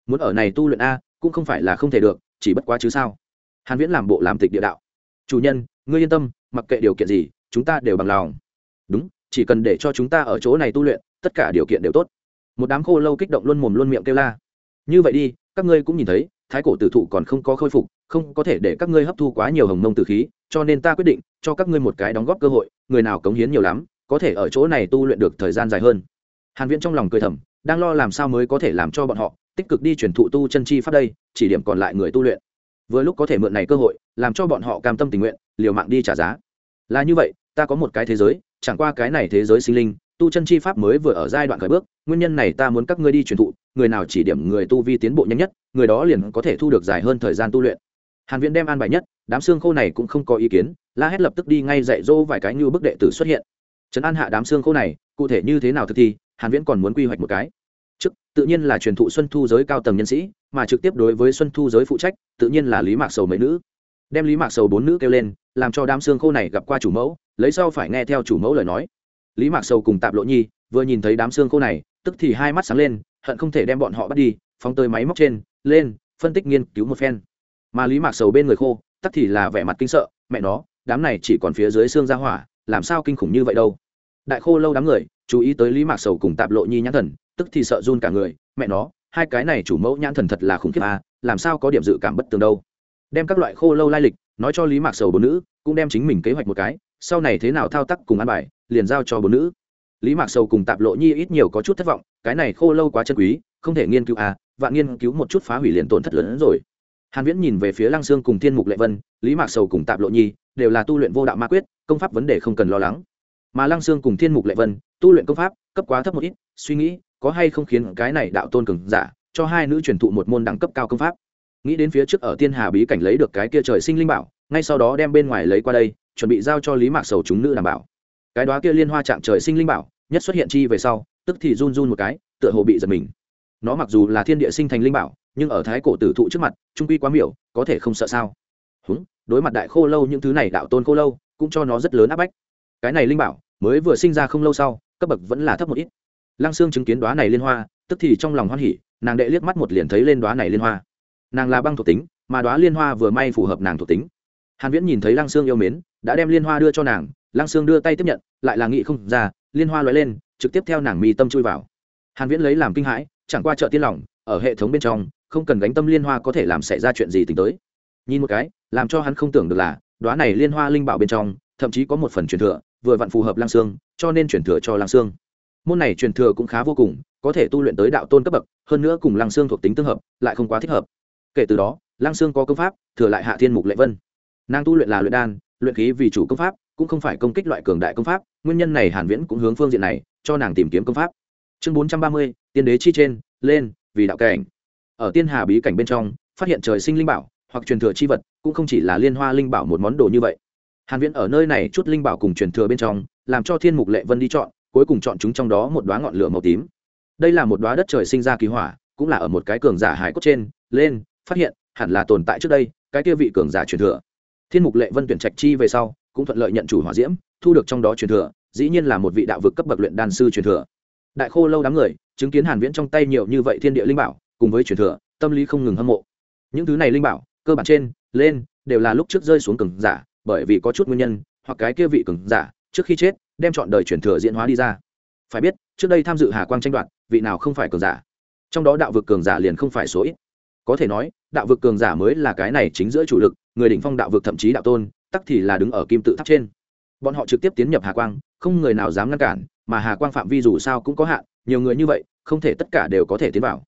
Muốn ở này tu luyện a, cũng không phải là không thể được, chỉ bất quá chứ sao? Hàn viễn làm bộ làm tịch địa đạo. Chủ nhân, ngươi yên tâm, mặc kệ điều kiện gì, chúng ta đều bằng lòng. Đúng, chỉ cần để cho chúng ta ở chỗ này tu luyện, tất cả điều kiện đều tốt. Một đám khô lâu kích động luôn mồm luôn miệng kêu la. Như vậy đi, các ngươi cũng nhìn thấy, thái cổ tử thụ còn không có khôi phục, không có thể để các ngươi hấp thu quá nhiều hồng mông tử khí cho nên ta quyết định cho các ngươi một cái đóng góp cơ hội, người nào cống hiến nhiều lắm, có thể ở chỗ này tu luyện được thời gian dài hơn. Hàn viễn trong lòng cười thầm, đang lo làm sao mới có thể làm cho bọn họ tích cực đi truyền thụ tu chân chi pháp đây, chỉ điểm còn lại người tu luyện. Vừa lúc có thể mượn này cơ hội, làm cho bọn họ cam tâm tình nguyện, liều mạng đi trả giá. Là như vậy, ta có một cái thế giới, chẳng qua cái này thế giới sinh linh, tu chân chi pháp mới vừa ở giai đoạn khởi bước, nguyên nhân này ta muốn các ngươi đi truyền thụ, người nào chỉ điểm người tu vi tiến bộ nhanh nhất, người đó liền có thể thu được dài hơn thời gian tu luyện hàn viễn đem an bài nhất, đám xương khô này cũng không có ý kiến, la hét lập tức đi ngay dạy dỗ vài cái như bức đệ tử xuất hiện. Trấn an hạ đám xương khô này, cụ thể như thế nào thực thi, hàn viễn còn muốn quy hoạch một cái. Trước, tự nhiên là truyền thụ xuân thu giới cao tầng nhân sĩ, mà trực tiếp đối với xuân thu giới phụ trách, tự nhiên là lý mạc sầu mấy nữ. Đem lý mạc sầu bốn nữ kêu lên, làm cho đám xương khô này gặp qua chủ mẫu, lấy sau phải nghe theo chủ mẫu lời nói. Lý mạc sầu cùng tạp lộ nhi, vừa nhìn thấy đám xương khô này, tức thì hai mắt sáng lên, hận không thể đem bọn họ bắt đi, phóng tới máy móc trên, lên, phân tích nghiên cứu một phen mà lý mạc sầu bên người khô, tắc thì là vẻ mặt kinh sợ, mẹ nó, đám này chỉ còn phía dưới xương ra hỏa, làm sao kinh khủng như vậy đâu. Đại khô lâu đám người, chú ý tới lý mạc sầu cùng tạp lộ nhi nhãn thần, tức thì sợ run cả người, mẹ nó, hai cái này chủ mẫu nhãn thần thật là khủng khiếp à làm sao có điểm dự cảm bất tường đâu. Đem các loại khô lâu lai lịch, nói cho lý mạc sầu bốn nữ, cũng đem chính mình kế hoạch một cái, sau này thế nào thao tác cùng ăn bài, liền giao cho bốn nữ. Lý mạc sầu cùng tạp lộ nhi ít nhiều có chút thất vọng, cái này khô lâu quá chân quý, không thể nghiên cứu à vạn nghiên cứu một chút phá hủy liền tổn thất lớn hơn rồi hàn viễn nhìn về phía lăng sương cùng thiên mục lệ vân, lý mạc sầu cùng tạp lộ nhi, đều là tu luyện vô đạo ma quyết, công pháp vấn đề không cần lo lắng. Mà lăng sương cùng thiên mục lệ vân, tu luyện công pháp, cấp quá thấp một ít, suy nghĩ, có hay không khiến cái này đạo tôn cường giả, cho hai nữ truyền thụ một môn đẳng cấp cao công pháp. Nghĩ đến phía trước ở tiên hà bí cảnh lấy được cái kia trời sinh linh bảo, ngay sau đó đem bên ngoài lấy qua đây, chuẩn bị giao cho lý mạc sầu chúng nữ đảm bảo. Cái đó kia liên hoa trạng trời sinh linh bảo, nhất xuất hiện chi về sau, tức thì run run một cái, tựa hồ bị giật mình. Nó mặc dù là thiên địa sinh thành linh bảo nhưng ở thái cổ tử thụ trước mặt, trung quy quá miểu, có thể không sợ sao? Húng, đối mặt đại khô lâu những thứ này đạo tôn khô lâu, cũng cho nó rất lớn áp bách. Cái này linh bảo, mới vừa sinh ra không lâu sau, cấp bậc vẫn là thấp một ít. Lăng sương chứng kiến đoá này liên hoa, tức thì trong lòng hoan hỉ, nàng đệ liếc mắt một liền thấy lên đoá này liên hoa. Nàng là băng thuộc tính, mà đoá liên hoa vừa may phù hợp nàng thuộc tính. Hàn viễn nhìn thấy lăng sương yêu mến, đã đem liên hoa đưa cho nàng, lăng sương đưa tay tiếp nhận, lại là nghĩ không ra, liên hoa lóe lên, trực tiếp theo nàng mi tâm chui vào. Hàn viễn lấy làm kinh hãi, chẳng qua chợ tiên lòng, ở hệ thống bên trong không cần gánh tâm liên hoa có thể làm xảy ra chuyện gì tính tới. Nhìn một cái làm cho hắn không tưởng được là đoá này liên hoa linh bảo bên trong thậm chí có một phần truyền thừa vừa vặn phù hợp lang xương cho nên truyền thừa cho lang xương. Môn này truyền thừa cũng khá vô cùng có thể tu luyện tới đạo tôn cấp bậc hơn nữa cùng lang xương thuộc tính tương hợp lại không quá thích hợp. Kể từ đó lang xương có công pháp thừa lại hạ thiên mục lệ vân. Nàng tu luyện là luyện đan luyện khí vì chủ công pháp cũng không phải công kích loại cường đại công pháp nguyên nhân này hàn viễn cũng hướng phương diện này cho nàng tìm kiếm công pháp. Chương 430, tiên đế chi trên lên vì đạo cảnh ở tiên hà bí cảnh bên trong, phát hiện trời sinh linh bảo, hoặc truyền thừa chi vật, cũng không chỉ là liên hoa linh bảo một món đồ như vậy. Hàn viễn ở nơi này chút linh bảo cùng truyền thừa bên trong, làm cho thiên mục lệ vân đi chọn, cuối cùng chọn chúng trong đó một đóa ngọn lửa màu tím. Đây là một đóa đất trời sinh ra kỳ hỏa, cũng là ở một cái cường giả hải cốt trên, lên, phát hiện, hẳn là tồn tại trước đây, cái kia vị cường giả truyền thừa. Thiên mục lệ vân tuyển trạch chi về sau, cũng thuận lợi nhận chủ hỏa diễm, thu được trong đó truyền thừa, dĩ nhiên là một vị đạo vực cấp bậc luyện đan sư truyền thừa. Đại khô lâu đám người, chứng kiến hàn viễn trong tay nhiều như vậy thiên địa linh bảo cùng với truyền thừa, tâm lý không ngừng hâm mộ. Những thứ này linh bảo, cơ bản trên, lên, đều là lúc trước rơi xuống cường giả, bởi vì có chút nguyên nhân, hoặc cái kia vị cường giả, trước khi chết, đem chọn đời truyền thừa diễn hóa đi ra. Phải biết, trước đây tham dự hà quang tranh đoạt, vị nào không phải cường giả? Trong đó đạo vực cường giả liền không phải số ít. Có thể nói, đạo vực cường giả mới là cái này chính giữa chủ lực, người đỉnh phong đạo vực thậm chí đạo tôn, tắc thì là đứng ở kim tự tháp trên. Bọn họ trực tiếp tiến nhập hà quang, không người nào dám ngăn cản, mà hà quang phạm vi dù sao cũng có hạn, nhiều người như vậy, không thể tất cả đều có thể tiến vào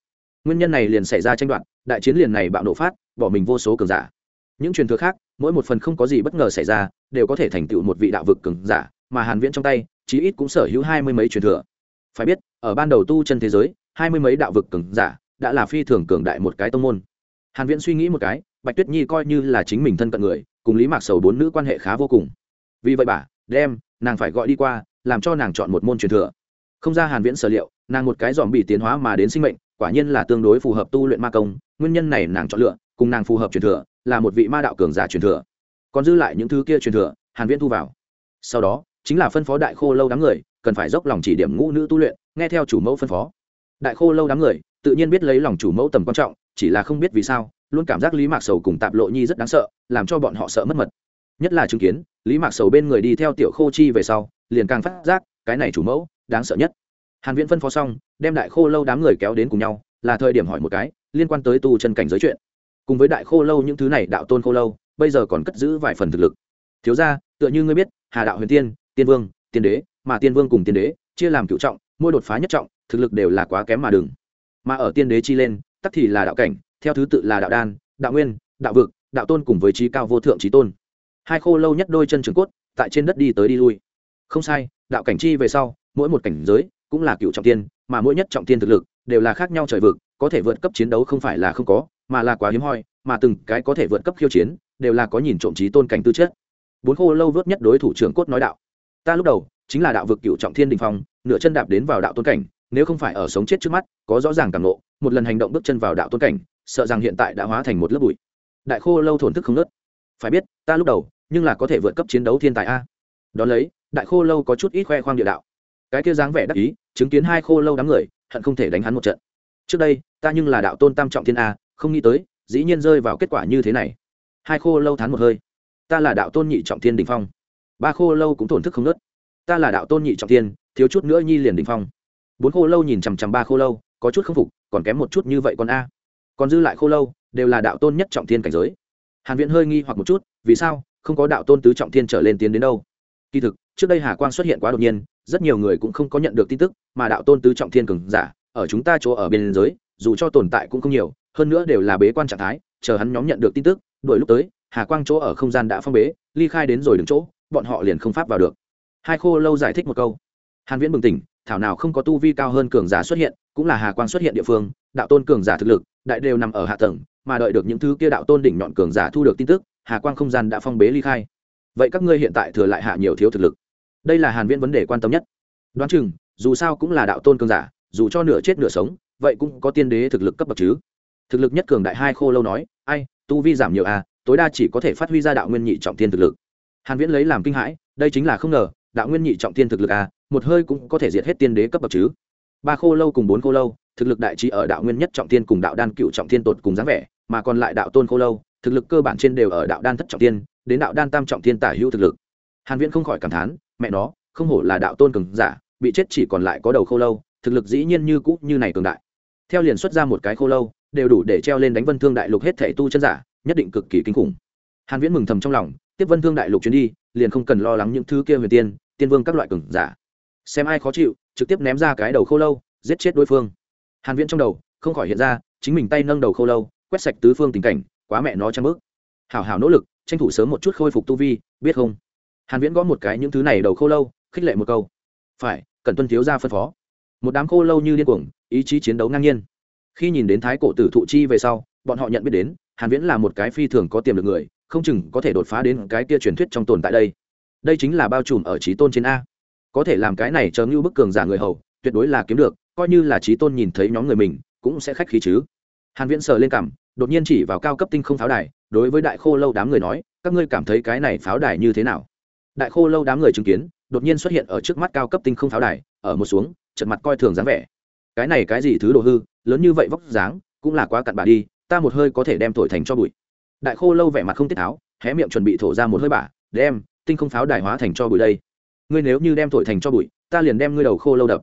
nguyên nhân này liền xảy ra tranh đoạt, đại chiến liền này bạo nổ phát, bỏ mình vô số cường giả. Những truyền thừa khác, mỗi một phần không có gì bất ngờ xảy ra, đều có thể thành tựu một vị đạo vực cường giả, mà hàn viễn trong tay, chí ít cũng sở hữu hai mươi mấy truyền thừa. Phải biết, ở ban đầu tu chân thế giới, hai mươi mấy đạo vực cường giả, đã là phi thường cường đại một cái tông môn. Hàn viễn suy nghĩ một cái, bạch tuyết nhi coi như là chính mình thân cận người, cùng lý mạc sầu bốn nữ quan hệ khá vô cùng. Vì vậy bà, đem, nàng phải gọi đi qua, làm cho nàng chọn một môn truyền thừa. Không ra hàn viễn sở liệu, nàng một cái dòm bị tiến hóa mà đến sinh mệnh quả nhiên là tương đối phù hợp tu luyện ma công, nguyên nhân này nàng chọn lựa, cùng nàng phù hợp truyền thừa, là một vị ma đạo cường giả truyền thừa. Còn dư lại những thứ kia truyền thừa, hàn viễn thu vào. Sau đó, chính là phân phó đại khô lâu đám người, cần phải dốc lòng chỉ điểm ngũ nữ tu luyện, nghe theo chủ mẫu phân phó. Đại khô lâu đám người, tự nhiên biết lấy lòng chủ mẫu tầm quan trọng, chỉ là không biết vì sao, luôn cảm giác lý mạc sầu cùng tạp lộ nhi rất đáng sợ, làm cho bọn họ sợ mất mật. Nhất là chứng kiến, lý mạc sầu bên người đi theo tiểu khô chi về sau, liền càng phát giác, cái này chủ mẫu, đáng sợ nhất hàn viễn phân phó xong, đem đại khô lâu đám người kéo đến cùng nhau, là thời điểm hỏi một cái, liên quan tới tu chân cảnh giới chuyện. Cùng với đại khô lâu những thứ này đạo tôn khô lâu, bây giờ còn cất giữ vài phần thực lực. Thiếu ra tựa như ngươi biết, hà đạo huyền tiên tiên vương, tiên đế, mà tiên vương cùng tiên đế, chia làm cựu trọng, mỗi đột phá nhất trọng, thực lực đều là quá kém mà đừng. Mà ở tiên đế chi lên, tắc thì là đạo cảnh, theo thứ tự là đạo đan, đạo nguyên, đạo vực, đạo tôn cùng với trí cao vô thượng trí tôn. Hai khô lâu nhất đôi chân trường cốt, tại trên đất đi tới đi lui. Không sai, đạo cảnh chi về sau, mỗi một cảnh giới cũng là cựu trọng tiên, mà mỗi nhất trọng tiên thực lực đều là khác nhau trời vực, có thể vượt cấp chiến đấu không phải là không có, mà là quá hiếm hoi, mà từng cái có thể vượt cấp khiêu chiến đều là có nhìn trộm trí tôn cảnh tư chất. Bốn khô lâu vớt nhất đối thủ trưởng cốt nói đạo, ta lúc đầu chính là đạo vực cựu trọng thiên đình phong, nửa chân đạp đến vào đạo tôn cảnh, nếu không phải ở sống chết trước mắt, có rõ ràng cảm nộ một lần hành động bước chân vào đạo tôn cảnh, sợ rằng hiện tại đã hóa thành một lớp bụi. Đại khô lâu thổn thức không nớt phải biết, ta lúc đầu nhưng là có thể vượt cấp chiến đấu thiên tài a. Đón lấy, đại khô lâu có chút ít khoe khoang địa đạo cái kia dáng vẻ đắc ý, chứng kiến hai khô lâu đám người, hận không thể đánh hắn một trận. Trước đây, ta nhưng là đạo tôn tam trọng thiên a, không nghĩ tới, dĩ nhiên rơi vào kết quả như thế này. Hai khô lâu thán một hơi. Ta là đạo tôn nhị trọng thiên đình phong. Ba khô lâu cũng thổn thức không nớt. Ta là đạo tôn nhị trọng thiên, thiếu chút nữa nhi liền đình phong. Bốn khô lâu nhìn chằm chằm ba khô lâu, có chút không phục, còn kém một chút như vậy còn a. Còn dư lại khô lâu, đều là đạo tôn nhất trọng thiên cảnh giới. Hàn viễn hơi nghi hoặc một chút, vì sao không có đạo tôn tứ trọng thiên trở lên tiến đến đâu? Kỳ thực, trước đây hà quang xuất hiện quá đột nhiên rất nhiều người cũng không có nhận được tin tức, mà đạo tôn tứ trọng thiên cường giả, ở chúng ta chỗ ở bên giới, dù cho tồn tại cũng không nhiều, hơn nữa đều là bế quan trạng thái, chờ hắn nhóm nhận được tin tức, đuổi lúc tới, hà quang chỗ ở không gian đã phong bế, ly khai đến rồi đứng chỗ, bọn họ liền không pháp vào được. Hai khô lâu giải thích một câu. Hàn viễn bừng tỉnh, thảo nào không có tu vi cao hơn cường giả xuất hiện, cũng là hà quang xuất hiện địa phương, đạo tôn cường giả thực lực, đại đều nằm ở hạ tầng, mà đợi được những thứ kia đạo tôn đỉnh nhọn cường giả thu được tin tức, hà quang không gian đã phong bế ly khai. Vậy các ngươi hiện tại thừa lại hạ nhiều thiếu thực lực đây là hàn viễn vấn đề quan tâm nhất. Đoán chừng, dù sao cũng là đạo tôn cường giả, dù cho nửa chết nửa sống, vậy cũng có tiên đế thực lực cấp bậc chứ. Thực lực nhất cường đại hai khô lâu nói, ai, tu vi giảm nhiều à tối đa chỉ có thể phát huy ra đạo nguyên nhị trọng tiên thực lực. Hàn viễn lấy làm kinh hãi, đây chính là không ngờ, đạo nguyên nhị trọng tiên thực lực à một hơi cũng có thể diệt hết tiên đế cấp bậc chứ. Ba khô lâu cùng bốn khô lâu, thực lực đại trí ở đạo nguyên nhất trọng tiên cùng đạo đan cựu trọng tiên tột cùng dáng vẻ, mà còn lại đạo tôn khô lâu, thực lực cơ bản trên đều ở đạo đan thất trọng tiên đến đạo đan tam trọng tiên tả hữu thực lực. Hàn viễn không khỏi cảm thán mẹ nó, không hổ là đạo tôn cường giả, bị chết chỉ còn lại có đầu khô lâu, thực lực dĩ nhiên như cũ như này cường đại. Theo liền xuất ra một cái khô lâu, đều đủ để treo lên đánh vân thương đại lục hết thể tu chân giả, nhất định cực kỳ kinh khủng. Hàn viễn mừng thầm trong lòng, tiếp vân thương đại lục chuyến đi, liền không cần lo lắng những thứ kia huyền tiên tiên vương các loại cường giả. Xem ai khó chịu, trực tiếp ném ra cái đầu khô lâu, giết chết đối phương. Hàn viễn trong đầu, không khỏi hiện ra, chính mình tay nâng đầu khô lâu, quét sạch tứ phương tình cảnh, quá mẹ nó trăng bước. Hảo hảo nỗ lực, tranh thủ sớm một chút khôi phục tu vi, biết không? Hàn viễn gõ một cái những thứ này đầu khô lâu, khích lệ một câu. Phải cần tuân thiếu gia phân phó. Một đám khô lâu như điên cuồng, ý chí chiến đấu ngang nhiên. Khi nhìn đến thái cổ tử thụ chi về sau, bọn họ nhận biết đến, hàn viễn là một cái phi thường có tiềm lực người, không chừng có thể đột phá đến cái kia truyền thuyết trong tồn tại đây. Đây chính là bao trùm ở trí tôn trên a. Có thể làm cái này chớ như bức cường giả người hầu, tuyệt đối là kiếm được, coi như là trí tôn nhìn thấy nhóm người mình, cũng sẽ khách khí chứ. Hàn viễn sờ lên cằm, đột nhiên chỉ vào cao cấp tinh không pháo đài, đối với đại khô lâu đám người nói, các ngươi cảm thấy cái này pháo đài như thế nào? Đại khô lâu đám người chứng kiến, đột nhiên xuất hiện ở trước mắt cao cấp tinh không pháo đài, ở một xuống trận mặt coi thường dáng vẻ. Cái này cái gì thứ đồ hư, lớn như vậy vóc dáng, cũng là quá cặn bà đi, ta một hơi có thể đem thổi thành cho bụi. Đại khô lâu vẻ mặt không tiết tháo, hé miệng chuẩn bị thổ ra một hơi bả, đem tinh không pháo đài hóa thành cho bụi đây. Ngươi nếu như đem thổi thành cho bụi, ta liền đem ngươi đầu khô lâu đập.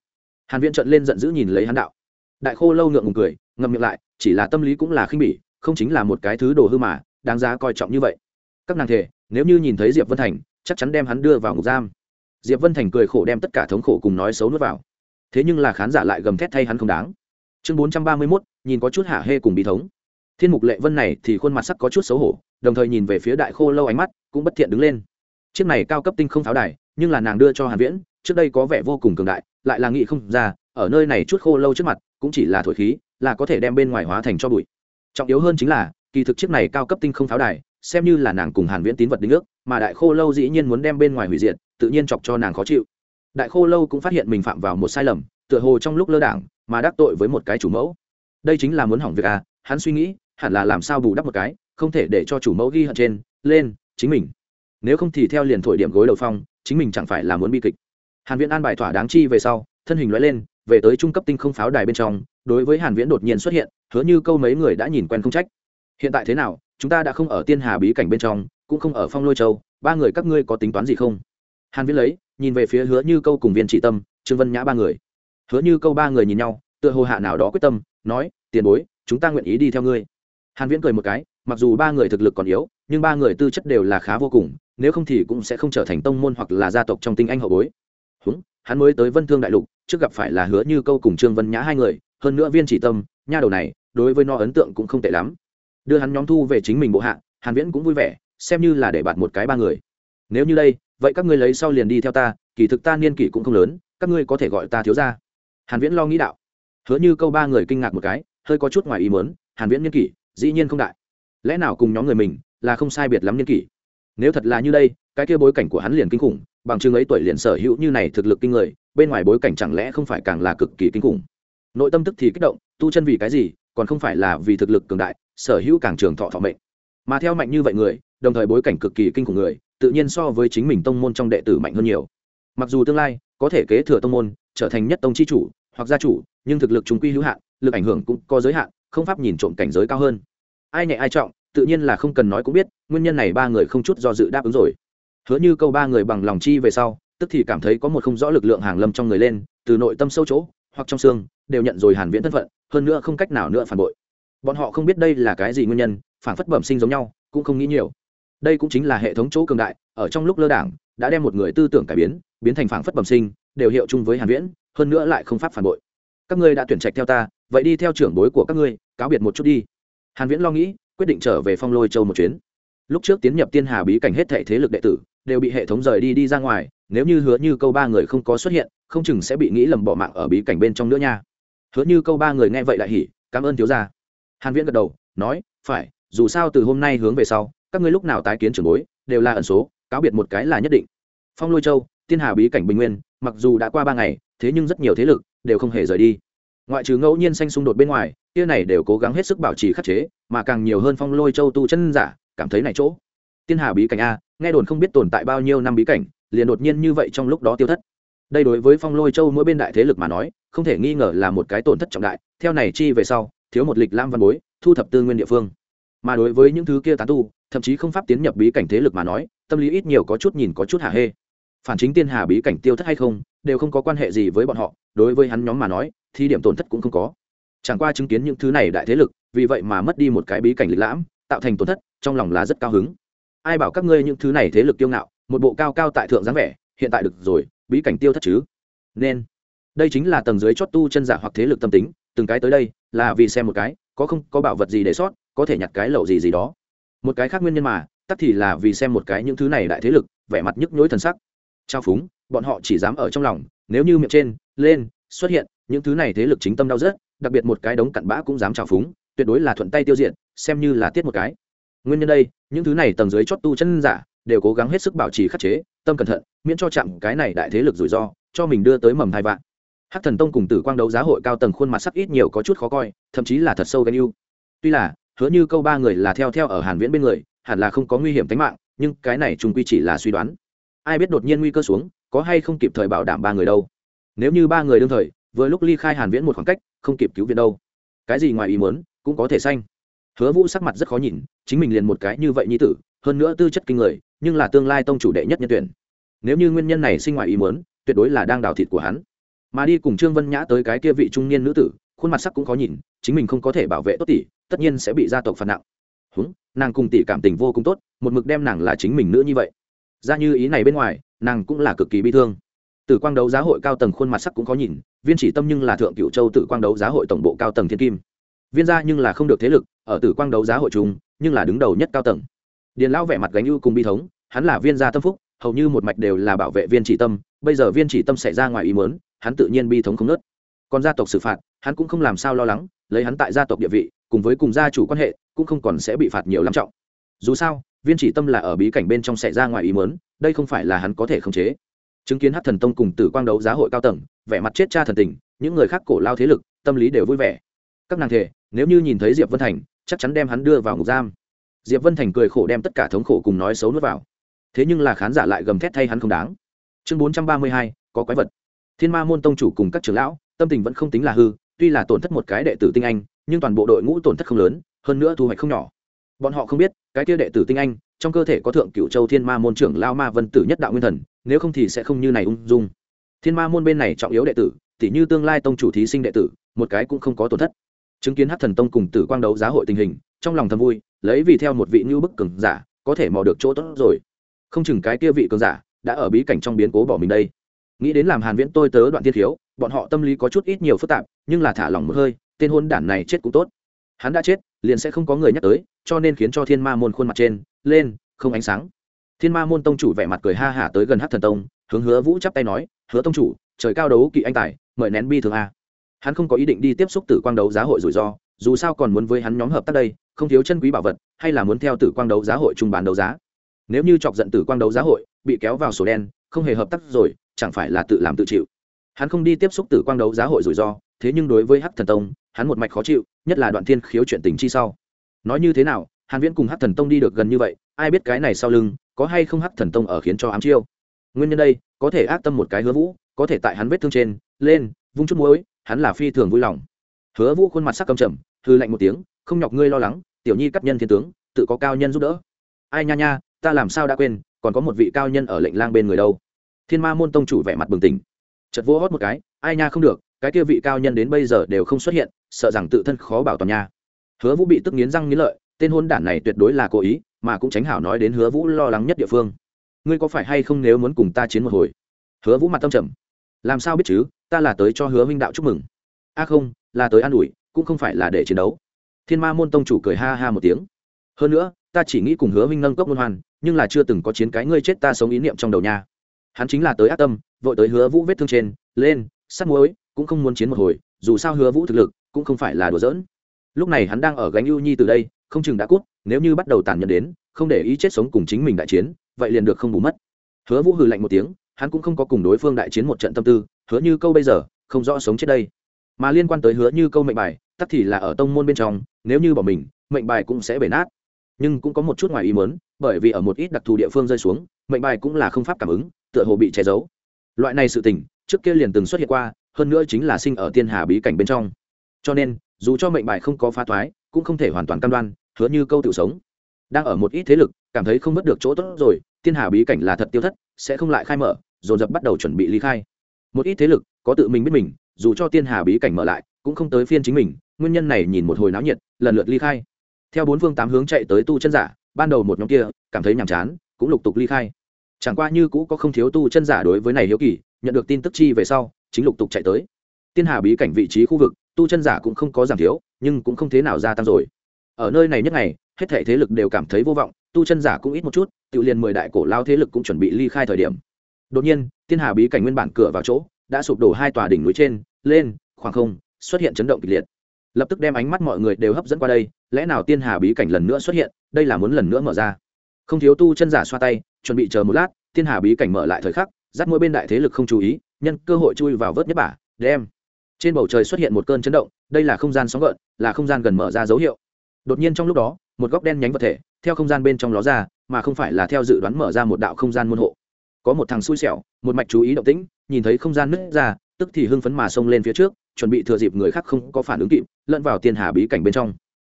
Hàn viễn trận lên giận dữ nhìn lấy hắn đạo. Đại khô lâu ngượng ngùng cười, ngậm miệng lại, chỉ là tâm lý cũng là khinh bỉ, không chính là một cái thứ đồ hư mà, đáng giá coi trọng như vậy. Các nàng thể nếu như nhìn thấy diệp vân thành chắc chắn đem hắn đưa vào ngục giam. Diệp vân thành cười khổ đem tất cả thống khổ cùng nói xấu nuốt vào. Thế nhưng là khán giả lại gầm thét thay hắn không đáng. Chương bốn trăm ba mươi mốt, nhìn có chút hạ hê cùng bí thống. Thiên mục lệ vân này thì khuôn mặt sắc có chút xấu hổ, đồng thời nhìn về phía đại khô lâu ánh mắt cũng bất thiện đứng lên. Chiếc này cao cấp tinh không pháo đài, nhưng là nàng đưa cho hàn viễn, trước đây có vẻ vô cùng cường đại, lại là nghị không ra, ở nơi này chút khô lâu trước mặt, cũng chỉ là thổi khí, là có thể đem bên ngoài hóa thành cho bụi. Trọng yếu hơn chính là, kỳ thực chiếc này cao cấp tinh không pháo đài xem như là nàng cùng hàn viễn tín vật đính ước, mà đại khô lâu dĩ nhiên muốn đem bên ngoài hủy diệt, tự nhiên chọc cho nàng khó chịu. Đại khô lâu cũng phát hiện mình phạm vào một sai lầm, tựa hồ trong lúc lơ đảng mà đắc tội với một cái chủ mẫu. Đây chính là muốn hỏng việc à hắn suy nghĩ, hẳn là làm sao bù đắp một cái, không thể để cho chủ mẫu ghi hận trên, lên, chính mình. Nếu không thì theo liền thổi điểm gối đầu phong, chính mình chẳng phải là muốn bi kịch. Hàn viễn an bài thỏa đáng chi về sau, thân hình lóe lên, về tới trung cấp tinh không pháo đài bên trong, đối với hàn viễn đột nhiên xuất hiện, hứa như câu mấy người đã nhìn quen không trách hiện tại thế nào? Chúng ta đã không ở tiên hà bí cảnh bên trong, cũng không ở phong lôi châu. Ba người các ngươi có tính toán gì không? Hàn viễn lấy, nhìn về phía hứa như câu cùng viên trị tâm, trương vân nhã ba người. Hứa như câu ba người nhìn nhau, tựa hồ hạ nào đó quyết tâm, nói, tiền bối, chúng ta nguyện ý đi theo ngươi. Hàn viễn cười một cái, mặc dù ba người thực lực còn yếu, nhưng ba người tư chất đều là khá vô cùng, nếu không thì cũng sẽ không trở thành tông môn hoặc là gia tộc trong tinh anh hậu bối. Húng, hắn mới tới vân thương đại lục, trước gặp phải là hứa như câu cùng trương vân nhã hai người, hơn nữa viên chỉ tâm, nha đầu này, đối với nó ấn tượng cũng không tệ lắm đưa hắn nhóm thu về chính mình bộ hạ, hàn viễn cũng vui vẻ, xem như là để bạn một cái ba người. Nếu như đây, vậy các ngươi lấy sau liền đi theo ta, kỳ thực ta niên kỷ cũng không lớn, các ngươi có thể gọi ta thiếu gia. Hàn viễn lo nghĩ đạo. Hứa như câu ba người kinh ngạc một cái, hơi có chút ngoài ý muốn, hàn viễn niên kỷ, dĩ nhiên không đại. Lẽ nào cùng nhóm người mình, là không sai biệt lắm niên kỷ? Nếu thật là như đây, cái kia bối cảnh của hắn liền kinh khủng, bằng chứng ấy tuổi liền sở hữu như này thực lực kinh người, bên ngoài bối cảnh chẳng lẽ không phải càng là cực kỳ kinh khủng? Nội tâm tức thì kích động, tu chân vì cái gì, còn không phải là vì thực lực cường đại sở hữu càng trường thọ thọ mệnh. Mà theo mạnh như vậy người, đồng thời bối cảnh cực kỳ kinh khủng người, tự nhiên so với chính mình tông môn trong đệ tử mạnh hơn nhiều. Mặc dù tương lai, có thể kế thừa tông môn, trở thành nhất tông chi chủ, hoặc gia chủ, nhưng thực lực chúng quy hữu hạn, lực ảnh hưởng cũng có giới hạn, không pháp nhìn trộm cảnh giới cao hơn. Ai nhẹ ai trọng, tự nhiên là không cần nói cũng biết, nguyên nhân này ba người không chút do dự đáp ứng rồi. Hứa như câu ba người bằng lòng chi về sau, tức thì cảm thấy có một không rõ lực lượng hàng lâm trong người lên, từ nội tâm sâu chỗ, hoặc trong xương, đều nhận rồi hàn viễn thân phận, hơn nữa không cách nào nữa phản bội bọn họ không biết đây là cái gì nguyên nhân phản phất bẩm sinh giống nhau, cũng không nghĩ nhiều. Đây cũng chính là hệ thống chỗ cường đại, ở trong lúc lơ đảng, đã đem một người tư tưởng cải biến biến thành phản phất bẩm sinh, đều hiệu chung với hàn viễn, hơn nữa lại không pháp phản bội. Các ngươi đã tuyển trạch theo ta, vậy đi theo trưởng bối của các ngươi, cáo biệt một chút đi. Hàn viễn lo nghĩ, quyết định trở về phong lôi châu một chuyến. Lúc trước tiến nhập tiên hà bí cảnh hết thệ thế lực đệ tử, đều bị hệ thống rời đi đi ra ngoài, nếu như hứa như câu ba người không có xuất hiện, không chừng sẽ bị nghĩ lầm bỏ mạng ở bí cảnh bên trong nữa nha. Hứa như câu ba người nghe vậy lại hỉ, cảm ơn thiếu gia hàn viễn gật đầu, nói, phải, dù sao từ hôm nay hướng về sau, các ngươi lúc nào tái kiến trưởng bối, đều là ẩn số, cáo biệt một cái là nhất định. Phong lôi châu, tiên hà bí cảnh bình nguyên, mặc dù đã qua ba ngày, thế nhưng rất nhiều thế lực đều không hề rời đi. Ngoại trừ ngẫu nhiên xanh xung đột bên ngoài, kia này đều cố gắng hết sức bảo trì khắc chế, mà càng nhiều hơn phong lôi châu tu chân giả, cảm thấy này chỗ. Tiên hà bí cảnh a, nghe đồn không biết tồn tại bao nhiêu năm bí cảnh, liền đột nhiên như vậy trong lúc đó tiêu thất. Đây đối với phong lôi châu mỗi bên đại thế lực mà nói, không thể nghi ngờ là một cái tổn thất trọng đại, theo này chi về sau thiếu một lịch lam văn bối, thu thập tư nguyên địa phương. Mà đối với những thứ kia tán tu, thậm chí không pháp tiến nhập bí cảnh thế lực mà nói, tâm lý ít nhiều có chút nhìn có chút hả hê. Phản chính tiên hà bí cảnh tiêu thất hay không, đều không có quan hệ gì với bọn họ, đối với hắn nhóm mà nói thì điểm tổn thất cũng không có. Chẳng qua chứng kiến những thứ này đại thế lực, vì vậy mà mất đi một cái bí cảnh lịch lãm, tạo thành tổn thất, trong lòng là rất cao hứng. Ai bảo các ngươi những thứ này thế lực kiêu ngạo, một bộ cao cao tại thượng dáng vẻ, hiện tại được rồi, bí cảnh tiêu thất chứ? Nên, đây chính là tầng dưới chót tu chân giả hoặc thế lực tâm tính từng cái tới đây, là vì xem một cái, có không, có bảo vật gì để sót, có thể nhặt cái lậu gì gì đó. Một cái khác nguyên nhân mà, tắc thì là vì xem một cái những thứ này đại thế lực, vẻ mặt nhức nhối thần sắc. Trao phúng, bọn họ chỉ dám ở trong lòng, nếu như miệng trên, lên, xuất hiện, những thứ này thế lực chính tâm đau rớt, đặc biệt một cái đống cặn bã cũng dám trào phúng, tuyệt đối là thuận tay tiêu diệt, xem như là tiết một cái. Nguyên nhân đây, những thứ này tầng dưới chót tu chân giả, đều cố gắng hết sức bảo trì khắc chế, tâm cẩn thận, miễn cho chạm cái này đại thế lực rủi ro, cho mình đưa tới mầm hai vạn hắc thần tông cùng tử quang đấu giá hội cao tầng khuôn mặt sắc ít nhiều có chút khó coi, thậm chí là thật sâu ghen yêu tuy là, hứa như câu ba người là theo theo ở hàn viễn bên người, hẳn là không có nguy hiểm tính mạng, nhưng cái này trung quy chỉ là suy đoán. Ai biết đột nhiên nguy cơ xuống, có hay không kịp thời bảo đảm ba người đâu. Nếu như ba người đương thời, vừa lúc ly khai hàn viễn một khoảng cách, không kịp cứu viện đâu. Cái gì ngoài ý muốn, cũng có thể xanh hứa vũ sắc mặt rất khó nhìn, chính mình liền một cái như vậy như tử, hơn nữa tư chất kinh người, nhưng là tương lai tông chủ đệ nhất nhân tuyển. Nếu như nguyên nhân này sinh ngoài ý muốn, tuyệt đối là đang đào thịt của hắn mà đi cùng trương vân nhã tới cái kia vị trung niên nữ tử, khuôn mặt sắc cũng khó nhìn, chính mình không có thể bảo vệ tốt tỷ, tất nhiên sẽ bị gia tộc phạt nặng. Húng, nàng cùng tỷ cảm tình vô cùng tốt, một mực đem nàng là chính mình nữa như vậy. Ra như ý này bên ngoài, nàng cũng là cực kỳ bi thương. Tử quang đấu giá hội cao tầng khuôn mặt sắc cũng có nhìn, viên chỉ tâm nhưng là thượng cựu châu tử quang đấu giá hội tổng bộ cao tầng thiên kim. Viên gia nhưng là không được thế lực, ở tử quang đấu giá hội chúng nhưng là đứng đầu nhất cao tầng. Điền lão vẻ mặt gánh ưu cùng bi thống, hắn là viên gia tâm phúc, hầu như một mạch đều là bảo vệ viên chỉ tâm, bây giờ viên chỉ tâm xảy ra ngoài ý mớn hắn tự nhiên bi thống không nớt. Còn gia tộc xử phạt, hắn cũng không làm sao lo lắng, lấy hắn tại gia tộc địa vị, cùng với cùng gia chủ quan hệ, cũng không còn sẽ bị phạt nhiều lắm trọng. Dù sao, viên chỉ tâm là ở bí cảnh bên trong xảy ra ngoài ý mớn đây không phải là hắn có thể khống chế. Chứng kiến hát thần tông cùng tử quang đấu giá hội cao tầng, vẻ mặt chết cha thần tình, những người khác cổ lao thế lực, tâm lý đều vui vẻ. Các nàng thể nếu như nhìn thấy diệp vân thành, chắc chắn đem hắn đưa vào ngục giam. Diệp vân thành cười khổ đem tất cả thống khổ cùng nói xấu nuốt vào. Thế nhưng là khán giả lại gầm thét thay hắn không đáng. Chương bốn trăm ba mươi hai, có quái vật thiên ma môn tông chủ cùng các trưởng lão, tâm tình vẫn không tính là hư, tuy là tổn thất một cái đệ tử tinh anh, nhưng toàn bộ đội ngũ tổn thất không lớn, hơn nữa thu hoạch không nhỏ. Bọn họ không biết, cái kia đệ tử tinh anh, trong cơ thể có thượng cựu châu thiên ma môn trưởng lao ma vân tử nhất đạo nguyên thần, nếu không thì sẽ không như này ung dung. Thiên ma môn bên này trọng yếu đệ tử, tỉ như tương lai tông chủ thí sinh đệ tử, một cái cũng không có tổn thất. Chứng kiến hát thần tông cùng tử quang đấu giá hội tình hình, trong lòng thầm vui, lấy vì theo một vị như bức cường giả, có thể mò được chỗ tốt rồi. Không chừng cái kia vị cường giả, đã ở bí cảnh trong biến cố bỏ mình đây nghĩ đến làm hàn viễn tôi tớ đoạn thiên thiếu, bọn họ tâm lý có chút ít nhiều phức tạp, nhưng là thả lỏng một hơi, tên hôn đản này chết cũng tốt. Hắn đã chết, liền sẽ không có người nhắc tới, cho nên khiến cho thiên ma môn khuôn mặt trên, lên, không ánh sáng. Thiên ma môn tông chủ vẻ mặt cười ha hả tới gần hát thần tông, hướng hứa vũ chắp tay nói, hứa tông chủ, trời cao đấu kỵ anh tài, mời nén bi thường a. Hắn không có ý định đi tiếp xúc tử quang đấu giá hội rủi ro, dù sao còn muốn với hắn nhóm hợp tác đây, không thiếu chân quý bảo vật, hay là muốn theo tử quang đấu giá hội trung bán đấu giá. Nếu như chọc giận tử quang đấu giá hội, bị kéo vào sổ đen, không hề hợp tác rồi chẳng phải là tự làm tự chịu. Hắn không đi tiếp xúc tử quang đấu giá hội rủi ro, thế nhưng đối với hắc thần tông, hắn một mạch khó chịu, nhất là đoạn thiên khiếu chuyện tình chi sau. Nói như thế nào, hàn viễn cùng hắc thần tông đi được gần như vậy, ai biết cái này sau lưng, có hay không hắc thần tông ở khiến cho ám chiêu? Nguyên nhân đây, có thể ác tâm một cái hứa vũ, có thể tại hắn vết thương trên, lên, vung chút muối, hắn là phi thường vui lòng. Hứa vũ khuôn mặt sắc cầm trầm hư lạnh một tiếng, không nhọc ngươi lo lắng, tiểu nhi cắt nhân thiên tướng, tự có cao nhân giúp đỡ. Ai nha nha, ta làm sao đã quên, còn có một vị cao nhân ở lệnh lang bên người đâu? Thiên ma môn tông chủ vẻ mặt bừng tỉnh. Chật vô hót một cái, ai nha không được, cái kia vị cao nhân đến bây giờ đều không xuất hiện, sợ rằng tự thân khó bảo toàn nha. Hứa vũ bị tức nghiến răng nghiến lợi, tên hôn đản này tuyệt đối là cố ý, mà cũng tránh hảo nói đến hứa vũ lo lắng nhất địa phương. Ngươi có phải hay không nếu muốn cùng ta chiến một hồi? Hứa vũ mặt tâm trầm. Làm sao biết chứ, ta là tới cho hứa minh đạo chúc mừng. A không, là tới an ủi, cũng không phải là để chiến đấu. Thiên ma môn tông chủ cười ha ha một tiếng. Hơn nữa, ta chỉ nghĩ cùng hứa minh nâng cốc luân hoàn nhưng là chưa từng có chiến cái ngươi chết ta sống ý niệm trong đầu nha hắn chính là tới ác tâm, vội tới hứa vũ vết thương trên, lên, sắt muối, cũng không muốn chiến một hồi, dù sao hứa vũ thực lực cũng không phải là đùa giỡn. Lúc này hắn đang ở gánh ưu nhi từ đây, không chừng đã cút, nếu như bắt đầu tàn nhẫn đến, không để ý chết sống cùng chính mình đại chiến, vậy liền được không bù mất. Hứa vũ hừ lạnh một tiếng, hắn cũng không có cùng đối phương đại chiến một trận tâm tư, hứa như câu bây giờ, không rõ sống chết đây. Mà liên quan tới hứa như câu mệnh bài, tắc thì là ở tông môn bên trong, nếu như bỏ mình, mệnh bài cũng sẽ bể nát. Nhưng cũng có một chút ngoài ý mớn bởi vì ở một ít đặc thù địa phương rơi xuống, mệnh bài cũng là không pháp cảm ứng tựa hồ bị che giấu. Loại này sự tình, trước kia liền từng xuất hiện qua, hơn nữa chính là sinh ở tiên hà bí cảnh bên trong. Cho nên, dù cho mệnh bài không có phá thoái, cũng không thể hoàn toàn cam đoan, hứa như câu tự sống. Đang ở một ít thế lực, cảm thấy không mất được chỗ tốt rồi, tiên hà bí cảnh là thật tiêu thất, sẽ không lại khai mở, dồn dập bắt đầu chuẩn bị ly khai. Một ít thế lực, có tự mình biết mình, dù cho tiên hà bí cảnh mở lại, cũng không tới phiên chính mình, nguyên nhân này nhìn một hồi náo nhiệt, lần lượt ly khai. Theo bốn phương tám hướng chạy tới tu chân giả, ban đầu một nhóm kia, cảm thấy nhàm chán, cũng lục tục ly khai chẳng qua như cũ có không thiếu tu chân giả đối với này hiếu kỳ, nhận được tin tức chi về sau, chính lục tục chạy tới. Tiên hà bí cảnh vị trí khu vực, tu chân giả cũng không có giảm thiếu, nhưng cũng không thế nào gia tăng rồi. Ở nơi này nhất ngày, hết thể thế lực đều cảm thấy vô vọng, tu chân giả cũng ít một chút, tự liền mười đại cổ lao thế lực cũng chuẩn bị ly khai thời điểm. Đột nhiên, tiên hà bí cảnh nguyên bản cửa vào chỗ, đã sụp đổ hai tòa đỉnh núi trên, lên, khoảng không, xuất hiện chấn động kịch liệt. Lập tức đem ánh mắt mọi người đều hấp dẫn qua đây, lẽ nào tiên hà bí cảnh lần nữa xuất hiện, đây là muốn lần nữa mở ra? Không thiếu tu chân giả xoa tay, chuẩn bị chờ một lát, Thiên hà bí cảnh mở lại thời khắc, dắt mỗi bên đại thế lực không chú ý, nhân cơ hội chui vào vớt nhất bả, đem. Trên bầu trời xuất hiện một cơn chấn động, đây là không gian sóng gợn, là không gian gần mở ra dấu hiệu. Đột nhiên trong lúc đó, một góc đen nhánh vật thể, theo không gian bên trong ló ra, mà không phải là theo dự đoán mở ra một đạo không gian môn hộ. Có một thằng xui xẻo, một mạch chú ý động tĩnh, nhìn thấy không gian nứt ra, tức thì hưng phấn mà xông lên phía trước, chuẩn bị thừa dịp người khác không có phản ứng kịp, lẫn vào tiên hà bí cảnh bên trong.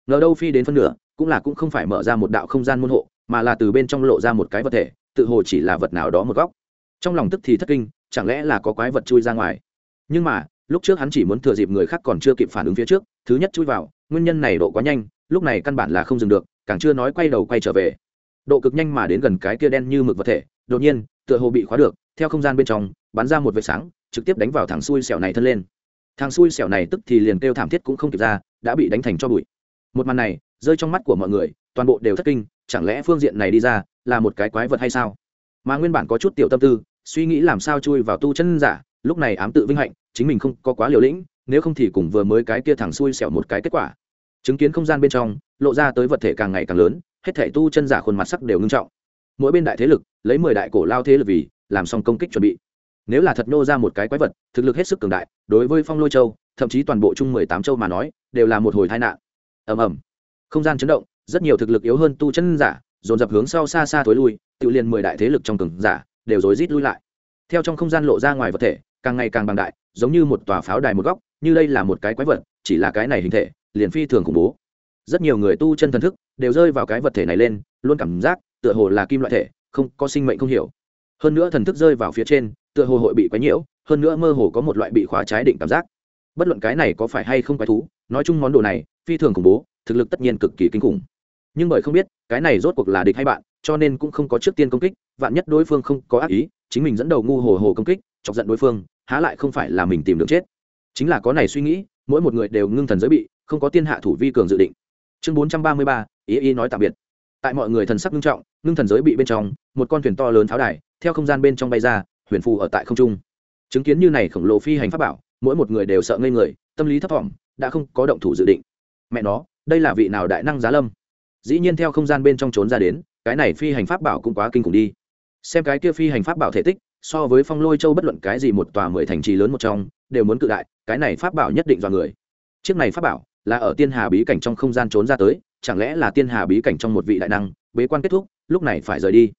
Ngờ đâu phi đến phân nửa, cũng là cũng không phải mở ra một đạo không gian môn hộ mà là từ bên trong lộ ra một cái vật thể, tự hồ chỉ là vật nào đó một góc. Trong lòng tức thì thất kinh, chẳng lẽ là có quái vật chui ra ngoài? Nhưng mà, lúc trước hắn chỉ muốn thừa dịp người khác còn chưa kịp phản ứng phía trước, thứ nhất chui vào, nguyên nhân này độ quá nhanh, lúc này căn bản là không dừng được, càng chưa nói quay đầu quay trở về. Độ cực nhanh mà đến gần cái kia đen như mực vật thể, đột nhiên, tựa hồ bị khóa được, theo không gian bên trong, bắn ra một vệt sáng, trực tiếp đánh vào thằng xui xẻo này thân lên. Thằng xui xẻo này tức thì liền kêu thảm thiết cũng không kịp ra, đã bị đánh thành cho bụi. Một màn này, rơi trong mắt của mọi người, toàn bộ đều thất kinh chẳng lẽ phương diện này đi ra là một cái quái vật hay sao? Mà nguyên bản có chút tiểu tâm tư, suy nghĩ làm sao chui vào tu chân giả, lúc này ám tự vinh hạnh, chính mình không có quá liều lĩnh, nếu không thì cùng vừa mới cái kia thằng xui xẻo một cái kết quả. Chứng kiến không gian bên trong, lộ ra tới vật thể càng ngày càng lớn, hết thể tu chân giả khuôn mặt sắc đều ngưng trọng. Mỗi bên đại thế lực, lấy mười đại cổ lao thế lực vì, làm xong công kích chuẩn bị. Nếu là thật nô ra một cái quái vật, thực lực hết sức cường đại, đối với phong lôi châu, thậm chí toàn bộ chung mười tám châu mà nói, đều là một hồi tai nạn. Ầm ầm. Không gian chấn động rất nhiều thực lực yếu hơn tu chân giả, dồn dập hướng sau xa xa thối lui, tự liền mười đại thế lực trong cường giả, đều rối rít lui lại. Theo trong không gian lộ ra ngoài vật thể, càng ngày càng bằng đại, giống như một tòa pháo đài một góc, như đây là một cái quái vật, chỉ là cái này hình thể, liền phi thường khủng bố. Rất nhiều người tu chân thần thức, đều rơi vào cái vật thể này lên, luôn cảm giác, tựa hồ là kim loại thể, không, có sinh mệnh không hiểu. Hơn nữa thần thức rơi vào phía trên, tựa hồ hội bị quái nhiễu, hơn nữa mơ hồ có một loại bị khóa trái định cảm giác. Bất luận cái này có phải hay không quái thú, nói chung món đồ này, phi thường khủng bố, thực lực tất nhiên cực kỳ kinh khủng nhưng bởi không biết, cái này rốt cuộc là địch hay bạn, cho nên cũng không có trước tiên công kích, vạn nhất đối phương không có ác ý, chính mình dẫn đầu ngu hồ hồ công kích, chọc giận đối phương, há lại không phải là mình tìm đường chết. Chính là có này suy nghĩ, mỗi một người đều ngưng thần giới bị, không có tiên hạ thủ vi cường dự định. Chương bốn trăm ba mươi ba, ý ý nói tạm biệt. Tại mọi người thần sắc ngưng trọng, ngưng thần giới bị bên trong, một con thuyền to lớn tháo đài, theo không gian bên trong bay ra, huyền phù ở tại không trung. Chứng kiến như này khổng lồ phi hành pháp bảo, mỗi một người đều sợ ngây người, tâm lý thấp thỏm, đã không có động thủ dự định. Mẹ nó, đây là vị nào đại năng giá lâm? Dĩ nhiên theo không gian bên trong trốn ra đến, cái này phi hành pháp bảo cũng quá kinh khủng đi. Xem cái kia phi hành pháp bảo thể tích, so với phong lôi châu bất luận cái gì một tòa mười thành trì lớn một trong, đều muốn cự đại, cái này pháp bảo nhất định do người. Chiếc này pháp bảo là ở tiên hà bí cảnh trong không gian trốn ra tới, chẳng lẽ là tiên hà bí cảnh trong một vị đại năng, bế quan kết thúc, lúc này phải rời đi?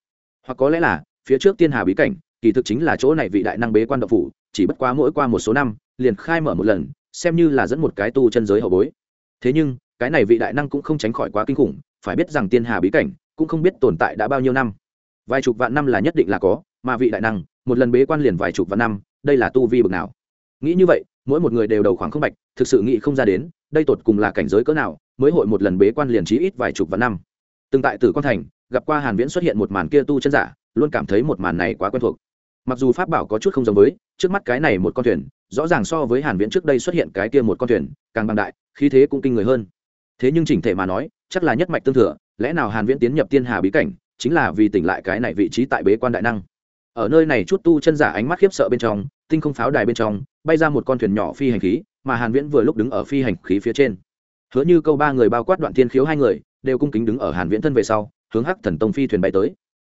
Hoặc có lẽ là, phía trước tiên hà bí cảnh, kỳ thực chính là chỗ này vị đại năng bế quan độc phủ, chỉ bất quá mỗi qua một số năm, liền khai mở một lần, xem như là dẫn một cái tu chân giới hậu bối. Thế nhưng cái này vị đại năng cũng không tránh khỏi quá kinh khủng, phải biết rằng tiên hà bí cảnh cũng không biết tồn tại đã bao nhiêu năm. Vài chục vạn năm là nhất định là có, mà vị đại năng, một lần bế quan liền vài chục vạn năm, đây là tu vi bực nào? Nghĩ như vậy, mỗi một người đều đầu khoảng không bạch, thực sự nghĩ không ra đến, đây tột cùng là cảnh giới cỡ nào, mới hội một lần bế quan liền trí ít vài chục vạn năm. Từng tại tử quan thành, gặp qua hàn viễn xuất hiện một màn kia tu chân giả, luôn cảm thấy một màn này quá quen thuộc. Mặc dù pháp bảo có chút không giống với, trước mắt cái này một con thuyền, rõ ràng so với hàn viễn trước đây xuất hiện cái kia một con thuyền, càng bằng đại, khí thế cũng kinh người hơn thế nhưng chỉnh thể mà nói, chắc là nhất mạch tương thừa, lẽ nào hàn viễn tiến nhập tiên hà bí cảnh, chính là vì tỉnh lại cái này vị trí tại bế quan đại năng. Ở nơi này chút tu chân giả ánh mắt khiếp sợ bên trong, tinh không pháo đài bên trong, bay ra một con thuyền nhỏ phi hành khí, mà hàn viễn vừa lúc đứng ở phi hành khí phía trên. Hứa như câu ba người bao quát đoạn thiên khiếu hai người, đều cung kính đứng ở hàn viễn thân về sau, hướng hắc thần tông phi thuyền bay tới.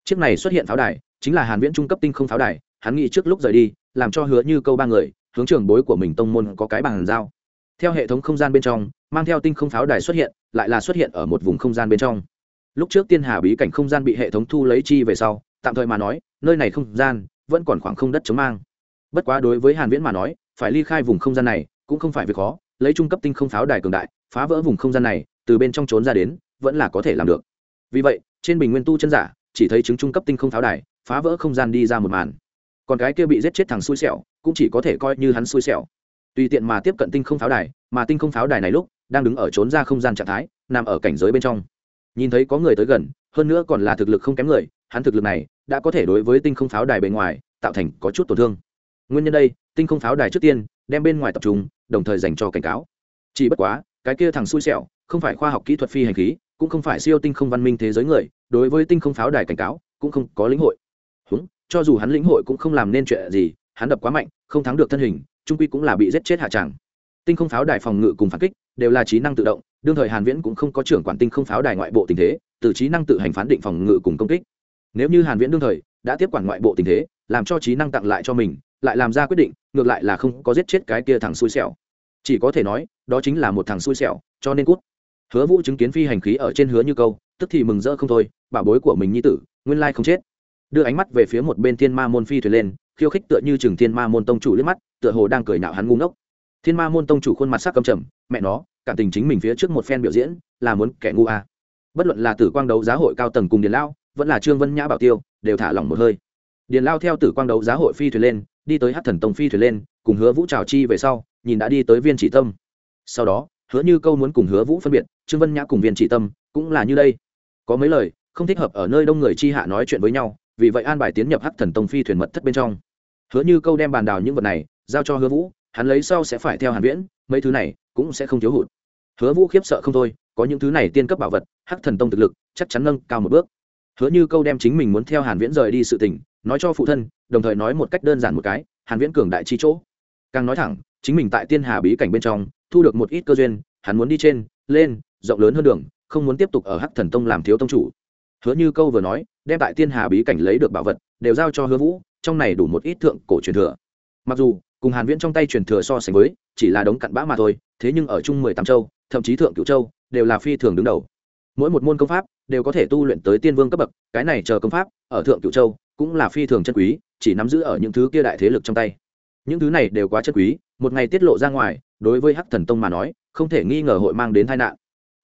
Chiếc này xuất hiện pháo đài, chính là hàn viễn trung cấp tinh không pháo đài, hắn nghĩ trước lúc rời đi, làm cho hứa như câu ba người, hướng trưởng bối của mình tông môn có cái bằng giao. Theo hệ thống không gian bên trong mang theo tinh không pháo đài xuất hiện, lại là xuất hiện ở một vùng không gian bên trong. Lúc trước tiên hà bí cảnh không gian bị hệ thống thu lấy chi về sau, tạm thời mà nói, nơi này không gian vẫn còn khoảng không đất chống mang. Bất quá đối với hàn viễn mà nói, phải ly khai vùng không gian này cũng không phải việc khó, lấy trung cấp tinh không pháo đài cường đại, phá vỡ vùng không gian này, từ bên trong trốn ra đến, vẫn là có thể làm được. Vì vậy, trên bình nguyên tu chân giả chỉ thấy chứng trung cấp tinh không pháo đài, phá vỡ không gian đi ra một màn. Còn cái kia bị giết chết thằng xui xẻo cũng chỉ có thể coi như hắn xui xẻo. Tùy tiện mà tiếp cận tinh không pháo đài, mà tinh không pháo đài này lúc đang đứng ở trốn ra không gian trạng thái, nằm ở cảnh giới bên trong. Nhìn thấy có người tới gần, hơn nữa còn là thực lực không kém người, hắn thực lực này đã có thể đối với tinh không pháo đài bề ngoài tạo thành có chút tổn thương. Nguyên nhân đây, tinh không pháo đài trước tiên đem bên ngoài tập trung, đồng thời dành cho cảnh cáo. Chỉ bất quá, cái kia thằng xui xẻo, không phải khoa học kỹ thuật phi hành khí, cũng không phải siêu tinh không văn minh thế giới người, đối với tinh không pháo đài cảnh cáo cũng không có lĩnh hội. Húng, cho dù hắn lĩnh hội cũng không làm nên chuyện gì, hắn đập quá mạnh, không thắng được thân hình, trung quy cũng là bị giết chết hạ tràng. Tinh không pháo đài phòng ngự cùng phản kích đều là trí năng tự động, đương thời hàn viễn cũng không có trưởng quản tinh không pháo đài ngoại bộ tình thế, từ trí năng tự hành phán định phòng ngự cùng công kích. Nếu như hàn viễn đương thời đã tiếp quản ngoại bộ tình thế, làm cho trí năng tặng lại cho mình, lại làm ra quyết định, ngược lại là không có giết chết cái kia thằng xui xẻo. Chỉ có thể nói, đó chính là một thằng xui xẻo, cho nên cút. Hứa vũ chứng kiến phi hành khí ở trên hứa như câu, tức thì mừng rỡ không thôi, bảo bối của mình nhi tử, nguyên lai không chết. Đưa ánh mắt về phía một bên thiên ma môn phi thuyền lên, khiêu khích tựa như chừng thiên ma môn tông chủ liếc mắt, tựa hồ đang cười nạo hắn ngu ngốc. Thiên ma môn tông chủ khuôn mặt sắc cầm trầm mẹ nó, cảm tình chính mình phía trước một phen biểu diễn, là muốn kẻ ngu à. bất luận là tử quang đấu giá hội cao tầng cùng điền lao, vẫn là trương vân nhã bảo tiêu, đều thả lỏng một hơi. Điền lao theo tử quang đấu giá hội phi thuyền lên, đi tới hát thần tông phi thuyền lên, cùng hứa vũ trào chi về sau, nhìn đã đi tới viên chỉ tâm. Sau đó, hứa như câu muốn cùng hứa vũ phân biệt, trương vân nhã cùng viên chỉ tâm, cũng là như đây. Có mấy lời, không thích hợp ở nơi đông người chi hạ nói chuyện với nhau, vì vậy an bài tiến nhập hắc thần tông phi thuyền mật thất bên trong. Hứa như câu đem bàn đào những vật này, giao cho hứa vũ, hắn lấy sau sẽ phải theo hàn viễn, mấy thứ này cũng sẽ không thiếu hụt. Hứa vũ khiếp sợ không thôi, có những thứ này tiên cấp bảo vật, hắc thần tông thực lực, chắc chắn nâng cao một bước. Hứa như câu đem chính mình muốn theo hàn viễn rời đi sự tình, nói cho phụ thân, đồng thời nói một cách đơn giản một cái, hàn viễn cường đại chi chỗ. Càng nói thẳng, chính mình tại tiên hà bí cảnh bên trong, thu được một ít cơ duyên, hắn muốn đi trên, lên, rộng lớn hơn đường, không muốn tiếp tục ở hắc thần tông làm thiếu tông chủ. Hứa như câu vừa nói, đem tại tiên hà bí cảnh lấy được bảo vật, đều giao cho hứa vũ, trong này đủ một ít thượng cổ truyền thừa. Mặc dù cùng hàn viễn trong tay truyền thừa so sánh với, chỉ là đống cặn bã mà thôi, thế nhưng ở chung mười tám châu, thậm chí thượng cửu châu, đều là phi thường đứng đầu. Mỗi một môn công pháp đều có thể tu luyện tới tiên vương cấp bậc, cái này chờ công pháp ở thượng cửu châu cũng là phi thường chân quý, chỉ nắm giữ ở những thứ kia đại thế lực trong tay. Những thứ này đều quá chân quý, một ngày tiết lộ ra ngoài, đối với hắc thần tông mà nói, không thể nghi ngờ hội mang đến tai nạn.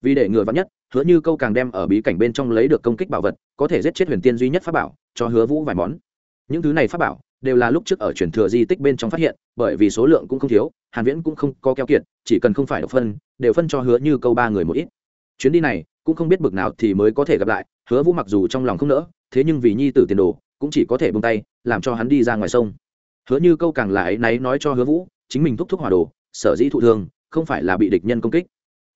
Vì để ngừa vắn nhất, hứa như câu càng đem ở bí cảnh bên trong lấy được công kích bảo vật, có thể giết chết huyền tiên duy nhất pháp bảo, cho hứa vũ vài món. Những thứ này pháp bảo đều là lúc trước ở truyền thừa di tích bên trong phát hiện, bởi vì số lượng cũng không thiếu, hàn viễn cũng không có keo kiệt, chỉ cần không phải độc phân, đều phân cho hứa như câu ba người một ít. Chuyến đi này, cũng không biết bực nào thì mới có thể gặp lại, hứa vũ mặc dù trong lòng không nỡ, thế nhưng vì nhi tử tiền đồ, cũng chỉ có thể buông tay, làm cho hắn đi ra ngoài sông. Hứa như câu càng là ấy náy nói cho hứa vũ, chính mình thúc thúc hỏa đồ, sở dĩ thụ thương, không phải là bị địch nhân công kích,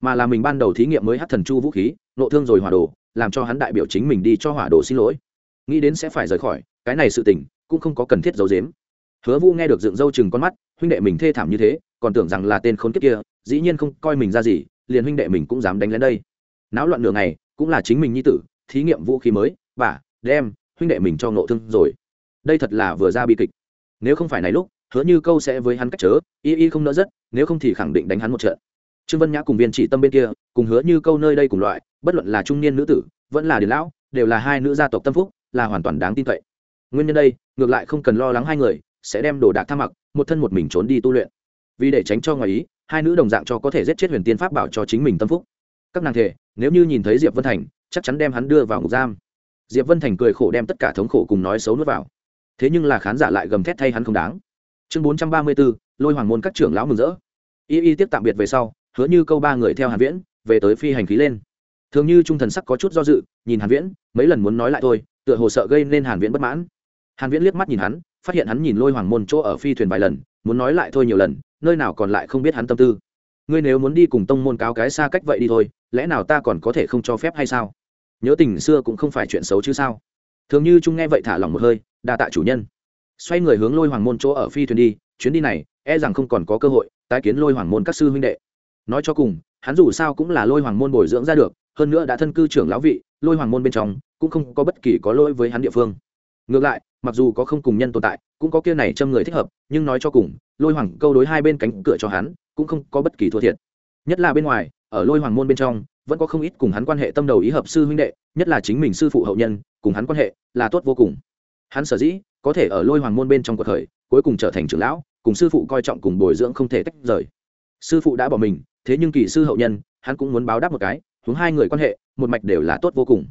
mà là mình ban đầu thí nghiệm mới hát thần chu vũ khí, nộ thương rồi hỏa đồ, làm cho hắn đại biểu chính mình đi cho hỏa đồ xin lỗi. Nghĩ đến sẽ phải rời khỏi, cái này sự tình cũng không có cần thiết giấu giếm. Hứa vũ nghe được dựng râu chừng con mắt, huynh đệ mình thê thảm như thế, còn tưởng rằng là tên khốn kiếp kia, dĩ nhiên không coi mình ra gì, liền huynh đệ mình cũng dám đánh lên đây. Náo loạn nửa ngày, cũng là chính mình nhi tử, thí nghiệm vũ khí mới và đem, huynh đệ mình cho ngộ thương rồi. Đây thật là vừa ra bi kịch. Nếu không phải này lúc, hứa như câu sẽ với hắn cách chớ, y y không nỡ rất, nếu không thì khẳng định đánh hắn một trận. Trương vân nhã cùng viên chỉ tâm bên kia, cùng hứa như câu nơi đây cùng loại, bất luận là trung niên nữ tử, vẫn là điền lão, đều là hai nữ gia tộc tâm phúc, là hoàn toàn đáng tin cậy nguyên nhân đây, ngược lại không cần lo lắng hai người, sẽ đem đồ đạc tham mặc, một thân một mình trốn đi tu luyện. Vì để tránh cho ngoài ý, hai nữ đồng dạng cho có thể giết chết huyền tiên pháp bảo cho chính mình tâm phúc. Các nàng thể, nếu như nhìn thấy diệp vân thành, chắc chắn đem hắn đưa vào ngục giam. Diệp vân thành cười khổ đem tất cả thống khổ cùng nói xấu nuốt vào. Thế nhưng là khán giả lại gầm thét thay hắn không đáng. Chương bốn trăm ba mươi bốn lôi hoàng môn các trưởng lão mừng rỡ. Y y tiếp tạm biệt về sau, hứa như câu ba người theo hàn viễn về tới phi hành khí lên. Thường như trung thần sắc có chút do dự, nhìn hàn viễn, mấy lần muốn nói lại thôi, tựa hồ sợ gây nên hàn viễn bất mãn hàn viễn liếc mắt nhìn hắn, phát hiện hắn nhìn lôi hoàng môn chỗ ở phi thuyền vài lần, muốn nói lại thôi nhiều lần, nơi nào còn lại không biết hắn tâm tư. Ngươi nếu muốn đi cùng tông môn cáo cái xa cách vậy đi thôi, lẽ nào ta còn có thể không cho phép hay sao? Nhớ tình xưa cũng không phải chuyện xấu chứ sao? Thường như trung nghe vậy thả lòng một hơi, đa tạ chủ nhân. Xoay người hướng lôi hoàng môn chỗ ở phi thuyền đi, chuyến đi này e rằng không còn có cơ hội, tái kiến lôi hoàng môn các sư huynh đệ. Nói cho cùng, hắn dù sao cũng là lôi hoàng môn bồi dưỡng ra được, hơn nữa đã thân cư trưởng lão vị, lôi hoàng môn bên trong cũng không có bất kỳ có lỗi với hắn địa phương ngược lại, mặc dù có không cùng nhân tồn tại, cũng có kia này châm người thích hợp, nhưng nói cho cùng, lôi hoàng câu đối hai bên cánh cửa cho hắn, cũng không có bất kỳ thua thiệt. Nhất là bên ngoài, ở lôi hoàng môn bên trong, vẫn có không ít cùng hắn quan hệ tâm đầu ý hợp sư huynh đệ, nhất là chính mình sư phụ hậu nhân, cùng hắn quan hệ là tốt vô cùng. Hắn sở dĩ có thể ở lôi hoàng môn bên trong cuộc khởi, cuối cùng trở thành trưởng lão, cùng sư phụ coi trọng cùng bồi dưỡng không thể tách rời. Sư phụ đã bỏ mình, thế nhưng kỳ sư hậu nhân, hắn cũng muốn báo đáp một cái hướng hai người quan hệ, một mạch đều là tốt vô cùng.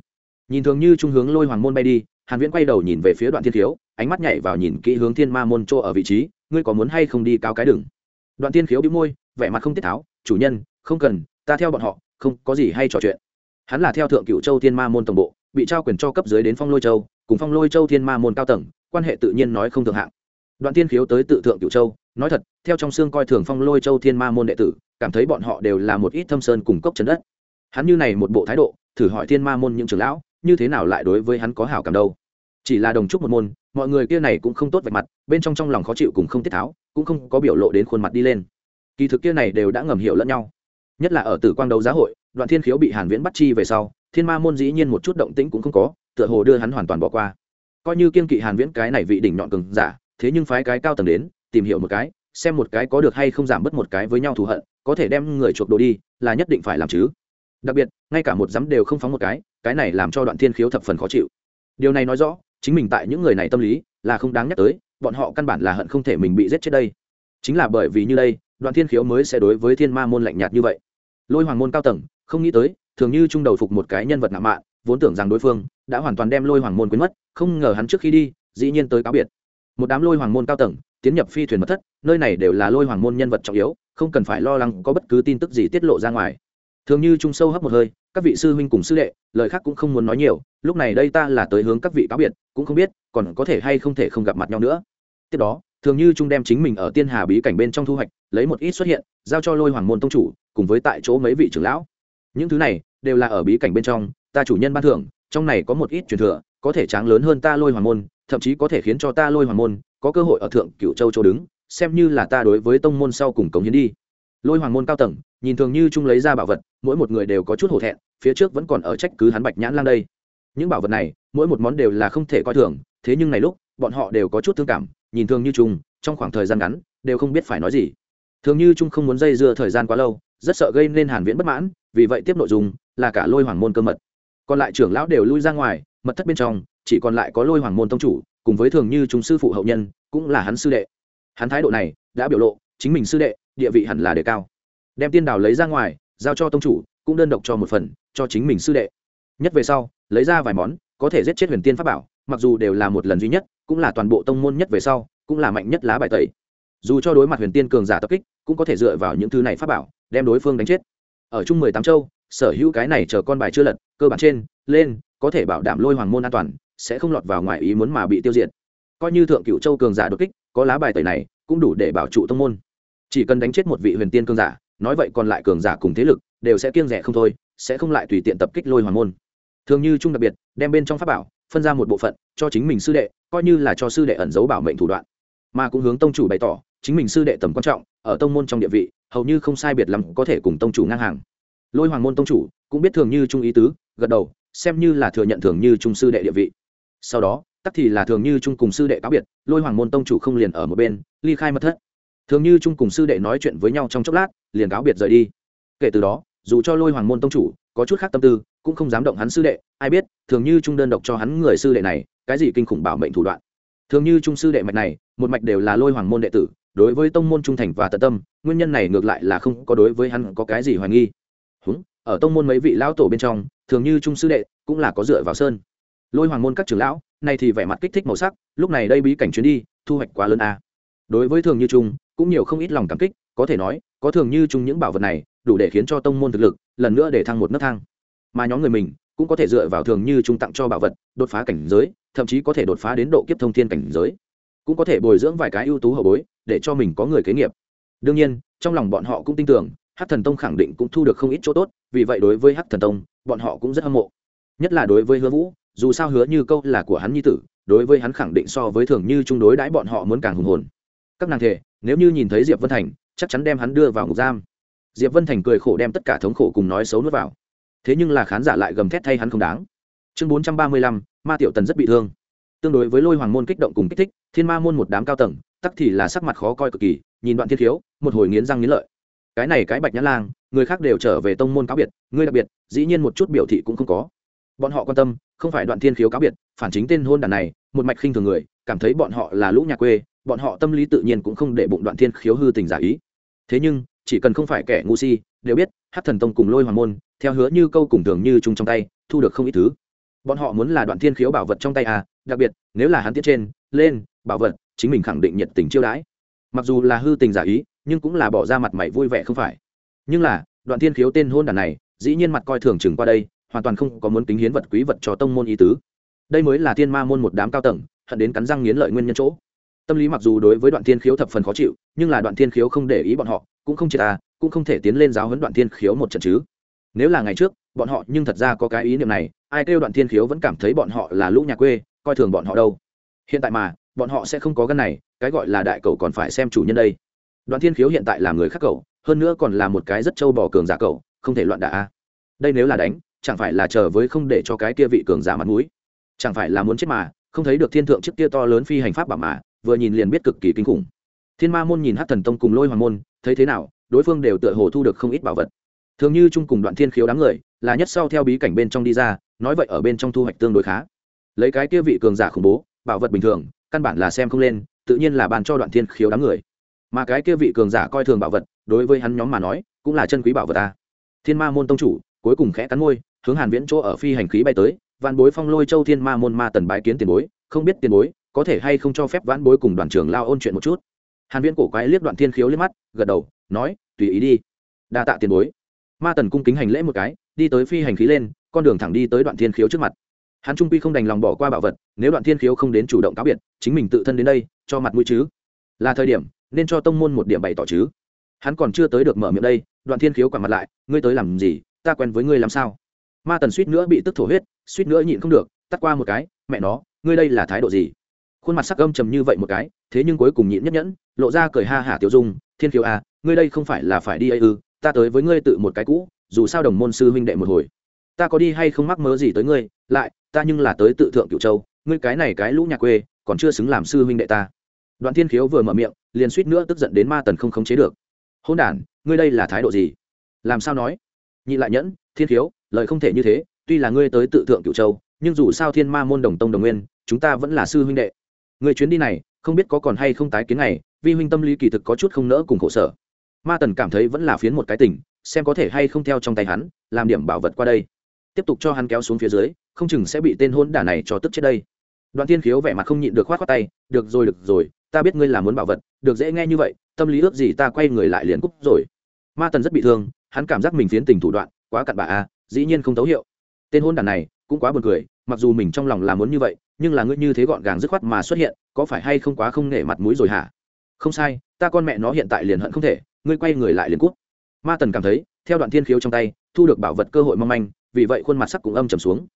Nhìn thường như trung hướng lôi hoàng môn bay đi hàn viễn quay đầu nhìn về phía đoạn thiên thiếu ánh mắt nhảy vào nhìn kỹ hướng thiên ma môn chỗ ở vị trí, ngươi có muốn hay không đi cao cái đừng đoạn thiên khiếu bĩu môi, vẻ mặt không tiết tháo, chủ nhân, không cần, ta theo bọn họ, không có gì hay trò chuyện. Hắn là theo thượng cựu châu thiên ma môn tổng bộ, bị trao quyền cho cấp dưới đến phong lôi châu, cùng phong lôi châu thiên ma môn cao tầng, quan hệ tự nhiên nói không thượng hạng. Đoạn tiên khiếu tới tự thượng cựu châu, nói thật, theo trong xương coi thường phong lôi châu thiên ma môn đệ tử, cảm thấy bọn họ đều là một ít thâm sơn cùng cốc trấn đất. Hắn như này một bộ thái độ, thử hỏi thiên ma môn những trưởng lão như thế nào lại đối với hắn có hảo cảm đâu? Chỉ là đồng chúc một môn, mọi người kia này cũng không tốt vạch mặt, bên trong trong lòng khó chịu cùng không tiết tháo, cũng không có biểu lộ đến khuôn mặt đi lên. Kỳ thực kia này đều đã ngầm hiểu lẫn nhau. Nhất là ở tử quang đấu giá hội, đoạn thiên khiếu bị hàn viễn bắt chi về sau, thiên ma môn dĩ nhiên một chút động tĩnh cũng không có, tựa hồ đưa hắn hoàn toàn bỏ qua. Coi như kiên kỵ hàn viễn cái này vị đỉnh nhọn cường giả, thế nhưng phái cái cao tầng đến, tìm hiểu một cái, xem một cái có được hay không giảm bớt một cái với nhau thù hận, có thể đem người chuộc đồ đi, là nhất định phải làm chứ. Đặc biệt ngay cả một dám đều không phóng một cái cái này làm cho đoạn thiên khiếu thập phần khó chịu. Điều này nói rõ, chính mình tại những người này tâm lý là không đáng nhắc tới, bọn họ căn bản là hận không thể mình bị giết chết đây. Chính là bởi vì như đây, đoạn thiên khiếu mới sẽ đối với thiên ma môn lạnh nhạt như vậy. Lôi hoàng môn cao tầng, không nghĩ tới, thường như trung đầu phục một cái nhân vật nạ mạ vốn tưởng rằng đối phương đã hoàn toàn đem lôi hoàng môn quên mất, không ngờ hắn trước khi đi, dĩ nhiên tới cáo biệt. Một đám lôi hoàng môn cao tầng, tiến nhập phi thuyền mật thất, nơi này đều là lôi hoàng môn nhân vật trọng yếu, không cần phải lo lắng có bất cứ tin tức gì tiết lộ ra ngoài. Thường như trung sâu hấp một hơi các vị sư huynh cùng sư đệ, lời khác cũng không muốn nói nhiều, lúc này đây ta là tới hướng các vị cáo biệt, cũng không biết, còn có thể hay không thể không gặp mặt nhau nữa. Tiếp đó, thường như trung đem chính mình ở tiên hà bí cảnh bên trong thu hoạch, lấy một ít xuất hiện, giao cho lôi hoàng môn tông chủ, cùng với tại chỗ mấy vị trưởng lão. Những thứ này đều là ở bí cảnh bên trong, ta chủ nhân ban thưởng, trong này có một ít truyền thừa, có thể tráng lớn hơn ta lôi hoàng môn, thậm chí có thể khiến cho ta lôi hoàng môn có cơ hội ở thượng cựu châu châu đứng, xem như là ta đối với tông môn sau cùng cống hiến đi. Lôi hoàng môn cao tầng, nhìn thường như trung lấy ra bảo vật, mỗi một người đều có chút hổ thẹn phía trước vẫn còn ở trách cứ hắn bạch nhãn lang đây. Những bảo vật này, mỗi một món đều là không thể coi thường, thế nhưng này lúc, bọn họ đều có chút thương cảm, nhìn thường như trung, trong khoảng thời gian ngắn, đều không biết phải nói gì. Thường như trung không muốn dây dưa thời gian quá lâu, rất sợ gây nên hàn viễn bất mãn, vì vậy tiếp nội dung là cả lôi hoàng môn cơ mật. Còn lại trưởng lão đều lui ra ngoài, mật thất bên trong, chỉ còn lại có lôi hoàng môn tông chủ, cùng với thường như chúng sư phụ hậu nhân, cũng là hắn sư đệ. Hắn thái độ này, đã biểu lộ, chính mình sư đệ, địa vị hẳn là đề cao. Đem tiên đào lấy ra ngoài, giao cho tông chủ cũng đơn độc cho một phần, cho chính mình sư đệ. Nhất về sau, lấy ra vài món, có thể giết chết huyền tiên pháp bảo, mặc dù đều là một lần duy nhất, cũng là toàn bộ tông môn nhất về sau, cũng là mạnh nhất lá bài tẩy. Dù cho đối mặt huyền tiên cường giả tập kích, cũng có thể dựa vào những thứ này pháp bảo, đem đối phương đánh chết. Ở chung mười tám châu, sở hữu cái này chờ con bài chưa lật, cơ bản trên, lên, có thể bảo đảm lôi hoàng môn an toàn, sẽ không lọt vào ngoài ý muốn mà bị tiêu diệt. Coi như thượng cựu châu cường giả đột kích, có lá bài tẩy này, cũng đủ để bảo trụ tông môn. Chỉ cần đánh chết một vị huyền tiên cường giả, nói vậy còn lại cường giả cùng thế lực đều sẽ kiêng rẻ không thôi, sẽ không lại tùy tiện tập kích lôi hoàng môn. Thường như trung đặc biệt, đem bên trong pháp bảo, phân ra một bộ phận, cho chính mình sư đệ, coi như là cho sư đệ ẩn giấu bảo mệnh thủ đoạn. Mà cũng hướng tông chủ bày tỏ, chính mình sư đệ tầm quan trọng, ở tông môn trong địa vị, hầu như không sai biệt lắm có thể cùng tông chủ ngang hàng. Lôi hoàng môn tông chủ cũng biết thường như trung ý tứ, gật đầu, xem như là thừa nhận thường như trung sư đệ địa vị. Sau đó, tắc thì là thường như trung cùng sư đệ cáo biệt, lôi hoàng môn tông chủ không liền ở một bên, ly khai mất thất. Thường như trung cùng sư đệ nói chuyện với nhau trong chốc lát, liền cáo biệt rời đi. Kể từ đó dù cho lôi hoàng môn tông chủ có chút khác tâm tư, cũng không dám động hắn sư đệ. Ai biết, thường như trung đơn độc cho hắn người sư đệ này, cái gì kinh khủng bảo mệnh thủ đoạn. Thường như trung sư đệ mạch này, một mạch đều là lôi hoàng môn đệ tử, đối với tông môn trung thành và tận tâm, nguyên nhân này ngược lại là không có đối với hắn có cái gì hoài nghi. Húng, ở tông môn mấy vị lão tổ bên trong, thường như trung sư đệ cũng là có dựa vào sơn. Lôi hoàng môn các trưởng lão này thì vẻ mặt kích thích màu sắc, lúc này đây bí cảnh chuyến đi, thu hoạch quá lớn a. Đối với thường như trung, cũng nhiều không ít lòng cảm kích, có thể nói có thường như trung những bảo vật này, đủ để khiến cho tông môn thực lực lần nữa để thăng một nấc thang. Mà nhóm người mình cũng có thể dựa vào thường như trung tặng cho bảo vật, đột phá cảnh giới, thậm chí có thể đột phá đến độ kiếp thông thiên cảnh giới. Cũng có thể bồi dưỡng vài cái ưu tú hậu bối để cho mình có người kế nghiệp. Đương nhiên, trong lòng bọn họ cũng tin tưởng hát thần tông khẳng định cũng thu được không ít chỗ tốt, vì vậy đối với hát thần tông, bọn họ cũng rất hâm mộ. Nhất là đối với hứa vũ, dù sao hứa như câu là của hắn nhi tử, đối với hắn khẳng định so với thường như chung đối đãi bọn họ muốn càng hùng hồn. Các nàng thể, nếu như nhìn thấy diệp vân thành chắc chắn đem hắn đưa vào ngục giam. Diệp vân thành cười khổ đem tất cả thống khổ cùng nói xấu nuốt vào. Thế nhưng là khán giả lại gầm thét thay hắn không đáng. Chương bốn trăm ba mươi lăm, ma tiểu tần rất bị thương. Tương đối với lôi hoàng môn kích động cùng kích thích, thiên ma môn một đám cao tầng, tắc thì là sắc mặt khó coi cực kỳ, nhìn đoạn thiên thiếu một hồi nghiến răng nghiến lợi. Cái này cái bạch nhã lang, người khác đều trở về tông môn cáo biệt ngươi đặc biệt, dĩ nhiên một chút biểu thị cũng không có. Bọn họ quan tâm, không phải đoạn thiên khiếu cáo biệt, phản chính tên hôn đàn này, một mạch khinh thường người, cảm thấy bọn họ là lũ nhà quê bọn họ tâm lý tự nhiên cũng không để bụng đoạn thiên khiếu hư tình giả ý. Thế nhưng, chỉ cần không phải kẻ ngu si, đều biết hát thần tông cùng lôi hoàng môn, theo hứa như câu cùng thường như chung trong tay, thu được không ít thứ. Bọn họ muốn là đoạn thiên khiếu bảo vật trong tay à đặc biệt, nếu là hắn tiết trên, lên, bảo vật, chính mình khẳng định nhiệt tình chiêu đãi. Mặc dù là hư tình giả ý, nhưng cũng là bỏ ra mặt mày vui vẻ không phải. Nhưng là, đoạn thiên khiếu tên hôn đàn này, dĩ nhiên mặt coi thường chừng qua đây, hoàn toàn không có muốn tính hiến vật quý vật cho tông môn ý tứ. Đây mới là thiên ma môn một đám cao tầng, hận đến cắn răng nghiến lợi nguyên nhân chỗ tâm lý mặc dù đối với đoạn thiên khiếu thập phần khó chịu, nhưng là đoạn thiên khiếu không để ý bọn họ, cũng không chết ta, cũng không thể tiến lên giáo huấn đoạn thiên khiếu một trận chứ. Nếu là ngày trước, bọn họ nhưng thật ra có cái ý niệm này, ai kêu đoạn thiên khiếu vẫn cảm thấy bọn họ là lũ nhà quê, coi thường bọn họ đâu. Hiện tại mà, bọn họ sẽ không có gân này, cái gọi là đại cầu còn phải xem chủ nhân đây. Đoạn thiên khiếu hiện tại là người khác cầu, hơn nữa còn là một cái rất trâu bò cường giả cầu, không thể loạn đả. Đây nếu là đánh, chẳng phải là chờ với không để cho cái kia vị cường giả mặt mũi. Chẳng phải là muốn chết mà, không thấy được thiên thượng chiếc kia to lớn phi hành pháp bảo mà vừa nhìn liền biết cực kỳ kinh khủng. Thiên ma môn nhìn hát thần tông cùng lôi hoàng môn, thấy thế nào, đối phương đều tựa hồ thu được không ít bảo vật. Thường như chung cùng đoạn thiên khiếu đám người, là nhất sau theo bí cảnh bên trong đi ra, nói vậy ở bên trong thu hoạch tương đối khá. Lấy cái kia vị cường giả khủng bố, bảo vật bình thường, căn bản là xem không lên, tự nhiên là bàn cho đoạn thiên khiếu đám người. Mà cái kia vị cường giả coi thường bảo vật, đối với hắn nhóm mà nói, cũng là chân quý bảo vật ta thiên ma môn tông chủ, cuối cùng khẽ cắn môi, hướng hàn viễn chỗ ở phi hành khí bay tới, vạn bối phong lôi châu thiên ma môn ma tần bái kiến tiền bối, không biết tiền bối có thể hay không cho phép vãn bối cùng đoàn trưởng lao ôn chuyện một chút. Hàn viễn cổ quái liếc đoạn thiên khiếu liếc mắt, gật đầu, nói, tùy ý đi. Đa tạ tiền bối. Ma tần cung kính hành lễ một cái, đi tới phi hành khí lên, con đường thẳng đi tới đoạn thiên khiếu trước mặt. Hắn trung quy không đành lòng bỏ qua bảo vật, nếu đoạn thiên khiếu không đến chủ động cáo biệt, chính mình tự thân đến đây, cho mặt mũi chứ. Là thời điểm, nên cho tông môn một điểm bày tỏ chứ. Hắn còn chưa tới được mở miệng đây, đoạn thiên khiếu quả mặt lại, ngươi tới làm gì? Ta quen với ngươi làm sao? Ma tần suýt nữa bị tức thổ huyết, suýt nữa nhịn không được, tắt qua một cái, mẹ nó, ngươi đây là thái độ gì? Khuôn mặt sắc âm trầm như vậy một cái, thế nhưng cuối cùng nhịn nhất nhẫn, lộ ra cười ha hả tiểu dung, thiên khiếu à ngươi đây không phải là phải đi ấy ư, ta tới với ngươi tự một cái cũ, dù sao đồng môn sư huynh đệ một hồi. Ta có đi hay không mắc mớ gì tới ngươi, lại, ta nhưng là tới tự thượng cửu châu, ngươi cái này cái lũ nhà quê, còn chưa xứng làm sư huynh đệ ta. Đoạn thiên khiếu vừa mở miệng, liền suýt nữa tức giận đến ma tần không khống chế được. Hôn đản, ngươi đây là thái độ gì? Làm sao nói? Nhị lại nhẫn, thiên khiếu lời không thể như thế, tuy là ngươi tới tự thượng cửu châu, nhưng dù sao thiên ma môn đồng tông đồng nguyên, chúng ta vẫn là sư huynh đệ người chuyến đi này, không biết có còn hay không tái kiến này vi huynh tâm lý kỳ thực có chút không nỡ cùng khổ sở. Ma tần cảm thấy vẫn là phiến một cái tỉnh, xem có thể hay không theo trong tay hắn, làm điểm bảo vật qua đây. Tiếp tục cho hắn kéo xuống phía dưới, không chừng sẽ bị tên hôn đả này cho tức chết đây. Đoạn tiên khiếu vẻ mặt không nhịn được khoát khoát tay, được rồi được rồi, ta biết ngươi là muốn bảo vật, được dễ nghe như vậy, tâm lý ước gì ta quay người lại liền cúc rồi. Ma tần rất bị thương, hắn cảm giác mình phiến tình thủ đoạn, quá cặn bà a dĩ nhiên không thấu hiệu. Tên hôn đàn này, cũng quá buồn cười, mặc dù mình trong lòng là muốn như vậy nhưng là ngươi như thế gọn gàng dứt khoát mà xuất hiện, có phải hay không quá không nể mặt mũi rồi hả? Không sai, ta con mẹ nó hiện tại liền hận không thể, ngươi quay người lại liền cút. Ma tần cảm thấy, theo đoạn thiên khiếu trong tay, thu được bảo vật cơ hội mong manh, vì vậy khuôn mặt sắc cũng âm trầm xuống.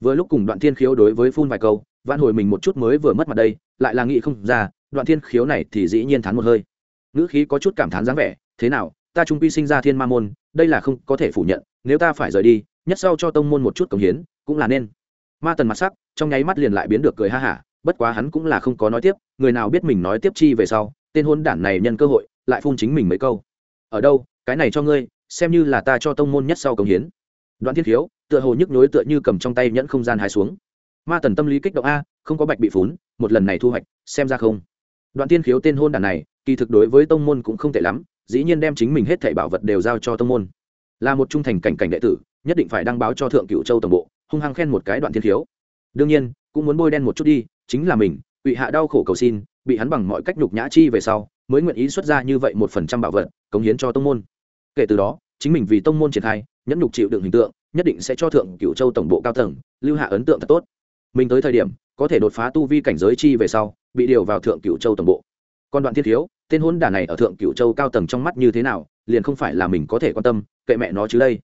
Vừa lúc cùng đoạn thiên khiếu đối với phun vài câu, vãn hồi mình một chút mới vừa mất mặt đây, lại là nghĩ không ra, đoạn thiên khiếu này thì dĩ nhiên thán một hơi. Ngữ khí có chút cảm thán dáng vẻ, thế nào, ta trung quy sinh ra thiên ma môn, đây là không có thể phủ nhận, nếu ta phải rời đi, nhất sau cho tông môn một chút cống hiến, cũng là nên ma tần mặt sắc, trong nháy mắt liền lại biến được cười ha hả, bất quá hắn cũng là không có nói tiếp, người nào biết mình nói tiếp chi về sau, tên hôn đản này nhân cơ hội, lại phun chính mình mấy câu. Ở đâu, cái này cho ngươi, xem như là ta cho tông môn nhất sau công hiến. Đoạn thiên khiếu tựa hồ nhức nhối tựa như cầm trong tay nhẫn không gian hai xuống. Ma tần tâm lý kích động a, không có bạch bị phún, một lần này thu hoạch, xem ra không. Đoạn thiên khiếu tên hôn đản này, kỳ thực đối với tông môn cũng không tệ lắm, dĩ nhiên đem chính mình hết thảy bảo vật đều giao cho tông môn. Là một trung thành cảnh cảnh đệ tử, nhất định phải đăng báo cho thượng cựu châu tổng bộ hung hăng khen một cái đoạn thiên khiếu. Đương nhiên, cũng muốn bôi đen một chút đi, chính là mình bị hạ đau khổ cầu xin, bị hắn bằng mọi cách nhục nhã chi về sau, mới nguyện ý xuất ra như vậy một phần trăm bảo vật, cống hiến cho tông môn. Kể từ đó, chính mình vì tông môn triển khai, nhẫn nhục chịu đựng hình tượng, nhất định sẽ cho thượng cựu châu tổng bộ cao tầng lưu hạ ấn tượng thật tốt. Mình tới thời điểm, có thể đột phá tu vi cảnh giới chi về sau, bị điều vào thượng cựu châu tổng bộ. Còn đoạn thiên thiếu tên hôn đả này ở thượng cựu châu cao tầng trong mắt như thế nào, liền không phải là mình có thể quan tâm, kệ mẹ nó chứ đây.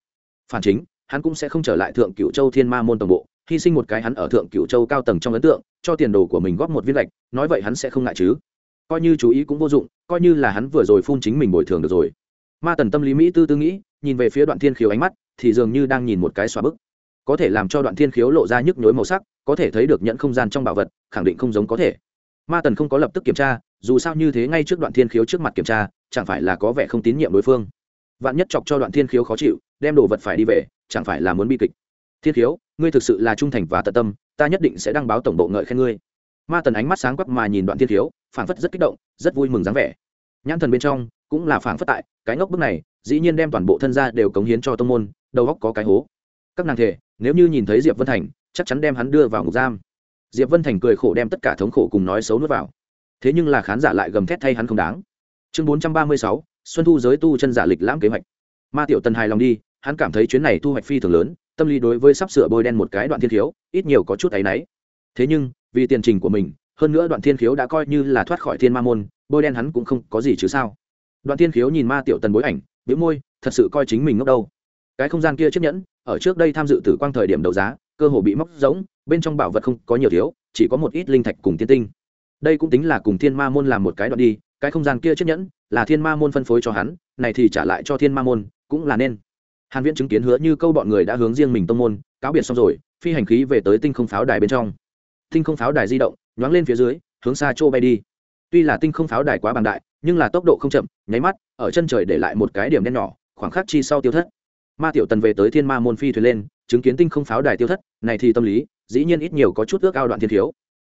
Phản chính hắn cũng sẽ không trở lại thượng cựu châu thiên ma môn tổng bộ, hy sinh một cái hắn ở thượng cựu châu cao tầng trong ấn tượng, cho tiền đồ của mình góp một viên lệch nói vậy hắn sẽ không ngại chứ. Coi như chú ý cũng vô dụng, coi như là hắn vừa rồi phun chính mình bồi thường được rồi. Ma tần tâm lý mỹ tư tư nghĩ, nhìn về phía đoạn thiên khiếu ánh mắt, thì dường như đang nhìn một cái xóa bức. Có thể làm cho đoạn thiên khiếu lộ ra nhức nhối màu sắc, có thể thấy được nhận không gian trong bảo vật, khẳng định không giống có thể. Ma tần không có lập tức kiểm tra, dù sao như thế ngay trước đoạn thiên khiếu trước mặt kiểm tra, chẳng phải là có vẻ không tín nhiệm đối phương. Vạn nhất chọc cho đoạn thiên khiếu khó chịu, đem đồ vật phải đi về chẳng phải là muốn bi kịch. Thiên khiếu, ngươi thực sự là trung thành và tận tâm, ta nhất định sẽ đăng báo tổng bộ ngợi khen ngươi. Ma tần ánh mắt sáng quắc mà nhìn đoạn thiên khiếu, phảng phất rất kích động, rất vui mừng dáng vẻ. Nhãn thần bên trong cũng là phảng phất tại, cái ngốc bức này, dĩ nhiên đem toàn bộ thân gia đều cống hiến cho tông môn, đầu góc có cái hố. Các nàng thể, nếu như nhìn thấy diệp vân thành, chắc chắn đem hắn đưa vào ngục giam. Diệp vân thành cười khổ đem tất cả thống khổ cùng nói xấu nuốt vào. Thế nhưng là khán giả lại gầm thét thay hắn không đáng. Chương bốn trăm ba mươi sáu, xuân thu giới tu chân giả lịch lãm kế hoạch. Ma tiểu tần hài lòng đi hắn cảm thấy chuyến này thu hoạch phi thường lớn, tâm lý đối với sắp sửa bôi đen một cái đoạn thiên khiếu, ít nhiều có chút áy náy. Thế nhưng, vì tiền trình của mình, hơn nữa đoạn thiên khiếu đã coi như là thoát khỏi thiên ma môn, bôi đen hắn cũng không có gì chứ sao. Đoạn thiên khiếu nhìn ma tiểu tần bối ảnh biếu môi, thật sự coi chính mình ngốc đâu. Cái không gian kia chiếc nhẫn, ở trước đây tham dự tử quang thời điểm đấu giá, cơ hồ bị móc rỗng, bên trong bảo vật không có nhiều thiếu, chỉ có một ít linh thạch cùng tiên tinh. Đây cũng tính là cùng thiên ma môn làm một cái đoạn đi, cái không gian kia chiếc nhẫn là thiên ma môn phân phối cho hắn, này thì trả lại cho thiên ma môn, cũng là nên hàn viễn chứng kiến hứa như câu bọn người đã hướng riêng mình tông môn, cáo biệt xong rồi, phi hành khí về tới tinh không pháo đài bên trong. Tinh không pháo đài di động, nhoáng lên phía dưới, hướng xa chỗ bay đi. Tuy là tinh không pháo đài quá bằng đại, nhưng là tốc độ không chậm, nháy mắt, ở chân trời để lại một cái điểm đen nhỏ, khoảng khắc chi sau tiêu thất. Ma tiểu tần về tới thiên ma môn phi thuyền lên, chứng kiến tinh không pháo đài tiêu thất, này thì tâm lý, dĩ nhiên ít nhiều có chút ước ao đoạn thiên thiếu.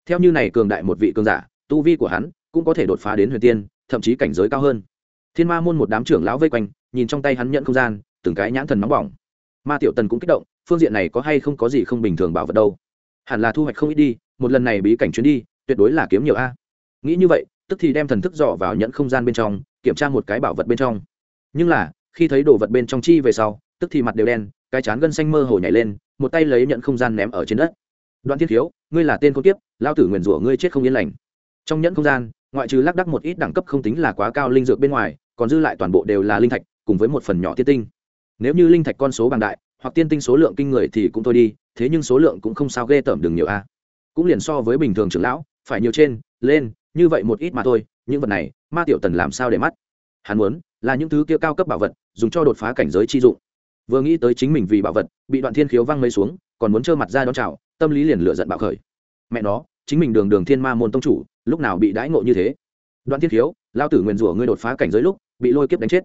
Theo như này cường đại một vị cường giả, tu vi của hắn cũng có thể đột phá đến huyền tiên, thậm chí cảnh giới cao hơn. Thiên ma môn một đám trưởng lão vây quanh, nhìn trong tay hắn nhận không gian từng cái nhãn thần nóng bỏng. Ma tiểu tần cũng kích động, phương diện này có hay không có gì không bình thường bảo vật đâu. Hẳn là thu hoạch không ít đi, một lần này bí cảnh chuyến đi, tuyệt đối là kiếm nhiều a. Nghĩ như vậy, tức thì đem thần thức dò vào nhẫn không gian bên trong, kiểm tra một cái bảo vật bên trong. Nhưng là, khi thấy đồ vật bên trong chi về sau, tức thì mặt đều đen, cái chán gân xanh mơ hồ nhảy lên, một tay lấy nhận không gian ném ở trên đất. Đoạn thiên khiếu ngươi là tên con tiếp lao tử nguyền rủa ngươi chết không yên lành. Trong nhẫn không gian, ngoại trừ lác đắc một ít đẳng cấp không tính là quá cao linh dược bên ngoài, còn dư lại toàn bộ đều là linh thạch, cùng với một phần nhỏ tiên tinh nếu như linh thạch con số bằng đại, hoặc tiên tinh số lượng kinh người thì cũng thôi đi, thế nhưng số lượng cũng không sao ghê tởm đừng nhiều a. Cũng liền so với bình thường trưởng lão, phải nhiều trên, lên, như vậy một ít mà thôi, những vật này, ma tiểu tần làm sao để mắt? Hắn muốn, là những thứ kia cao cấp bảo vật, dùng cho đột phá cảnh giới chi dụng. Vừa nghĩ tới chính mình vì bảo vật, bị đoạn thiên khiếu văng mây xuống, còn muốn trơ mặt ra đón chào, tâm lý liền lựa giận bạo khởi. Mẹ nó, chính mình đường đường thiên ma môn tông chủ, lúc nào bị đãi ngộ như thế? Đoạn thiên khiếu, lao tử nguyền rủa ngươi đột phá cảnh giới lúc, bị lôi kiếp đánh chết.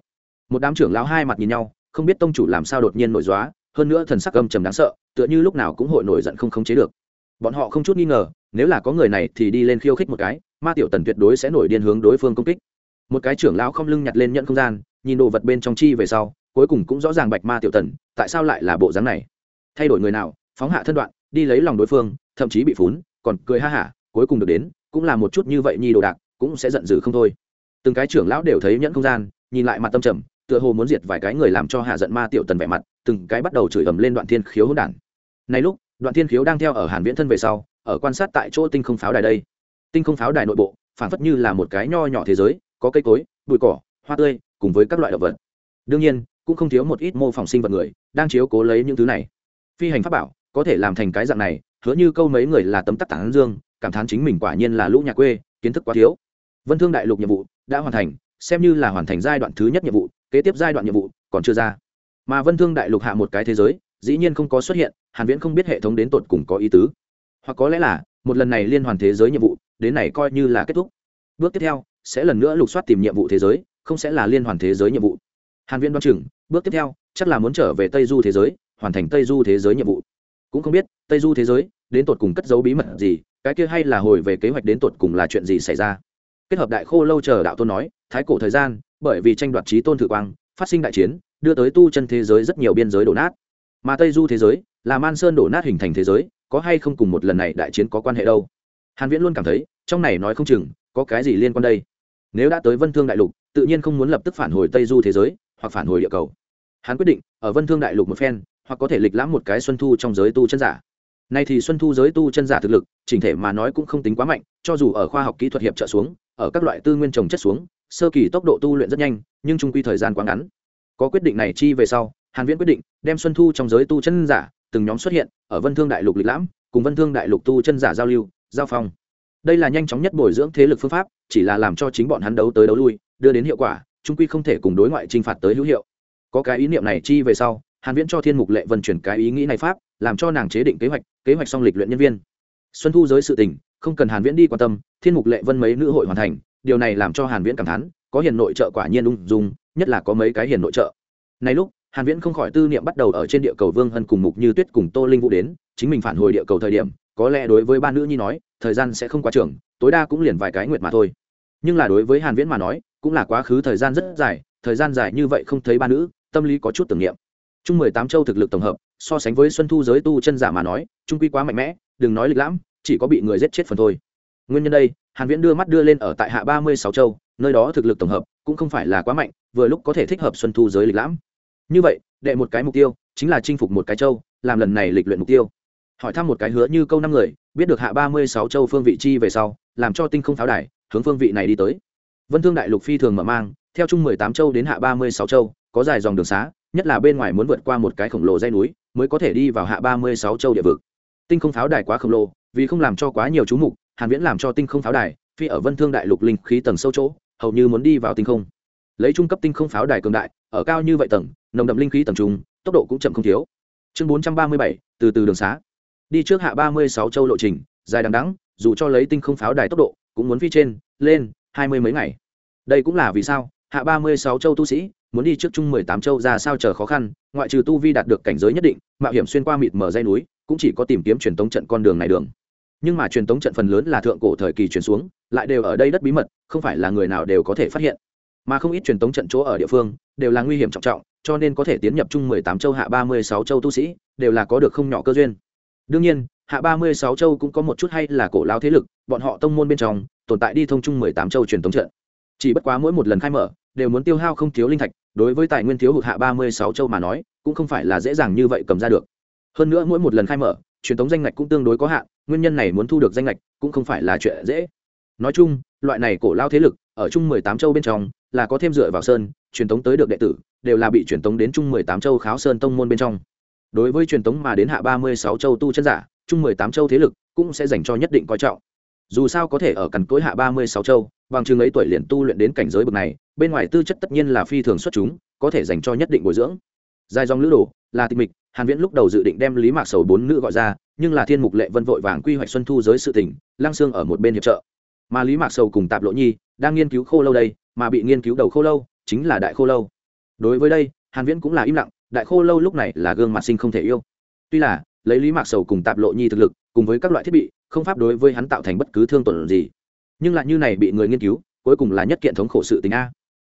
Một đám trưởng lão hai mặt nhìn nhau không biết tông chủ làm sao đột nhiên nổi dóa hơn nữa thần sắc âm trầm đáng sợ, tựa như lúc nào cũng hội nổi giận không khống chế được. Bọn họ không chút nghi ngờ, nếu là có người này thì đi lên khiêu khích một cái, ma tiểu tần tuyệt đối sẽ nổi điên hướng đối phương công kích. Một cái trưởng lão không lưng nhặt lên nhận không gian, nhìn đồ vật bên trong chi về sau, cuối cùng cũng rõ ràng bạch ma tiểu tần, tại sao lại là bộ dáng này. Thay đổi người nào, phóng hạ thân đoạn, đi lấy lòng đối phương, thậm chí bị phún, còn cười ha hả, cuối cùng được đến, cũng là một chút như vậy nhi đồ đạc, cũng sẽ giận dữ không thôi. Từng cái trưởng lão đều thấy nhẫn không gian, nhìn lại mặt tâm trầm tựa hồ muốn diệt vài cái người làm cho hạ giận ma tiểu tần vẻ mặt, từng cái bắt đầu chửi ầm lên đoạn thiên khiếu hỗn đản. Này lúc, đoạn thiên khiếu đang theo ở hàn viễn thân về sau, ở quan sát tại chỗ tinh không pháo đài đây. Tinh không pháo đài nội bộ phản phất như là một cái nho nhỏ thế giới, có cây cối, bụi cỏ, hoa tươi, cùng với các loại động vật. Đương nhiên, cũng không thiếu một ít mô phỏng sinh vật người, đang chiếu cố lấy những thứ này. Phi hành pháp bảo, có thể làm thành cái dạng này, hứa như câu mấy người là tấm tắc tảng dương, cảm thán chính mình quả nhiên là lũ nhà quê, kiến thức quá thiếu. Vân thương đại lục nhiệm vụ đã hoàn thành, xem như là hoàn thành giai đoạn thứ nhất nhiệm vụ kế tiếp giai đoạn nhiệm vụ còn chưa ra. Mà vân thương đại lục hạ một cái thế giới, dĩ nhiên không có xuất hiện, hàn viễn không biết hệ thống đến tột cùng có ý tứ. Hoặc có lẽ là, một lần này liên hoàn thế giới nhiệm vụ, đến này coi như là kết thúc. Bước tiếp theo, sẽ lần nữa lục soát tìm nhiệm vụ thế giới, không sẽ là liên hoàn thế giới nhiệm vụ. Hàn viễn đoán chừng, bước tiếp theo, chắc là muốn trở về tây du thế giới, hoàn thành tây du thế giới nhiệm vụ. Cũng không biết, tây du thế giới, đến tột cùng cất giấu bí mật gì, cái kia hay là hồi về kế hoạch đến tột cùng là chuyện gì xảy ra. Kết hợp đại khô lâu chờ đạo tôn nói, thái cổ thời gian bởi vì tranh đoạt trí tôn thử quang, phát sinh đại chiến, đưa tới tu chân thế giới rất nhiều biên giới đổ nát. Mà tây du thế giới, là man sơn đổ nát hình thành thế giới, có hay không cùng một lần này đại chiến có quan hệ đâu? Hàn viễn luôn cảm thấy, trong này nói không chừng, có cái gì liên quan đây? Nếu đã tới vân thương đại lục, tự nhiên không muốn lập tức phản hồi tây du thế giới, hoặc phản hồi địa cầu. Hắn quyết định, ở vân thương đại lục một phen, hoặc có thể lịch lãm một cái xuân thu trong giới tu chân giả. Nay thì xuân thu giới tu chân giả thực lực, chỉnh thể mà nói cũng không tính quá mạnh, cho dù ở khoa học kỹ thuật hiệp trợ xuống, ở các loại tư nguyên trồng chất xuống sơ kỳ tốc độ tu luyện rất nhanh, nhưng trung quy thời gian quá ngắn. Có quyết định này chi về sau, hàn viễn quyết định đem xuân thu trong giới tu chân giả từng nhóm xuất hiện ở vân thương đại lục lịch lãm, cùng vân thương đại lục tu chân giả giao lưu, giao phong. Đây là nhanh chóng nhất bồi dưỡng thế lực phương pháp, chỉ là làm cho chính bọn hắn đấu tới đấu lui, đưa đến hiệu quả trung quy không thể cùng đối ngoại trinh phạt tới hữu hiệu. Có cái ý niệm này chi về sau, hàn viễn cho thiên mục lệ vân chuyển cái ý nghĩ này pháp, làm cho nàng chế định kế hoạch kế hoạch xong lịch luyện nhân viên. Xuân thu giới sự tình, không cần hàn viễn đi quan tâm, thiên mục lệ vân mấy nữ hội hoàn thành điều này làm cho hàn viễn cảm thán, có hiền nội trợ quả nhiên ung dung, nhất là có mấy cái hiền nội trợ. Này lúc, hàn viễn không khỏi tư niệm bắt đầu ở trên địa cầu vương hân cùng mục như tuyết cùng tô linh vũ đến, chính mình phản hồi địa cầu thời điểm, có lẽ đối với ba nữ nhi nói, thời gian sẽ không quá trường, tối đa cũng liền vài cái nguyệt mà thôi. Nhưng là đối với hàn viễn mà nói, cũng là quá khứ thời gian rất dài, thời gian dài như vậy không thấy ba nữ, tâm lý có chút tưởng niệm. Chung mười tám châu thực lực tổng hợp, so sánh với xuân thu giới tu chân giả mà nói, trung quy quá mạnh mẽ, đừng nói lịch lãm, chỉ có bị người giết chết phần thôi. Nguyên nhân đây hàn viễn đưa mắt đưa lên ở tại hạ ba mươi sáu châu, nơi đó thực lực tổng hợp cũng không phải là quá mạnh, vừa lúc có thể thích hợp xuân thu giới lịch lãm. Như vậy, đệ một cái mục tiêu chính là chinh phục một cái châu, làm lần này lịch luyện mục tiêu. Hỏi thăm một cái hứa như câu năm người, biết được hạ ba mươi sáu châu phương vị chi về sau, làm cho tinh không pháo đài, hướng phương vị này đi tới. Vân thương đại lục phi thường mở mang, theo chung mười tám châu đến hạ ba mươi sáu châu, có dài dòng đường xá, nhất là bên ngoài muốn vượt qua một cái khổng lồ dây núi, mới có thể đi vào hạ ba mươi sáu châu địa vực. Tinh không pháo đài quá khổng lồ, vì không làm cho quá nhiều chú mục hàn viễn làm cho tinh không pháo đài, phi ở vân thương đại lục linh khí tầng sâu chỗ, hầu như muốn đi vào tinh không. Lấy trung cấp tinh không pháo đài cường đại, ở cao như vậy tầng, nồng đậm linh khí tầng trung, tốc độ cũng chậm không thiếu. Chương bốn trăm ba mươi bảy, từ từ đường xá. Đi trước hạ ba mươi sáu châu lộ trình, dài đằng đẵng, dù cho lấy tinh không pháo đài tốc độ, cũng muốn phi trên, lên, hai mươi mấy ngày. Đây cũng là vì sao, hạ ba mươi sáu châu tu sĩ, muốn đi trước chung mười tám châu ra sao chờ khó khăn, ngoại trừ tu vi đạt được cảnh giới nhất định, mạo hiểm xuyên qua mịt mở dây núi, cũng chỉ có tìm kiếm truyền tống trận con đường này đường nhưng mà truyền tống trận phần lớn là thượng cổ thời kỳ truyền xuống, lại đều ở đây đất bí mật, không phải là người nào đều có thể phát hiện. Mà không ít truyền tống trận chỗ ở địa phương, đều là nguy hiểm trọng trọng, cho nên có thể tiến nhập chung mười tám châu, hạ ba mươi sáu châu tu sĩ, đều là có được không nhỏ cơ duyên. Đương nhiên, hạ ba mươi sáu châu cũng có một chút hay là cổ lao thế lực, bọn họ tông môn bên trong, tồn tại đi thông chung mười tám châu truyền tống trận. Chỉ bất quá mỗi một lần khai mở, đều muốn tiêu hao không thiếu linh thạch, đối với tài nguyên thiếu hụt hạ ba mươi sáu châu mà nói, cũng không phải là dễ dàng như vậy cầm ra được. Hơn nữa mỗi một lần khai mở truyền thống danh ngạch cũng tương đối có hạn, nguyên nhân này muốn thu được danh ngạch cũng không phải là chuyện dễ. Nói chung, loại này cổ lao thế lực, ở chung mười tám châu bên trong, là có thêm dựa vào sơn, truyền thống tới được đệ tử, đều là bị truyền thống đến chung mười tám châu kháo sơn tông môn bên trong. Đối với truyền thống mà đến hạ ba mươi sáu châu tu chân giả, chung mười tám châu thế lực cũng sẽ dành cho nhất định coi trọng. Dù sao có thể ở cằn cối hạ ba mươi sáu châu, bằng chừng ấy tuổi liền tu luyện đến cảnh giới bậc này, bên ngoài tư chất tất nhiên là phi thường xuất chúng, có thể dành cho nhất định bồi dưỡng. Dài dòng lữ đồ, là tịch mịch hàn viễn lúc đầu dự định đem lý mạc sầu bốn nữ gọi ra, nhưng là thiên mục lệ vân vội vàng quy hoạch xuân thu giới sự tình lang xương ở một bên hiệp trợ. Mà lý mạc sầu cùng tạp lộ nhi đang nghiên cứu khô lâu đây, mà bị nghiên cứu đầu khô lâu chính là đại khô lâu. Đối với đây, hàn viễn cũng là im lặng, đại khô lâu lúc này là gương mặt sinh không thể yêu. Tuy là, lấy lý mạc sầu cùng tạp lộ nhi thực lực, cùng với các loại thiết bị, không pháp đối với hắn tạo thành bất cứ thương tổn gì. Nhưng lại như này bị người nghiên cứu, cuối cùng là nhất kiện thống khổ sự tình a.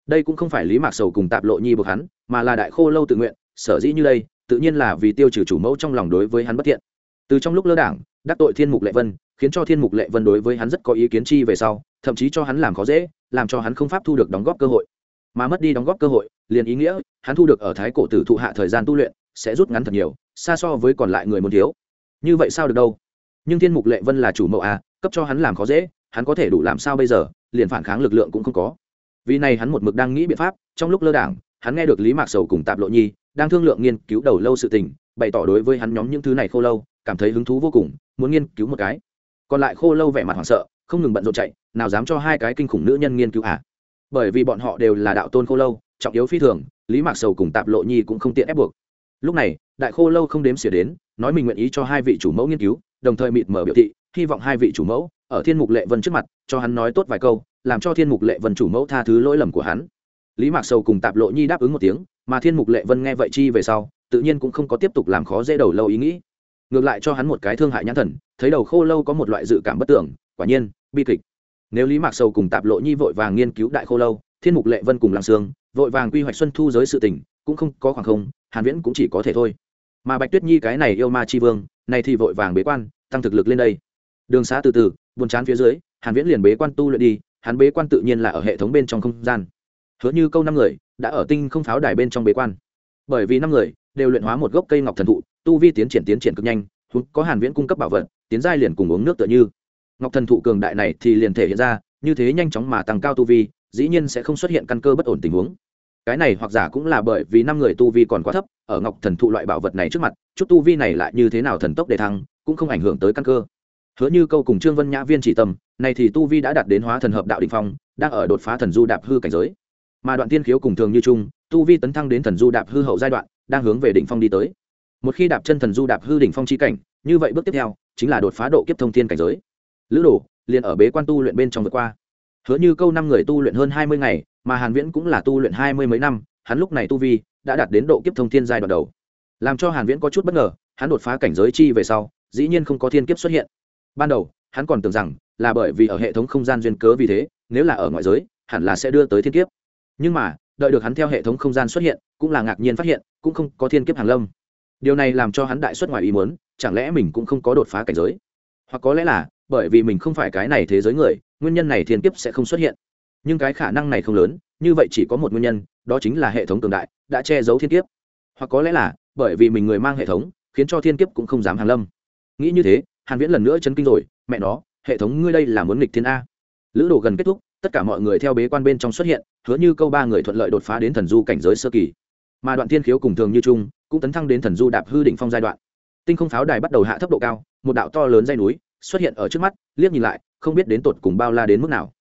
Đây cũng không phải lý mạc sầu cùng tạp lộ nhi buộc hắn, mà là đại khô lâu tự nguyện, sở dĩ như đây tự nhiên là vì tiêu trừ chủ mẫu trong lòng đối với hắn bất thiện. Từ trong lúc lơ đảng, đắc tội thiên mục lệ vân, khiến cho thiên mục lệ vân đối với hắn rất có ý kiến chi về sau, thậm chí cho hắn làm khó dễ, làm cho hắn không pháp thu được đóng góp cơ hội. Mà mất đi đóng góp cơ hội, liền ý nghĩa, hắn thu được ở thái cổ tử thụ hạ thời gian tu luyện, sẽ rút ngắn thật nhiều, xa so với còn lại người muốn thiếu. Như vậy sao được đâu? Nhưng thiên mục lệ vân là chủ mẫu à cấp cho hắn làm khó dễ, hắn có thể đủ làm sao bây giờ, liền phản kháng lực lượng cũng không có. Vì này hắn một mực đang nghĩ biện pháp, trong lúc lơ đảng, hắn nghe được lý mạc sầu cùng tạp lộ nhi đang thương lượng nghiên cứu đầu lâu sự tình, bày tỏ đối với hắn nhóm những thứ này khô lâu, cảm thấy hứng thú vô cùng, muốn nghiên cứu một cái. Còn lại khô lâu vẻ mặt hoảng sợ, không ngừng bận rộn chạy, nào dám cho hai cái kinh khủng nữ nhân nghiên cứu à? Bởi vì bọn họ đều là đạo tôn khô lâu, trọng yếu phi thường, lý mạc sầu cùng tạp lộ nhi cũng không tiện ép buộc. Lúc này, đại khô lâu không đếm xỉa đến, nói mình nguyện ý cho hai vị chủ mẫu nghiên cứu, đồng thời mịt mở biểu thị, hy vọng hai vị chủ mẫu ở thiên mục lệ vân trước mặt, cho hắn nói tốt vài câu, làm cho thiên mục lệ vân chủ mẫu tha thứ lỗi lầm của hắn. Lý mạc sầu cùng tạp lộ nhi đáp ứng một tiếng mà thiên mục lệ vân nghe vậy chi về sau, tự nhiên cũng không có tiếp tục làm khó dễ đầu lâu ý nghĩ. Ngược lại cho hắn một cái thương hại nhãn thần, thấy đầu khô lâu có một loại dự cảm bất tưởng quả nhiên, bi kịch. Nếu lý mạc sầu cùng tạp lộ nhi vội vàng nghiên cứu đại khô lâu, thiên mục lệ vân cùng làm sương, vội vàng quy hoạch xuân thu giới sự tình, cũng không có khoảng không, hàn viễn cũng chỉ có thể thôi. Mà bạch tuyết nhi cái này yêu ma chi vương, này thì vội vàng bế quan, tăng thực lực lên đây. Đường xá từ từ, buồn chán phía dưới, hàn viễn liền bế quan tu luyện đi, hắn bế quan tự nhiên là ở hệ thống bên trong không gian hứa như câu năm người đã ở tinh không pháo đài bên trong bế quan. Bởi vì năm người đều luyện hóa một gốc cây ngọc thần thụ, tu vi tiến triển tiến triển cực nhanh có hàn viễn cung cấp bảo vật, tiến giai liền cùng uống nước tựa như. Ngọc thần thụ cường đại này thì liền thể hiện ra, như thế nhanh chóng mà tăng cao tu vi, dĩ nhiên sẽ không xuất hiện căn cơ bất ổn tình huống. Cái này hoặc giả cũng là bởi vì năm người tu vi còn quá thấp, ở ngọc thần thụ loại bảo vật này trước mặt, chút tu vi này lại như thế nào thần tốc để thăng, cũng không ảnh hưởng tới căn cơ. Hứa như câu cùng trương vân nhã viên chỉ tâm này thì tu vi đã đạt đến hóa thần hợp đạo đình phong, đang ở đột phá thần du đạp hư cảnh giới mà đoạn tiên khiếu cùng thường như trung tu vi tấn thăng đến thần du đạp hư hậu giai đoạn, đang hướng về đỉnh phong đi tới. Một khi đạp chân thần du đạp hư đỉnh phong chi cảnh, như vậy bước tiếp theo, chính là đột phá độ kiếp thông thiên cảnh giới. Lữ đồ, liền ở bế quan tu luyện bên trong vượt qua. Hứa như câu năm người tu luyện hơn hai mươi ngày, mà hàn viễn cũng là tu luyện hai mươi mấy năm, hắn lúc này tu vi đã đạt đến độ kiếp thông thiên giai đoạn đầu. Làm cho hàn viễn có chút bất ngờ, hắn đột phá cảnh giới chi về sau, dĩ nhiên không có thiên kiếp xuất hiện. Ban đầu, hắn còn tưởng rằng là bởi vì ở hệ thống không gian duyên cớ vì thế, nếu là ở ngoại giới, hẳn là sẽ đưa tới thiên kiếp nhưng mà, đợi được hắn theo hệ thống không gian xuất hiện, cũng là ngạc nhiên phát hiện, cũng không có thiên kiếp hàng lâm. Điều này làm cho hắn đại xuất ngoài ý muốn, chẳng lẽ mình cũng không có đột phá cảnh giới? Hoặc có lẽ là, bởi vì mình không phải cái này thế giới người, nguyên nhân này thiên kiếp sẽ không xuất hiện. Nhưng cái khả năng này không lớn, như vậy chỉ có một nguyên nhân, đó chính là hệ thống cường đại, đã che giấu thiên kiếp. Hoặc có lẽ là, bởi vì mình người mang hệ thống, khiến cho thiên kiếp cũng không dám hàng lâm. Nghĩ như thế, hàn viễn lần nữa chấn kinh rồi, mẹ nó, hệ thống ngươi đây là muốn nghịch thiên a. Lữ đồ gần kết thúc tất cả mọi người theo bế quan bên trong xuất hiện, hứa như câu ba người thuận lợi đột phá đến thần du cảnh giới sơ kỳ. Mà đoạn thiên khiếu cùng thường như trung cũng tấn thăng đến thần du đạp hư đỉnh phong giai đoạn. Tinh không pháo đài bắt đầu hạ thấp độ cao, một đạo to lớn dây núi xuất hiện ở trước mắt, liếc nhìn lại, không biết đến tột cùng bao la đến mức nào.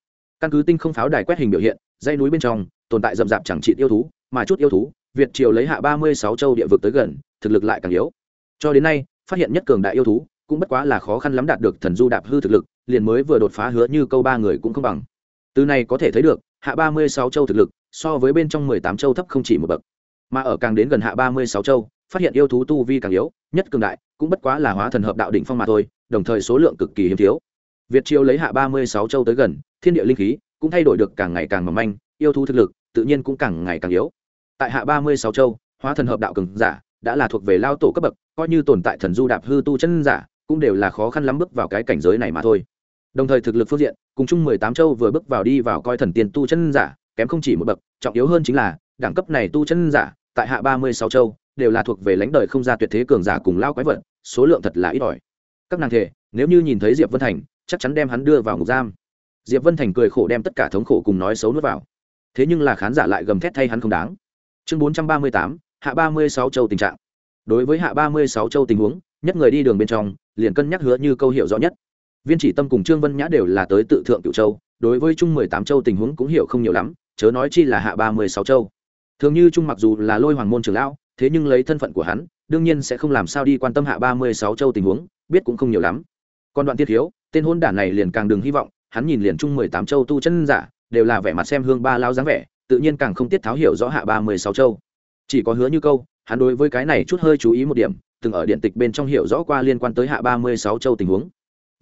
Căn cứ tinh không pháo đài quét hình biểu hiện, dây núi bên trong tồn tại rậm rạp chẳng trị yêu thú, mà chút yêu thú, việt triều lấy hạ ba mươi sáu châu địa vực tới gần, thực lực lại càng yếu. Cho đến nay, phát hiện nhất cường đại yêu thú cũng bất quá là khó khăn lắm đạt được thần du đạp hư thực lực, liền mới vừa đột phá hứa như câu ba người cũng không bằng từ này có thể thấy được, hạ ba mươi sáu châu thực lực, so với bên trong mười tám châu thấp không chỉ một bậc. Mà ở càng đến gần hạ ba mươi sáu châu, phát hiện yêu thú tu vi càng yếu, nhất cường đại, cũng bất quá là hóa thần hợp đạo đỉnh phong mà thôi, đồng thời số lượng cực kỳ hiếm thiếu. Việt triều lấy hạ ba mươi sáu châu tới gần, thiên địa linh khí cũng thay đổi được càng ngày càng mỏng manh, yêu thú thực lực tự nhiên cũng càng ngày càng yếu. Tại hạ ba mươi sáu châu, hóa thần hợp đạo cường giả đã là thuộc về lao tổ cấp bậc, coi như tồn tại thần du đạp hư tu chân giả cũng đều là khó khăn lắm bước vào cái cảnh giới này mà thôi đồng thời thực lực phương diện, cùng chung mười tám châu vừa bước vào đi vào coi thần tiên tu chân giả, kém không chỉ một bậc, trọng yếu hơn chính là, đẳng cấp này tu chân giả, tại hạ ba mươi sáu châu, đều là thuộc về lãnh đời không ra tuyệt thế cường giả cùng lao quái vật, số lượng thật là ít ỏi. Các nàng thể, nếu như nhìn thấy diệp vân thành, chắc chắn đem hắn đưa vào ngục giam. Diệp vân thành cười khổ đem tất cả thống khổ cùng nói xấu nuốt vào. Thế nhưng là khán giả lại gầm thét thay hắn không đáng. Chương bốn trăm ba mươi tám, hạ ba mươi sáu châu tình trạng. Đối với hạ ba mươi sáu châu tình huống, nhất người đi đường bên trong, liền cân nhắc hứa như câu hiểu rõ nhất viên chỉ tâm cùng trương vân nhã đều là tới tự thượng cựu châu, đối với chung mười tám châu tình huống cũng hiểu không nhiều lắm, chớ nói chi là hạ ba mươi sáu châu. Thường như trung mặc dù là lôi hoàng môn trường lão, thế nhưng lấy thân phận của hắn, đương nhiên sẽ không làm sao đi quan tâm hạ ba mươi sáu châu tình huống, biết cũng không nhiều lắm. Còn đoạn tiết thiếu, tên hôn đản này liền càng đừng hy vọng, hắn nhìn liền chung mười tám châu tu chân giả, đều là vẻ mặt xem hương ba lao dáng vẻ, tự nhiên càng không tiết tháo hiểu rõ hạ ba mươi sáu châu. Chỉ có hứa như câu, hắn đối với cái này chút hơi chú ý một điểm, từng ở điện tịch bên trong hiểu rõ qua liên quan tới hạ ba mươi sáu châu tình huống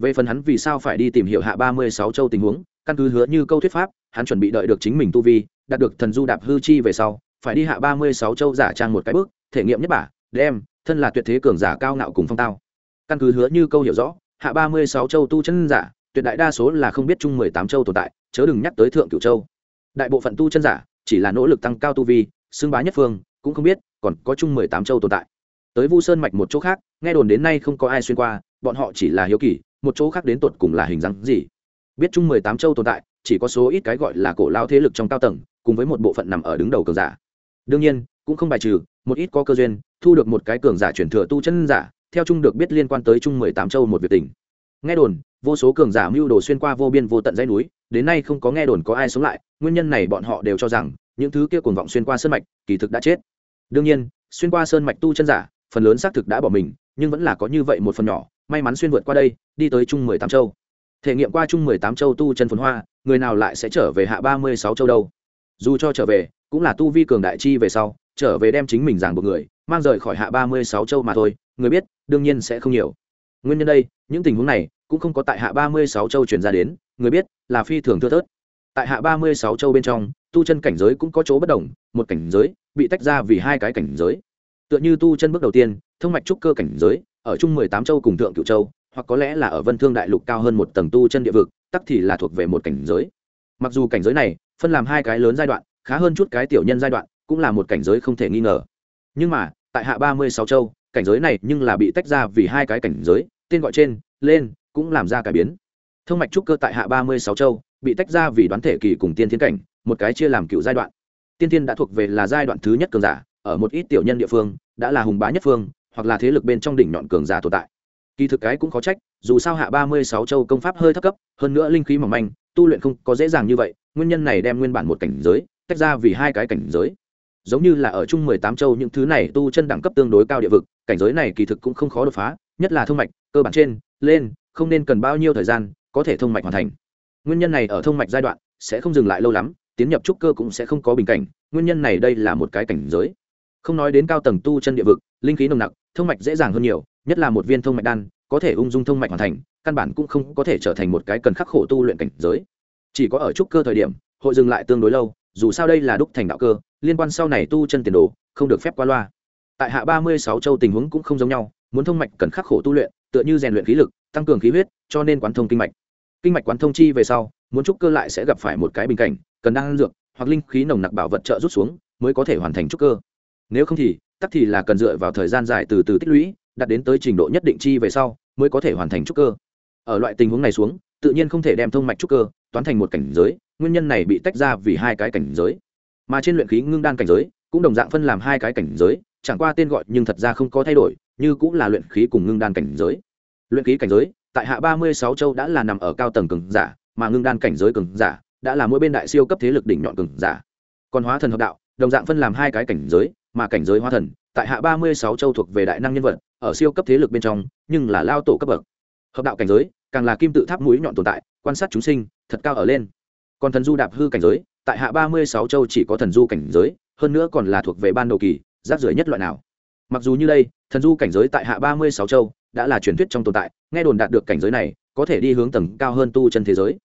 về phần hắn vì sao phải đi tìm hiểu hạ ba mươi sáu châu tình huống, căn cứ hứa như câu thuyết pháp, hắn chuẩn bị đợi được chính mình tu vi, đạt được thần du đạp hư chi về sau, phải đi hạ ba mươi sáu châu giả trang một cái bước, thể nghiệm nhất bả, đem, thân là tuyệt thế cường giả cao ngạo cùng phong tao. Căn cứ hứa như câu hiểu rõ, hạ ba mươi sáu châu tu chân giả, tuyệt đại đa số là không biết chung mười tám châu tồn tại, chớ đừng nhắc tới thượng cửu châu. Đại bộ phận tu chân giả, chỉ là nỗ lực tăng cao tu vi, xưng bá nhất phương, cũng không biết còn có chung mười tám châu tồn tại. Tới vu sơn mạch một chỗ khác, nghe đồn đến nay không có ai xuyên qua, bọn họ chỉ là hiếu kỳ một chỗ khác đến tột cùng là hình dáng gì. Biết chung mười tám châu tồn tại, chỉ có số ít cái gọi là cổ lao thế lực trong cao tầng, cùng với một bộ phận nằm ở đứng đầu cường giả. Đương nhiên, cũng không bài trừ, một ít có cơ duyên, thu được một cái cường giả chuyển thừa tu chân giả, theo chung được biết liên quan tới chung mười tám châu một việc tình. Nghe đồn, vô số cường giả mưu đồ xuyên qua vô biên vô tận dãy núi, đến nay không có nghe đồn có ai sống lại, nguyên nhân này bọn họ đều cho rằng, những thứ kia cuồng vọng xuyên qua sơn mạch, kỳ thực đã chết. Đương nhiên, xuyên qua sơn mạch tu chân giả, phần lớn xác thực đã bỏ mình, nhưng vẫn là có như vậy một phần nhỏ may mắn xuyên vượt qua đây, đi tới chung mười tám châu. Thể nghiệm qua chung mười tám châu tu chân phồn hoa, người nào lại sẽ trở về hạ ba mươi sáu châu đâu? Dù cho trở về, cũng là tu vi cường đại chi về sau, trở về đem chính mình giảng buộc người, mang rời khỏi hạ ba mươi sáu châu mà thôi, người biết, đương nhiên sẽ không nhiều. Nguyên nhân đây, những tình huống này cũng không có tại hạ ba mươi sáu châu truyền ra đến, người biết là phi thường thưa thớt. Tại hạ ba mươi sáu châu bên trong, tu chân cảnh giới cũng có chỗ bất đồng, một cảnh giới bị tách ra vì hai cái cảnh giới. Tựa như tu chân bước đầu tiên, thông mạch trúc cơ cảnh giới ở chung mười tám châu cùng thượng cựu châu, hoặc có lẽ là ở vân thương đại lục cao hơn một tầng tu chân địa vực, tắc thì là thuộc về một cảnh giới. Mặc dù cảnh giới này phân làm hai cái lớn giai đoạn, khá hơn chút cái tiểu nhân giai đoạn, cũng là một cảnh giới không thể nghi ngờ. Nhưng mà, tại hạ ba mươi sáu châu, cảnh giới này nhưng là bị tách ra vì hai cái cảnh giới, tên gọi trên, lên, cũng làm ra cải biến. Thông mạch trúc cơ tại hạ ba mươi sáu châu, bị tách ra vì đoán thể kỳ cùng tiên thiên cảnh, một cái chia làm cựu giai đoạn. Tiên thiên đã thuộc về là giai đoạn thứ nhất cường giả, ở một ít tiểu nhân địa phương, đã là hùng bá nhất phương hoặc là thế lực bên trong đỉnh nhọn cường giả tồn tại. Kỳ thực cái cũng khó trách, dù sao hạ ba mươi sáu châu công pháp hơi thấp cấp, hơn nữa linh khí mỏng manh, tu luyện không có dễ dàng như vậy, nguyên nhân này đem nguyên bản một cảnh giới, tách ra vì hai cái cảnh giới. Giống như là ở chung mười tám châu những thứ này tu chân đẳng cấp tương đối cao địa vực, cảnh giới này kỳ thực cũng không khó đột phá, nhất là thông mạch, cơ bản trên, lên, không nên cần bao nhiêu thời gian, có thể thông mạch hoàn thành. Nguyên nhân này ở thông mạch giai đoạn sẽ không dừng lại lâu lắm, tiến nhập trúc cơ cũng sẽ không có bình cảnh, nguyên nhân này đây là một cái cảnh giới. Không nói đến cao tầng tu chân địa vực, linh khí nồng nặc thông mạch dễ dàng hơn nhiều, nhất là một viên thông mạch đan, có thể ung dung thông mạch hoàn thành, căn bản cũng không có thể trở thành một cái cần khắc khổ tu luyện cảnh giới. Chỉ có ở trúc cơ thời điểm, hội dừng lại tương đối lâu, dù sao đây là đúc thành đạo cơ, liên quan sau này tu chân tiền đồ, không được phép qua loa. Tại hạ ba mươi sáu châu tình huống cũng không giống nhau, muốn thông mạch cần khắc khổ tu luyện, tựa như rèn luyện khí lực, tăng cường khí huyết, cho nên quán thông kinh mạch. Kinh mạch quán thông chi về sau, muốn trúc cơ lại sẽ gặp phải một cái bình cảnh, cần đan dược hoặc linh khí nồng nặc bảo vật trợ rút xuống, mới có thể hoàn thành trúc cơ. Nếu không thì tắc thì là cần dựa vào thời gian dài từ từ tích lũy, đạt đến tới trình độ nhất định chi về sau, mới có thể hoàn thành trúc cơ. Ở loại tình huống này xuống, tự nhiên không thể đem thông mạch trúc cơ toán thành một cảnh giới, nguyên nhân này bị tách ra vì hai cái cảnh giới. Mà trên luyện khí ngưng đan cảnh giới, cũng đồng dạng phân làm hai cái cảnh giới, chẳng qua tên gọi nhưng thật ra không có thay đổi, như cũng là luyện khí cùng ngưng đan cảnh giới. Luyện khí cảnh giới, tại hạ ba mươi sáu châu đã là nằm ở cao tầng cường giả, mà ngưng đan cảnh giới cường giả đã là mỗi bên đại siêu cấp thế lực đỉnh nhọn cường giả. Còn hóa thần hợp đạo, đồng dạng phân làm hai cái cảnh giới mà cảnh giới hóa thần, tại hạ ba mươi sáu châu thuộc về đại năng nhân vật, ở siêu cấp thế lực bên trong, nhưng là lao tổ cấp bậc. Hợp đạo cảnh giới, càng là kim tự tháp mũi nhọn tồn tại, quan sát chúng sinh, thật cao ở lên. Còn thần du đạp hư cảnh giới, tại hạ ba mươi sáu châu chỉ có thần du cảnh giới, hơn nữa còn là thuộc về ban đầu kỳ, rác rưởi nhất loại nào. Mặc dù như đây, thần du cảnh giới tại hạ ba mươi sáu châu, đã là truyền thuyết trong tồn tại, nghe đồn đạt được cảnh giới này, có thể đi hướng tầng cao hơn tu chân thế giới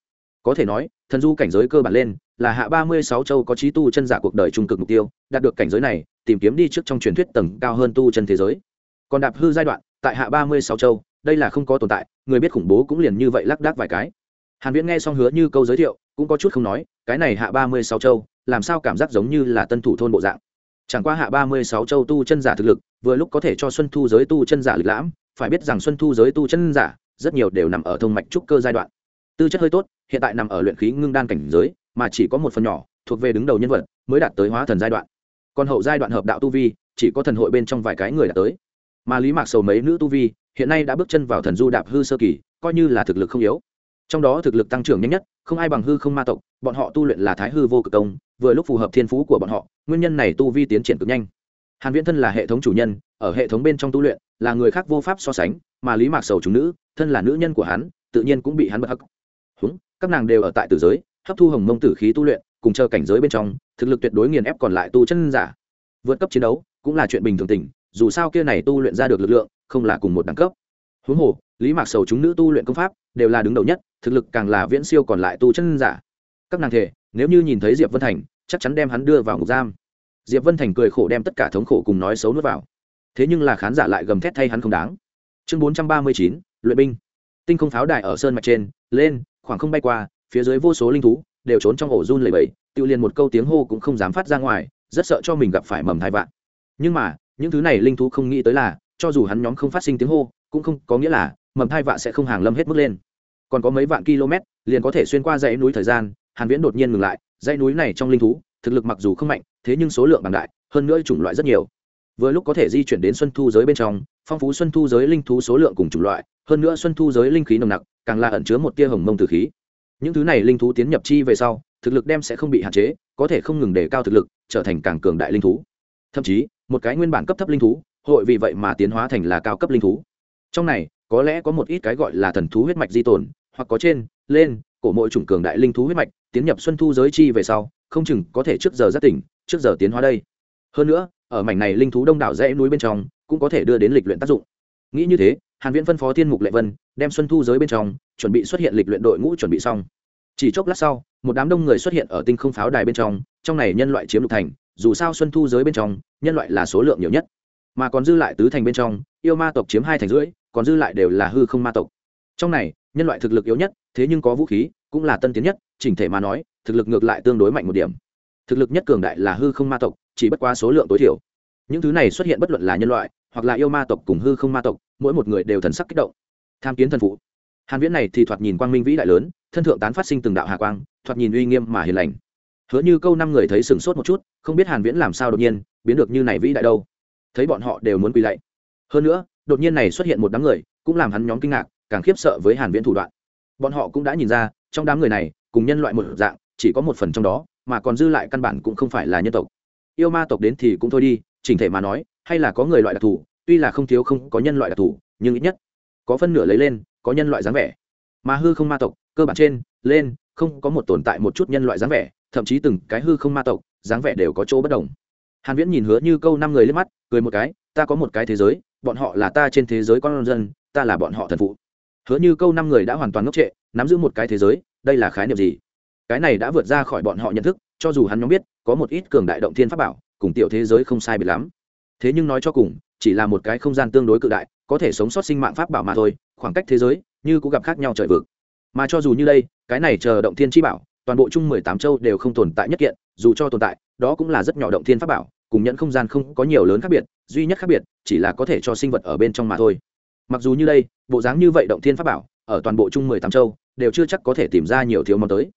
có thể nói, thần du cảnh giới cơ bản lên, là hạ ba mươi sáu châu có trí tu chân giả cuộc đời trung cực mục tiêu, đạt được cảnh giới này, tìm kiếm đi trước trong truyền thuyết tầng cao hơn tu chân thế giới. Còn đạp hư giai đoạn, tại hạ ba mươi sáu châu, đây là không có tồn tại, người biết khủng bố cũng liền như vậy lác đác vài cái. Hàn viễn nghe xong hứa như câu giới thiệu, cũng có chút không nói, cái này hạ ba mươi sáu châu, làm sao cảm giác giống như là tân thủ thôn bộ dạng? Chẳng qua hạ ba mươi sáu châu tu chân giả thực lực, vừa lúc có thể cho xuân thu giới tu chân giả lịch lãm, phải biết rằng xuân thu giới tu chân giả, rất nhiều đều nằm ở thông mạch trúc cơ giai đoạn tư chất hơi tốt, hiện tại nằm ở luyện khí ngưng đan cảnh giới, mà chỉ có một phần nhỏ, thuộc về đứng đầu nhân vật, mới đạt tới hóa thần giai đoạn. Còn hậu giai đoạn hợp đạo tu vi, chỉ có thần hội bên trong vài cái người đạt tới. Mà lý mạc sầu mấy nữ tu vi, hiện nay đã bước chân vào thần du đạp hư sơ kỳ, coi như là thực lực không yếu. Trong đó thực lực tăng trưởng nhanh nhất, không ai bằng hư không ma tộc, bọn họ tu luyện là thái hư vô cực công, vừa lúc phù hợp thiên phú của bọn họ, nguyên nhân này tu vi tiến triển cực nhanh. Hàn viễn thân là hệ thống chủ nhân, ở hệ thống bên trong tu luyện, là người khác vô pháp so sánh, mà lý mạc sầu chúng nữ, thân là nữ nhân của hắn, tự nhiên cũng bị hắn bật hắc các nàng đều ở tại tử giới, hấp thu hồng mông tử khí tu luyện, cùng chờ cảnh giới bên trong, thực lực tuyệt đối nghiền ép còn lại tu chân giả. Vượt cấp chiến đấu cũng là chuyện bình thường tình, dù sao kia này tu luyện ra được lực lượng, không là cùng một đẳng cấp. Huống hồ, lý mạc sầu chúng nữ tu luyện công pháp đều là đứng đầu nhất, thực lực càng là viễn siêu còn lại tu chân giả. Các nàng thể nếu như nhìn thấy diệp vân thành, chắc chắn đem hắn đưa vào ngục giam. Diệp vân thành cười khổ đem tất cả thống khổ cùng nói xấu nuốt vào. Thế nhưng là khán giả lại gầm thét thay hắn không đáng. Chương bốn trăm ba mươi chín, luyện binh. Tinh không pháo đài ở sơn mạch trên, lên khoảng không bay qua, phía dưới vô số linh thú đều trốn trong ổ run lầy bẫy tự liền một câu tiếng hô cũng không dám phát ra ngoài, rất sợ cho mình gặp phải mầm thai vạn. Nhưng mà, những thứ này linh thú không nghĩ tới là, cho dù hắn nhóm không phát sinh tiếng hô, cũng không có nghĩa là mầm thai vạn sẽ không hàng lâm hết mức lên. Còn có mấy vạn km, liền có thể xuyên qua dãy núi thời gian, hàn viễn đột nhiên ngừng lại, dãy núi này trong linh thú, thực lực mặc dù không mạnh, thế nhưng số lượng bằng đại, hơn nữa chủng loại rất nhiều. Vừa lúc có thể di chuyển đến xuân thu giới bên trong phong phú xuân thu giới linh thú số lượng cùng chủng loại, hơn nữa xuân thu giới linh khí nồng nặc, càng là ẩn chứa một tia hồng mông từ khí. Những thứ này linh thú tiến nhập chi về sau, thực lực đem sẽ không bị hạn chế, có thể không ngừng đề cao thực lực, trở thành càng cường đại linh thú. Thậm chí, một cái nguyên bản cấp thấp linh thú, hội vì vậy mà tiến hóa thành là cao cấp linh thú. Trong này, có lẽ có một ít cái gọi là thần thú huyết mạch di tồn, hoặc có trên, lên, cổ mỗi chủng cường đại linh thú huyết mạch, tiến nhập xuân thu giới chi về sau, không chừng có thể trước giờ rất tỉnh, trước giờ tiến hóa đây. Hơn nữa, ở mảnh này linh thú đông đảo rẽ núi bên trong cũng có thể đưa đến lịch luyện tác dụng. Nghĩ như thế, hàn viễn phân phó thiên mục lệ vân, đem xuân thu giới bên trong, chuẩn bị xuất hiện lịch luyện đội ngũ chuẩn bị xong. Chỉ chốc lát sau, một đám đông người xuất hiện ở tinh không pháo đài bên trong trong này nhân loại chiếm lục thành, dù sao xuân thu giới bên trong, nhân loại là số lượng nhiều nhất. Mà còn dư lại tứ thành bên trong, yêu ma tộc chiếm hai thành rưỡi, còn dư lại đều là hư không ma tộc. Trong này, nhân loại thực lực yếu nhất, thế nhưng có vũ khí, cũng là tân tiến nhất, chỉnh thể mà nói, thực lực ngược lại tương đối mạnh một điểm. Thực lực nhất cường đại là hư không ma tộc, chỉ bất quá số lượng tối thiểu những thứ này xuất hiện bất luận là nhân loại, hoặc là yêu ma tộc cùng hư không ma tộc, mỗi một người đều thần sắc kích động. Tham kiến thần phụ. Hàn viễn này thì thoạt nhìn quang minh vĩ đại lớn, thân thượng tán phát sinh từng đạo hà quang, thoạt nhìn uy nghiêm mà hiền lành. Hứa như câu năm người thấy sừng sốt một chút, không biết hàn viễn làm sao đột nhiên biến được như này vĩ đại đâu. Thấy bọn họ đều muốn quỳ lạy. Hơn nữa, đột nhiên này xuất hiện một đám người, cũng làm hắn nhóm kinh ngạc, càng khiếp sợ với hàn viễn thủ đoạn. Bọn họ cũng đã nhìn ra, trong đám người này, cùng nhân loại một dạng, chỉ có một phần trong đó, mà còn dư lại căn bản cũng không phải là nhân tộc. Yêu ma tộc đến thì cũng thôi đi chỉnh thể mà nói, hay là có người loại đặc thù, tuy là không thiếu không có nhân loại đặc thù, nhưng ít nhất có phân nửa lấy lên, có nhân loại dáng vẻ. Mà hư không ma tộc, cơ bản trên, lên, không có một tồn tại một chút nhân loại dáng vẻ, thậm chí từng cái hư không ma tộc, dáng vẻ đều có chỗ bất đồng. Hàn viễn nhìn hứa như câu năm người lên mắt, cười một cái, ta có một cái thế giới, bọn họ là ta trên thế giới con dân, ta là bọn họ thần phụ. Hứa như câu năm người đã hoàn toàn ngốc trệ, nắm giữ một cái thế giới, đây là khái niệm gì? Cái này đã vượt ra khỏi bọn họ nhận thức, cho dù hắn nhóm biết, có một ít cường đại động thiên pháp bảo cùng tiểu thế giới không sai biệt lắm. Thế nhưng nói cho cùng, chỉ là một cái không gian tương đối cự đại, có thể sống sót sinh mạng pháp bảo mà thôi, khoảng cách thế giới như cũng gặp khác nhau trời vực. Mà cho dù như đây, cái này chờ động thiên chi bảo, toàn bộ chung mười tám châu đều không tồn tại nhất kiện, dù cho tồn tại, đó cũng là rất nhỏ động thiên pháp bảo, cùng nhận không gian không có nhiều lớn khác biệt, duy nhất khác biệt, chỉ là có thể cho sinh vật ở bên trong mà thôi. Mặc dù như đây, bộ dáng như vậy động thiên pháp bảo, ở toàn bộ chung mười tám châu, đều chưa chắc có thể tìm ra nhiều thiếu món tới.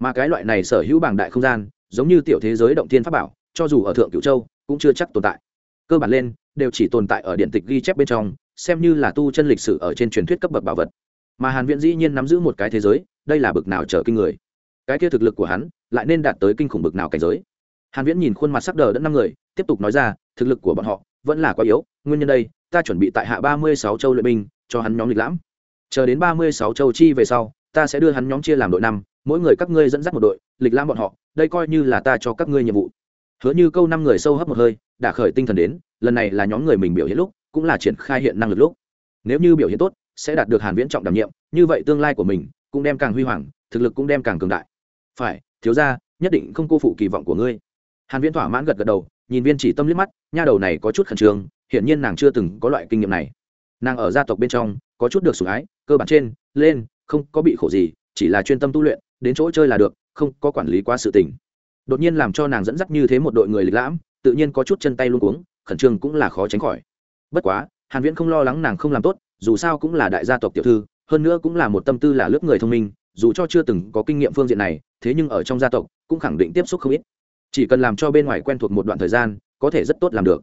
Mà cái loại này sở hữu bảng đại không gian, giống như tiểu thế giới động thiên pháp bảo cho dù ở thượng cửu châu, cũng chưa chắc tồn tại. Cơ bản lên, đều chỉ tồn tại ở điện tịch ghi chép bên trong, xem như là tu chân lịch sử ở trên truyền thuyết cấp bậc bảo vật. Mà hàn viễn dĩ nhiên nắm giữ một cái thế giới, đây là bực nào trở kinh người. Cái kia thực lực của hắn, lại nên đạt tới kinh khủng bực nào cảnh giới. Hàn viễn nhìn khuôn mặt sắc đờ đẫn năm người, tiếp tục nói ra, thực lực của bọn họ, vẫn là quá yếu, nguyên nhân đây, ta chuẩn bị tại hạ 36 châu luyện binh, cho hắn nhóm lịch lãm. Chờ đến 36 châu chi về sau, ta sẽ đưa hắn nhóm chia làm đội năm, mỗi người các ngươi dẫn dắt một đội, lịch lãm bọn họ, đây coi như là ta cho các ngươi nhiệm vụ hứa như câu năm người sâu hấp một hơi, đã khởi tinh thần đến, lần này là nhóm người mình biểu hiện lúc, cũng là triển khai hiện năng lực lúc. Nếu như biểu hiện tốt, sẽ đạt được hàn viễn trọng đảm nhiệm, như vậy tương lai của mình cũng đem càng huy hoàng, thực lực cũng đem càng cường đại. Phải, thiếu gia, nhất định không cô phụ kỳ vọng của ngươi. Hàn viễn thỏa mãn gật gật đầu, nhìn viên chỉ tâm liếc mắt, nha đầu này có chút khẩn trương, hiển nhiên nàng chưa từng có loại kinh nghiệm này. Nàng ở gia tộc bên trong, có chút được sủng ái, cơ bản trên, lên, không có bị khổ gì, chỉ là chuyên tâm tu luyện, đến chỗ chơi là được, không có quản lý quá sự tình đột nhiên làm cho nàng dẫn dắt như thế một đội người lịch lãm, tự nhiên có chút chân tay luôn cuống, khẩn trương cũng là khó tránh khỏi. Bất quá, hàn viễn không lo lắng nàng không làm tốt, dù sao cũng là đại gia tộc tiểu thư, hơn nữa cũng là một tâm tư là lớp người thông minh, dù cho chưa từng có kinh nghiệm phương diện này, thế nhưng ở trong gia tộc, cũng khẳng định tiếp xúc không ít. Chỉ cần làm cho bên ngoài quen thuộc một đoạn thời gian, có thể rất tốt làm được.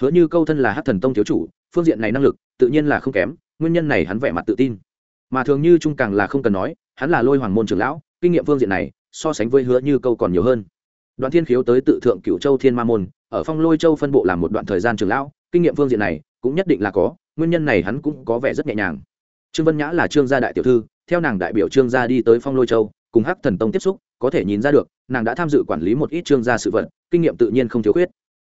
Hứa như câu thân là hát thần tông thiếu chủ, phương diện này năng lực, tự nhiên là không kém, nguyên nhân này hắn vẻ mặt tự tin. Mà thường như trung càng là không cần nói, hắn là lôi hoàng môn trưởng lão, kinh nghiệm phương diện này, so sánh với hứa như câu còn nhiều hơn đoạn thiên khiếu tới tự thượng cựu châu thiên ma môn, ở phong lôi châu phân bộ làm một đoạn thời gian trường lão, kinh nghiệm phương diện này cũng nhất định là có, nguyên nhân này hắn cũng có vẻ rất nhẹ nhàng. Trương vân nhã là trương gia đại tiểu thư, theo nàng đại biểu trương gia đi tới phong lôi châu, cùng hắc thần tông tiếp xúc, có thể nhìn ra được, nàng đã tham dự quản lý một ít trương gia sự vật, kinh nghiệm tự nhiên không thiếu khuyết.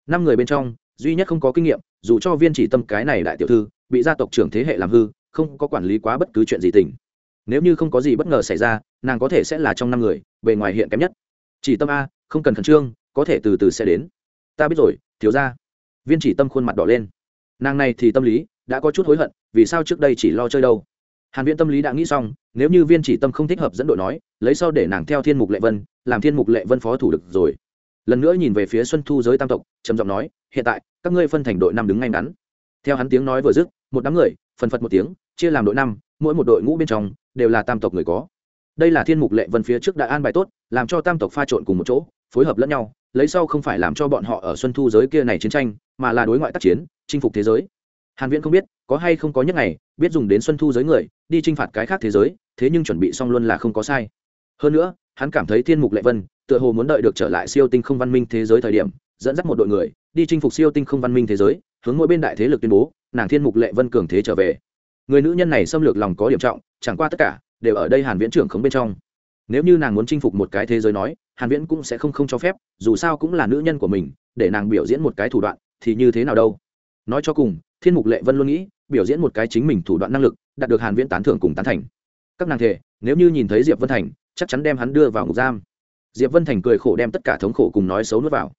Năm người bên trong, duy nhất không có kinh nghiệm, dù cho viên chỉ tâm cái này đại tiểu thư, bị gia tộc trưởng thế hệ làm hư, không có quản lý quá bất cứ chuyện gì tình. Nếu như không có gì bất ngờ xảy ra, nàng có thể sẽ là trong năm người, bề ngoài hiện kém nhất. Chỉ tâm a không cần khẩn trương, có thể từ từ sẽ đến. Ta biết rồi, thiếu ra viên chỉ tâm khuôn mặt đỏ lên. Nàng này thì tâm lý đã có chút hối hận, vì sao trước đây chỉ lo chơi đâu? Hàn viễn tâm lý đã nghĩ xong, nếu như viên chỉ tâm không thích hợp dẫn đội nói, lấy sau để nàng theo thiên mục lệ vân, làm thiên mục lệ vân phó thủ được rồi. Lần nữa nhìn về phía xuân thu giới tam tộc, trầm giọng nói, hiện tại, các ngươi phân thành đội năm đứng ngay ngắn. Theo hắn tiếng nói vừa dứt, một đám người, phần phật một tiếng, chia làm đội năm, mỗi một đội ngũ bên trong đều là tam tộc người có. Đây là thiên mục lệ vân phía trước đã an bài tốt, làm cho tam tộc pha trộn cùng một chỗ phối hợp lẫn nhau, lấy sau không phải làm cho bọn họ ở xuân thu giới kia này chiến tranh, mà là đối ngoại tác chiến, chinh phục thế giới. Hàn viễn không biết, có hay không có nhất ngày, biết dùng đến xuân thu giới người, đi chinh phạt cái khác thế giới, thế nhưng chuẩn bị xong luôn là không có sai. Hơn nữa, hắn cảm thấy thiên mục lệ vân, tựa hồ muốn đợi được trở lại siêu tinh không văn minh thế giới thời điểm, dẫn dắt một đội người, đi chinh phục siêu tinh không văn minh thế giới, hướng mỗi bên đại thế lực tuyên bố, nàng thiên mục lệ vân cường thế trở về. Người nữ nhân này xâm lược lòng có điểm trọng, chẳng qua tất cả đều ở đây hàn viễn trưởng khống bên trong nếu như nàng muốn chinh phục một cái thế giới nói hàn viễn cũng sẽ không không cho phép dù sao cũng là nữ nhân của mình để nàng biểu diễn một cái thủ đoạn thì như thế nào đâu? Nói cho cùng thiên mục lệ vân luôn nghĩ biểu diễn một cái chính mình thủ đoạn năng lực đạt được hàn viễn tán thưởng cùng tán thành. Các nàng thể nếu như nhìn thấy diệp vân thành chắc chắn đem hắn đưa vào ngục giam. Diệp vân thành cười khổ đem tất cả thống khổ cùng nói xấu nuốt vào.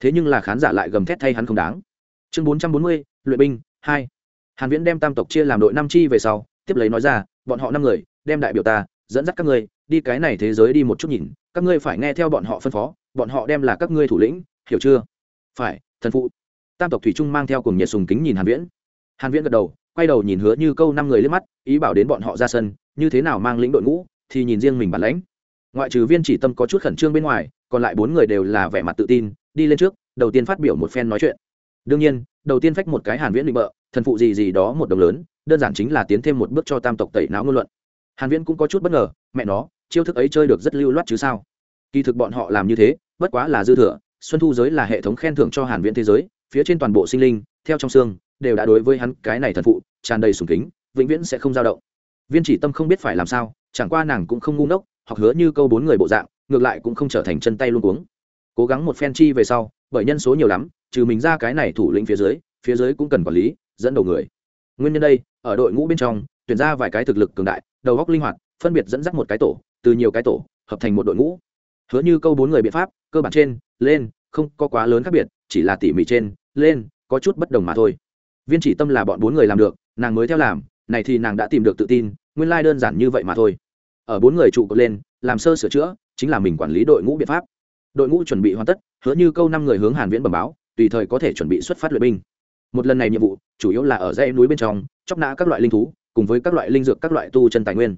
Thế nhưng là khán giả lại gầm thét thay hắn không đáng. Chương 440, luyện binh 2. hàn viễn đem tam tộc chia làm đội năm chi về sau tiếp lấy nói ra bọn họ năm người đem đại biểu ta dẫn dắt các ngươi đi cái này thế giới đi một chút nhìn, các ngươi phải nghe theo bọn họ phân phó, bọn họ đem là các ngươi thủ lĩnh, hiểu chưa? Phải, thần phụ. Tam tộc thủy trung mang theo cùng nhiệt sùng kính nhìn hàn viễn. Hàn viễn gật đầu, quay đầu nhìn hứa như câu năm người lên mắt, ý bảo đến bọn họ ra sân, như thế nào mang lĩnh đội ngũ, thì nhìn riêng mình bản lãnh. Ngoại trừ viên chỉ tâm có chút khẩn trương bên ngoài, còn lại bốn người đều là vẻ mặt tự tin, đi lên trước, đầu tiên phát biểu một phen nói chuyện. Đương nhiên, đầu tiên phách một cái hàn viễn định bợ, thần phụ gì gì đó một đồng lớn, đơn giản chính là tiến thêm một bước cho tam tộc tẩy não ngôn luận. Hàn viễn cũng có chút bất ngờ, mẹ nó chiêu thức ấy chơi được rất lưu loát chứ sao? Kỳ thực bọn họ làm như thế, bất quá là dư thừa, xuân thu giới là hệ thống khen thưởng cho hàn viễn thế giới, phía trên toàn bộ sinh linh, theo trong xương, đều đã đối với hắn cái này thần phụ, tràn đầy sùng kính, vĩnh viễn sẽ không dao động. Viên chỉ tâm không biết phải làm sao, chẳng qua nàng cũng không ngu ngốc, hoặc hứa như câu bốn người bộ dạng, ngược lại cũng không trở thành chân tay luôn cuống. Cố gắng một phen chi về sau, bởi nhân số nhiều lắm, trừ mình ra cái này thủ lĩnh phía dưới phía dưới cũng cần quản lý, dẫn đầu người. Nguyên nhân đây, ở đội ngũ bên trong, tuyển ra vài cái thực lực cường đại, đầu góc linh hoạt, phân biệt dẫn dắt một cái tổ từ nhiều cái tổ, hợp thành một đội ngũ. Hứa như câu bốn người biện pháp, cơ bản trên, lên, không có quá lớn khác biệt, chỉ là tỉ mỉ trên, lên, có chút bất đồng mà thôi. Viên chỉ tâm là bọn bốn người làm được, nàng mới theo làm, này thì nàng đã tìm được tự tin, nguyên lai đơn giản như vậy mà thôi. Ở bốn người trụ cột lên, làm sơ sửa chữa, chính là mình quản lý đội ngũ biện pháp. Đội ngũ chuẩn bị hoàn tất, hứa như câu năm người hướng hàn viễn bẩm báo, tùy thời có thể chuẩn bị xuất phát luyện binh. Một lần này nhiệm vụ, chủ yếu là ở dãy núi bên trong, chóc nã các loại linh thú, cùng với các loại linh dược các loại tu chân tài nguyên.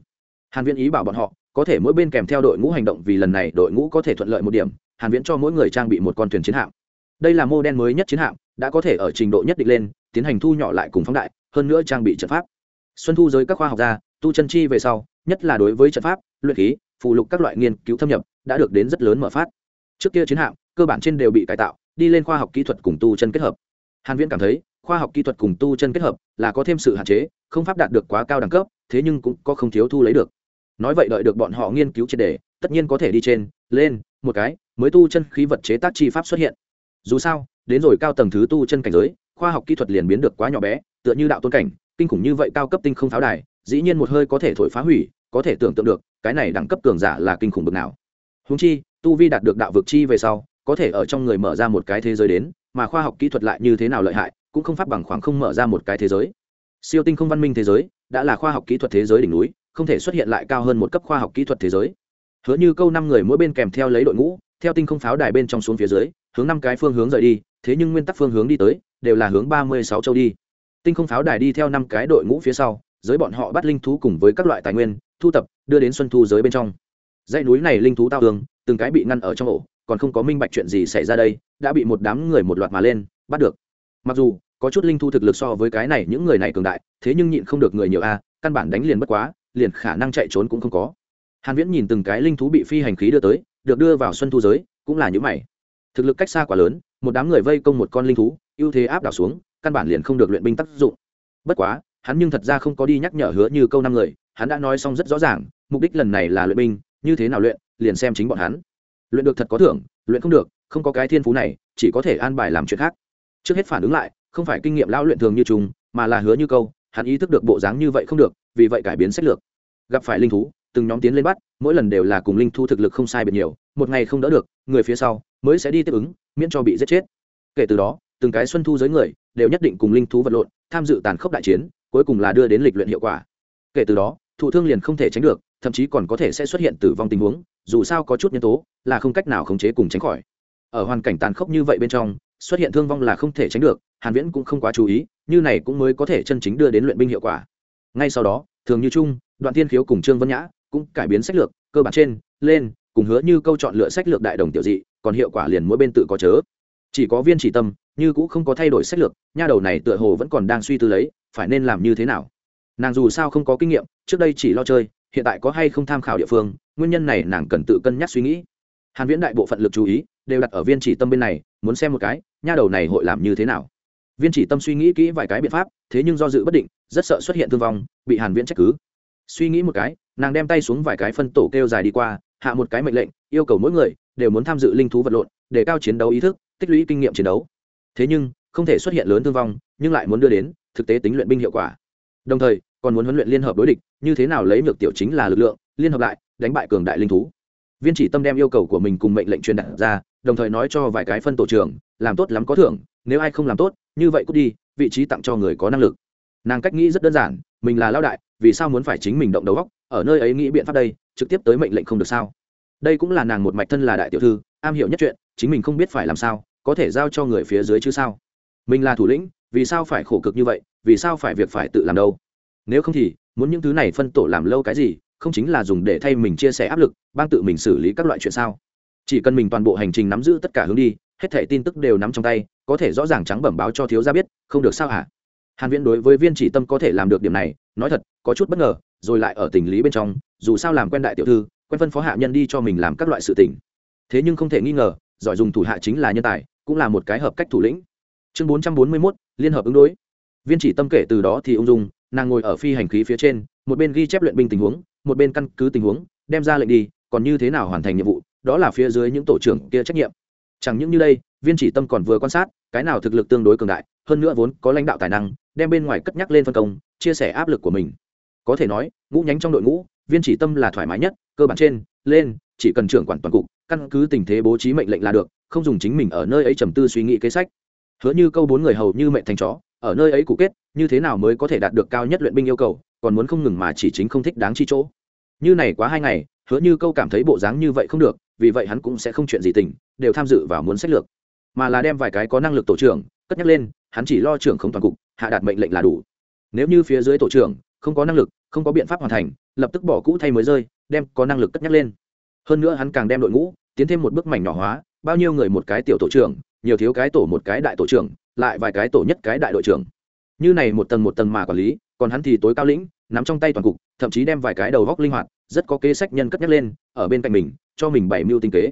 Hàn viễn ý bảo bọn họ có thể mỗi bên kèm theo đội ngũ hành động vì lần này đội ngũ có thể thuận lợi một điểm, hàn viễn cho mỗi người trang bị một con thuyền chiến hạm. Đây là mô đen mới nhất chiến hạm, đã có thể ở trình độ nhất định lên, tiến hành thu nhỏ lại cùng phóng đại, hơn nữa trang bị trận pháp. Xuân thu giới các khoa học gia, tu chân chi về sau, nhất là đối với trận pháp, luyện khí, phụ lục các loại nghiên cứu thâm nhập, đã được đến rất lớn mở phát. Trước kia chiến hạm, cơ bản trên đều bị cải tạo, đi lên khoa học kỹ thuật cùng tu chân kết hợp. Hàn viễn cảm thấy, khoa học kỹ thuật cùng tu chân kết hợp là có thêm sự hạn chế, không pháp đạt được quá cao đẳng cấp, thế nhưng cũng có không thiếu thu lấy được nói vậy đợi được bọn họ nghiên cứu triệt đề, tất nhiên có thể đi trên, lên, một cái, mới tu chân khí vật chế tác chi pháp xuất hiện. Dù sao, đến rồi cao tầng thứ tu chân cảnh giới, khoa học kỹ thuật liền biến được quá nhỏ bé, tựa như đạo tôn cảnh, kinh khủng như vậy cao cấp tinh không pháo đài, dĩ nhiên một hơi có thể thổi phá hủy, có thể tưởng tượng được, cái này đẳng cấp cường giả là kinh khủng bực nào. Húng chi, tu vi đạt được đạo vực chi về sau, có thể ở trong người mở ra một cái thế giới đến, mà khoa học kỹ thuật lại như thế nào lợi hại, cũng không pháp bằng khoảng không mở ra một cái thế giới. Siêu tinh không văn minh thế giới, đã là khoa học kỹ thuật thế giới đỉnh núi không thể xuất hiện lại cao hơn một cấp khoa học kỹ thuật thế giới. Hứa như câu năm người mỗi bên kèm theo lấy đội ngũ, theo tinh không pháo đài bên trong xuống phía dưới, hướng năm cái phương hướng rời đi, thế nhưng nguyên tắc phương hướng đi tới, đều là hướng ba mươi sáu châu đi. Tinh không pháo đài đi theo năm cái đội ngũ phía sau, giới bọn họ bắt linh thú cùng với các loại tài nguyên, thu tập, đưa đến xuân thu giới bên trong. Dãy núi này linh thú tao tường từng cái bị ngăn ở trong ổ, còn không có minh bạch chuyện gì xảy ra đây, đã bị một đám người một loạt mà lên, bắt được. Mặc dù, có chút linh thú thực lực so với cái này những người này cường đại, thế nhưng nhịn không được người nhiều a, căn bản đánh liền bất quá liền khả năng chạy trốn cũng không có. Hàn viễn nhìn từng cái linh thú bị phi hành khí đưa tới, được đưa vào xuân thu giới, cũng là những mày. Thực lực cách xa quá lớn, một đám người vây công một con linh thú, ưu thế áp đảo xuống, căn bản liền không được luyện binh tác dụng. Bất quá, hắn nhưng thật ra không có đi nhắc nhở hứa như câu năm người, hắn đã nói xong rất rõ ràng, mục đích lần này là luyện binh, như thế nào luyện, liền xem chính bọn hắn. Luyện được thật có thưởng, luyện không được, không có cái thiên phú này, chỉ có thể an bài làm chuyện khác. Trước hết phản ứng lại, không phải kinh nghiệm lão luyện thường như chúng mà là hứa như câu, hắn ý thức được bộ dáng như vậy không được, vì vậy cải biến sách lược gặp phải linh thú, từng nhóm tiến lên bắt, mỗi lần đều là cùng linh thú thực lực không sai biệt nhiều, một ngày không đỡ được, người phía sau mới sẽ đi tiếp ứng, miễn cho bị giết chết. Kể từ đó, từng cái xuân thu giới người đều nhất định cùng linh thú vật lộn, tham dự tàn khốc đại chiến, cuối cùng là đưa đến lịch luyện hiệu quả. Kể từ đó, thụ thương liền không thể tránh được, thậm chí còn có thể sẽ xuất hiện tử vong tình huống, dù sao có chút nhân tố là không cách nào khống chế cùng tránh khỏi. Ở hoàn cảnh tàn khốc như vậy bên trong, xuất hiện thương vong là không thể tránh được, hàn viễn cũng không quá chú ý, như này cũng mới có thể chân chính đưa đến luyện binh hiệu quả. Ngay sau đó, thường như chung đoạn thiên khiếu cùng trương vân nhã cũng cải biến sách lược, cơ bản trên, lên, cùng hứa như câu chọn lựa sách lược đại đồng tiểu dị, còn hiệu quả liền mỗi bên tự có chớ. Chỉ có viên chỉ tâm, như cũng không có thay đổi sách lược, nha đầu này tựa hồ vẫn còn đang suy tư lấy, phải nên làm như thế nào. Nàng dù sao không có kinh nghiệm, trước đây chỉ lo chơi, hiện tại có hay không tham khảo địa phương, nguyên nhân này nàng cần tự cân nhắc suy nghĩ. Hàn viễn đại bộ phận lực chú ý, đều đặt ở viên chỉ tâm bên này, muốn xem một cái, nha đầu này hội làm như thế nào. Viên chỉ tâm suy nghĩ kỹ vài cái biện pháp, thế nhưng do dự bất định, rất sợ xuất hiện thương vong, bị hàn viễn trách cứ suy nghĩ một cái, nàng đem tay xuống vài cái phân tổ kêu dài đi qua, hạ một cái mệnh lệnh, yêu cầu mỗi người đều muốn tham dự linh thú vật lộn, để cao chiến đấu ý thức, tích lũy kinh nghiệm chiến đấu. Thế nhưng, không thể xuất hiện lớn thương vong, nhưng lại muốn đưa đến thực tế tính luyện binh hiệu quả. Đồng thời, còn muốn huấn luyện liên hợp đối địch, như thế nào lấy nhược tiểu chính là lực lượng, liên hợp lại, đánh bại cường đại linh thú. Viên chỉ tâm đem yêu cầu của mình cùng mệnh lệnh truyền đạt ra, đồng thời nói cho vài cái phân tổ trưởng, làm tốt lắm có thưởng, nếu ai không làm tốt, như vậy cút đi, vị trí tặng cho người có năng lực. Nàng cách nghĩ rất đơn giản mình là lao đại, vì sao muốn phải chính mình động đầu góc? Ở nơi ấy nghĩ biện pháp đây, trực tiếp tới mệnh lệnh không được sao? Đây cũng là nàng một mạch thân là đại tiểu thư, am hiểu nhất chuyện, chính mình không biết phải làm sao, có thể giao cho người phía dưới chứ sao? Mình là thủ lĩnh, vì sao phải khổ cực như vậy, vì sao phải việc phải tự làm đâu? Nếu không thì, muốn những thứ này phân tổ làm lâu cái gì, không chính là dùng để thay mình chia sẻ áp lực ban tự mình xử lý các loại chuyện sao? Chỉ cần mình toàn bộ hành trình nắm giữ tất cả hướng đi, hết thẻ tin tức đều nắm trong tay, có thể rõ ràng trắng bẩm báo cho thiếu gia biết, không được sao hả? Hàn viễn đối với viên chỉ tâm có thể làm được điểm này nói thật có chút bất ngờ rồi lại ở tình lý bên trong dù sao làm quen đại tiểu thư quen phân phó hạ nhân đi cho mình làm các loại sự tình. Thế nhưng không thể nghi ngờ giỏi dùng thủ hạ chính là nhân tài cũng là một cái hợp cách thủ lĩnh. Chương 441, liên hợp ứng đối. Viên chỉ tâm kể từ đó thì ung dung nàng ngồi ở phi hành khí phía trên một bên ghi chép luyện binh tình huống một bên căn cứ tình huống đem ra lệnh đi còn như thế nào hoàn thành nhiệm vụ đó là phía dưới những tổ trưởng kia trách nhiệm. Chẳng những như đây viên chỉ tâm còn vừa quan sát cái nào thực lực tương đối cường đại hơn nữa vốn có lãnh đạo tài năng đem bên ngoài cất nhắc lên phân công, chia sẻ áp lực của mình. Có thể nói, ngũ nhánh trong đội ngũ, viên chỉ tâm là thoải mái nhất, cơ bản trên, lên, chỉ cần trưởng quản toàn cục, căn cứ tình thế bố trí mệnh lệnh là được, không dùng chính mình ở nơi ấy trầm tư suy nghĩ kế sách. Hứa như câu bốn người hầu như mệnh thành chó, ở nơi ấy cụ kết, như thế nào mới có thể đạt được cao nhất luyện binh yêu cầu, còn muốn không ngừng mà chỉ chính không thích đáng chi chỗ. Như này quá hai ngày, hứa như câu cảm thấy bộ dáng như vậy không được, vì vậy hắn cũng sẽ không chuyện gì tình, đều tham dự vào muốn sách lược. Mà là đem vài cái có năng lực tổ trưởng cất nhắc lên, hắn chỉ lo trưởng không toàn cục, hạ đạt mệnh lệnh là đủ. Nếu như phía dưới tổ trưởng không có năng lực, không có biện pháp hoàn thành, lập tức bỏ cũ thay mới rơi, đem có năng lực cất nhắc lên. Hơn nữa hắn càng đem đội ngũ tiến thêm một bước mảnh nhỏ hóa, bao nhiêu người một cái tiểu tổ trưởng, nhiều thiếu cái tổ một cái đại tổ trưởng, lại vài cái tổ nhất cái đại đội trưởng. Như này một tầng một tầng mà quản lý, còn hắn thì tối cao lĩnh, nắm trong tay toàn cục, thậm chí đem vài cái đầu góc linh hoạt, rất có kế sách nhân cất nhắc lên, ở bên cạnh mình, cho mình bảy mưu tinh kế.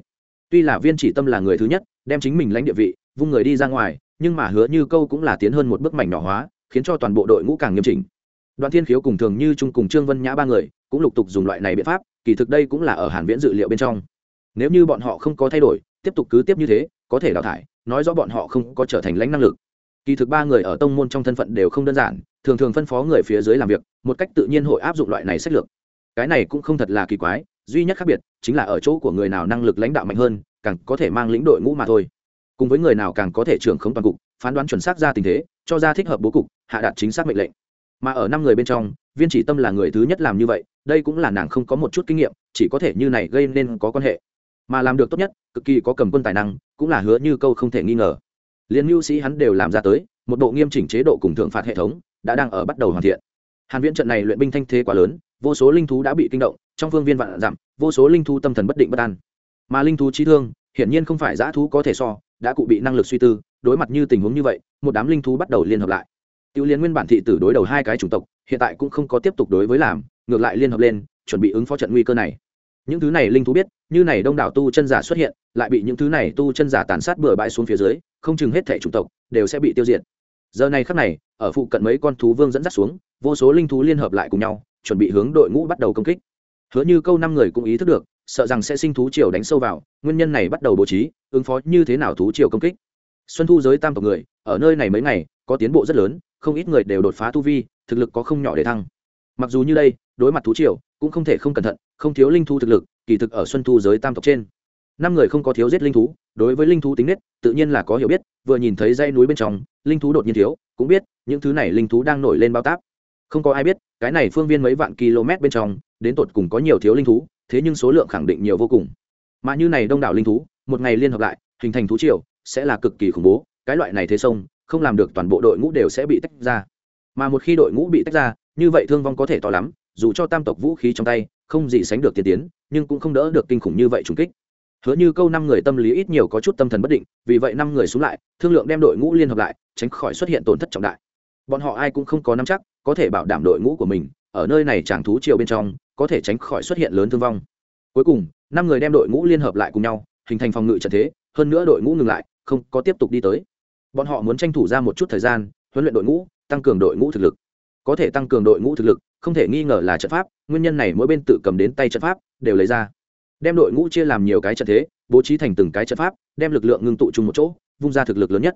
Tuy là viên chỉ tâm là người thứ nhất, đem chính mình lãnh địa vị, vung người đi ra ngoài nhưng mà hứa như câu cũng là tiến hơn một bước mảnh nhỏ hóa, khiến cho toàn bộ đội ngũ càng nghiêm chỉnh. Đoàn thiên khiếu cùng thường như trung cùng trương vân nhã ba người, cũng lục tục dùng loại này biện pháp, kỳ thực đây cũng là ở hàn viễn dự liệu bên trong. Nếu như bọn họ không có thay đổi, tiếp tục cứ tiếp như thế, có thể đào thải, nói rõ bọn họ không có trở thành lãnh năng lực. Kỳ thực ba người ở tông môn trong thân phận đều không đơn giản, thường thường phân phó người phía dưới làm việc, một cách tự nhiên hội áp dụng loại này sách lược. Cái này cũng không thật là kỳ quái, duy nhất khác biệt, chính là ở chỗ của người nào năng lực lãnh đạo mạnh hơn, càng có thể mang lĩnh đội ngũ mà thôi cùng với người nào càng có thể trưởng không toàn cục phán đoán chuẩn xác ra tình thế cho ra thích hợp bố cục hạ đạt chính xác mệnh lệnh. Mà ở năm người bên trong viên chỉ tâm là người thứ nhất làm như vậy đây cũng là nàng không có một chút kinh nghiệm chỉ có thể như này gây nên có quan hệ. Mà làm được tốt nhất cực kỳ có cầm quân tài năng cũng là hứa như câu không thể nghi ngờ. Liên mưu sĩ hắn đều làm ra tới một bộ nghiêm chỉnh chế độ cùng thượng phạt hệ thống đã đang ở bắt đầu hoàn thiện. Hàn viễn trận này luyện binh thanh thế quá lớn vô số linh thú đã bị kinh động trong phương viên vạn giảm, vô số linh thú tâm thần bất định bất an. Mà linh thú trí thương hiển nhiên không phải giã thú có thể so đã cụ bị năng lực suy tư, đối mặt như tình huống như vậy, một đám linh thú bắt đầu liên hợp lại. Tiêu liên nguyên bản thị tử đối đầu hai cái chủng tộc, hiện tại cũng không có tiếp tục đối với làm, ngược lại liên hợp lên, chuẩn bị ứng phó trận nguy cơ này. Những thứ này linh thú biết, như này đông đảo tu chân giả xuất hiện, lại bị những thứ này tu chân giả tàn sát bừa bãi xuống phía dưới, không chừng hết thể chủng tộc đều sẽ bị tiêu diệt. Giờ này khắc này, ở phụ cận mấy con thú vương dẫn dắt xuống, vô số linh thú liên hợp lại cùng nhau, chuẩn bị hướng đội ngũ bắt đầu công kích. Hứa như câu năm người cũng ý thức được, sợ rằng sẽ sinh thú triều đánh sâu vào, nguyên nhân này bắt đầu bố trí ứng phó như thế nào thú triều công kích. Xuân thu giới tam tộc người, ở nơi này mấy ngày, có tiến bộ rất lớn, không ít người đều đột phá tu vi, thực lực có không nhỏ để thăng. Mặc dù như đây, đối mặt thú triều, cũng không thể không cẩn thận, không thiếu linh thú thực lực, kỳ thực ở xuân thu giới tam tộc trên. Năm người không có thiếu giết linh thú, đối với linh thú tính nết, tự nhiên là có hiểu biết, vừa nhìn thấy dãy núi bên trong, linh thú đột nhiên thiếu, cũng biết, những thứ này linh thú đang nổi lên bao táp. Không có ai biết, cái này phương viên mấy vạn km bên trong, đến tột cùng có nhiều thiếu linh thú, thế nhưng số lượng khẳng định nhiều vô cùng. Mà như này đông đảo linh thú một ngày liên hợp lại, hình thành thú triều, sẽ là cực kỳ khủng bố. Cái loại này thế sông, không làm được toàn bộ đội ngũ đều sẽ bị tách ra. Mà một khi đội ngũ bị tách ra, như vậy thương vong có thể to lắm, dù cho tam tộc vũ khí trong tay, không gì sánh được tiên tiến, nhưng cũng không đỡ được kinh khủng như vậy trùng kích. Hứa như câu năm người tâm lý ít nhiều có chút tâm thần bất định, vì vậy năm người xuống lại, thương lượng đem đội ngũ liên hợp lại, tránh khỏi xuất hiện tổn thất trọng đại. Bọn họ ai cũng không có nắm chắc, có thể bảo đảm đội ngũ của mình, ở nơi này chẳng thú triều bên trong, có thể tránh khỏi xuất hiện lớn thương vong. Cuối cùng, năm người đem đội ngũ liên hợp lại cùng nhau hình thành phòng ngự trận thế, hơn nữa đội ngũ ngừng lại, không có tiếp tục đi tới. Bọn họ muốn tranh thủ ra một chút thời gian, huấn luyện đội ngũ, tăng cường đội ngũ thực lực. Có thể tăng cường đội ngũ thực lực, không thể nghi ngờ là trận pháp, nguyên nhân này mỗi bên tự cầm đến tay trận pháp, đều lấy ra. Đem đội ngũ chia làm nhiều cái trận thế, bố trí thành từng cái trận pháp, đem lực lượng ngưng tụ chung một chỗ, vung ra thực lực lớn nhất.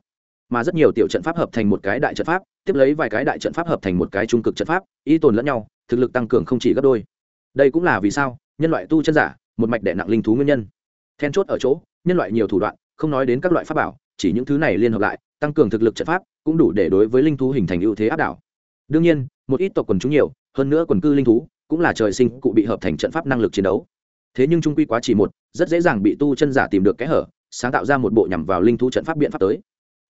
Mà rất nhiều tiểu trận pháp hợp thành một cái đại trận pháp, tiếp lấy vài cái đại trận pháp hợp thành một cái trung cực trận pháp, y tồn lẫn nhau, thực lực tăng cường không chỉ gấp đôi. Đây cũng là vì sao, nhân loại tu chân giả, một mạch đệ nặng linh thú nguyên nhân then chốt ở chỗ, nhân loại nhiều thủ đoạn, không nói đến các loại pháp bảo, chỉ những thứ này liên hợp lại, tăng cường thực lực trận pháp, cũng đủ để đối với linh thú hình thành ưu thế áp đảo. Đương nhiên, một ít tộc quần chúng nhiều, hơn nữa quần cư linh thú, cũng là trời sinh cụ bị hợp thành trận pháp năng lực chiến đấu. Thế nhưng trung quy quá chỉ một, rất dễ dàng bị tu chân giả tìm được kẽ hở, sáng tạo ra một bộ nhằm vào linh thú trận pháp biện pháp tới.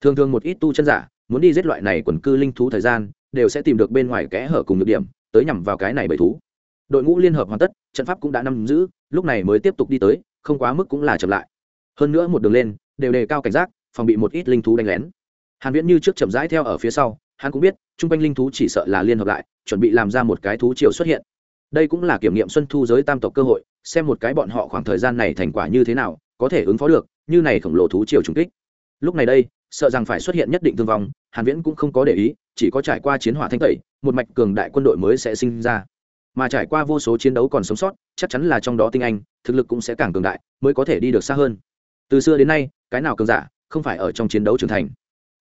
Thường thường một ít tu chân giả muốn đi giết loại này quần cư linh thú thời gian, đều sẽ tìm được bên ngoài kẽ hở cùng nhược điểm, tới nhằm vào cái này bởi thú. Đội ngũ liên hợp hoàn tất, trận pháp cũng đã nắm giữ, lúc này mới tiếp tục đi tới không quá mức cũng là chậm lại. Hơn nữa một đường lên, đều đề cao cảnh giác, phòng bị một ít linh thú đánh lén. Hàn viễn như trước chậm rãi theo ở phía sau, hắn cũng biết trung quanh linh thú chỉ sợ là liên hợp lại, chuẩn bị làm ra một cái thú triều xuất hiện. Đây cũng là kiểm nghiệm xuân thu giới tam tộc cơ hội, xem một cái bọn họ khoảng thời gian này thành quả như thế nào, có thể ứng phó được, như này khổng lồ thú triều trùng kích. Lúc này đây, sợ rằng phải xuất hiện nhất định thương vong, hàn viễn cũng không có để ý, chỉ có trải qua chiến hỏa thanh tẩy, một mạch cường đại quân đội mới sẽ sinh ra mà trải qua vô số chiến đấu còn sống sót, chắc chắn là trong đó tinh anh, thực lực cũng sẽ càng cường đại, mới có thể đi được xa hơn. Từ xưa đến nay, cái nào cường giả không phải ở trong chiến đấu trưởng thành.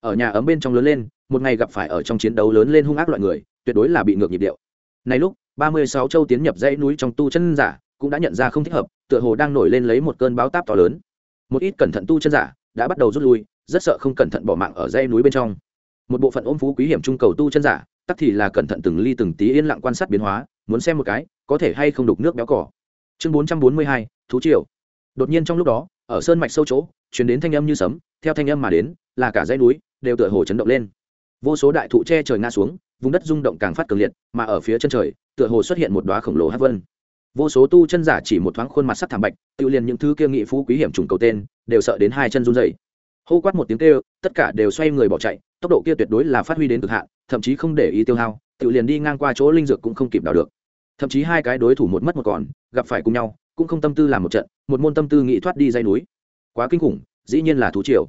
Ở nhà ấm bên trong lớn lên, một ngày gặp phải ở trong chiến đấu lớn lên hung ác loại người, tuyệt đối là bị ngược nhịp điệu. Này lúc, ba mươi sáu châu tiến nhập dãy núi trong tu chân giả cũng đã nhận ra không thích hợp, tựa hồ đang nổi lên lấy một cơn báo táp to lớn. Một ít cẩn thận tu chân giả đã bắt đầu rút lui, rất sợ không cẩn thận bỏ mạng ở dãy núi bên trong. Một bộ phận ôm phú quý hiểm trung cầu tu chân giả, tắc thì là cẩn thận từng ly từng tí yên lặng quan sát biến hóa muốn xem một cái, có thể hay không đục nước béo cỏ chương bốn trăm bốn mươi hai, thú triều. Đột nhiên trong lúc đó, ở sơn mạch sâu chỗ chuyển đến thanh âm như sấm, theo thanh âm mà đến, là cả dãy núi, đều tựa hồ chấn động lên. Vô số đại thụ che trời ngã xuống, vùng đất rung động càng phát cường liệt, mà ở phía chân trời, tựa hồ xuất hiện một đoá khổng lồ hát vân. Vô số tu chân giả chỉ một thoáng khuôn mặt sắc thảm bạch, tự liền những thứ kia nghị phú quý hiểm trùng cầu tên, đều sợ đến hai chân run dày hô quát một tiếng kêu, tất cả đều xoay người bỏ chạy, tốc độ kia tuyệt đối là phát huy đến cực hạn, thậm chí không để ý tiêu hao, tự liền đi ngang qua chỗ linh dược cũng không kịp đào được thậm chí hai cái đối thủ một mất một còn, gặp phải cùng nhau, cũng không tâm tư làm một trận, một môn tâm tư nghĩ thoát đi dây núi. Quá kinh khủng, dĩ nhiên là thú triều.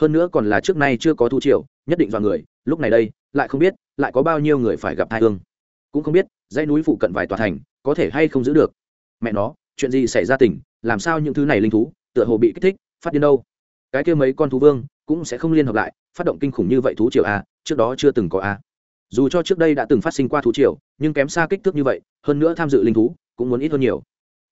Hơn nữa còn là trước nay chưa có thú triều, nhất định dọa người, lúc này đây, lại không biết, lại có bao nhiêu người phải gặp thai thương cũng không biết, dãy núi phụ cận vài tòa thành, có thể hay không giữ được. Mẹ nó, chuyện gì xảy ra tỉnh, làm sao những thứ này linh thú, tựa hồ bị kích thích, phát điên đâu? Cái kia mấy con thú vương, cũng sẽ không liên hợp lại, phát động kinh khủng như vậy thú triều a trước đó chưa từng có a dù cho trước đây đã từng phát sinh qua thú triều, nhưng kém xa kích thước như vậy, hơn nữa tham dự linh thú, cũng muốn ít hơn nhiều.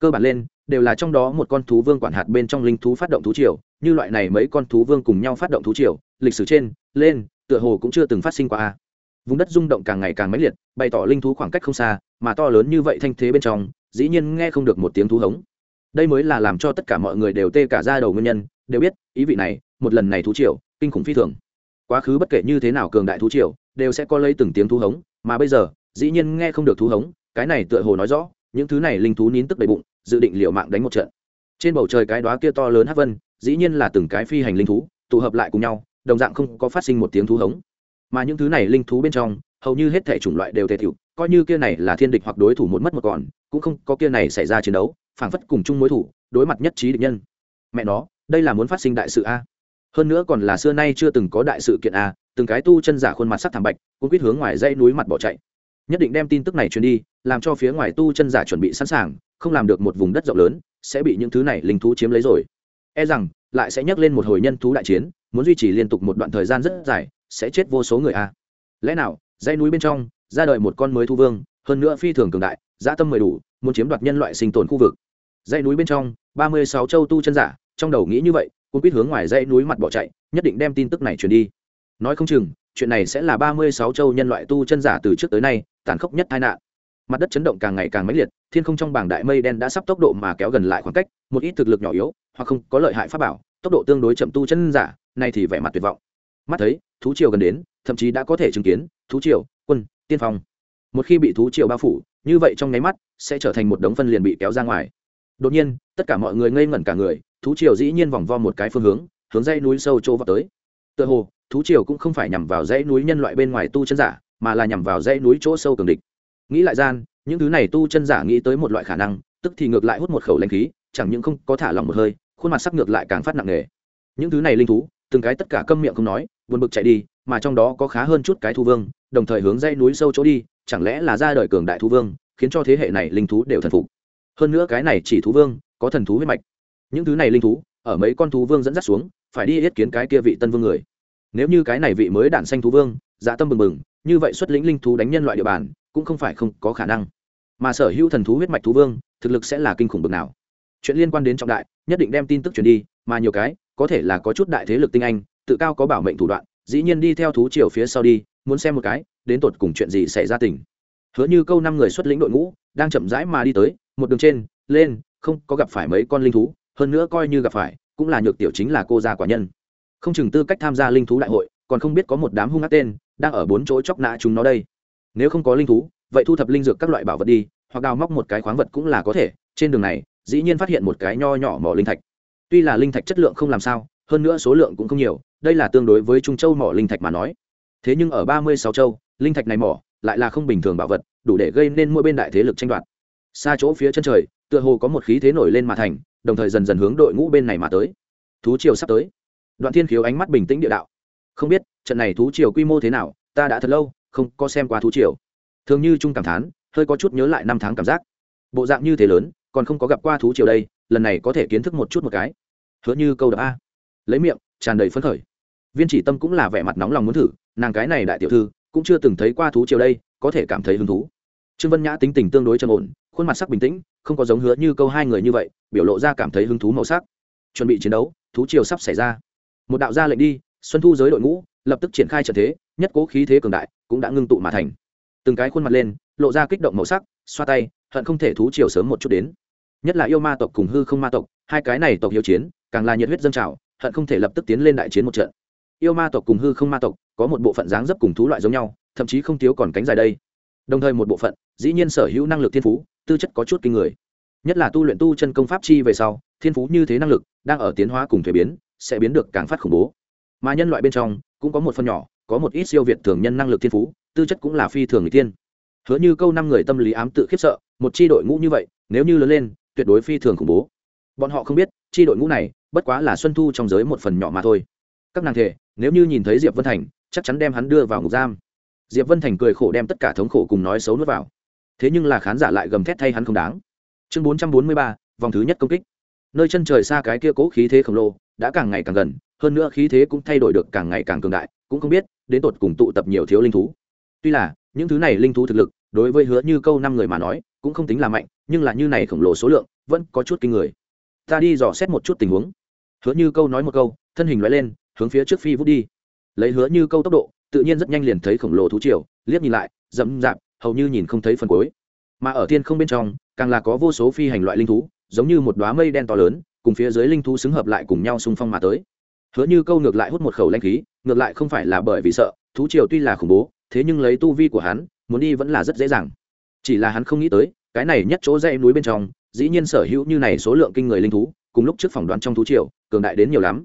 Cơ bản lên, đều là trong đó một con thú vương quản hạt bên trong linh thú phát động thú triều, như loại này mấy con thú vương cùng nhau phát động thú triều, lịch sử trên, lên, tựa hồ cũng chưa từng phát sinh qua a. Vùng đất rung động càng ngày càng mãnh liệt, bày tỏ linh thú khoảng cách không xa, mà to lớn như vậy thanh thế bên trong, dĩ nhiên nghe không được một tiếng thú hống. Đây mới là làm cho tất cả mọi người đều tê cả ra đầu nguyên nhân, đều biết, ý vị này, một lần này thú triều, kinh khủng phi thường quá khứ bất kể như thế nào cường đại thú triều, đều sẽ có lấy từng tiếng thú hống, mà bây giờ, dĩ nhiên nghe không được thú hống, cái này tựa hồ nói rõ, những thứ này linh thú nín tức đầy bụng, dự định liệu mạng đánh một trận. Trên bầu trời cái đó kia to lớn hát vân, dĩ nhiên là từng cái phi hành linh thú, tụ hợp lại cùng nhau, đồng dạng không có phát sinh một tiếng thú hống. Mà những thứ này linh thú bên trong, hầu như hết thể chủng loại đều thể thiệu, coi như kia này là thiên địch hoặc đối thủ một mất một còn, cũng không có kia này xảy ra chiến đấu, phảng phất cùng chung mối thủ, đối mặt nhất trí địch nhân. Mẹ nó, đây là muốn phát sinh đại sự a hơn nữa còn là xưa nay chưa từng có đại sự kiện a từng cái tu chân giả khuôn mặt sắc thảm bạch cũng quyết hướng ngoài dãy núi mặt bỏ chạy. Nhất định đem tin tức này truyền đi, làm cho phía ngoài tu chân giả chuẩn bị sẵn sàng, không làm được một vùng đất rộng lớn, sẽ bị những thứ này linh thú chiếm lấy rồi. E rằng, lại sẽ nhắc lên một hồi nhân thú đại chiến, muốn duy trì liên tục một đoạn thời gian rất dài, sẽ chết vô số người a lẽ nào, dãy núi bên trong, ra đời một con mới thu vương, hơn nữa phi thường cường đại, dã tâm mười đủ, muốn chiếm đoạt nhân loại sinh tồn khu vực. Dãy núi bên trong, ba mươi sáu châu tu chân giả, trong đầu nghĩ như vậy cũng biết hướng ngoài dãy núi mặt bỏ chạy, nhất định đem tin tức này truyền đi. Nói không chừng, chuyện này sẽ là ba mươi sáu châu nhân loại tu chân giả từ trước tới nay tàn khốc nhất tai nạn. Mặt đất chấn động càng ngày càng mãnh liệt, thiên không trong bảng đại mây đen đã sắp tốc độ mà kéo gần lại khoảng cách, một ít thực lực nhỏ yếu, hoặc không có lợi hại pháp bảo, tốc độ tương đối chậm tu chân giả, nay thì vẻ mặt tuyệt vọng. Mắt thấy, thú triều gần đến, thậm chí đã có thể chứng kiến, thú triều, quân, tiên phong. Một khi bị thú triều bao phủ, như vậy trong nháy mắt sẽ trở thành một đống phân liền bị kéo ra ngoài. Đột nhiên, tất cả mọi người ngây ngẩn cả người thú triều dĩ nhiên vòng vo một cái phương hướng hướng dãy núi sâu chỗ vào tới. Tựa hồ, thú triều cũng không phải nhằm vào dãy núi nhân loại bên ngoài tu chân giả, mà là nhằm vào dãy núi chỗ sâu cường địch. Nghĩ lại gian, những thứ này tu chân giả nghĩ tới một loại khả năng, tức thì ngược lại hút một khẩu lãnh khí, chẳng những không có thả lỏng một hơi, khuôn mặt sắc ngược lại càng phát nặng nề. Những thứ này linh thú, từng cái tất cả câm miệng không nói, buồn bực chạy đi, mà trong đó có khá hơn chút cái thu vương, đồng thời hướng dãy núi sâu chỗ đi, chẳng lẽ là ra đời cường đại thu vương, khiến cho thế hệ này linh thú đều thần phục. Hơn nữa cái này chỉ thú vương, có thần thú huyết mạch những thứ này linh thú, ở mấy con thú vương dẫn dắt xuống, phải đi yết kiến cái kia vị tân vương người. Nếu như cái này vị mới đản xanh thú vương dạ tâm bừng bừng, như vậy xuất lĩnh linh thú đánh nhân loại địa bàn, cũng không phải không có khả năng. Mà sở hữu thần thú huyết mạch thú vương, thực lực sẽ là kinh khủng bực nào. Chuyện liên quan đến trọng đại, nhất định đem tin tức truyền đi, mà nhiều cái, có thể là có chút đại thế lực tinh anh, tự cao có bảo mệnh thủ đoạn, dĩ nhiên đi theo thú triều phía sau đi, muốn xem một cái, đến tột cùng chuyện gì xảy ra tỉnh hứa như câu năm người xuất lĩnh đội ngũ, đang chậm rãi mà đi tới, một đường trên, lên, không có gặp phải mấy con linh thú hơn nữa coi như gặp phải, cũng là nhược tiểu chính là cô gia quả nhân. Không chừng tư cách tham gia linh thú đại hội, còn không biết có một đám hung ác tên đang ở bốn chỗ chóc nã chúng nó đây. Nếu không có linh thú, vậy thu thập linh dược các loại bảo vật đi, hoặc đào móc một cái khoáng vật cũng là có thể, trên đường này, dĩ nhiên phát hiện một cái nho nhỏ mỏ linh thạch. Tuy là linh thạch chất lượng không làm sao, hơn nữa số lượng cũng không nhiều, đây là tương đối với trung châu mỏ linh thạch mà nói. Thế nhưng ở ba mươi sáu châu, linh thạch này mỏ lại là không bình thường bảo vật, đủ để gây nên mỗi bên đại thế lực tranh đoạt. Xa chỗ phía chân trời tựa hồ có một khí thế nổi lên mà thành, đồng thời dần dần hướng đội ngũ bên này mà tới. Thú triều sắp tới. Đoạn thiên khiếu ánh mắt bình tĩnh địa đạo. Không biết, trận này thú triều quy mô thế nào, ta đã thật lâu không có xem qua thú triều. Thường như trung cảm thán, hơi có chút nhớ lại năm tháng cảm giác. Bộ dạng như thế lớn, còn không có gặp qua thú triều đây, lần này có thể kiến thức một chút một cái. Hứa như câu đập a. Lấy miệng, tràn đầy phấn khởi. Viên chỉ tâm cũng là vẻ mặt nóng lòng muốn thử, nàng cái này đại tiểu thư, cũng chưa từng thấy qua thú triều đây, có thể cảm thấy hứng thú trương vân nhã tính tình tương đối trầm ổn, khuôn mặt sắc bình tĩnh, không có giống hứa như câu hai người như vậy, biểu lộ ra cảm thấy hứng thú màu sắc. Chuẩn bị chiến đấu, thú triều sắp xảy ra. Một đạo gia lệnh đi, xuân thu giới đội ngũ, lập tức triển khai trận thế, nhất cố khí thế cường đại, cũng đã ngưng tụ mà thành. Từng cái khuôn mặt lên, lộ ra kích động màu sắc, xoa tay, hận không thể thú triều sớm một chút đến. Nhất là yêu ma tộc cùng hư không ma tộc, hai cái này tộc hiếu chiến, càng là nhiệt huyết dân trào, hận không thể lập tức tiến lên đại chiến một trận. Yêu ma tộc cùng hư không ma tộc, có một bộ phận dáng dấp cùng thú loại giống nhau, thậm chí không thiếu còn cánh dài đây đồng thời một bộ phận, dĩ nhiên sở hữu năng lực thiên phú, tư chất có chút kinh người. Nhất là tu luyện tu chân công pháp chi về sau, thiên phú như thế năng lực, đang ở tiến hóa cùng thuế biến, sẽ biến được càng phát khủng bố. Mà nhân loại bên trong, cũng có một phần nhỏ, có một ít siêu việt thường nhân năng lực thiên phú, tư chất cũng là phi thường người tiên. Hứa như câu năm người tâm lý ám tự khiếp sợ, một c h i đội ngũ như vậy, nếu như lớn lên, tuyệt đối phi thường khủng bố. Bọn họ không biết c h i đội ngũ này, bất quá là xuân thu trong giới một phần nhỏ mà thôi. Các nàng thể, nếu như nhìn thấy diệp vân thành, chắc chắn đem hắn đưa vào ngục giam diệp vân thành cười khổ đem tất cả thống khổ cùng nói xấu nuốt vào. Thế nhưng là khán giả lại gầm thét thay hắn không đáng. Chương bốn trăm bốn mươi ba, vòng thứ nhất công kích. Nơi chân trời xa cái kia cố khí thế khổng lồ, đã càng ngày càng gần, hơn nữa khí thế cũng thay đổi được càng ngày càng cường đại, cũng không biết, đến tột cùng tụ tập nhiều thiếu linh thú. Tuy là, những thứ này linh thú thực lực, đối với hứa như câu năm người mà nói, cũng không tính là mạnh, nhưng là như này khổng lồ số lượng, vẫn có chút kinh người. Ta đi dò xét một chút tình huống. Hứa như câu nói một câu, thân hình loại lên, hướng phía trước phi vút đi. Lấy hứa như câu tốc độ tự nhiên rất nhanh liền thấy khổng lồ thú triều, liếc nhìn lại dẫm dạp hầu như nhìn không thấy phần cuối. Mà ở thiên không bên trong, càng là có vô số phi hành loại linh thú, giống như một đoá mây đen to lớn, cùng phía dưới linh thú xứng hợp lại cùng nhau xung phong mà tới. Hứa như câu ngược lại hút một khẩu lanh khí, ngược lại không phải là bởi vì sợ, thú triều tuy là khủng bố, thế nhưng lấy tu vi của hắn, muốn đi vẫn là rất dễ dàng. Chỉ là hắn không nghĩ tới, cái này nhất chỗ dãy núi bên trong, dĩ nhiên sở hữu như này số lượng kinh người linh thú, cùng lúc trước phỏng đoán trong thú triều, cường đại đến nhiều lắm.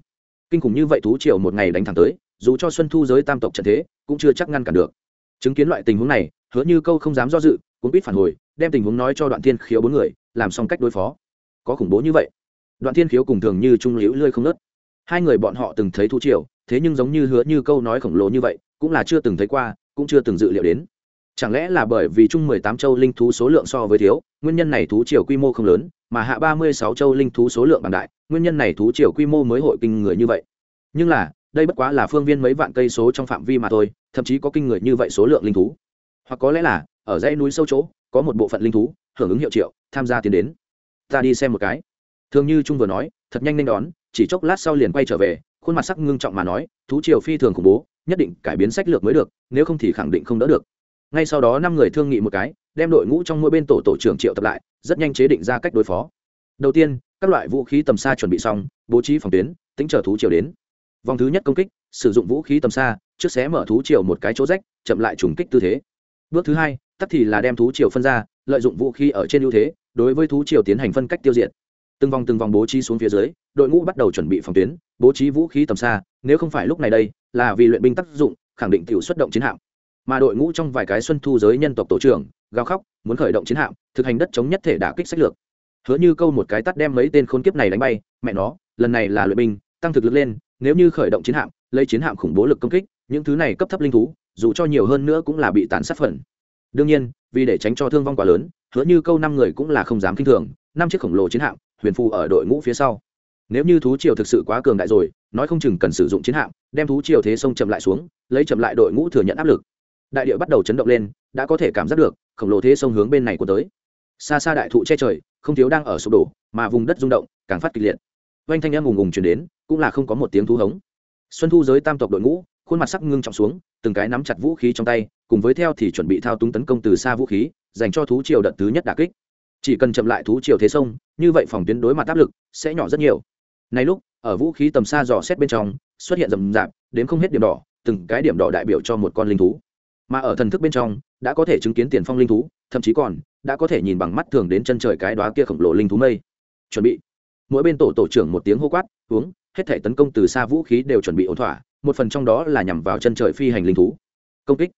Kinh khủng như vậy thú triều một ngày đánh thẳng tới dù cho xuân thu giới tam tộc trận thế cũng chưa chắc ngăn cản được. Chứng kiến loại tình huống này, hứa như câu không dám do dự cũng biết phản hồi, đem tình huống nói cho đoạn thiên khiếu bốn người, làm xong cách đối phó. Có khủng bố như vậy. Đoạn thiên khiếu cùng thường như trung liễu lươi không nớt hai người bọn họ từng thấy thú triều, thế nhưng giống như hứa như câu nói khổng lồ như vậy, cũng là chưa từng thấy qua, cũng chưa từng dự liệu đến. Chẳng lẽ là bởi vì chung mười tám châu linh thú số lượng so với thiếu, nguyên nhân này thú triều quy mô không lớn, mà hạ ba mươi sáu châu linh thú số lượng bằng đại, nguyên nhân này thú triều quy mô mới hội kinh người như vậy. Nhưng là đây bất quá là phương viên mấy vạn cây số trong phạm vi mà thôi, thậm chí có kinh người như vậy số lượng linh thú. Hoặc có lẽ là, ở dãy núi sâu chỗ, có một bộ phận linh thú, hưởng ứng hiệu triệu, tham gia tiến đến. Ta đi xem một cái. Thường như trung vừa nói, thật nhanh nên đón, chỉ chốc lát sau liền quay trở về, khuôn mặt sắc ngưng trọng mà nói, thú triều phi thường khủng bố, nhất định cải biến sách lược mới được, nếu không thì khẳng định không đỡ được. Ngay sau đó năm người thương nghị một cái, đem đội ngũ trong mỗi bên tổ tổ trưởng triệu tập lại, rất nhanh chế định ra cách đối phó. Đầu tiên, các loại vũ khí tầm xa chuẩn bị xong, bố trí phòng tuyến, tính chờ thú triều đến vòng thứ nhất công kích, sử dụng vũ khí tầm xa, trước xé mở thú triều một cái chỗ rách, chậm lại trùng kích tư thế. Bước thứ hai, tắt thì là đem thú triều phân ra, lợi dụng vũ khí ở trên ưu thế, đối với thú triều tiến hành phân cách tiêu diệt. Từng vòng từng vòng bố trí xuống phía dưới, đội ngũ bắt đầu chuẩn bị phòng tuyến, bố trí vũ khí tầm xa, nếu không phải lúc này đây, là vì luyện binh tác dụng, khẳng định tiểu xuất động chiến hạm. Mà đội ngũ trong vài cái xuân thu giới nhân tộc tổ trưởng, gào khóc, muốn khởi động chiến hạm, thực hành đất chống nhất thể đả kích sách lược. Hứa như câu một cái tắt đem mấy tên khốn kiếp này đánh bay, mẹ nó, lần này là luyện binh, tăng thực lực lên nếu như khởi động chiến hạm, lấy chiến hạm khủng bố lực công kích, những thứ này cấp thấp linh thú, dù cho nhiều hơn nữa cũng là bị tàn sát phần. Đương nhiên, vì để tránh cho thương vong quá lớn, hứa như câu năm người cũng là không dám kinh thường, năm chiếc khổng lồ chiến hạm, huyền phù ở đội ngũ phía sau. Nếu như thú triều thực sự quá cường đại rồi, nói không chừng cần sử dụng chiến hạm, đem thú triều thế sông chậm lại xuống, lấy chậm lại đội ngũ thừa nhận áp lực. Đại địa bắt đầu chấn động lên, đã có thể cảm giác được, khổng lồ thế sông hướng bên này của tới. Xa xa đại thụ che trời, không thiếu đang ở sụp đổ, mà vùng đất rung động, càng phát kịch liệt. Oanh thanh em ùng ùng chuyển đến cũng là không có một tiếng thú hống. Xuân thu giới tam tộc đội ngũ, khuôn mặt sắc ngưng trọng xuống, từng cái nắm chặt vũ khí trong tay, cùng với theo thì chuẩn bị thao túng tấn công từ xa vũ khí, dành cho thú triều đợt thứ nhất đà kích. Chỉ cần chậm lại thú triều thế sông, như vậy phòng tuyến đối mặt áp lực sẽ nhỏ rất nhiều. Này lúc, ở vũ khí tầm xa dò xét bên trong, xuất hiện rầm rạp, đến không hết điểm đỏ, từng cái điểm đỏ đại biểu cho một con linh thú. Mà ở thần thức bên trong, đã có thể chứng kiến tiền phong linh thú, thậm chí còn đã có thể nhìn bằng mắt thường đến chân trời cái đóa kia khổng lồ linh thú mây. Chuẩn bị. Mỗi bên tổ tổ trưởng một tiếng hô quát, uống hết thể tấn công từ xa vũ khí đều chuẩn bị ổn thỏa, một phần trong đó là nhằm vào chân trời phi hành linh thú. Công kích.